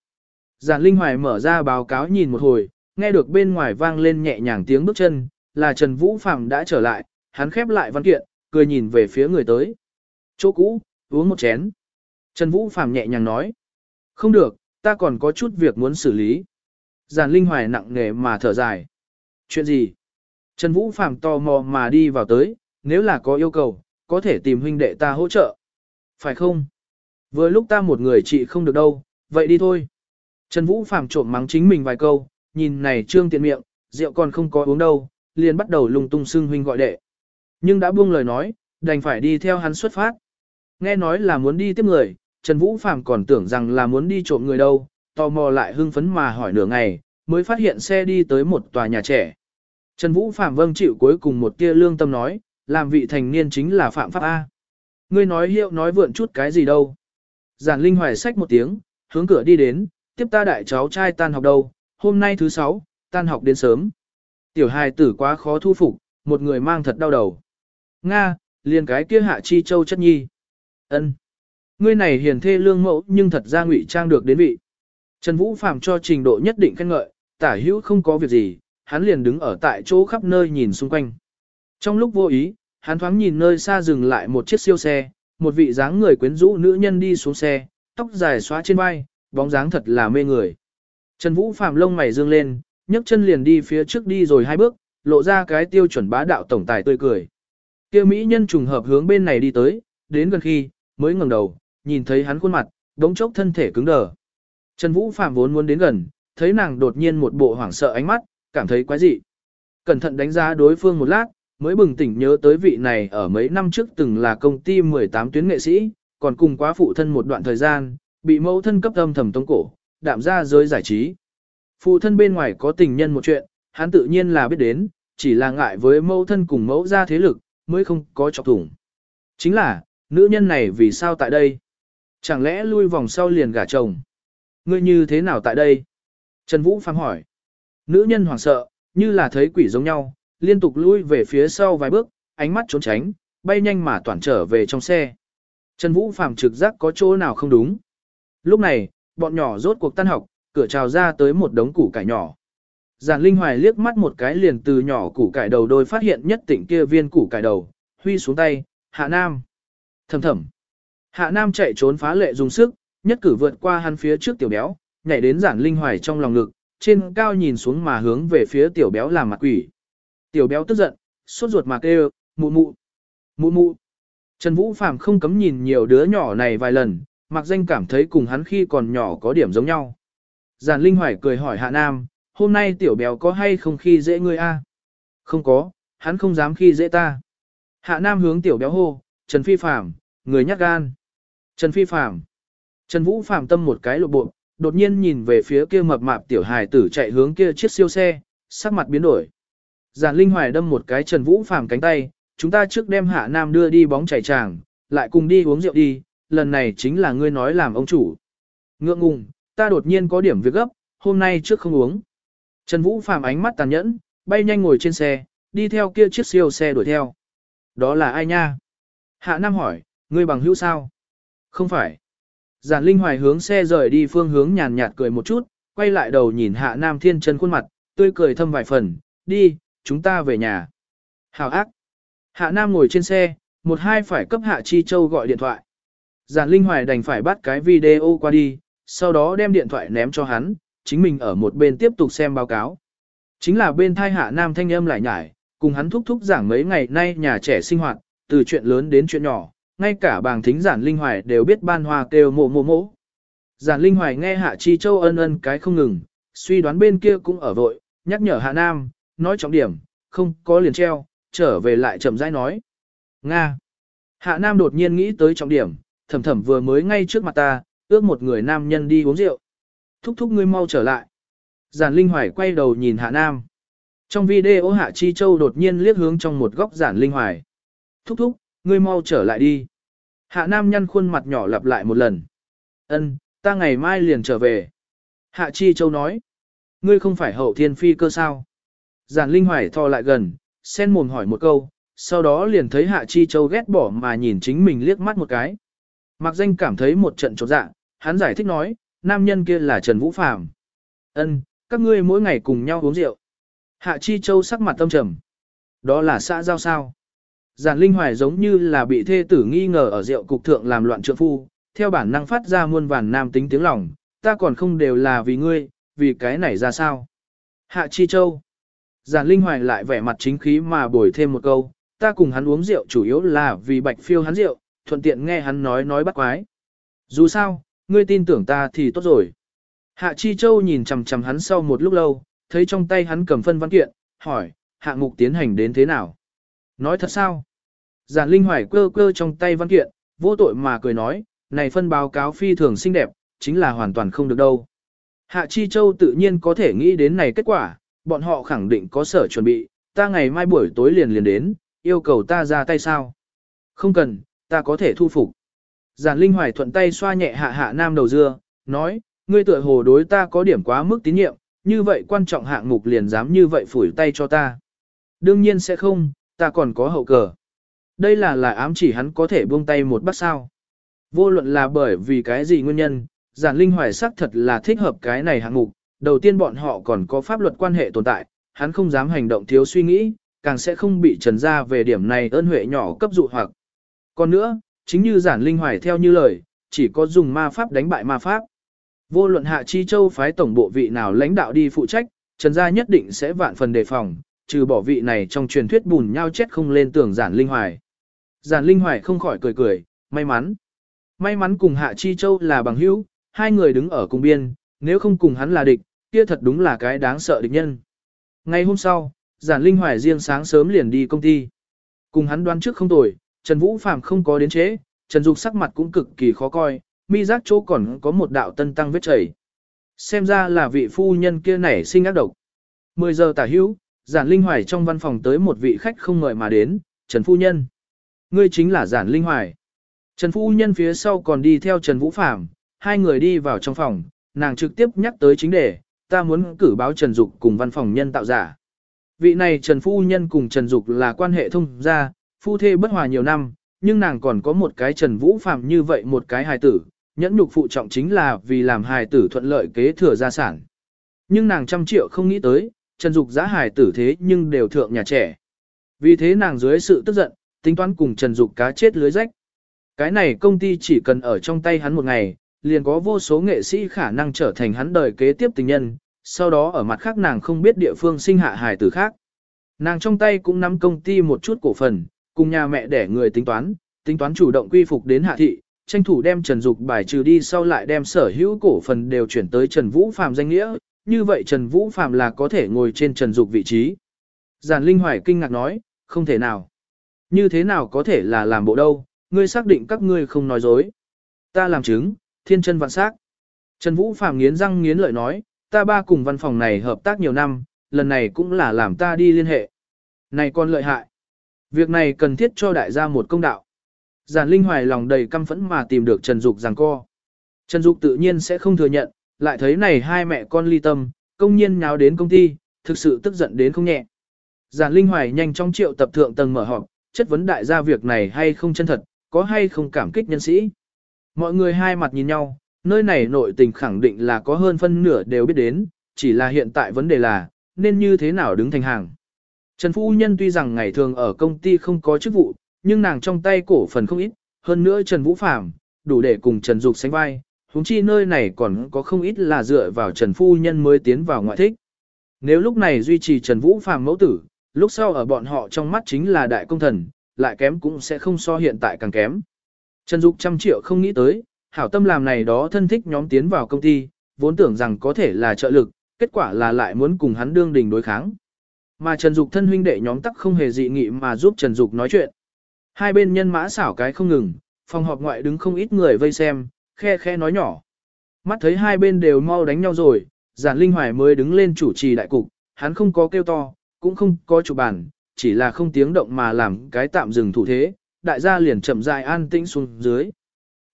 Giản Linh Hoài mở ra báo cáo nhìn một hồi, nghe được bên ngoài vang lên nhẹ nhàng tiếng bước chân, là Trần Vũ Phạm đã trở lại, hắn khép lại văn kiện, cười nhìn về phía người tới. Chỗ cũ, uống một chén. Trần Vũ Phạm nhẹ nhàng nói. Không được, ta còn có chút việc muốn xử lý. Giản Linh Hoài nặng nề mà thở dài. Chuyện gì? Trần Vũ Phạm tò mò mà đi vào tới, nếu là có yêu cầu, có thể tìm huynh đệ ta hỗ trợ. Phải không? Vừa lúc ta một người chị không được đâu, vậy đi thôi. Trần Vũ Phạm trộm mắng chính mình vài câu, nhìn này trương tiện miệng, rượu còn không có uống đâu, liền bắt đầu lung tung xưng huynh gọi đệ. Nhưng đã buông lời nói, đành phải đi theo hắn xuất phát. Nghe nói là muốn đi tiếp người, Trần Vũ Phạm còn tưởng rằng là muốn đi trộm người đâu, tò mò lại hưng phấn mà hỏi nửa ngày, mới phát hiện xe đi tới một tòa nhà trẻ. Trần Vũ Phạm vâng chịu cuối cùng một tia lương tâm nói, làm vị thành niên chính là phạm pháp A. Ngươi nói hiệu nói vượn chút cái gì đâu. Giản Linh hoài sách một tiếng, hướng cửa đi đến, tiếp ta đại cháu trai tan học đâu, hôm nay thứ sáu, tan học đến sớm. Tiểu hài tử quá khó thu phục, một người mang thật đau đầu. Nga, liền cái kia hạ chi châu chất nhi. ân Ngươi này hiền thê lương mẫu nhưng thật ra ngụy trang được đến vị. Trần Vũ Phạm cho trình độ nhất định khen ngợi, tả hữu không có việc gì, hắn liền đứng ở tại chỗ khắp nơi nhìn xung quanh. Trong lúc vô ý, hắn thoáng nhìn nơi xa dừng lại một chiếc siêu xe, một vị dáng người quyến rũ nữ nhân đi xuống xe, tóc dài xóa trên vai, bóng dáng thật là mê người. Trần Vũ Phạm lông mày dương lên, nhấc chân liền đi phía trước đi rồi hai bước, lộ ra cái tiêu chuẩn bá đạo tổng tài tươi cười. Kia mỹ nhân trùng hợp hướng bên này đi tới, đến gần khi, mới ngẩng đầu, nhìn thấy hắn khuôn mặt, đống chốc thân thể cứng đờ. Trần Vũ Phạm vốn muốn đến gần, thấy nàng đột nhiên một bộ hoảng sợ ánh mắt, cảm thấy quái dị. Cẩn thận đánh giá đối phương một lát, mới bừng tỉnh nhớ tới vị này ở mấy năm trước từng là công ty 18 tuyến nghệ sĩ, còn cùng quá phụ thân một đoạn thời gian, bị mẫu thân cấp âm thầm tống cổ, đạm ra giới giải trí. Phụ thân bên ngoài có tình nhân một chuyện, hắn tự nhiên là biết đến, chỉ là ngại với mẫu thân cùng mẫu ra thế lực, mới không có chọc thủng. Chính là, nữ nhân này vì sao tại đây? Chẳng lẽ lui vòng sau liền gả chồng? Ngươi như thế nào tại đây? Trần Vũ phang hỏi. Nữ nhân hoảng sợ, như là thấy quỷ giống nhau, liên tục lui về phía sau vài bước, ánh mắt trốn tránh, bay nhanh mà toàn trở về trong xe. Trần Vũ Phạm trực giác có chỗ nào không đúng. Lúc này, bọn nhỏ rốt cuộc tan học, cửa trào ra tới một đống củ cải nhỏ. Giản Linh Hoài liếc mắt một cái liền từ nhỏ củ cải đầu đôi phát hiện nhất tỉnh kia viên củ cải đầu, huy xuống tay, Hạ Nam. Thầm thầm. Hạ Nam chạy trốn phá lệ dùng sức, nhất cử vượt qua hắn phía trước tiểu béo, nhảy đến Giản Linh Hoài trong lòng ngực, trên cao nhìn xuống mà hướng về phía tiểu béo làm mặt quỷ. Tiểu béo tức giận, sốt ruột mà kêu, mụ mụ, mụ mụ. Trần Vũ Phạm không cấm nhìn nhiều đứa nhỏ này vài lần, mặc danh cảm thấy cùng hắn khi còn nhỏ có điểm giống nhau. Giản Linh Hoài cười hỏi Hạ Nam, hôm nay tiểu béo có hay không khi dễ ngươi a? Không có, hắn không dám khi dễ ta. Hạ Nam hướng tiểu béo hô, Trần Phi Phạm, người nhát gan. Trần Phi Phạm. Trần Vũ Phạm tâm một cái lộ bộ, đột nhiên nhìn về phía kia mập mạp tiểu hài tử chạy hướng kia chiếc siêu xe, sắc mặt biến đổi. Giản Linh Hoài đâm một cái Trần Vũ Phàm cánh tay, chúng ta trước đem Hạ Nam đưa đi bóng chảy tràng, lại cùng đi uống rượu đi, lần này chính là ngươi nói làm ông chủ. Ngượng ngùng, ta đột nhiên có điểm việc gấp, hôm nay trước không uống. Trần Vũ Phàm ánh mắt tàn nhẫn, bay nhanh ngồi trên xe, đi theo kia chiếc siêu xe đuổi theo. Đó là ai nha? Hạ Nam hỏi, ngươi bằng hữu sao? Không phải. Giản Linh Hoài hướng xe rời đi phương hướng nhàn nhạt cười một chút, quay lại đầu nhìn Hạ Nam Thiên chân khuôn mặt, tươi cười thâm vài phần, đi, chúng ta về nhà. Hào ác. Hạ Nam ngồi trên xe, một hai phải cấp Hạ Chi Châu gọi điện thoại. Giản Linh Hoài đành phải bắt cái video qua đi, sau đó đem điện thoại ném cho hắn, chính mình ở một bên tiếp tục xem báo cáo. Chính là bên thai Hạ Nam thanh âm lại nhải, cùng hắn thúc thúc giảng mấy ngày nay nhà trẻ sinh hoạt, từ chuyện lớn đến chuyện nhỏ, ngay cả bàng thính giản linh hoài đều biết ban hoa kêu mộ mộ mộ. Giản linh hoài nghe hạ chi châu ân ân cái không ngừng, suy đoán bên kia cũng ở vội, nhắc nhở hạ nam, nói trọng điểm, không có liền treo, trở về lại chậm rãi nói. Nga. Hạ nam đột nhiên nghĩ tới trọng điểm, thầm thầm vừa mới ngay trước mặt ta, ước một người nam nhân đi uống rượu. Thúc thúc ngươi mau trở lại. Giản linh hoài quay đầu nhìn hạ nam. Trong video hạ chi châu đột nhiên liếc hướng trong một góc giản linh hoài. Thúc thúc, ngươi mau trở lại đi. Hạ Nam nhăn khuôn mặt nhỏ lặp lại một lần. Ân, ta ngày mai liền trở về. Hạ Chi Châu nói. Ngươi không phải hậu thiên phi cơ sao? Giản Linh Hoài thò lại gần, sen mồm hỏi một câu, sau đó liền thấy Hạ Chi Châu ghét bỏ mà nhìn chính mình liếc mắt một cái. Mặc danh cảm thấy một trận trột dạ, hắn giải thích nói, nam nhân kia là Trần Vũ Phàm. Ân, các ngươi mỗi ngày cùng nhau uống rượu. Hạ Chi Châu sắc mặt tâm trầm. Đó là xã giao sao? Giản Linh Hoài giống như là bị thê tử nghi ngờ ở rượu cục thượng làm loạn trượng phu, theo bản năng phát ra muôn vàn nam tính tiếng lòng, ta còn không đều là vì ngươi, vì cái này ra sao. Hạ Chi Châu Giản Linh Hoài lại vẻ mặt chính khí mà bồi thêm một câu, ta cùng hắn uống rượu chủ yếu là vì bạch phiêu hắn rượu, thuận tiện nghe hắn nói nói bắt quái. Dù sao, ngươi tin tưởng ta thì tốt rồi. Hạ Chi Châu nhìn chằm chằm hắn sau một lúc lâu, thấy trong tay hắn cầm phân văn kiện, hỏi, hạng mục tiến hành đến thế nào? Nói thật sao? Giản Linh Hoài cơ cơ trong tay văn kiện, vô tội mà cười nói, này phân báo cáo phi thường xinh đẹp, chính là hoàn toàn không được đâu. Hạ Chi Châu tự nhiên có thể nghĩ đến này kết quả, bọn họ khẳng định có sở chuẩn bị, ta ngày mai buổi tối liền liền đến, yêu cầu ta ra tay sao? Không cần, ta có thể thu phục. Giản Linh Hoài thuận tay xoa nhẹ hạ hạ nam đầu dưa, nói, ngươi tựa hồ đối ta có điểm quá mức tín nhiệm, như vậy quan trọng hạng mục liền dám như vậy phủi tay cho ta. Đương nhiên sẽ không, ta còn có hậu cờ. Đây là là ám chỉ hắn có thể buông tay một bắt sao. Vô luận là bởi vì cái gì nguyên nhân, giản linh hoài sắc thật là thích hợp cái này hạng mục. Đầu tiên bọn họ còn có pháp luật quan hệ tồn tại, hắn không dám hành động thiếu suy nghĩ, càng sẽ không bị trần ra về điểm này ơn huệ nhỏ cấp dụ hoặc. Còn nữa, chính như giản linh hoài theo như lời, chỉ có dùng ma pháp đánh bại ma pháp. Vô luận hạ chi châu phái tổng bộ vị nào lãnh đạo đi phụ trách, trần gia nhất định sẽ vạn phần đề phòng, trừ bỏ vị này trong truyền thuyết bùn nhau chết không lên tưởng giản linh hoài. Giản linh hoài không khỏi cười cười, may mắn. May mắn cùng Hạ Chi Châu là bằng hữu, hai người đứng ở cùng biên, nếu không cùng hắn là địch, kia thật đúng là cái đáng sợ địch nhân. Ngày hôm sau, giản linh hoài riêng sáng sớm liền đi công ty. Cùng hắn đoán trước không tồi, Trần Vũ Phạm không có đến chế, Trần Dục sắc mặt cũng cực kỳ khó coi, mi giác chỗ còn có một đạo tân tăng vết chảy. Xem ra là vị phu nhân kia nảy sinh ác độc. 10 giờ tả hữu, giản linh hoài trong văn phòng tới một vị khách không ngợi mà đến, Trần Phu Nhân. Ngươi chính là giản linh hoài. Trần Phu Nhân phía sau còn đi theo Trần Vũ Phạm, hai người đi vào trong phòng, nàng trực tiếp nhắc tới chính đề, ta muốn cử báo Trần Dục cùng văn phòng nhân tạo giả. Vị này Trần Phu Nhân cùng Trần Dục là quan hệ thông gia, phu thê bất hòa nhiều năm, nhưng nàng còn có một cái Trần Vũ Phạm như vậy một cái hài tử, nhẫn nhục phụ trọng chính là vì làm hài tử thuận lợi kế thừa gia sản. Nhưng nàng trăm triệu không nghĩ tới, Trần Dục giá hài tử thế nhưng đều thượng nhà trẻ. Vì thế nàng dưới sự tức giận, tính toán cùng Trần Dục cá chết lưới rách. Cái này công ty chỉ cần ở trong tay hắn một ngày, liền có vô số nghệ sĩ khả năng trở thành hắn đời kế tiếp tình nhân, sau đó ở mặt khác nàng không biết địa phương sinh hạ hài tử khác. Nàng trong tay cũng nắm công ty một chút cổ phần, cùng nhà mẹ để người tính toán, tính toán chủ động quy phục đến hạ thị, tranh thủ đem Trần Dục bài trừ đi sau lại đem sở hữu cổ phần đều chuyển tới Trần Vũ Phạm danh nghĩa, như vậy Trần Vũ Phạm là có thể ngồi trên Trần Dục vị trí. Giản Linh Hoài kinh ngạc nói, không thể nào. Như thế nào có thể là làm bộ đâu, ngươi xác định các ngươi không nói dối. Ta làm chứng, thiên chân vạn xác. Trần Vũ Phạm nghiến răng nghiến lợi nói, ta ba cùng văn phòng này hợp tác nhiều năm, lần này cũng là làm ta đi liên hệ. Này con lợi hại. Việc này cần thiết cho đại gia một công đạo. Giản Linh Hoài lòng đầy căm phẫn mà tìm được Trần Dục giằng co. Trần Dục tự nhiên sẽ không thừa nhận, lại thấy này hai mẹ con ly tâm, công nhiên nháo đến công ty, thực sự tức giận đến không nhẹ. Giản Linh Hoài nhanh chóng triệu tập thượng tầng mở họp, chất vấn đại gia việc này hay không chân thật, có hay không cảm kích nhân sĩ. Mọi người hai mặt nhìn nhau, nơi này nội tình khẳng định là có hơn phân nửa đều biết đến, chỉ là hiện tại vấn đề là, nên như thế nào đứng thành hàng. Trần Phu Nhân tuy rằng ngày thường ở công ty không có chức vụ, nhưng nàng trong tay cổ phần không ít, hơn nữa Trần Vũ Phạm, đủ để cùng Trần Dục sánh vai, huống chi nơi này còn có không ít là dựa vào Trần Phu Nhân mới tiến vào ngoại thích. Nếu lúc này duy trì Trần Vũ Phạm mẫu tử, lúc sau ở bọn họ trong mắt chính là đại công thần, lại kém cũng sẽ không so hiện tại càng kém. Trần Dục trăm triệu không nghĩ tới, hảo tâm làm này đó thân thích nhóm tiến vào công ty, vốn tưởng rằng có thể là trợ lực, kết quả là lại muốn cùng hắn đương đình đối kháng. Mà Trần Dục thân huynh đệ nhóm tắc không hề dị nghị mà giúp Trần Dục nói chuyện. Hai bên nhân mã xảo cái không ngừng, phòng họp ngoại đứng không ít người vây xem, khe khe nói nhỏ. Mắt thấy hai bên đều mau đánh nhau rồi, giản linh hoài mới đứng lên chủ trì đại cục, hắn không có kêu to, cũng không có chủ bản, chỉ là không tiếng động mà làm cái tạm dừng thủ thế, đại gia liền chậm rãi an tĩnh xuống dưới.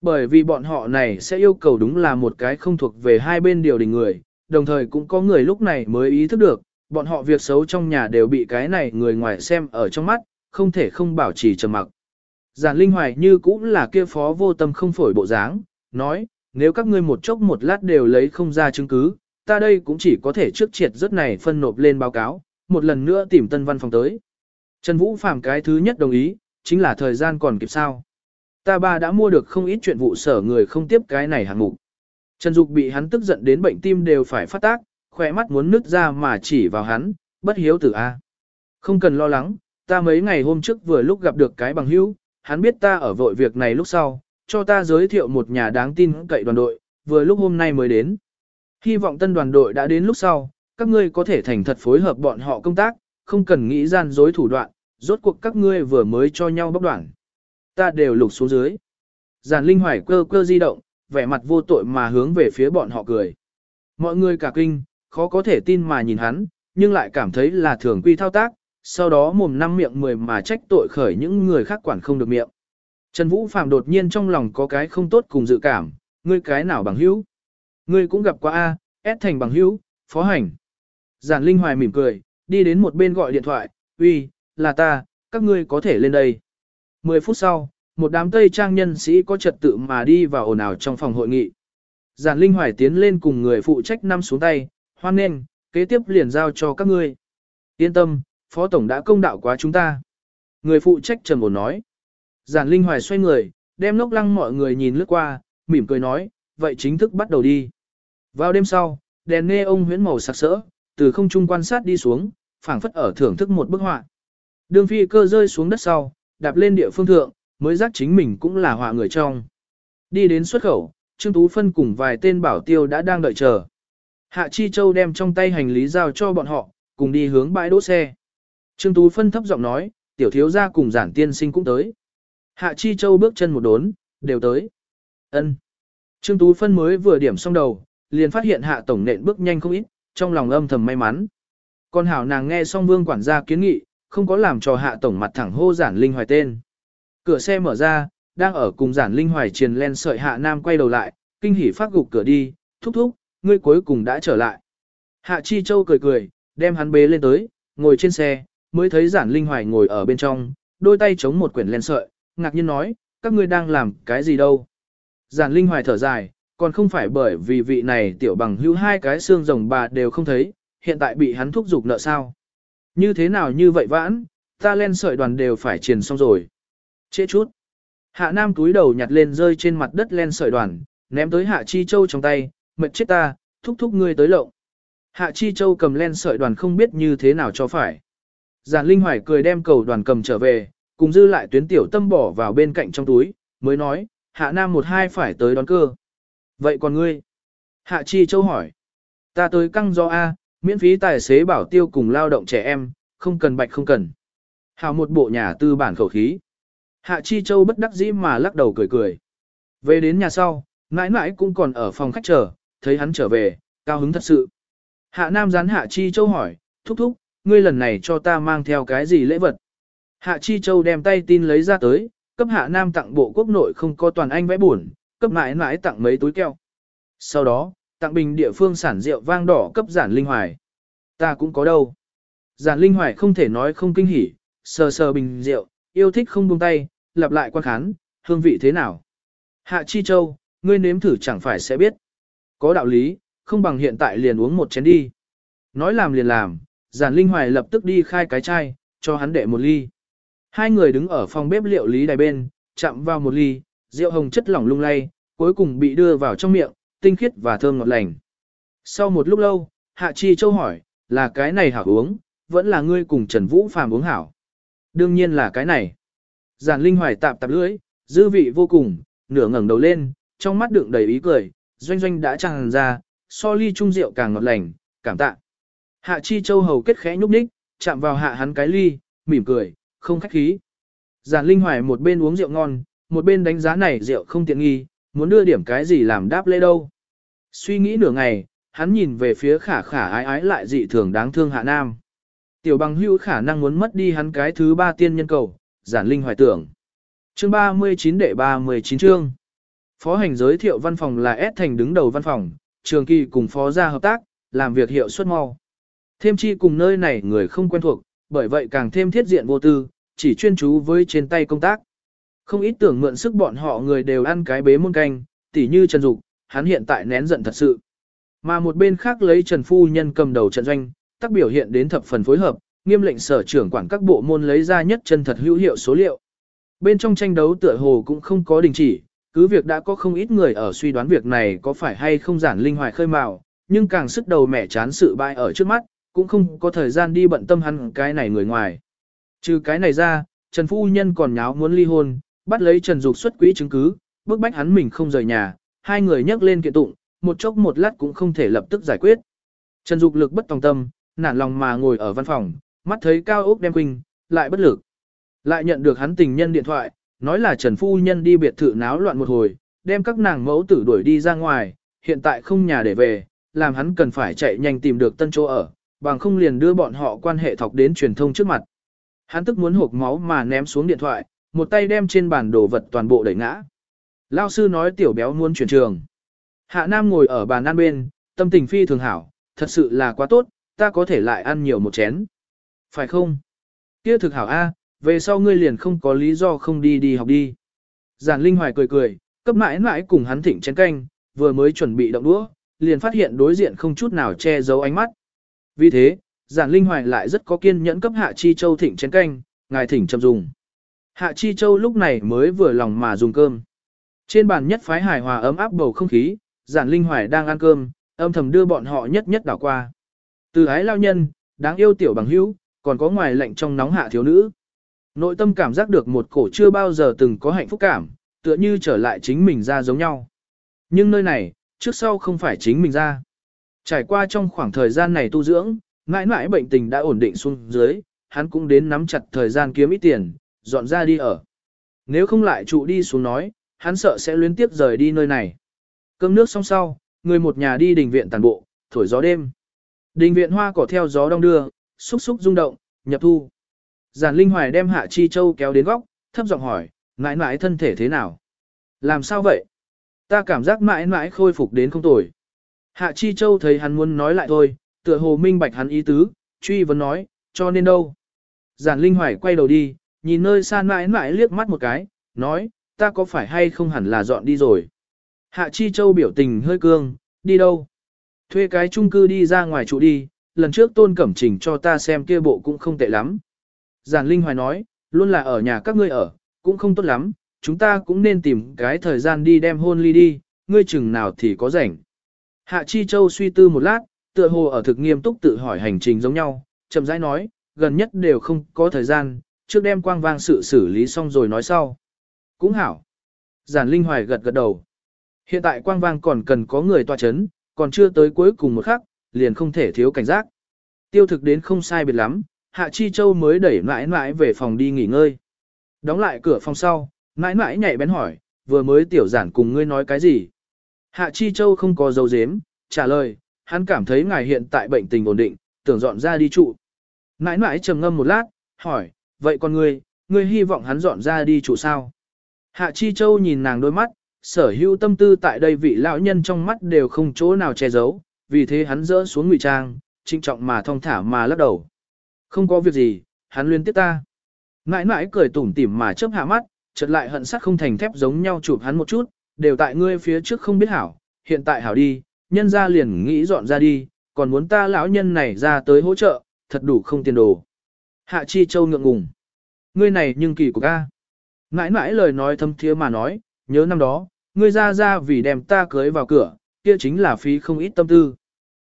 Bởi vì bọn họ này sẽ yêu cầu đúng là một cái không thuộc về hai bên điều đình người, đồng thời cũng có người lúc này mới ý thức được, bọn họ việc xấu trong nhà đều bị cái này người ngoài xem ở trong mắt, không thể không bảo trì trầm mặc. Giản Linh Hoài như cũng là kia phó vô tâm không phổi bộ dáng, nói, nếu các ngươi một chốc một lát đều lấy không ra chứng cứ, ta đây cũng chỉ có thể trước triệt rất này phân nộp lên báo cáo, một lần nữa tìm tân văn phòng tới. Trần Vũ Phạm cái thứ nhất đồng ý, chính là thời gian còn kịp sao. Ta ba đã mua được không ít chuyện vụ sở người không tiếp cái này hàng mục. Trần Dục bị hắn tức giận đến bệnh tim đều phải phát tác, khỏe mắt muốn nứt ra mà chỉ vào hắn, bất hiếu tử A. Không cần lo lắng, ta mấy ngày hôm trước vừa lúc gặp được cái bằng hữu, hắn biết ta ở vội việc này lúc sau, cho ta giới thiệu một nhà đáng tin cậy đoàn đội, vừa lúc hôm nay mới đến. Hy vọng tân đoàn đội đã đến lúc sau, các ngươi có thể thành thật phối hợp bọn họ công tác, không cần nghĩ gian dối thủ đoạn, rốt cuộc các ngươi vừa mới cho nhau bóc đoạn. Ta đều lục xuống dưới. Giàn Linh Hoài cơ cơ di động, vẻ mặt vô tội mà hướng về phía bọn họ cười. Mọi người cả kinh, khó có thể tin mà nhìn hắn, nhưng lại cảm thấy là thường quy thao tác, sau đó mồm năm miệng mười mà trách tội khởi những người khác quản không được miệng. Trần Vũ Phạm đột nhiên trong lòng có cái không tốt cùng dự cảm, ngươi cái nào bằng hữu? Ngươi cũng gặp qua A, S thành bằng hữu, phó hành. Giản Linh Hoài mỉm cười, đi đến một bên gọi điện thoại, uy, là ta, các ngươi có thể lên đây. Mười phút sau, một đám tây trang nhân sĩ có trật tự mà đi vào ồn ào trong phòng hội nghị. Giản Linh Hoài tiến lên cùng người phụ trách năm xuống tay, hoan nghênh, kế tiếp liền giao cho các ngươi. Yên tâm, Phó Tổng đã công đạo quá chúng ta. Người phụ trách trầm ổn nói. Giản Linh Hoài xoay người, đem lốc lăng mọi người nhìn lướt qua, mỉm cười nói, vậy chính thức bắt đầu đi. Vào đêm sau, đèn nghe ông huyễn màu sặc sỡ, từ không trung quan sát đi xuống, phảng phất ở thưởng thức một bức họa. Đường phi cơ rơi xuống đất sau, đạp lên địa phương thượng, mới giác chính mình cũng là họa người trong. Đi đến xuất khẩu, Trương Tú Phân cùng vài tên bảo tiêu đã đang đợi chờ. Hạ Chi Châu đem trong tay hành lý giao cho bọn họ, cùng đi hướng bãi đỗ xe. Trương Tú Phân thấp giọng nói, tiểu thiếu gia cùng giản tiên sinh cũng tới. Hạ Chi Châu bước chân một đốn, đều tới. ân Trương Tú Phân mới vừa điểm xong đầu, liền phát hiện hạ tổng nện bước nhanh không ít, trong lòng âm thầm may mắn. Còn hảo nàng nghe xong vương quản gia kiến nghị, không có làm cho hạ tổng mặt thẳng hô giản linh hoài tên. Cửa xe mở ra, đang ở cùng giản linh hoài triền len sợi hạ nam quay đầu lại, kinh hỉ phát gục cửa đi, thúc thúc, ngươi cuối cùng đã trở lại. Hạ Chi Châu cười cười, đem hắn bế lên tới, ngồi trên xe, mới thấy giản linh hoài ngồi ở bên trong, đôi tay chống một quyển len sợi, ngạc nhiên nói, các ngươi đang làm cái gì đâu. Giản linh hoài thở dài, còn không phải bởi vì vị này tiểu bằng hữu hai cái xương rồng bà đều không thấy, hiện tại bị hắn thúc giục nợ sao. Như thế nào như vậy vãn, ta len sợi đoàn đều phải triền xong rồi. Trễ chút. Hạ Nam túi đầu nhặt lên rơi trên mặt đất len sợi đoàn, ném tới Hạ Chi Châu trong tay, mệt chết ta, thúc thúc ngươi tới lộng. Hạ Chi Châu cầm len sợi đoàn không biết như thế nào cho phải. Giản Linh Hoài cười đem cầu đoàn cầm trở về, cùng dư lại tuyến tiểu tâm bỏ vào bên cạnh trong túi, mới nói, Hạ Nam một hai phải tới đón cơ. Vậy còn ngươi? Hạ Chi Châu hỏi. Ta tới căng do A, miễn phí tài xế bảo tiêu cùng lao động trẻ em, không cần bạch không cần. Hào một bộ nhà tư bản khẩu khí. Hạ Chi Châu bất đắc dĩ mà lắc đầu cười cười. Về đến nhà sau, mãi mãi cũng còn ở phòng khách chờ, thấy hắn trở về, cao hứng thật sự. Hạ Nam gián Hạ Chi Châu hỏi, thúc thúc, ngươi lần này cho ta mang theo cái gì lễ vật? Hạ Chi Châu đem tay tin lấy ra tới, cấp Hạ Nam tặng bộ quốc nội không có toàn anh vẽ buồn, cấp mãi mãi tặng mấy túi keo. Sau đó, tặng bình địa phương sản rượu vang đỏ cấp giản linh hoài. Ta cũng có đâu. Giản linh hoài không thể nói không kinh hỉ, sờ sờ bình rượu, yêu thích không buông tay, lặp lại quan khán, hương vị thế nào. Hạ Chi Châu, ngươi nếm thử chẳng phải sẽ biết. Có đạo lý, không bằng hiện tại liền uống một chén đi. Nói làm liền làm, giản linh hoài lập tức đi khai cái chai, cho hắn đệ một ly. Hai người đứng ở phòng bếp liệu lý đài bên, chạm vào một ly, rượu hồng chất lỏng lung lay, cuối cùng bị đưa vào trong miệng, tinh khiết và thơm ngọt lành. Sau một lúc lâu, Hạ Chi Châu hỏi, là cái này hảo uống, vẫn là ngươi cùng Trần Vũ Phàm uống hảo. Đương nhiên là cái này. Giản Linh Hoài tạp tạp lưỡi, dư vị vô cùng, nửa ngẩng đầu lên, trong mắt đựng đầy ý cười, doanh doanh đã tràn ra, so ly trung rượu càng ngọt lành, cảm tạ. Hạ Chi Châu hầu kết khẽ nhúc nhích, chạm vào hạ hắn cái ly, mỉm cười, không khách khí. Giản Linh Hoài một bên uống rượu ngon, một bên đánh giá này rượu không tiện nghi, muốn đưa điểm cái gì làm đáp lễ đâu. Suy nghĩ nửa ngày, hắn nhìn về phía khả khả ái ái lại dị thường đáng thương hạ nam. Tiểu bằng hữu khả năng muốn mất đi hắn cái thứ ba tiên nhân cầu, giản linh hoài tưởng. Chương 39 đệ 39 chương. Phó hành giới thiệu văn phòng là S thành đứng đầu văn phòng, trường kỳ cùng phó gia hợp tác, làm việc hiệu suất mau. Thêm chi cùng nơi này người không quen thuộc, bởi vậy càng thêm thiết diện vô tư, chỉ chuyên chú với trên tay công tác. Không ít tưởng mượn sức bọn họ người đều ăn cái bế môn canh, tỉ như Trần Dục, hắn hiện tại nén giận thật sự. Mà một bên khác lấy Trần Phu Nhân cầm đầu trận doanh, tác biểu hiện đến thập phần phối hợp, nghiêm lệnh sở trưởng quản các bộ môn lấy ra nhất chân thật hữu hiệu số liệu. Bên trong tranh đấu tựa hồ cũng không có đình chỉ, cứ việc đã có không ít người ở suy đoán việc này có phải hay không giản linh hoài khơi mào, nhưng càng sức đầu mẻ chán sự bại ở trước mắt, cũng không có thời gian đi bận tâm hắn cái này người ngoài. Trừ cái này ra, Trần Phu Nhân còn nháo muốn ly hôn, bắt lấy Trần Dục xuất quỹ chứng cứ, bức bách hắn mình không rời nhà, hai người nhắc lên kiện tụng, một chốc một lát cũng không thể lập tức giải quyết. Trần Dục lực bất tòng tâm, nản lòng mà ngồi ở văn phòng, mắt thấy cao ốc đem quỳnh, lại bất lực. Lại nhận được hắn tình nhân điện thoại, nói là Trần Phu Nhân đi biệt thự náo loạn một hồi, đem các nàng mẫu tử đuổi đi ra ngoài, hiện tại không nhà để về, làm hắn cần phải chạy nhanh tìm được tân chỗ ở, bằng không liền đưa bọn họ quan hệ thọc đến truyền thông trước mặt. Hắn tức muốn hộp máu mà ném xuống điện thoại, một tay đem trên bàn đồ vật toàn bộ đẩy ngã. Lao sư nói tiểu béo muốn chuyển trường. Hạ Nam ngồi ở bàn ăn bên, tâm tình phi thường hảo, thật sự là quá tốt, ta có thể lại ăn nhiều một chén. Phải không? Kia thực hảo A, về sau ngươi liền không có lý do không đi đi học đi. Giản Linh Hoài cười cười, cấp mãi mãi cùng hắn thỉnh chén canh, vừa mới chuẩn bị động đũa, liền phát hiện đối diện không chút nào che giấu ánh mắt. Vì thế, Giản Linh Hoài lại rất có kiên nhẫn cấp Hạ Chi Châu thỉnh chén canh, ngài thỉnh chậm dùng. Hạ Chi Châu lúc này mới vừa lòng mà dùng cơm. Trên bàn nhất phái hài hòa ấm áp bầu không khí, giản linh hoài đang ăn cơm, âm thầm đưa bọn họ nhất nhất đảo qua. Từ ái lao nhân, Đáng yêu tiểu bằng hữu, còn có ngoài lạnh trong nóng hạ thiếu nữ. Nội tâm cảm giác được một cổ chưa bao giờ từng có hạnh phúc cảm, tựa như trở lại chính mình ra giống nhau. Nhưng nơi này, trước sau không phải chính mình ra. Trải qua trong khoảng thời gian này tu dưỡng, mãi mãi bệnh tình đã ổn định xuống dưới, hắn cũng đến nắm chặt thời gian kiếm ít tiền, dọn ra đi ở. Nếu không lại trụ đi xuống nói, hắn sợ sẽ luyến tiếp rời đi nơi này. Cơm nước xong sau, người một nhà đi đình viện tàn bộ, thổi gió đêm. Đình viện hoa cỏ theo gió đông đưa, xúc xúc rung động, nhập thu. Giản Linh Hoài đem Hạ Chi Châu kéo đến góc, thấp giọng hỏi, mãi mãi thân thể thế nào? Làm sao vậy? Ta cảm giác mãi mãi khôi phục đến không tồi. Hạ Chi Châu thấy hắn muốn nói lại thôi, tựa hồ minh bạch hắn ý tứ, truy vấn nói, cho nên đâu? Giản Linh Hoài quay đầu đi, nhìn nơi xa mãi mãi liếc mắt một cái, nói, ta có phải hay không hẳn là dọn đi rồi. Hạ Chi Châu biểu tình hơi cương, đi đâu? Thuê cái chung cư đi ra ngoài trụ đi, lần trước tôn cẩm trình cho ta xem kia bộ cũng không tệ lắm. Giản Linh Hoài nói, luôn là ở nhà các ngươi ở, cũng không tốt lắm, chúng ta cũng nên tìm cái thời gian đi đem hôn ly đi, ngươi chừng nào thì có rảnh. Hạ Chi Châu suy tư một lát, tựa hồ ở thực nghiêm túc tự hỏi hành trình giống nhau, chậm rãi nói, gần nhất đều không có thời gian, trước đem quang vang sự xử lý xong rồi nói sau. Cũng hảo. Giản Linh Hoài gật gật đầu. Hiện tại quang vang còn cần có người tòa chấn, còn chưa tới cuối cùng một khắc, liền không thể thiếu cảnh giác. Tiêu thực đến không sai biệt lắm, Hạ Chi Châu mới đẩy mãi mãi về phòng đi nghỉ ngơi. Đóng lại cửa phòng sau, mãi mãi nhảy bén hỏi, vừa mới tiểu giản cùng ngươi nói cái gì? Hạ Chi Châu không có dấu dếm, trả lời, hắn cảm thấy ngài hiện tại bệnh tình ổn định, tưởng dọn ra đi trụ. Mãi mãi trầm ngâm một lát, hỏi, vậy con ngươi, ngươi hy vọng hắn dọn ra đi trụ sao? Hạ Chi Châu nhìn nàng đôi mắt, sở hữu tâm tư tại đây vị lão nhân trong mắt đều không chỗ nào che giấu, vì thế hắn dỡ xuống ngụy trang, trinh trọng mà thong thả mà lắc đầu. Không có việc gì, hắn liên tiếp ta. Mãi mãi cười tủm tỉm mà chớp hạ mắt, chợt lại hận sắt không thành thép giống nhau chụp hắn một chút, đều tại ngươi phía trước không biết hảo, hiện tại hảo đi, nhân ra liền nghĩ dọn ra đi, còn muốn ta lão nhân này ra tới hỗ trợ, thật đủ không tiền đồ. Hạ Chi Châu ngượng ngùng. Ngươi này nhưng kỳ của ca. Mãi mãi lời nói thâm thiế mà nói, nhớ năm đó, ngươi ra ra vì đem ta cưới vào cửa, kia chính là phí không ít tâm tư.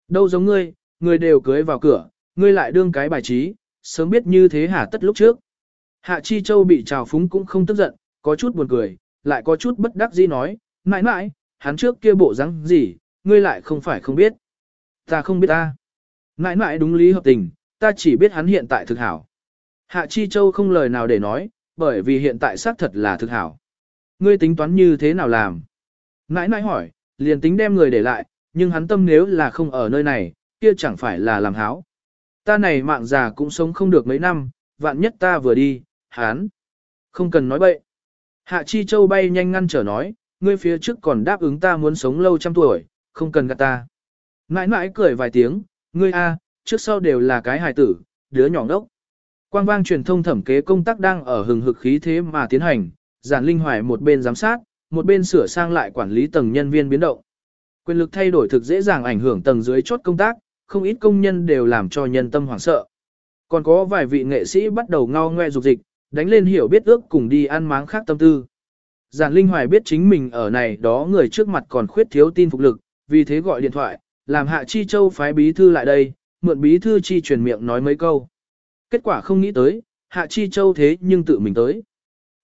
Đâu giống ngươi, ngươi đều cưới vào cửa, ngươi lại đương cái bài trí, sớm biết như thế hả tất lúc trước. Hạ Chi Châu bị trào phúng cũng không tức giận, có chút buồn cười, lại có chút bất đắc dĩ nói, mãi mãi, hắn trước kia bộ răng gì, ngươi lại không phải không biết. Ta không biết ta. Mãi mãi đúng lý hợp tình, ta chỉ biết hắn hiện tại thực hảo. Hạ Chi Châu không lời nào để nói, bởi vì hiện tại xác thật là thực hảo. Ngươi tính toán như thế nào làm? Mãi mãi hỏi, liền tính đem người để lại, nhưng hắn tâm nếu là không ở nơi này, kia chẳng phải là làm háo. Ta này mạng già cũng sống không được mấy năm, vạn nhất ta vừa đi, hán, Không cần nói bậy. Hạ Chi Châu bay nhanh ngăn trở nói, ngươi phía trước còn đáp ứng ta muốn sống lâu trăm tuổi, không cần gạt ta. Mãi mãi cười vài tiếng, ngươi a, trước sau đều là cái hài tử, đứa nhỏ ngốc. Quang vang truyền thông thẩm kế công tác đang ở hừng hực khí thế mà tiến hành, giản linh hoài một bên giám sát, một bên sửa sang lại quản lý tầng nhân viên biến động. Quyền lực thay đổi thực dễ dàng ảnh hưởng tầng dưới chốt công tác, không ít công nhân đều làm cho nhân tâm hoảng sợ. Còn có vài vị nghệ sĩ bắt đầu ngao ngoe dục dịch, đánh lên hiểu biết ước cùng đi ăn máng khác tâm tư. Giản Linh Hoài biết chính mình ở này đó người trước mặt còn khuyết thiếu tin phục lực, vì thế gọi điện thoại, làm Hạ Chi Châu phái bí thư lại đây, mượn bí thư chi truyền miệng nói mấy câu. Kết quả không nghĩ tới, Hạ Chi Châu thế nhưng tự mình tới.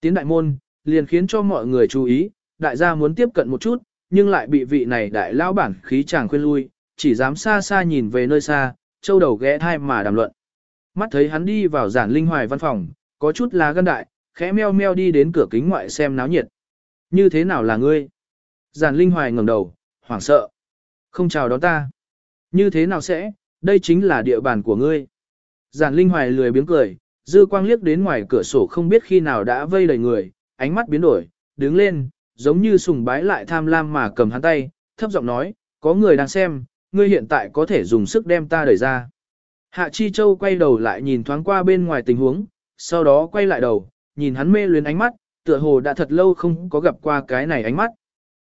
Tiến đại môn, liền khiến cho mọi người chú ý, đại gia muốn tiếp cận một chút, nhưng lại bị vị này đại lão bản khí chàng khuyên lui, chỉ dám xa xa nhìn về nơi xa, châu đầu ghé thai mà đàm luận. Mắt thấy hắn đi vào giản linh hoài văn phòng, có chút là gân đại, khẽ meo meo đi đến cửa kính ngoại xem náo nhiệt. Như thế nào là ngươi? Giản linh hoài ngẩng đầu, hoảng sợ. Không chào đón ta. Như thế nào sẽ, đây chính là địa bàn của ngươi. Giản linh hoài lười biếng cười, dư quang liếc đến ngoài cửa sổ không biết khi nào đã vây đầy người, ánh mắt biến đổi, đứng lên, giống như sùng bái lại tham lam mà cầm hắn tay, thấp giọng nói, có người đang xem, ngươi hiện tại có thể dùng sức đem ta đẩy ra. Hạ Chi Châu quay đầu lại nhìn thoáng qua bên ngoài tình huống, sau đó quay lại đầu, nhìn hắn mê luyến ánh mắt, tựa hồ đã thật lâu không có gặp qua cái này ánh mắt.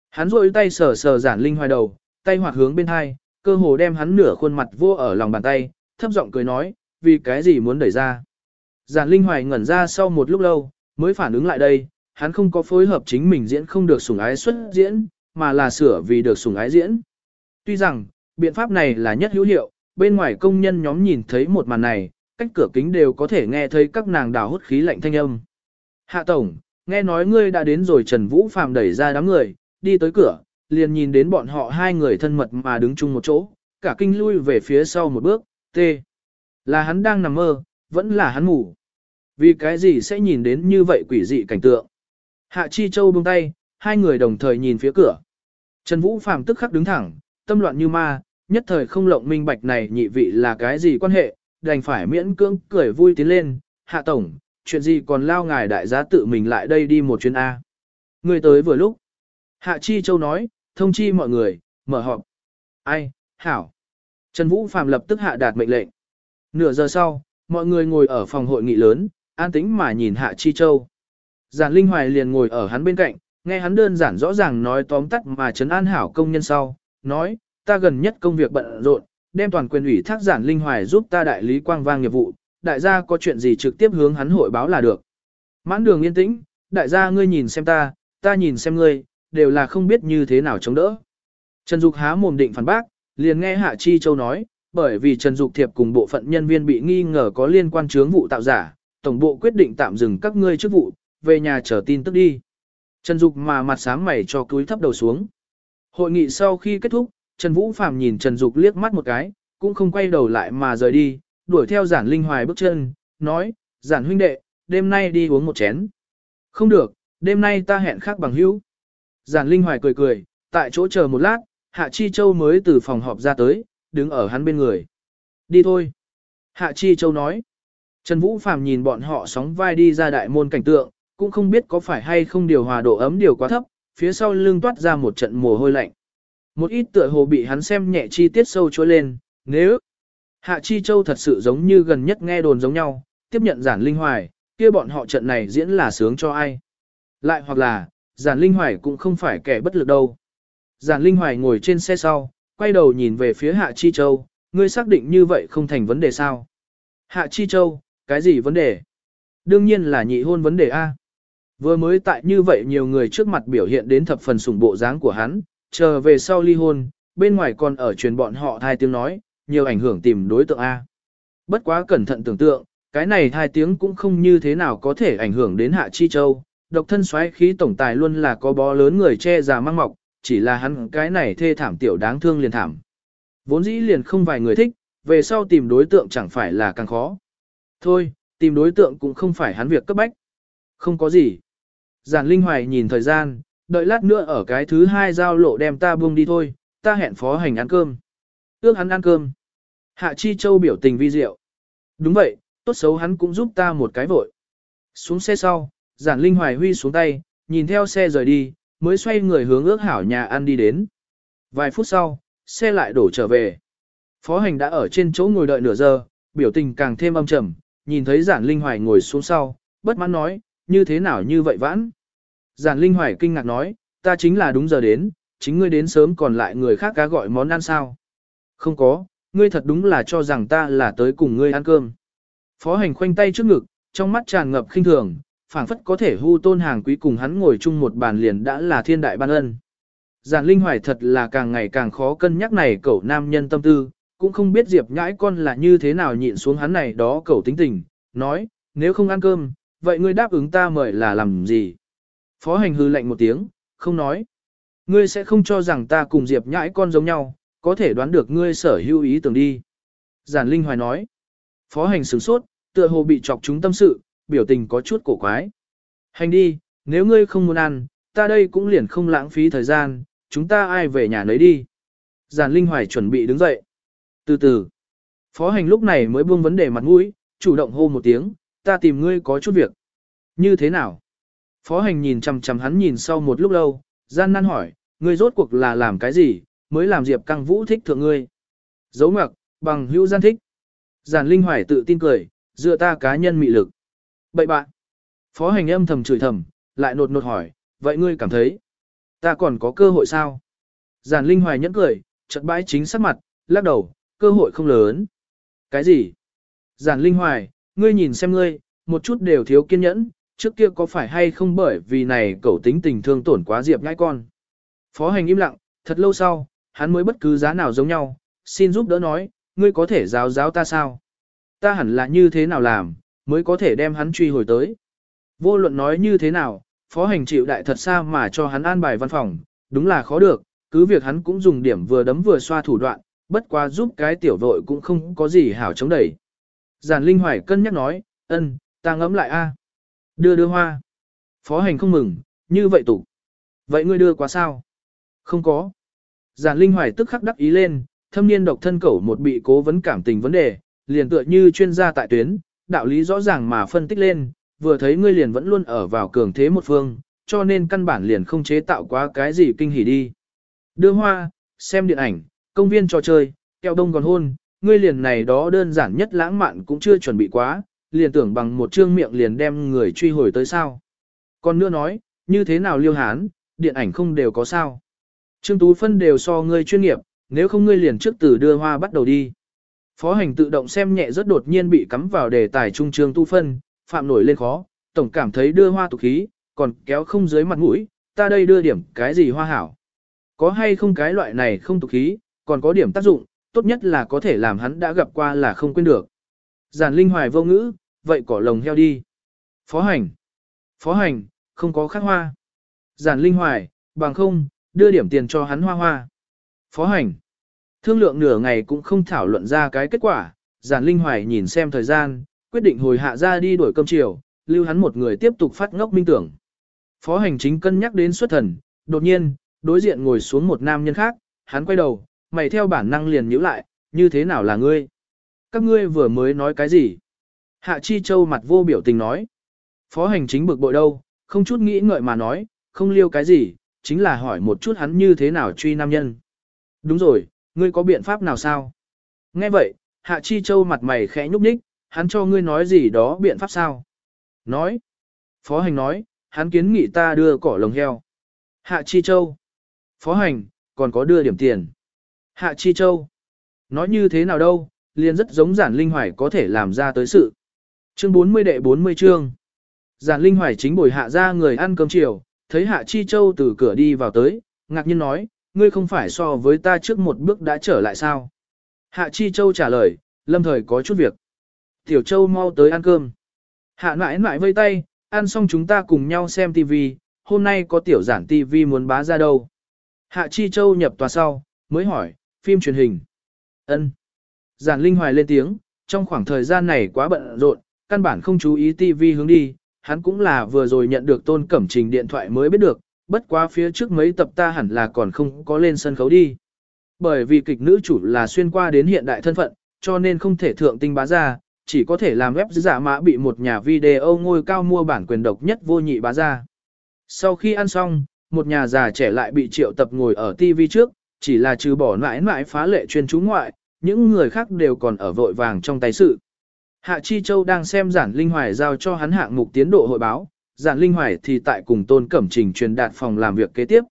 Hắn rôi tay sờ sờ giản linh hoài đầu, tay hoạt hướng bên hai, cơ hồ đem hắn nửa khuôn mặt vô ở lòng bàn tay, thấp giọng cười nói, vì cái gì muốn đẩy ra. Giản linh hoài ngẩn ra sau một lúc lâu, mới phản ứng lại đây, hắn không có phối hợp chính mình diễn không được sủng ái xuất diễn, mà là sửa vì được sủng ái diễn. Tuy rằng, biện pháp này là nhất hữu hiệu, bên ngoài công nhân nhóm nhìn thấy một màn này, cách cửa kính đều có thể nghe thấy các nàng đào hút khí lạnh thanh âm. Hạ Tổng, nghe nói ngươi đã đến rồi Trần Vũ Phàm đẩy ra đám người, đi tới cửa, liền nhìn đến bọn họ hai người thân mật mà đứng chung một chỗ, cả kinh lui về phía sau một bước, tê. Là hắn đang nằm mơ, vẫn là hắn ngủ. Vì cái gì sẽ nhìn đến như vậy quỷ dị cảnh tượng. Hạ Chi Châu buông tay, hai người đồng thời nhìn phía cửa. Trần Vũ Phàm tức khắc đứng thẳng, tâm loạn như ma, nhất thời không lộng minh bạch này nhị vị là cái gì quan hệ, đành phải miễn cưỡng cười vui tiến lên, hạ tổng, chuyện gì còn lao ngài đại giá tự mình lại đây đi một chuyến A. Người tới vừa lúc. Hạ Chi Châu nói, thông chi mọi người, mở họp. Ai, hảo. Trần Vũ Phạm lập tức hạ đạt mệnh lệnh. Nửa giờ sau, mọi người ngồi ở phòng hội nghị lớn, an tĩnh mà nhìn Hạ Chi Châu. Giản Linh Hoài liền ngồi ở hắn bên cạnh, nghe hắn đơn giản rõ ràng nói tóm tắt mà trấn an hảo công nhân sau, nói, ta gần nhất công việc bận rộn, đem toàn quyền ủy thác giản linh hoài giúp ta đại lý quang vang nghiệp vụ, đại gia có chuyện gì trực tiếp hướng hắn hội báo là được. Mãn đường yên tĩnh, đại gia ngươi nhìn xem ta, ta nhìn xem ngươi, đều là không biết như thế nào chống đỡ. Trần Dục há mồm định phản bác, liền nghe Hạ Chi Châu nói, bởi vì Trần Dục thiệp cùng bộ phận nhân viên bị nghi ngờ có liên quan chướng vụ tạo giả, tổng bộ quyết định tạm dừng các ngươi chức vụ, về nhà chờ tin tức đi. Trần Dục mà mặt sáng mày cho cúi thấp đầu xuống. Hội nghị sau khi kết thúc, Trần Vũ Phạm nhìn Trần Dục liếc mắt một cái, cũng không quay đầu lại mà rời đi, đuổi theo giản linh hoài bước chân, nói, giản huynh đệ, đêm nay đi uống một chén. Không được, đêm nay ta hẹn khác bằng hữu. Giản linh hoài cười cười, tại chỗ chờ một lát, Hạ Chi Châu mới từ phòng họp ra tới, đứng ở hắn bên người. Đi thôi. Hạ Chi Châu nói. Trần Vũ Phạm nhìn bọn họ sóng vai đi ra đại môn cảnh tượng, cũng không biết có phải hay không điều hòa độ ấm điều quá thấp, phía sau lưng toát ra một trận mồ hôi lạnh. Một ít tựa hồ bị hắn xem nhẹ chi tiết sâu trôi lên, nếu Hạ Chi Châu thật sự giống như gần nhất nghe đồn giống nhau, tiếp nhận giản linh hoài, kia bọn họ trận này diễn là sướng cho ai. Lại hoặc là, giản linh hoài cũng không phải kẻ bất lực đâu. Giản linh hoài ngồi trên xe sau, quay đầu nhìn về phía Hạ Chi Châu, ngươi xác định như vậy không thành vấn đề sao? Hạ Chi Châu, cái gì vấn đề? Đương nhiên là nhị hôn vấn đề A. Vừa mới tại như vậy nhiều người trước mặt biểu hiện đến thập phần sủng bộ dáng của hắn, chờ về sau ly hôn, bên ngoài còn ở truyền bọn họ thai tiếng nói, nhiều ảnh hưởng tìm đối tượng A. Bất quá cẩn thận tưởng tượng, cái này thai tiếng cũng không như thế nào có thể ảnh hưởng đến Hạ Chi Châu, độc thân xoáy khí tổng tài luôn là có bó lớn người che già mang mọc, chỉ là hắn cái này thê thảm tiểu đáng thương liền thảm. Vốn dĩ liền không vài người thích, về sau tìm đối tượng chẳng phải là càng khó. Thôi, tìm đối tượng cũng không phải hắn việc cấp bách. Không có gì. Giản Linh Hoài nhìn thời gian, đợi lát nữa ở cái thứ hai giao lộ đem ta buông đi thôi, ta hẹn phó hành ăn cơm. Ước hắn ăn cơm. Hạ Chi Châu biểu tình vi diệu. Đúng vậy, tốt xấu hắn cũng giúp ta một cái vội. Xuống xe sau, giản linh hoài huy xuống tay, nhìn theo xe rời đi, mới xoay người hướng ước hảo nhà ăn đi đến. Vài phút sau, xe lại đổ trở về. Phó hành đã ở trên chỗ ngồi đợi nửa giờ, biểu tình càng thêm âm trầm, nhìn thấy giản linh hoài ngồi xuống sau, bất mãn nói, như thế nào như vậy vãn. Giản Linh Hoài kinh ngạc nói, ta chính là đúng giờ đến, chính ngươi đến sớm còn lại người khác cá gọi món ăn sao. Không có, ngươi thật đúng là cho rằng ta là tới cùng ngươi ăn cơm. Phó hành khoanh tay trước ngực, trong mắt tràn ngập khinh thường, phảng phất có thể hưu tôn hàng quý cùng hắn ngồi chung một bàn liền đã là thiên đại ban ân. Giản Linh Hoài thật là càng ngày càng khó cân nhắc này cậu nam nhân tâm tư, cũng không biết Diệp nhãi con là như thế nào nhịn xuống hắn này đó cậu tính tình, nói, nếu không ăn cơm, vậy ngươi đáp ứng ta mời là làm gì? Phó hành hư lạnh một tiếng, không nói. Ngươi sẽ không cho rằng ta cùng Diệp nhãi con giống nhau, có thể đoán được ngươi sở hữu ý tưởng đi. Giản Linh Hoài nói. Phó hành sửng sốt, tựa hồ bị chọc chúng tâm sự, biểu tình có chút cổ quái. Hành đi, nếu ngươi không muốn ăn, ta đây cũng liền không lãng phí thời gian, chúng ta ai về nhà nấy đi. Giản Linh Hoài chuẩn bị đứng dậy. Từ từ, phó hành lúc này mới buông vấn đề mặt mũi, chủ động hô một tiếng, ta tìm ngươi có chút việc. Như thế nào? Phó hành nhìn chằm chằm hắn nhìn sau một lúc lâu, gian nan hỏi, ngươi rốt cuộc là làm cái gì, mới làm Diệp Căng Vũ thích thượng ngươi. Dấu ngoặc, bằng hữu gian thích. Giản Linh Hoài tự tin cười, dựa ta cá nhân mị lực. Bậy bạn. Phó hành âm thầm chửi thầm, lại nột nột hỏi, vậy ngươi cảm thấy, ta còn có cơ hội sao? Giản Linh Hoài nhẫn cười, chợt bãi chính sắc mặt, lắc đầu, cơ hội không lớn. Cái gì? Giản Linh Hoài, ngươi nhìn xem ngươi, một chút đều thiếu kiên nhẫn, trước kia có phải hay không bởi vì này cậu tính tình thương tổn quá Diệp ngãi con. Phó hành im lặng, thật lâu sau, hắn mới bất cứ giá nào giống nhau, xin giúp đỡ nói, ngươi có thể giáo giáo ta sao? Ta hẳn là như thế nào làm, mới có thể đem hắn truy hồi tới. Vô luận nói như thế nào, phó hành chịu đại thật xa mà cho hắn an bài văn phòng, đúng là khó được, cứ việc hắn cũng dùng điểm vừa đấm vừa xoa thủ đoạn, bất quá giúp cái tiểu vội cũng không có gì hảo chống đẩy. Giản Linh Hoài cân nhắc nói, ân, ta ngẫm lại a. Đưa đưa hoa. Phó hành không mừng, như vậy tủ. Vậy ngươi đưa quá sao? Không có. Giản Linh Hoài tức khắc đắc ý lên, thâm niên độc thân cẩu một bị cố vấn cảm tình vấn đề, liền tựa như chuyên gia tại tuyến, đạo lý rõ ràng mà phân tích lên, vừa thấy ngươi liền vẫn luôn ở vào cường thế một phương, cho nên căn bản liền không chế tạo quá cái gì kinh hỉ đi. Đưa hoa, xem điện ảnh, công viên trò chơi, kẹo đông còn hôn, ngươi liền này đó đơn giản nhất lãng mạn cũng chưa chuẩn bị quá, liền tưởng bằng một trương miệng liền đem người truy hồi tới sao. Còn nữa nói, như thế nào liêu hán, điện ảnh không đều có sao. Trương Tú Phân đều so ngươi chuyên nghiệp, nếu không ngươi liền trước từ đưa hoa bắt đầu đi. Phó hành tự động xem nhẹ rất đột nhiên bị cắm vào đề tài trung trương tu phân, phạm nổi lên khó, tổng cảm thấy đưa hoa tục khí, còn kéo không dưới mặt mũi, ta đây đưa điểm cái gì hoa hảo. Có hay không cái loại này không tục khí, còn có điểm tác dụng, tốt nhất là có thể làm hắn đã gặp qua là không quên được. Giản linh hoài vô ngữ, vậy cỏ lồng heo đi. Phó hành. Phó hành, không có khác hoa. Giản linh hoài, bằng không, đưa điểm tiền cho hắn hoa hoa. Phó hành. Thương lượng nửa ngày cũng không thảo luận ra cái kết quả, giản linh hoài nhìn xem thời gian, quyết định hồi hạ ra đi đổi cơm chiều, lưu hắn một người tiếp tục phát ngốc minh tưởng. Phó hành chính cân nhắc đến xuất thần, đột nhiên, đối diện ngồi xuống một nam nhân khác, hắn quay đầu, mày theo bản năng liền nhíu lại, như thế nào là ngươi? Các ngươi vừa mới nói cái gì? Hạ Chi Châu mặt vô biểu tình nói. Phó hành chính bực bội đâu, không chút nghĩ ngợi mà nói, không liêu cái gì, chính là hỏi một chút hắn như thế nào truy nam nhân. Đúng rồi, ngươi có biện pháp nào sao? Nghe vậy, Hạ Chi Châu mặt mày khẽ nhúc nhích, hắn cho ngươi nói gì đó biện pháp sao? Nói. Phó hành nói, hắn kiến nghị ta đưa cỏ lồng heo. Hạ Chi Châu. Phó hành, còn có đưa điểm tiền. Hạ Chi Châu. Nói như thế nào đâu, liền rất giống giản linh hoài có thể làm ra tới sự. Chương 40 đệ 40 chương. Giản linh hoài chính bồi hạ ra người ăn cơm chiều, thấy Hạ Chi Châu từ cửa đi vào tới, ngạc nhiên nói, ngươi không phải so với ta trước một bước đã trở lại sao? Hạ Chi Châu trả lời, lâm thời có chút việc. Tiểu Châu mau tới ăn cơm. Hạ mãi mãi vây tay, ăn xong chúng ta cùng nhau xem tivi hôm nay có tiểu giản tivi muốn bá ra đâu. Hạ Chi Châu nhập tòa sau, mới hỏi, phim truyền hình. ân Giản Linh Hoài lên tiếng, trong khoảng thời gian này quá bận rộn, căn bản không chú ý TV hướng đi, hắn cũng là vừa rồi nhận được tôn cẩm trình điện thoại mới biết được, bất quá phía trước mấy tập ta hẳn là còn không có lên sân khấu đi. Bởi vì kịch nữ chủ là xuyên qua đến hiện đại thân phận, cho nên không thể thượng tinh bá ra, chỉ có thể làm web giả mã bị một nhà video ngôi cao mua bản quyền độc nhất vô nhị bá ra. Sau khi ăn xong, một nhà già trẻ lại bị triệu tập ngồi ở TV trước, chỉ là trừ bỏ mãi mãi phá lệ chuyên chú ngoại, những người khác đều còn ở vội vàng trong tay sự. Hạ Chi Châu đang xem giản linh hoài giao cho hắn hạng mục tiến độ hội báo, giản linh hoài thì tại cùng tôn cẩm trình truyền đạt phòng làm việc kế tiếp.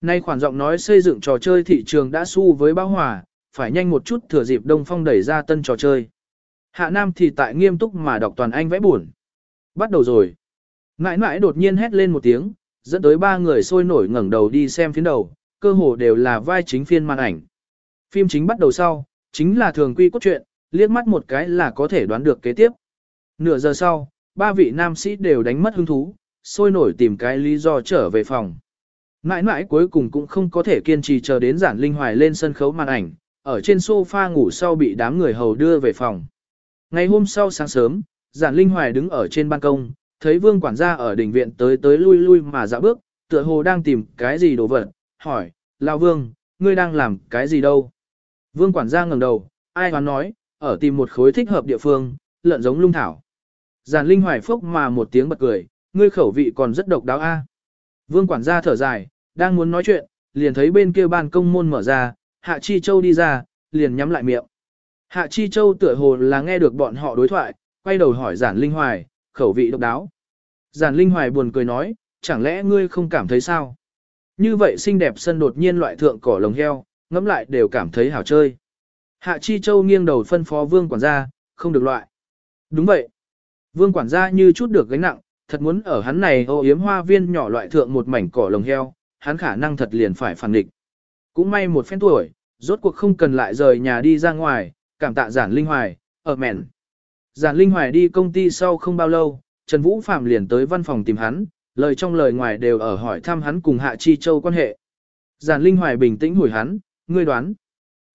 Nay khoản giọng nói xây dựng trò chơi thị trường đã su với bão hòa, phải nhanh một chút thừa dịp đông phong đẩy ra tân trò chơi. Hạ Nam thì tại nghiêm túc mà đọc toàn anh vẽ buồn. Bắt đầu rồi. Ngãi ngãi đột nhiên hét lên một tiếng, dẫn tới ba người sôi nổi ngẩng đầu đi xem phiến đầu, cơ hồ đều là vai chính phiên màn ảnh. Phim chính bắt đầu sau, chính là thường quy cốt truyện, liếc mắt một cái là có thể đoán được kế tiếp. Nửa giờ sau, ba vị nam sĩ đều đánh mất hứng thú, sôi nổi tìm cái lý do trở về phòng. Mãi mãi cuối cùng cũng không có thể kiên trì chờ đến giản linh hoài lên sân khấu màn ảnh, ở trên sofa ngủ sau bị đám người hầu đưa về phòng. Ngày hôm sau sáng sớm, giản linh hoài đứng ở trên ban công, thấy vương quản gia ở đỉnh viện tới tới lui lui mà dạo bước, tựa hồ đang tìm cái gì đồ vật, hỏi, Lão vương, ngươi đang làm cái gì đâu? Vương quản gia ngẩng đầu, ai hoán nói, ở tìm một khối thích hợp địa phương, lợn giống lung thảo. Giản Linh Hoài phốc mà một tiếng bật cười, ngươi khẩu vị còn rất độc đáo a. Vương quản gia thở dài, đang muốn nói chuyện, liền thấy bên kia ban công môn mở ra, Hạ Chi Châu đi ra, liền nhắm lại miệng. Hạ Chi Châu tựa hồ là nghe được bọn họ đối thoại, quay đầu hỏi Giản Linh Hoài, khẩu vị độc đáo. Giản Linh Hoài buồn cười nói, chẳng lẽ ngươi không cảm thấy sao? Như vậy xinh đẹp sân đột nhiên loại thượng cỏ lồng heo, ngẫm lại đều cảm thấy hảo chơi. Hạ Chi Châu nghiêng đầu phân phó vương quản gia, không được loại. Đúng vậy. Vương quản gia như chút được gánh nặng, thật muốn ở hắn này ô yếm hoa viên nhỏ loại thượng một mảnh cỏ lồng heo, hắn khả năng thật liền phải phản địch. Cũng may một phen tuổi, rốt cuộc không cần lại rời nhà đi ra ngoài, Cảm tạ giản linh hoài, ở mẹn. Giản linh hoài đi công ty sau không bao lâu, Trần Vũ Phạm liền tới văn phòng tìm hắn, lời trong lời ngoài đều ở hỏi thăm hắn cùng Hạ Chi Châu quan hệ. Giản linh hoài bình tĩnh hỏi hắn, ngươi đoán.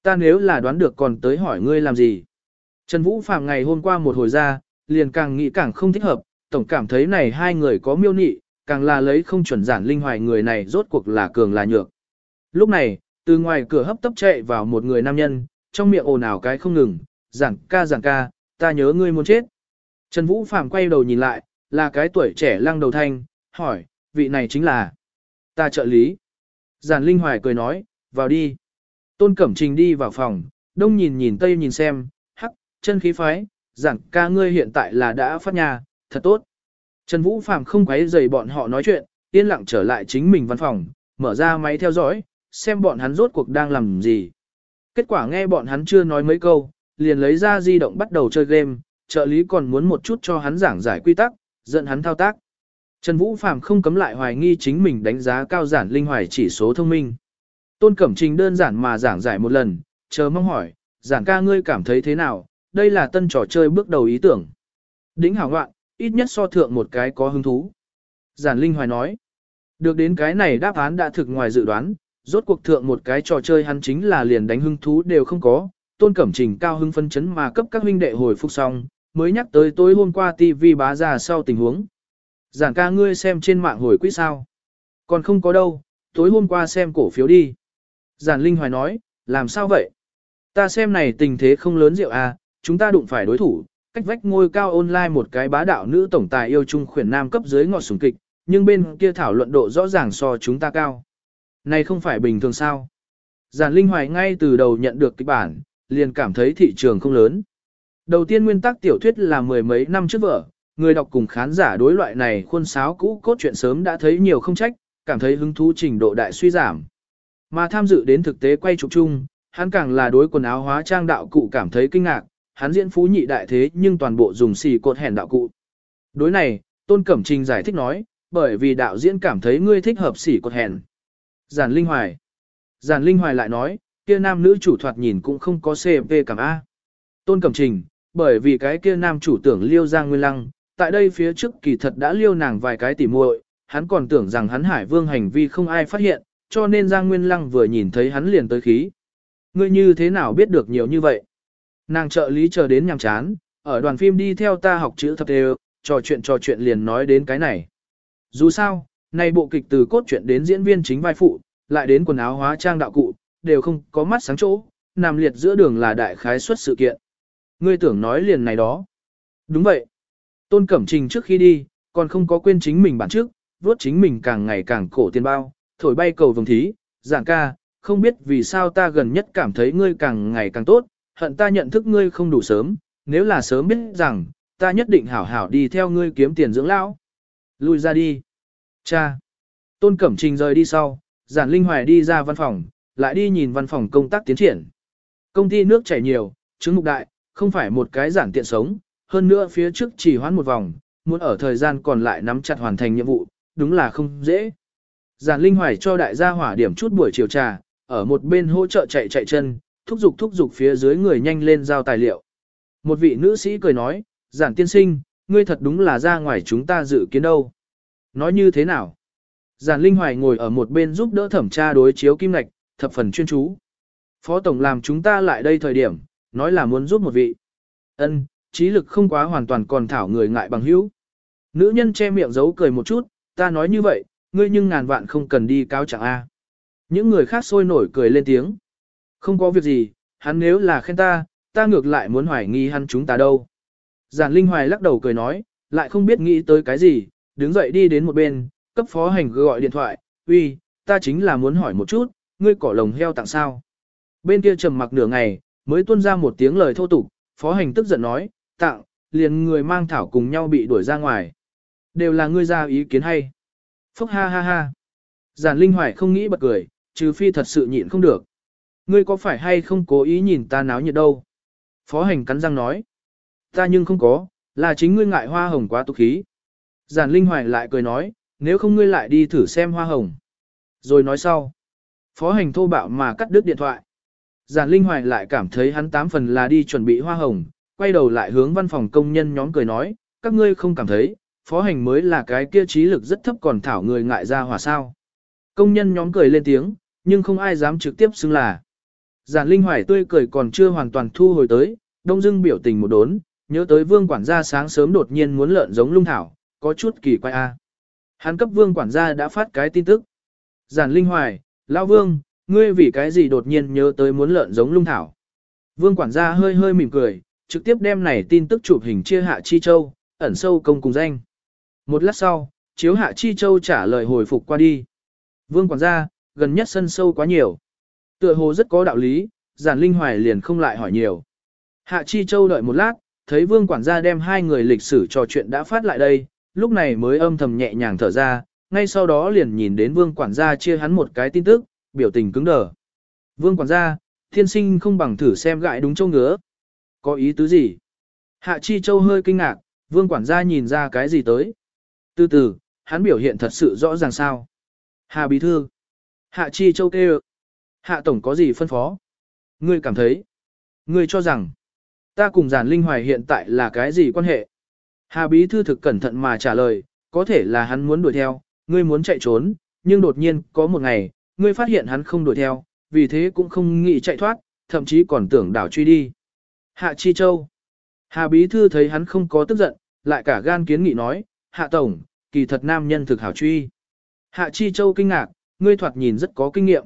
Ta nếu là đoán được còn tới hỏi ngươi làm gì. Trần Vũ Phạm ngày hôm qua một hồi ra, liền càng nghĩ càng không thích hợp, tổng cảm thấy này hai người có miêu nị, càng là lấy không chuẩn giản linh hoài người này rốt cuộc là cường là nhược. Lúc này, từ ngoài cửa hấp tấp chạy vào một người nam nhân, trong miệng ồn ào cái không ngừng, giảng ca giảng ca, ta nhớ ngươi muốn chết. Trần Vũ Phạm quay đầu nhìn lại, là cái tuổi trẻ lăng đầu thanh, hỏi, vị này chính là ta trợ lý. Giản Linh Hoài cười nói, vào đi. Tôn Cẩm Trình đi vào phòng, đông nhìn nhìn tây nhìn xem, hắc, chân khí phái, giảng ca ngươi hiện tại là đã phát nhà, thật tốt. Trần Vũ Phạm không quấy rầy bọn họ nói chuyện, yên lặng trở lại chính mình văn phòng, mở ra máy theo dõi, xem bọn hắn rốt cuộc đang làm gì. Kết quả nghe bọn hắn chưa nói mấy câu, liền lấy ra di động bắt đầu chơi game, trợ lý còn muốn một chút cho hắn giảng giải quy tắc, dẫn hắn thao tác. Trần Vũ Phạm không cấm lại hoài nghi chính mình đánh giá cao giản linh hoài chỉ số thông minh. Tôn Cẩm Trình đơn giản mà giảng giải một lần, chờ mong hỏi, giảng ca ngươi cảm thấy thế nào, đây là tân trò chơi bước đầu ý tưởng. Đính hảo ngoạn, ít nhất so thượng một cái có hứng thú. Giản Linh Hoài nói, được đến cái này đáp án đã thực ngoài dự đoán, rốt cuộc thượng một cái trò chơi hắn chính là liền đánh hứng thú đều không có, tôn cẩm trình cao hưng phân chấn mà cấp các huynh đệ hồi phục xong, mới nhắc tới tối hôm qua TV bá ra sau tình huống. Giản ca ngươi xem trên mạng hồi quỹ sao. Còn không có đâu, tối hôm qua xem cổ phiếu đi. Giản Linh Hoài nói, làm sao vậy? Ta xem này tình thế không lớn rượu à, chúng ta đụng phải đối thủ, cách vách ngôi cao online một cái bá đạo nữ tổng tài yêu trung khuyển nam cấp dưới ngọt sùng kịch, nhưng bên kia thảo luận độ rõ ràng so chúng ta cao. Này không phải bình thường sao? Giản Linh Hoài ngay từ đầu nhận được kịch bản, liền cảm thấy thị trường không lớn. Đầu tiên nguyên tắc tiểu thuyết là mười mấy năm trước vở, người đọc cùng khán giả đối loại này khuôn sáo cũ cốt truyện sớm đã thấy nhiều không trách, cảm thấy hứng thú trình độ đại suy giảm. Mà tham dự đến thực tế quay chụp chung, hắn càng là đối quần áo hóa trang đạo cụ cảm thấy kinh ngạc, hắn diễn phú nhị đại thế nhưng toàn bộ dùng xì cột hèn đạo cụ. Đối này, Tôn Cẩm Trình giải thích nói, bởi vì đạo diễn cảm thấy ngươi thích hợp xỉ cột hèn. Giản Linh Hoài. Giản Linh Hoài lại nói, kia nam nữ chủ thoạt nhìn cũng không có CV cảm A. Tôn Cẩm Trình, bởi vì cái kia nam chủ tưởng liêu Giang Nguyên Lăng, tại đây phía trước kỳ thật đã liêu nàng vài cái tỉ muội, hắn còn tưởng rằng hắn Hải Vương hành vi không ai phát hiện, cho nên Giang Nguyên Lăng vừa nhìn thấy hắn liền tới khí. Ngươi như thế nào biết được nhiều như vậy? Nàng trợ lý chờ đến nhàm chán, ở đoàn phim đi theo ta học chữ thập đều, trò chuyện trò chuyện liền nói đến cái này. Dù sao, này bộ kịch từ cốt truyện đến diễn viên chính vai phụ, lại đến quần áo hóa trang đạo cụ, đều không có mắt sáng chỗ, nằm liệt giữa đường là đại khái suất sự kiện. Ngươi tưởng nói liền này đó. Đúng vậy. Tôn Cẩm Trình trước khi đi, còn không có quên chính mình bản trước, vuốt chính mình càng ngày càng cổ tiền bao, thổi bay cầu vồng thí, giảng ca, không biết vì sao ta gần nhất cảm thấy ngươi càng ngày càng tốt, hận ta nhận thức ngươi không đủ sớm, nếu là sớm biết rằng, ta nhất định hảo hảo đi theo ngươi kiếm tiền dưỡng lão. Lui ra đi. Cha. Tôn Cẩm Trình rời đi sau, giản linh hoài đi ra văn phòng, lại đi nhìn văn phòng công tác tiến triển. Công ty nước chảy nhiều, chứng mục đại, không phải một cái giản tiện sống, hơn nữa phía trước chỉ hoãn một vòng, muốn ở thời gian còn lại nắm chặt hoàn thành nhiệm vụ, đúng là không dễ. Giản Linh Hoài cho đại gia hỏa điểm chút buổi chiều trà, ở một bên hỗ trợ chạy chạy chân, thúc giục thúc giục phía dưới người nhanh lên giao tài liệu. Một vị nữ sĩ cười nói, giản tiên sinh, ngươi thật đúng là ra ngoài chúng ta dự kiến đâu. Nói như thế nào? Giản Linh Hoài ngồi ở một bên giúp đỡ thẩm tra đối chiếu kim ngạch, thập phần chuyên chú. Phó Tổng làm chúng ta lại đây thời điểm, nói là muốn giúp một vị. Ân, trí lực không quá hoàn toàn còn thảo người ngại bằng hữu. Nữ nhân che miệng giấu cười một chút, ta nói như vậy, ngươi nhưng ngàn vạn không cần đi cáo chẳng A. Những người khác sôi nổi cười lên tiếng. Không có việc gì, hắn nếu là khen ta, ta ngược lại muốn hoài nghi hắn chúng ta đâu. Giản Linh Hoài lắc đầu cười nói, lại không biết nghĩ tới cái gì, đứng dậy đi đến một bên, cấp phó hành gọi điện thoại, uy, ta chính là muốn hỏi một chút, ngươi cỏ lồng heo tặng sao. Bên kia trầm mặc nửa ngày, mới tuôn ra một tiếng lời thô tục, phó hành tức giận nói, tặng, liền người mang thảo cùng nhau bị đuổi ra ngoài. Đều là ngươi ra ý kiến hay. Phúc ha ha ha. Giản Linh Hoài không nghĩ bật cười, trừ phi thật sự nhịn không được. Ngươi có phải hay không cố ý nhìn ta náo nhiệt đâu? Phó hành cắn răng nói. Ta nhưng không có, là chính ngươi ngại hoa hồng quá tục khí. Giản Linh Hoài lại cười nói, nếu không ngươi lại đi thử xem hoa hồng. Rồi nói sau. Phó hành thô bạo mà cắt đứt điện thoại. Giản Linh Hoài lại cảm thấy hắn tám phần là đi chuẩn bị hoa hồng, quay đầu lại hướng văn phòng công nhân nhóm cười nói, các ngươi không cảm thấy, phó hành mới là cái kia trí lực rất thấp còn thảo người ngại ra hỏa sao. Công nhân nhóm cười lên tiếng, nhưng không ai dám trực tiếp xưng là. Giản Linh Hoài tươi cười còn chưa hoàn toàn thu hồi tới, đông dưng biểu tình một đốn, nhớ tới vương quản gia sáng sớm đột nhiên muốn lợn giống lung thảo, có chút kỳ quái a. Hắn cấp vương quản gia đã phát cái tin tức. Giản Linh Hoài, Lão Vương, ngươi vì cái gì đột nhiên nhớ tới muốn lợn giống lung thảo. Vương quản gia hơi hơi mỉm cười, trực tiếp đem này tin tức chụp hình chia hạ chi châu, ẩn sâu công cùng danh. Một lát sau, chiếu hạ chi châu trả lời hồi phục qua đi. Vương quản gia, gần nhất sân sâu quá nhiều. Tựa hồ rất có đạo lý, giản linh hoài liền không lại hỏi nhiều. Hạ chi châu đợi một lát, thấy vương quản gia đem hai người lịch sử trò chuyện đã phát lại đây, lúc này mới âm thầm nhẹ nhàng thở ra, ngay sau đó liền nhìn đến vương quản gia chia hắn một cái tin tức, biểu tình cứng đờ. Vương quản gia, thiên sinh không bằng thử xem gại đúng châu ngứa. Có ý tứ gì? Hạ Chi Châu hơi kinh ngạc, vương quản gia nhìn ra cái gì tới. Từ từ, hắn biểu hiện thật sự rõ ràng sao. Hà Bí Thư. Hạ Chi Châu kêu. Hạ Tổng có gì phân phó? Ngươi cảm thấy. Ngươi cho rằng. Ta cùng giản linh hoài hiện tại là cái gì quan hệ? Hà Bí Thư thực cẩn thận mà trả lời, có thể là hắn muốn đuổi theo, ngươi muốn chạy trốn, nhưng đột nhiên có một ngày, ngươi phát hiện hắn không đuổi theo, vì thế cũng không nghĩ chạy thoát, thậm chí còn tưởng đảo truy đi. Hạ Chi Châu. Hà Bí Thư thấy hắn không có tức giận, lại cả gan kiến nghị nói, Hạ Tổng, kỳ thật nam nhân thực hảo truy. Hạ Chi Châu kinh ngạc, ngươi thoạt nhìn rất có kinh nghiệm.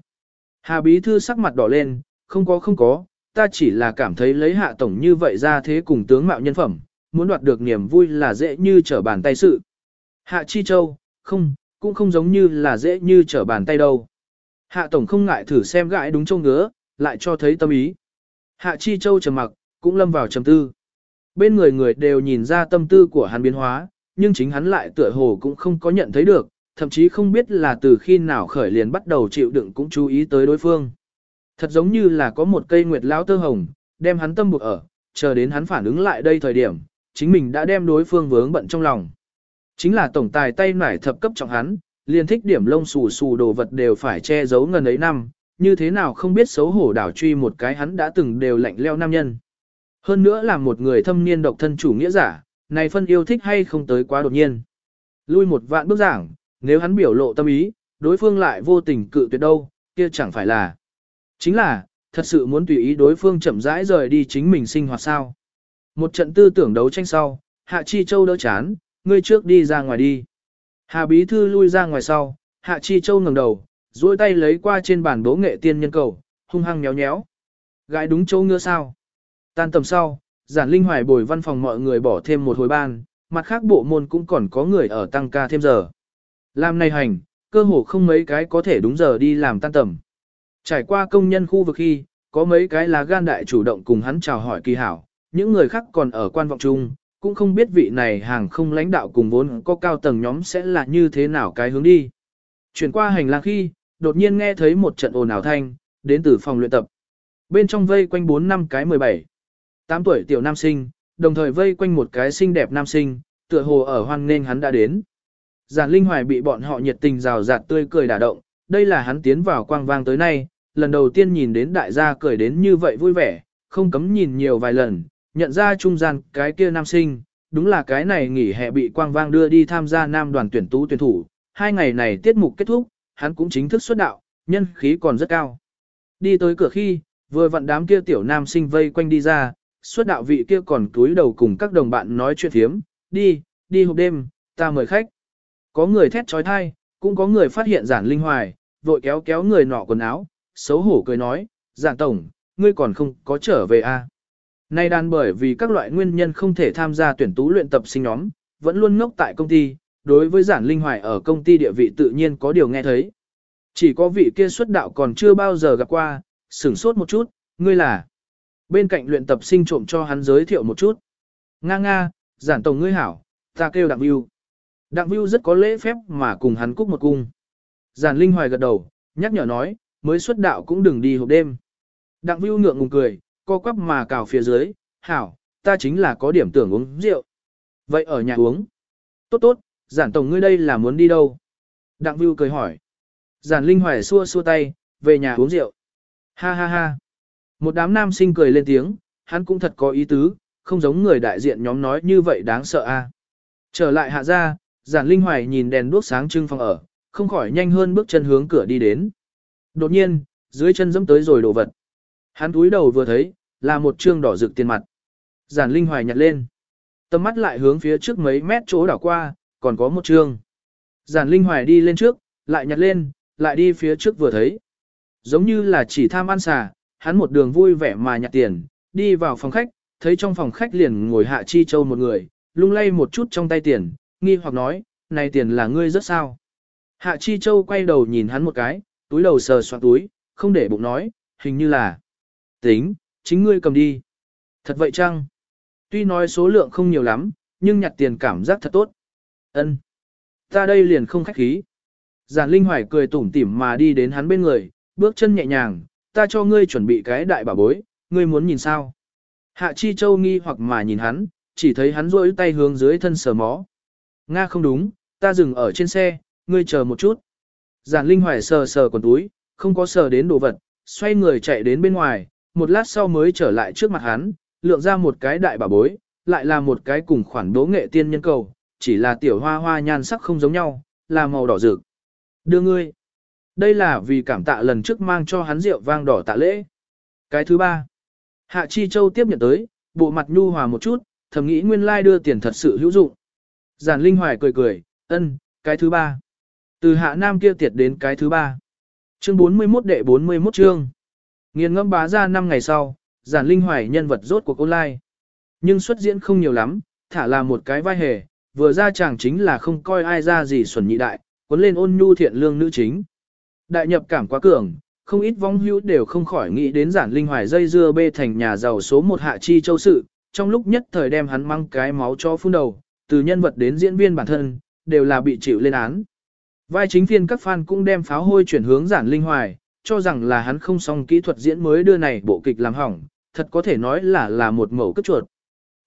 Hà Bí Thư sắc mặt đỏ lên, không có không có, ta chỉ là cảm thấy lấy Hạ Tổng như vậy ra thế cùng tướng mạo nhân phẩm, muốn đoạt được niềm vui là dễ như trở bàn tay sự. Hạ Chi Châu, không, cũng không giống như là dễ như trở bàn tay đâu. Hạ Tổng không ngại thử xem gãi đúng châu ngứa, lại cho thấy tâm ý. Hạ Chi Châu trầm mặc, cũng lâm vào trầm tư. Bên người người đều nhìn ra tâm tư của hắn biến hóa, nhưng chính hắn lại tựa hồ cũng không có nhận thấy được, thậm chí không biết là từ khi nào khởi liền bắt đầu chịu đựng cũng chú ý tới đối phương. Thật giống như là có một cây nguyệt lão tơ hồng, đem hắn tâm buộc ở, chờ đến hắn phản ứng lại đây thời điểm, chính mình đã đem đối phương vướng bận trong lòng. Chính là tổng tài tay nải thập cấp trọng hắn, liền thích điểm lông xù xù đồ vật đều phải che giấu ngần ấy năm, như thế nào không biết xấu hổ đảo truy một cái hắn đã từng đều lạnh leo nam nhân. Hơn nữa là một người thâm niên độc thân chủ nghĩa giả, này phân yêu thích hay không tới quá đột nhiên. Lui một vạn bước giảng, nếu hắn biểu lộ tâm ý, đối phương lại vô tình cự tuyệt đâu, kia chẳng phải là. Chính là, thật sự muốn tùy ý đối phương chậm rãi rời đi chính mình sinh hoạt sao. Một trận tư tưởng đấu tranh sau, Hạ Chi Châu đỡ chán, ngươi trước đi ra ngoài đi. Hà Bí Thư lui ra ngoài sau, Hạ Chi Châu ngẩng đầu, duỗi tay lấy qua trên bàn đố nghệ tiên nhân cầu, hung hăng nhéo nhéo. Gái đúng chỗ ngứa sao. Tan tầm sau, giản linh hoài bồi văn phòng mọi người bỏ thêm một hồi ban, mặt khác bộ môn cũng còn có người ở tăng ca thêm giờ. Làm này hành, cơ hồ không mấy cái có thể đúng giờ đi làm tan tầm. Trải qua công nhân khu vực khi, có mấy cái là gan đại chủ động cùng hắn chào hỏi kỳ hảo, những người khác còn ở quan vọng chung, cũng không biết vị này hàng không lãnh đạo cùng vốn có cao tầng nhóm sẽ là như thế nào cái hướng đi. Chuyển qua hành lang khi, đột nhiên nghe thấy một trận ồn ào thanh, đến từ phòng luyện tập. Bên trong vây quanh 4 năm cái 17, 8 tuổi tiểu nam sinh, đồng thời vây quanh một cái xinh đẹp nam sinh, tựa hồ ở hoan nên hắn đã đến. Giản Linh Hoài bị bọn họ nhiệt tình rào rạt tươi cười đả động, đây là hắn tiến vào quang vang tới nay, lần đầu tiên nhìn đến đại gia cười đến như vậy vui vẻ, không cấm nhìn nhiều vài lần, nhận ra trung gian cái kia nam sinh, đúng là cái này nghỉ hè bị quang vang đưa đi tham gia nam đoàn tuyển tú tuyển thủ, hai ngày này tiết mục kết thúc, hắn cũng chính thức xuất đạo, nhân khí còn rất cao. Đi tới cửa khi, vừa vặn đám kia tiểu nam sinh vây quanh đi ra, xuất đạo vị kia còn túi đầu cùng các đồng bạn nói chuyện thiếm, đi, đi hộp đêm, ta mời khách. Có người thét trói thai, cũng có người phát hiện giản linh hoài, vội kéo kéo người nọ quần áo, xấu hổ cười nói, giản tổng, ngươi còn không có trở về à. Nay đàn bởi vì các loại nguyên nhân không thể tham gia tuyển tú luyện tập sinh nhóm, vẫn luôn ngốc tại công ty, đối với giản linh hoài ở công ty địa vị tự nhiên có điều nghe thấy. Chỉ có vị kia xuất đạo còn chưa bao giờ gặp qua, sửng sốt một chút, ngươi là. Bên cạnh luyện tập sinh trộm cho hắn giới thiệu một chút. Nga nga, giản tổng ngươi hảo, ta kêu đặng view. Đặng view rất có lễ phép mà cùng hắn cúc một cung. Giản linh hoài gật đầu, nhắc nhở nói, mới xuất đạo cũng đừng đi hộp đêm. Đặng view ngượng ngùng cười, co quắp mà cào phía dưới, hảo, ta chính là có điểm tưởng uống rượu. Vậy ở nhà uống. Tốt tốt, giản tổng ngươi đây là muốn đi đâu? Đặng Vưu cười hỏi. Giản Linh Hoài xua xua tay, về nhà uống rượu. Ha ha ha. Một đám nam sinh cười lên tiếng, hắn cũng thật có ý tứ, không giống người đại diện nhóm nói như vậy đáng sợ a. Trở lại hạ ra, giản linh hoài nhìn đèn đuốc sáng trưng phòng ở, không khỏi nhanh hơn bước chân hướng cửa đi đến. Đột nhiên, dưới chân dẫm tới rồi đổ vật. Hắn túi đầu vừa thấy, là một trương đỏ rực tiền mặt. Giản linh hoài nhặt lên. Tầm mắt lại hướng phía trước mấy mét chỗ đảo qua, còn có một trương. Giản linh hoài đi lên trước, lại nhặt lên, lại đi phía trước vừa thấy. Giống như là chỉ tham ăn xà, hắn một đường vui vẻ mà nhặt tiền, đi vào phòng khách, thấy trong phòng khách liền ngồi hạ chi châu một người, lung lay một chút trong tay tiền, nghi hoặc nói, này tiền là ngươi rất sao. Hạ chi châu quay đầu nhìn hắn một cái, túi đầu sờ soạn túi, không để bụng nói, hình như là, tính, chính ngươi cầm đi. Thật vậy chăng? Tuy nói số lượng không nhiều lắm, nhưng nhặt tiền cảm giác thật tốt. Ân, Ta đây liền không khách khí. Giản Linh Hoài cười tủm tỉm mà đi đến hắn bên người, bước chân nhẹ nhàng, ta cho ngươi chuẩn bị cái đại bảo bối, ngươi muốn nhìn sao? Hạ Chi Châu nghi hoặc mà nhìn hắn, chỉ thấy hắn rỗi tay hướng dưới thân sờ mó. Nga không đúng, ta dừng ở trên xe, ngươi chờ một chút. Giản Linh Hoài sờ sờ quần túi, không có sờ đến đồ vật, xoay người chạy đến bên ngoài, một lát sau mới trở lại trước mặt hắn, lượng ra một cái đại bảo bối, lại là một cái cùng khoản đố nghệ tiên nhân cầu, chỉ là tiểu hoa hoa nhan sắc không giống nhau, là màu đỏ rực. Đưa ngươi. Đây là vì cảm tạ lần trước mang cho hắn rượu vang đỏ tạ lễ. Cái thứ ba. Hạ Chi Châu tiếp nhận tới, bộ mặt nhu hòa một chút, thầm nghĩ nguyên lai đưa tiền thật sự hữu dụng. Giản Linh Hoài cười cười, ân, cái thứ ba. Từ hạ nam kia tiệt đến cái thứ ba. Chương 41 đệ 41 chương. Nghiền ngẫm bá ra 5 ngày sau, giản linh hoài nhân vật rốt cuộc online. Nhưng xuất diễn không nhiều lắm, thả là một cái vai hề, vừa ra chàng chính là không coi ai ra gì xuẩn nhị đại, cuốn lên ôn nhu thiện lương nữ chính. Đại nhập cảm quá cường, không ít vong hữu đều không khỏi nghĩ đến giản linh hoài dây dưa bê thành nhà giàu số một hạ chi châu sự, trong lúc nhất thời đem hắn mang cái máu cho phun đầu, từ nhân vật đến diễn viên bản thân, đều là bị chịu lên án. Vai chính phiên các fan cũng đem pháo hôi chuyển hướng giản linh hoài, cho rằng là hắn không xong kỹ thuật diễn mới đưa này bộ kịch làm hỏng, thật có thể nói là là một mẩu cất chuột.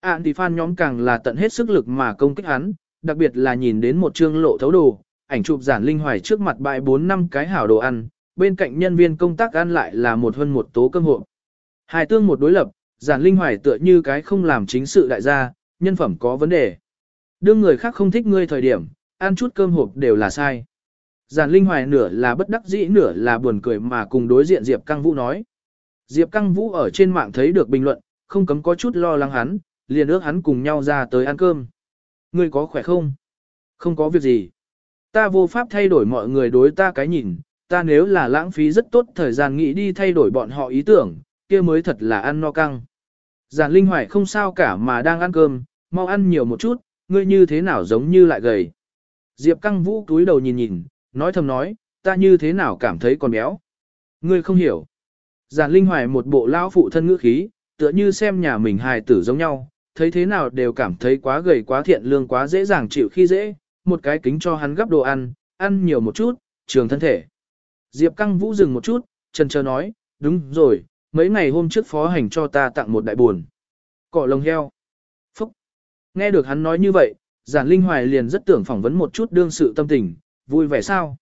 Ản thì fan nhóm càng là tận hết sức lực mà công kích hắn, đặc biệt là nhìn đến một chương lộ thấu đồ, ảnh chụp giản linh hoài trước mặt bãi 4 năm cái hảo đồ ăn, bên cạnh nhân viên công tác ăn lại là một hơn một tố cơm hộ. Hai tương một đối lập, giản linh hoài tựa như cái không làm chính sự đại gia, nhân phẩm có vấn đề. Đương người khác không thích ngươi thời điểm, ăn chút cơm hộp đều là sai. Giản Linh Hoài nửa là bất đắc dĩ nửa là buồn cười mà cùng đối diện Diệp Căng Vũ nói. Diệp Căng Vũ ở trên mạng thấy được bình luận, không cấm có chút lo lắng hắn, liền ước hắn cùng nhau ra tới ăn cơm. Ngươi có khỏe không? Không có việc gì. Ta vô pháp thay đổi mọi người đối ta cái nhìn, ta nếu là lãng phí rất tốt thời gian nghĩ đi thay đổi bọn họ ý tưởng, kia mới thật là ăn no căng. Giản Linh Hoài không sao cả mà đang ăn cơm, mau ăn nhiều một chút, ngươi như thế nào giống như lại gầy. Diệp Căng Vũ túi đầu nhìn nhìn, nói thầm nói, ta như thế nào cảm thấy còn béo. Ngươi không hiểu. Giản Linh Hoài một bộ lão phụ thân ngữ khí, tựa như xem nhà mình hài tử giống nhau, thấy thế nào đều cảm thấy quá gầy quá thiện lương quá dễ dàng chịu khi dễ, một cái kính cho hắn gấp đồ ăn, ăn nhiều một chút, trường thân thể. Diệp Căng Vũ dừng một chút, trần chờ nói, đúng rồi, mấy ngày hôm trước phó hành cho ta tặng một đại buồn. Cỏ lồng heo. Phúc. Nghe được hắn nói như vậy, giản linh hoài liền rất tưởng phỏng vấn một chút đương sự tâm tình, vui vẻ sao?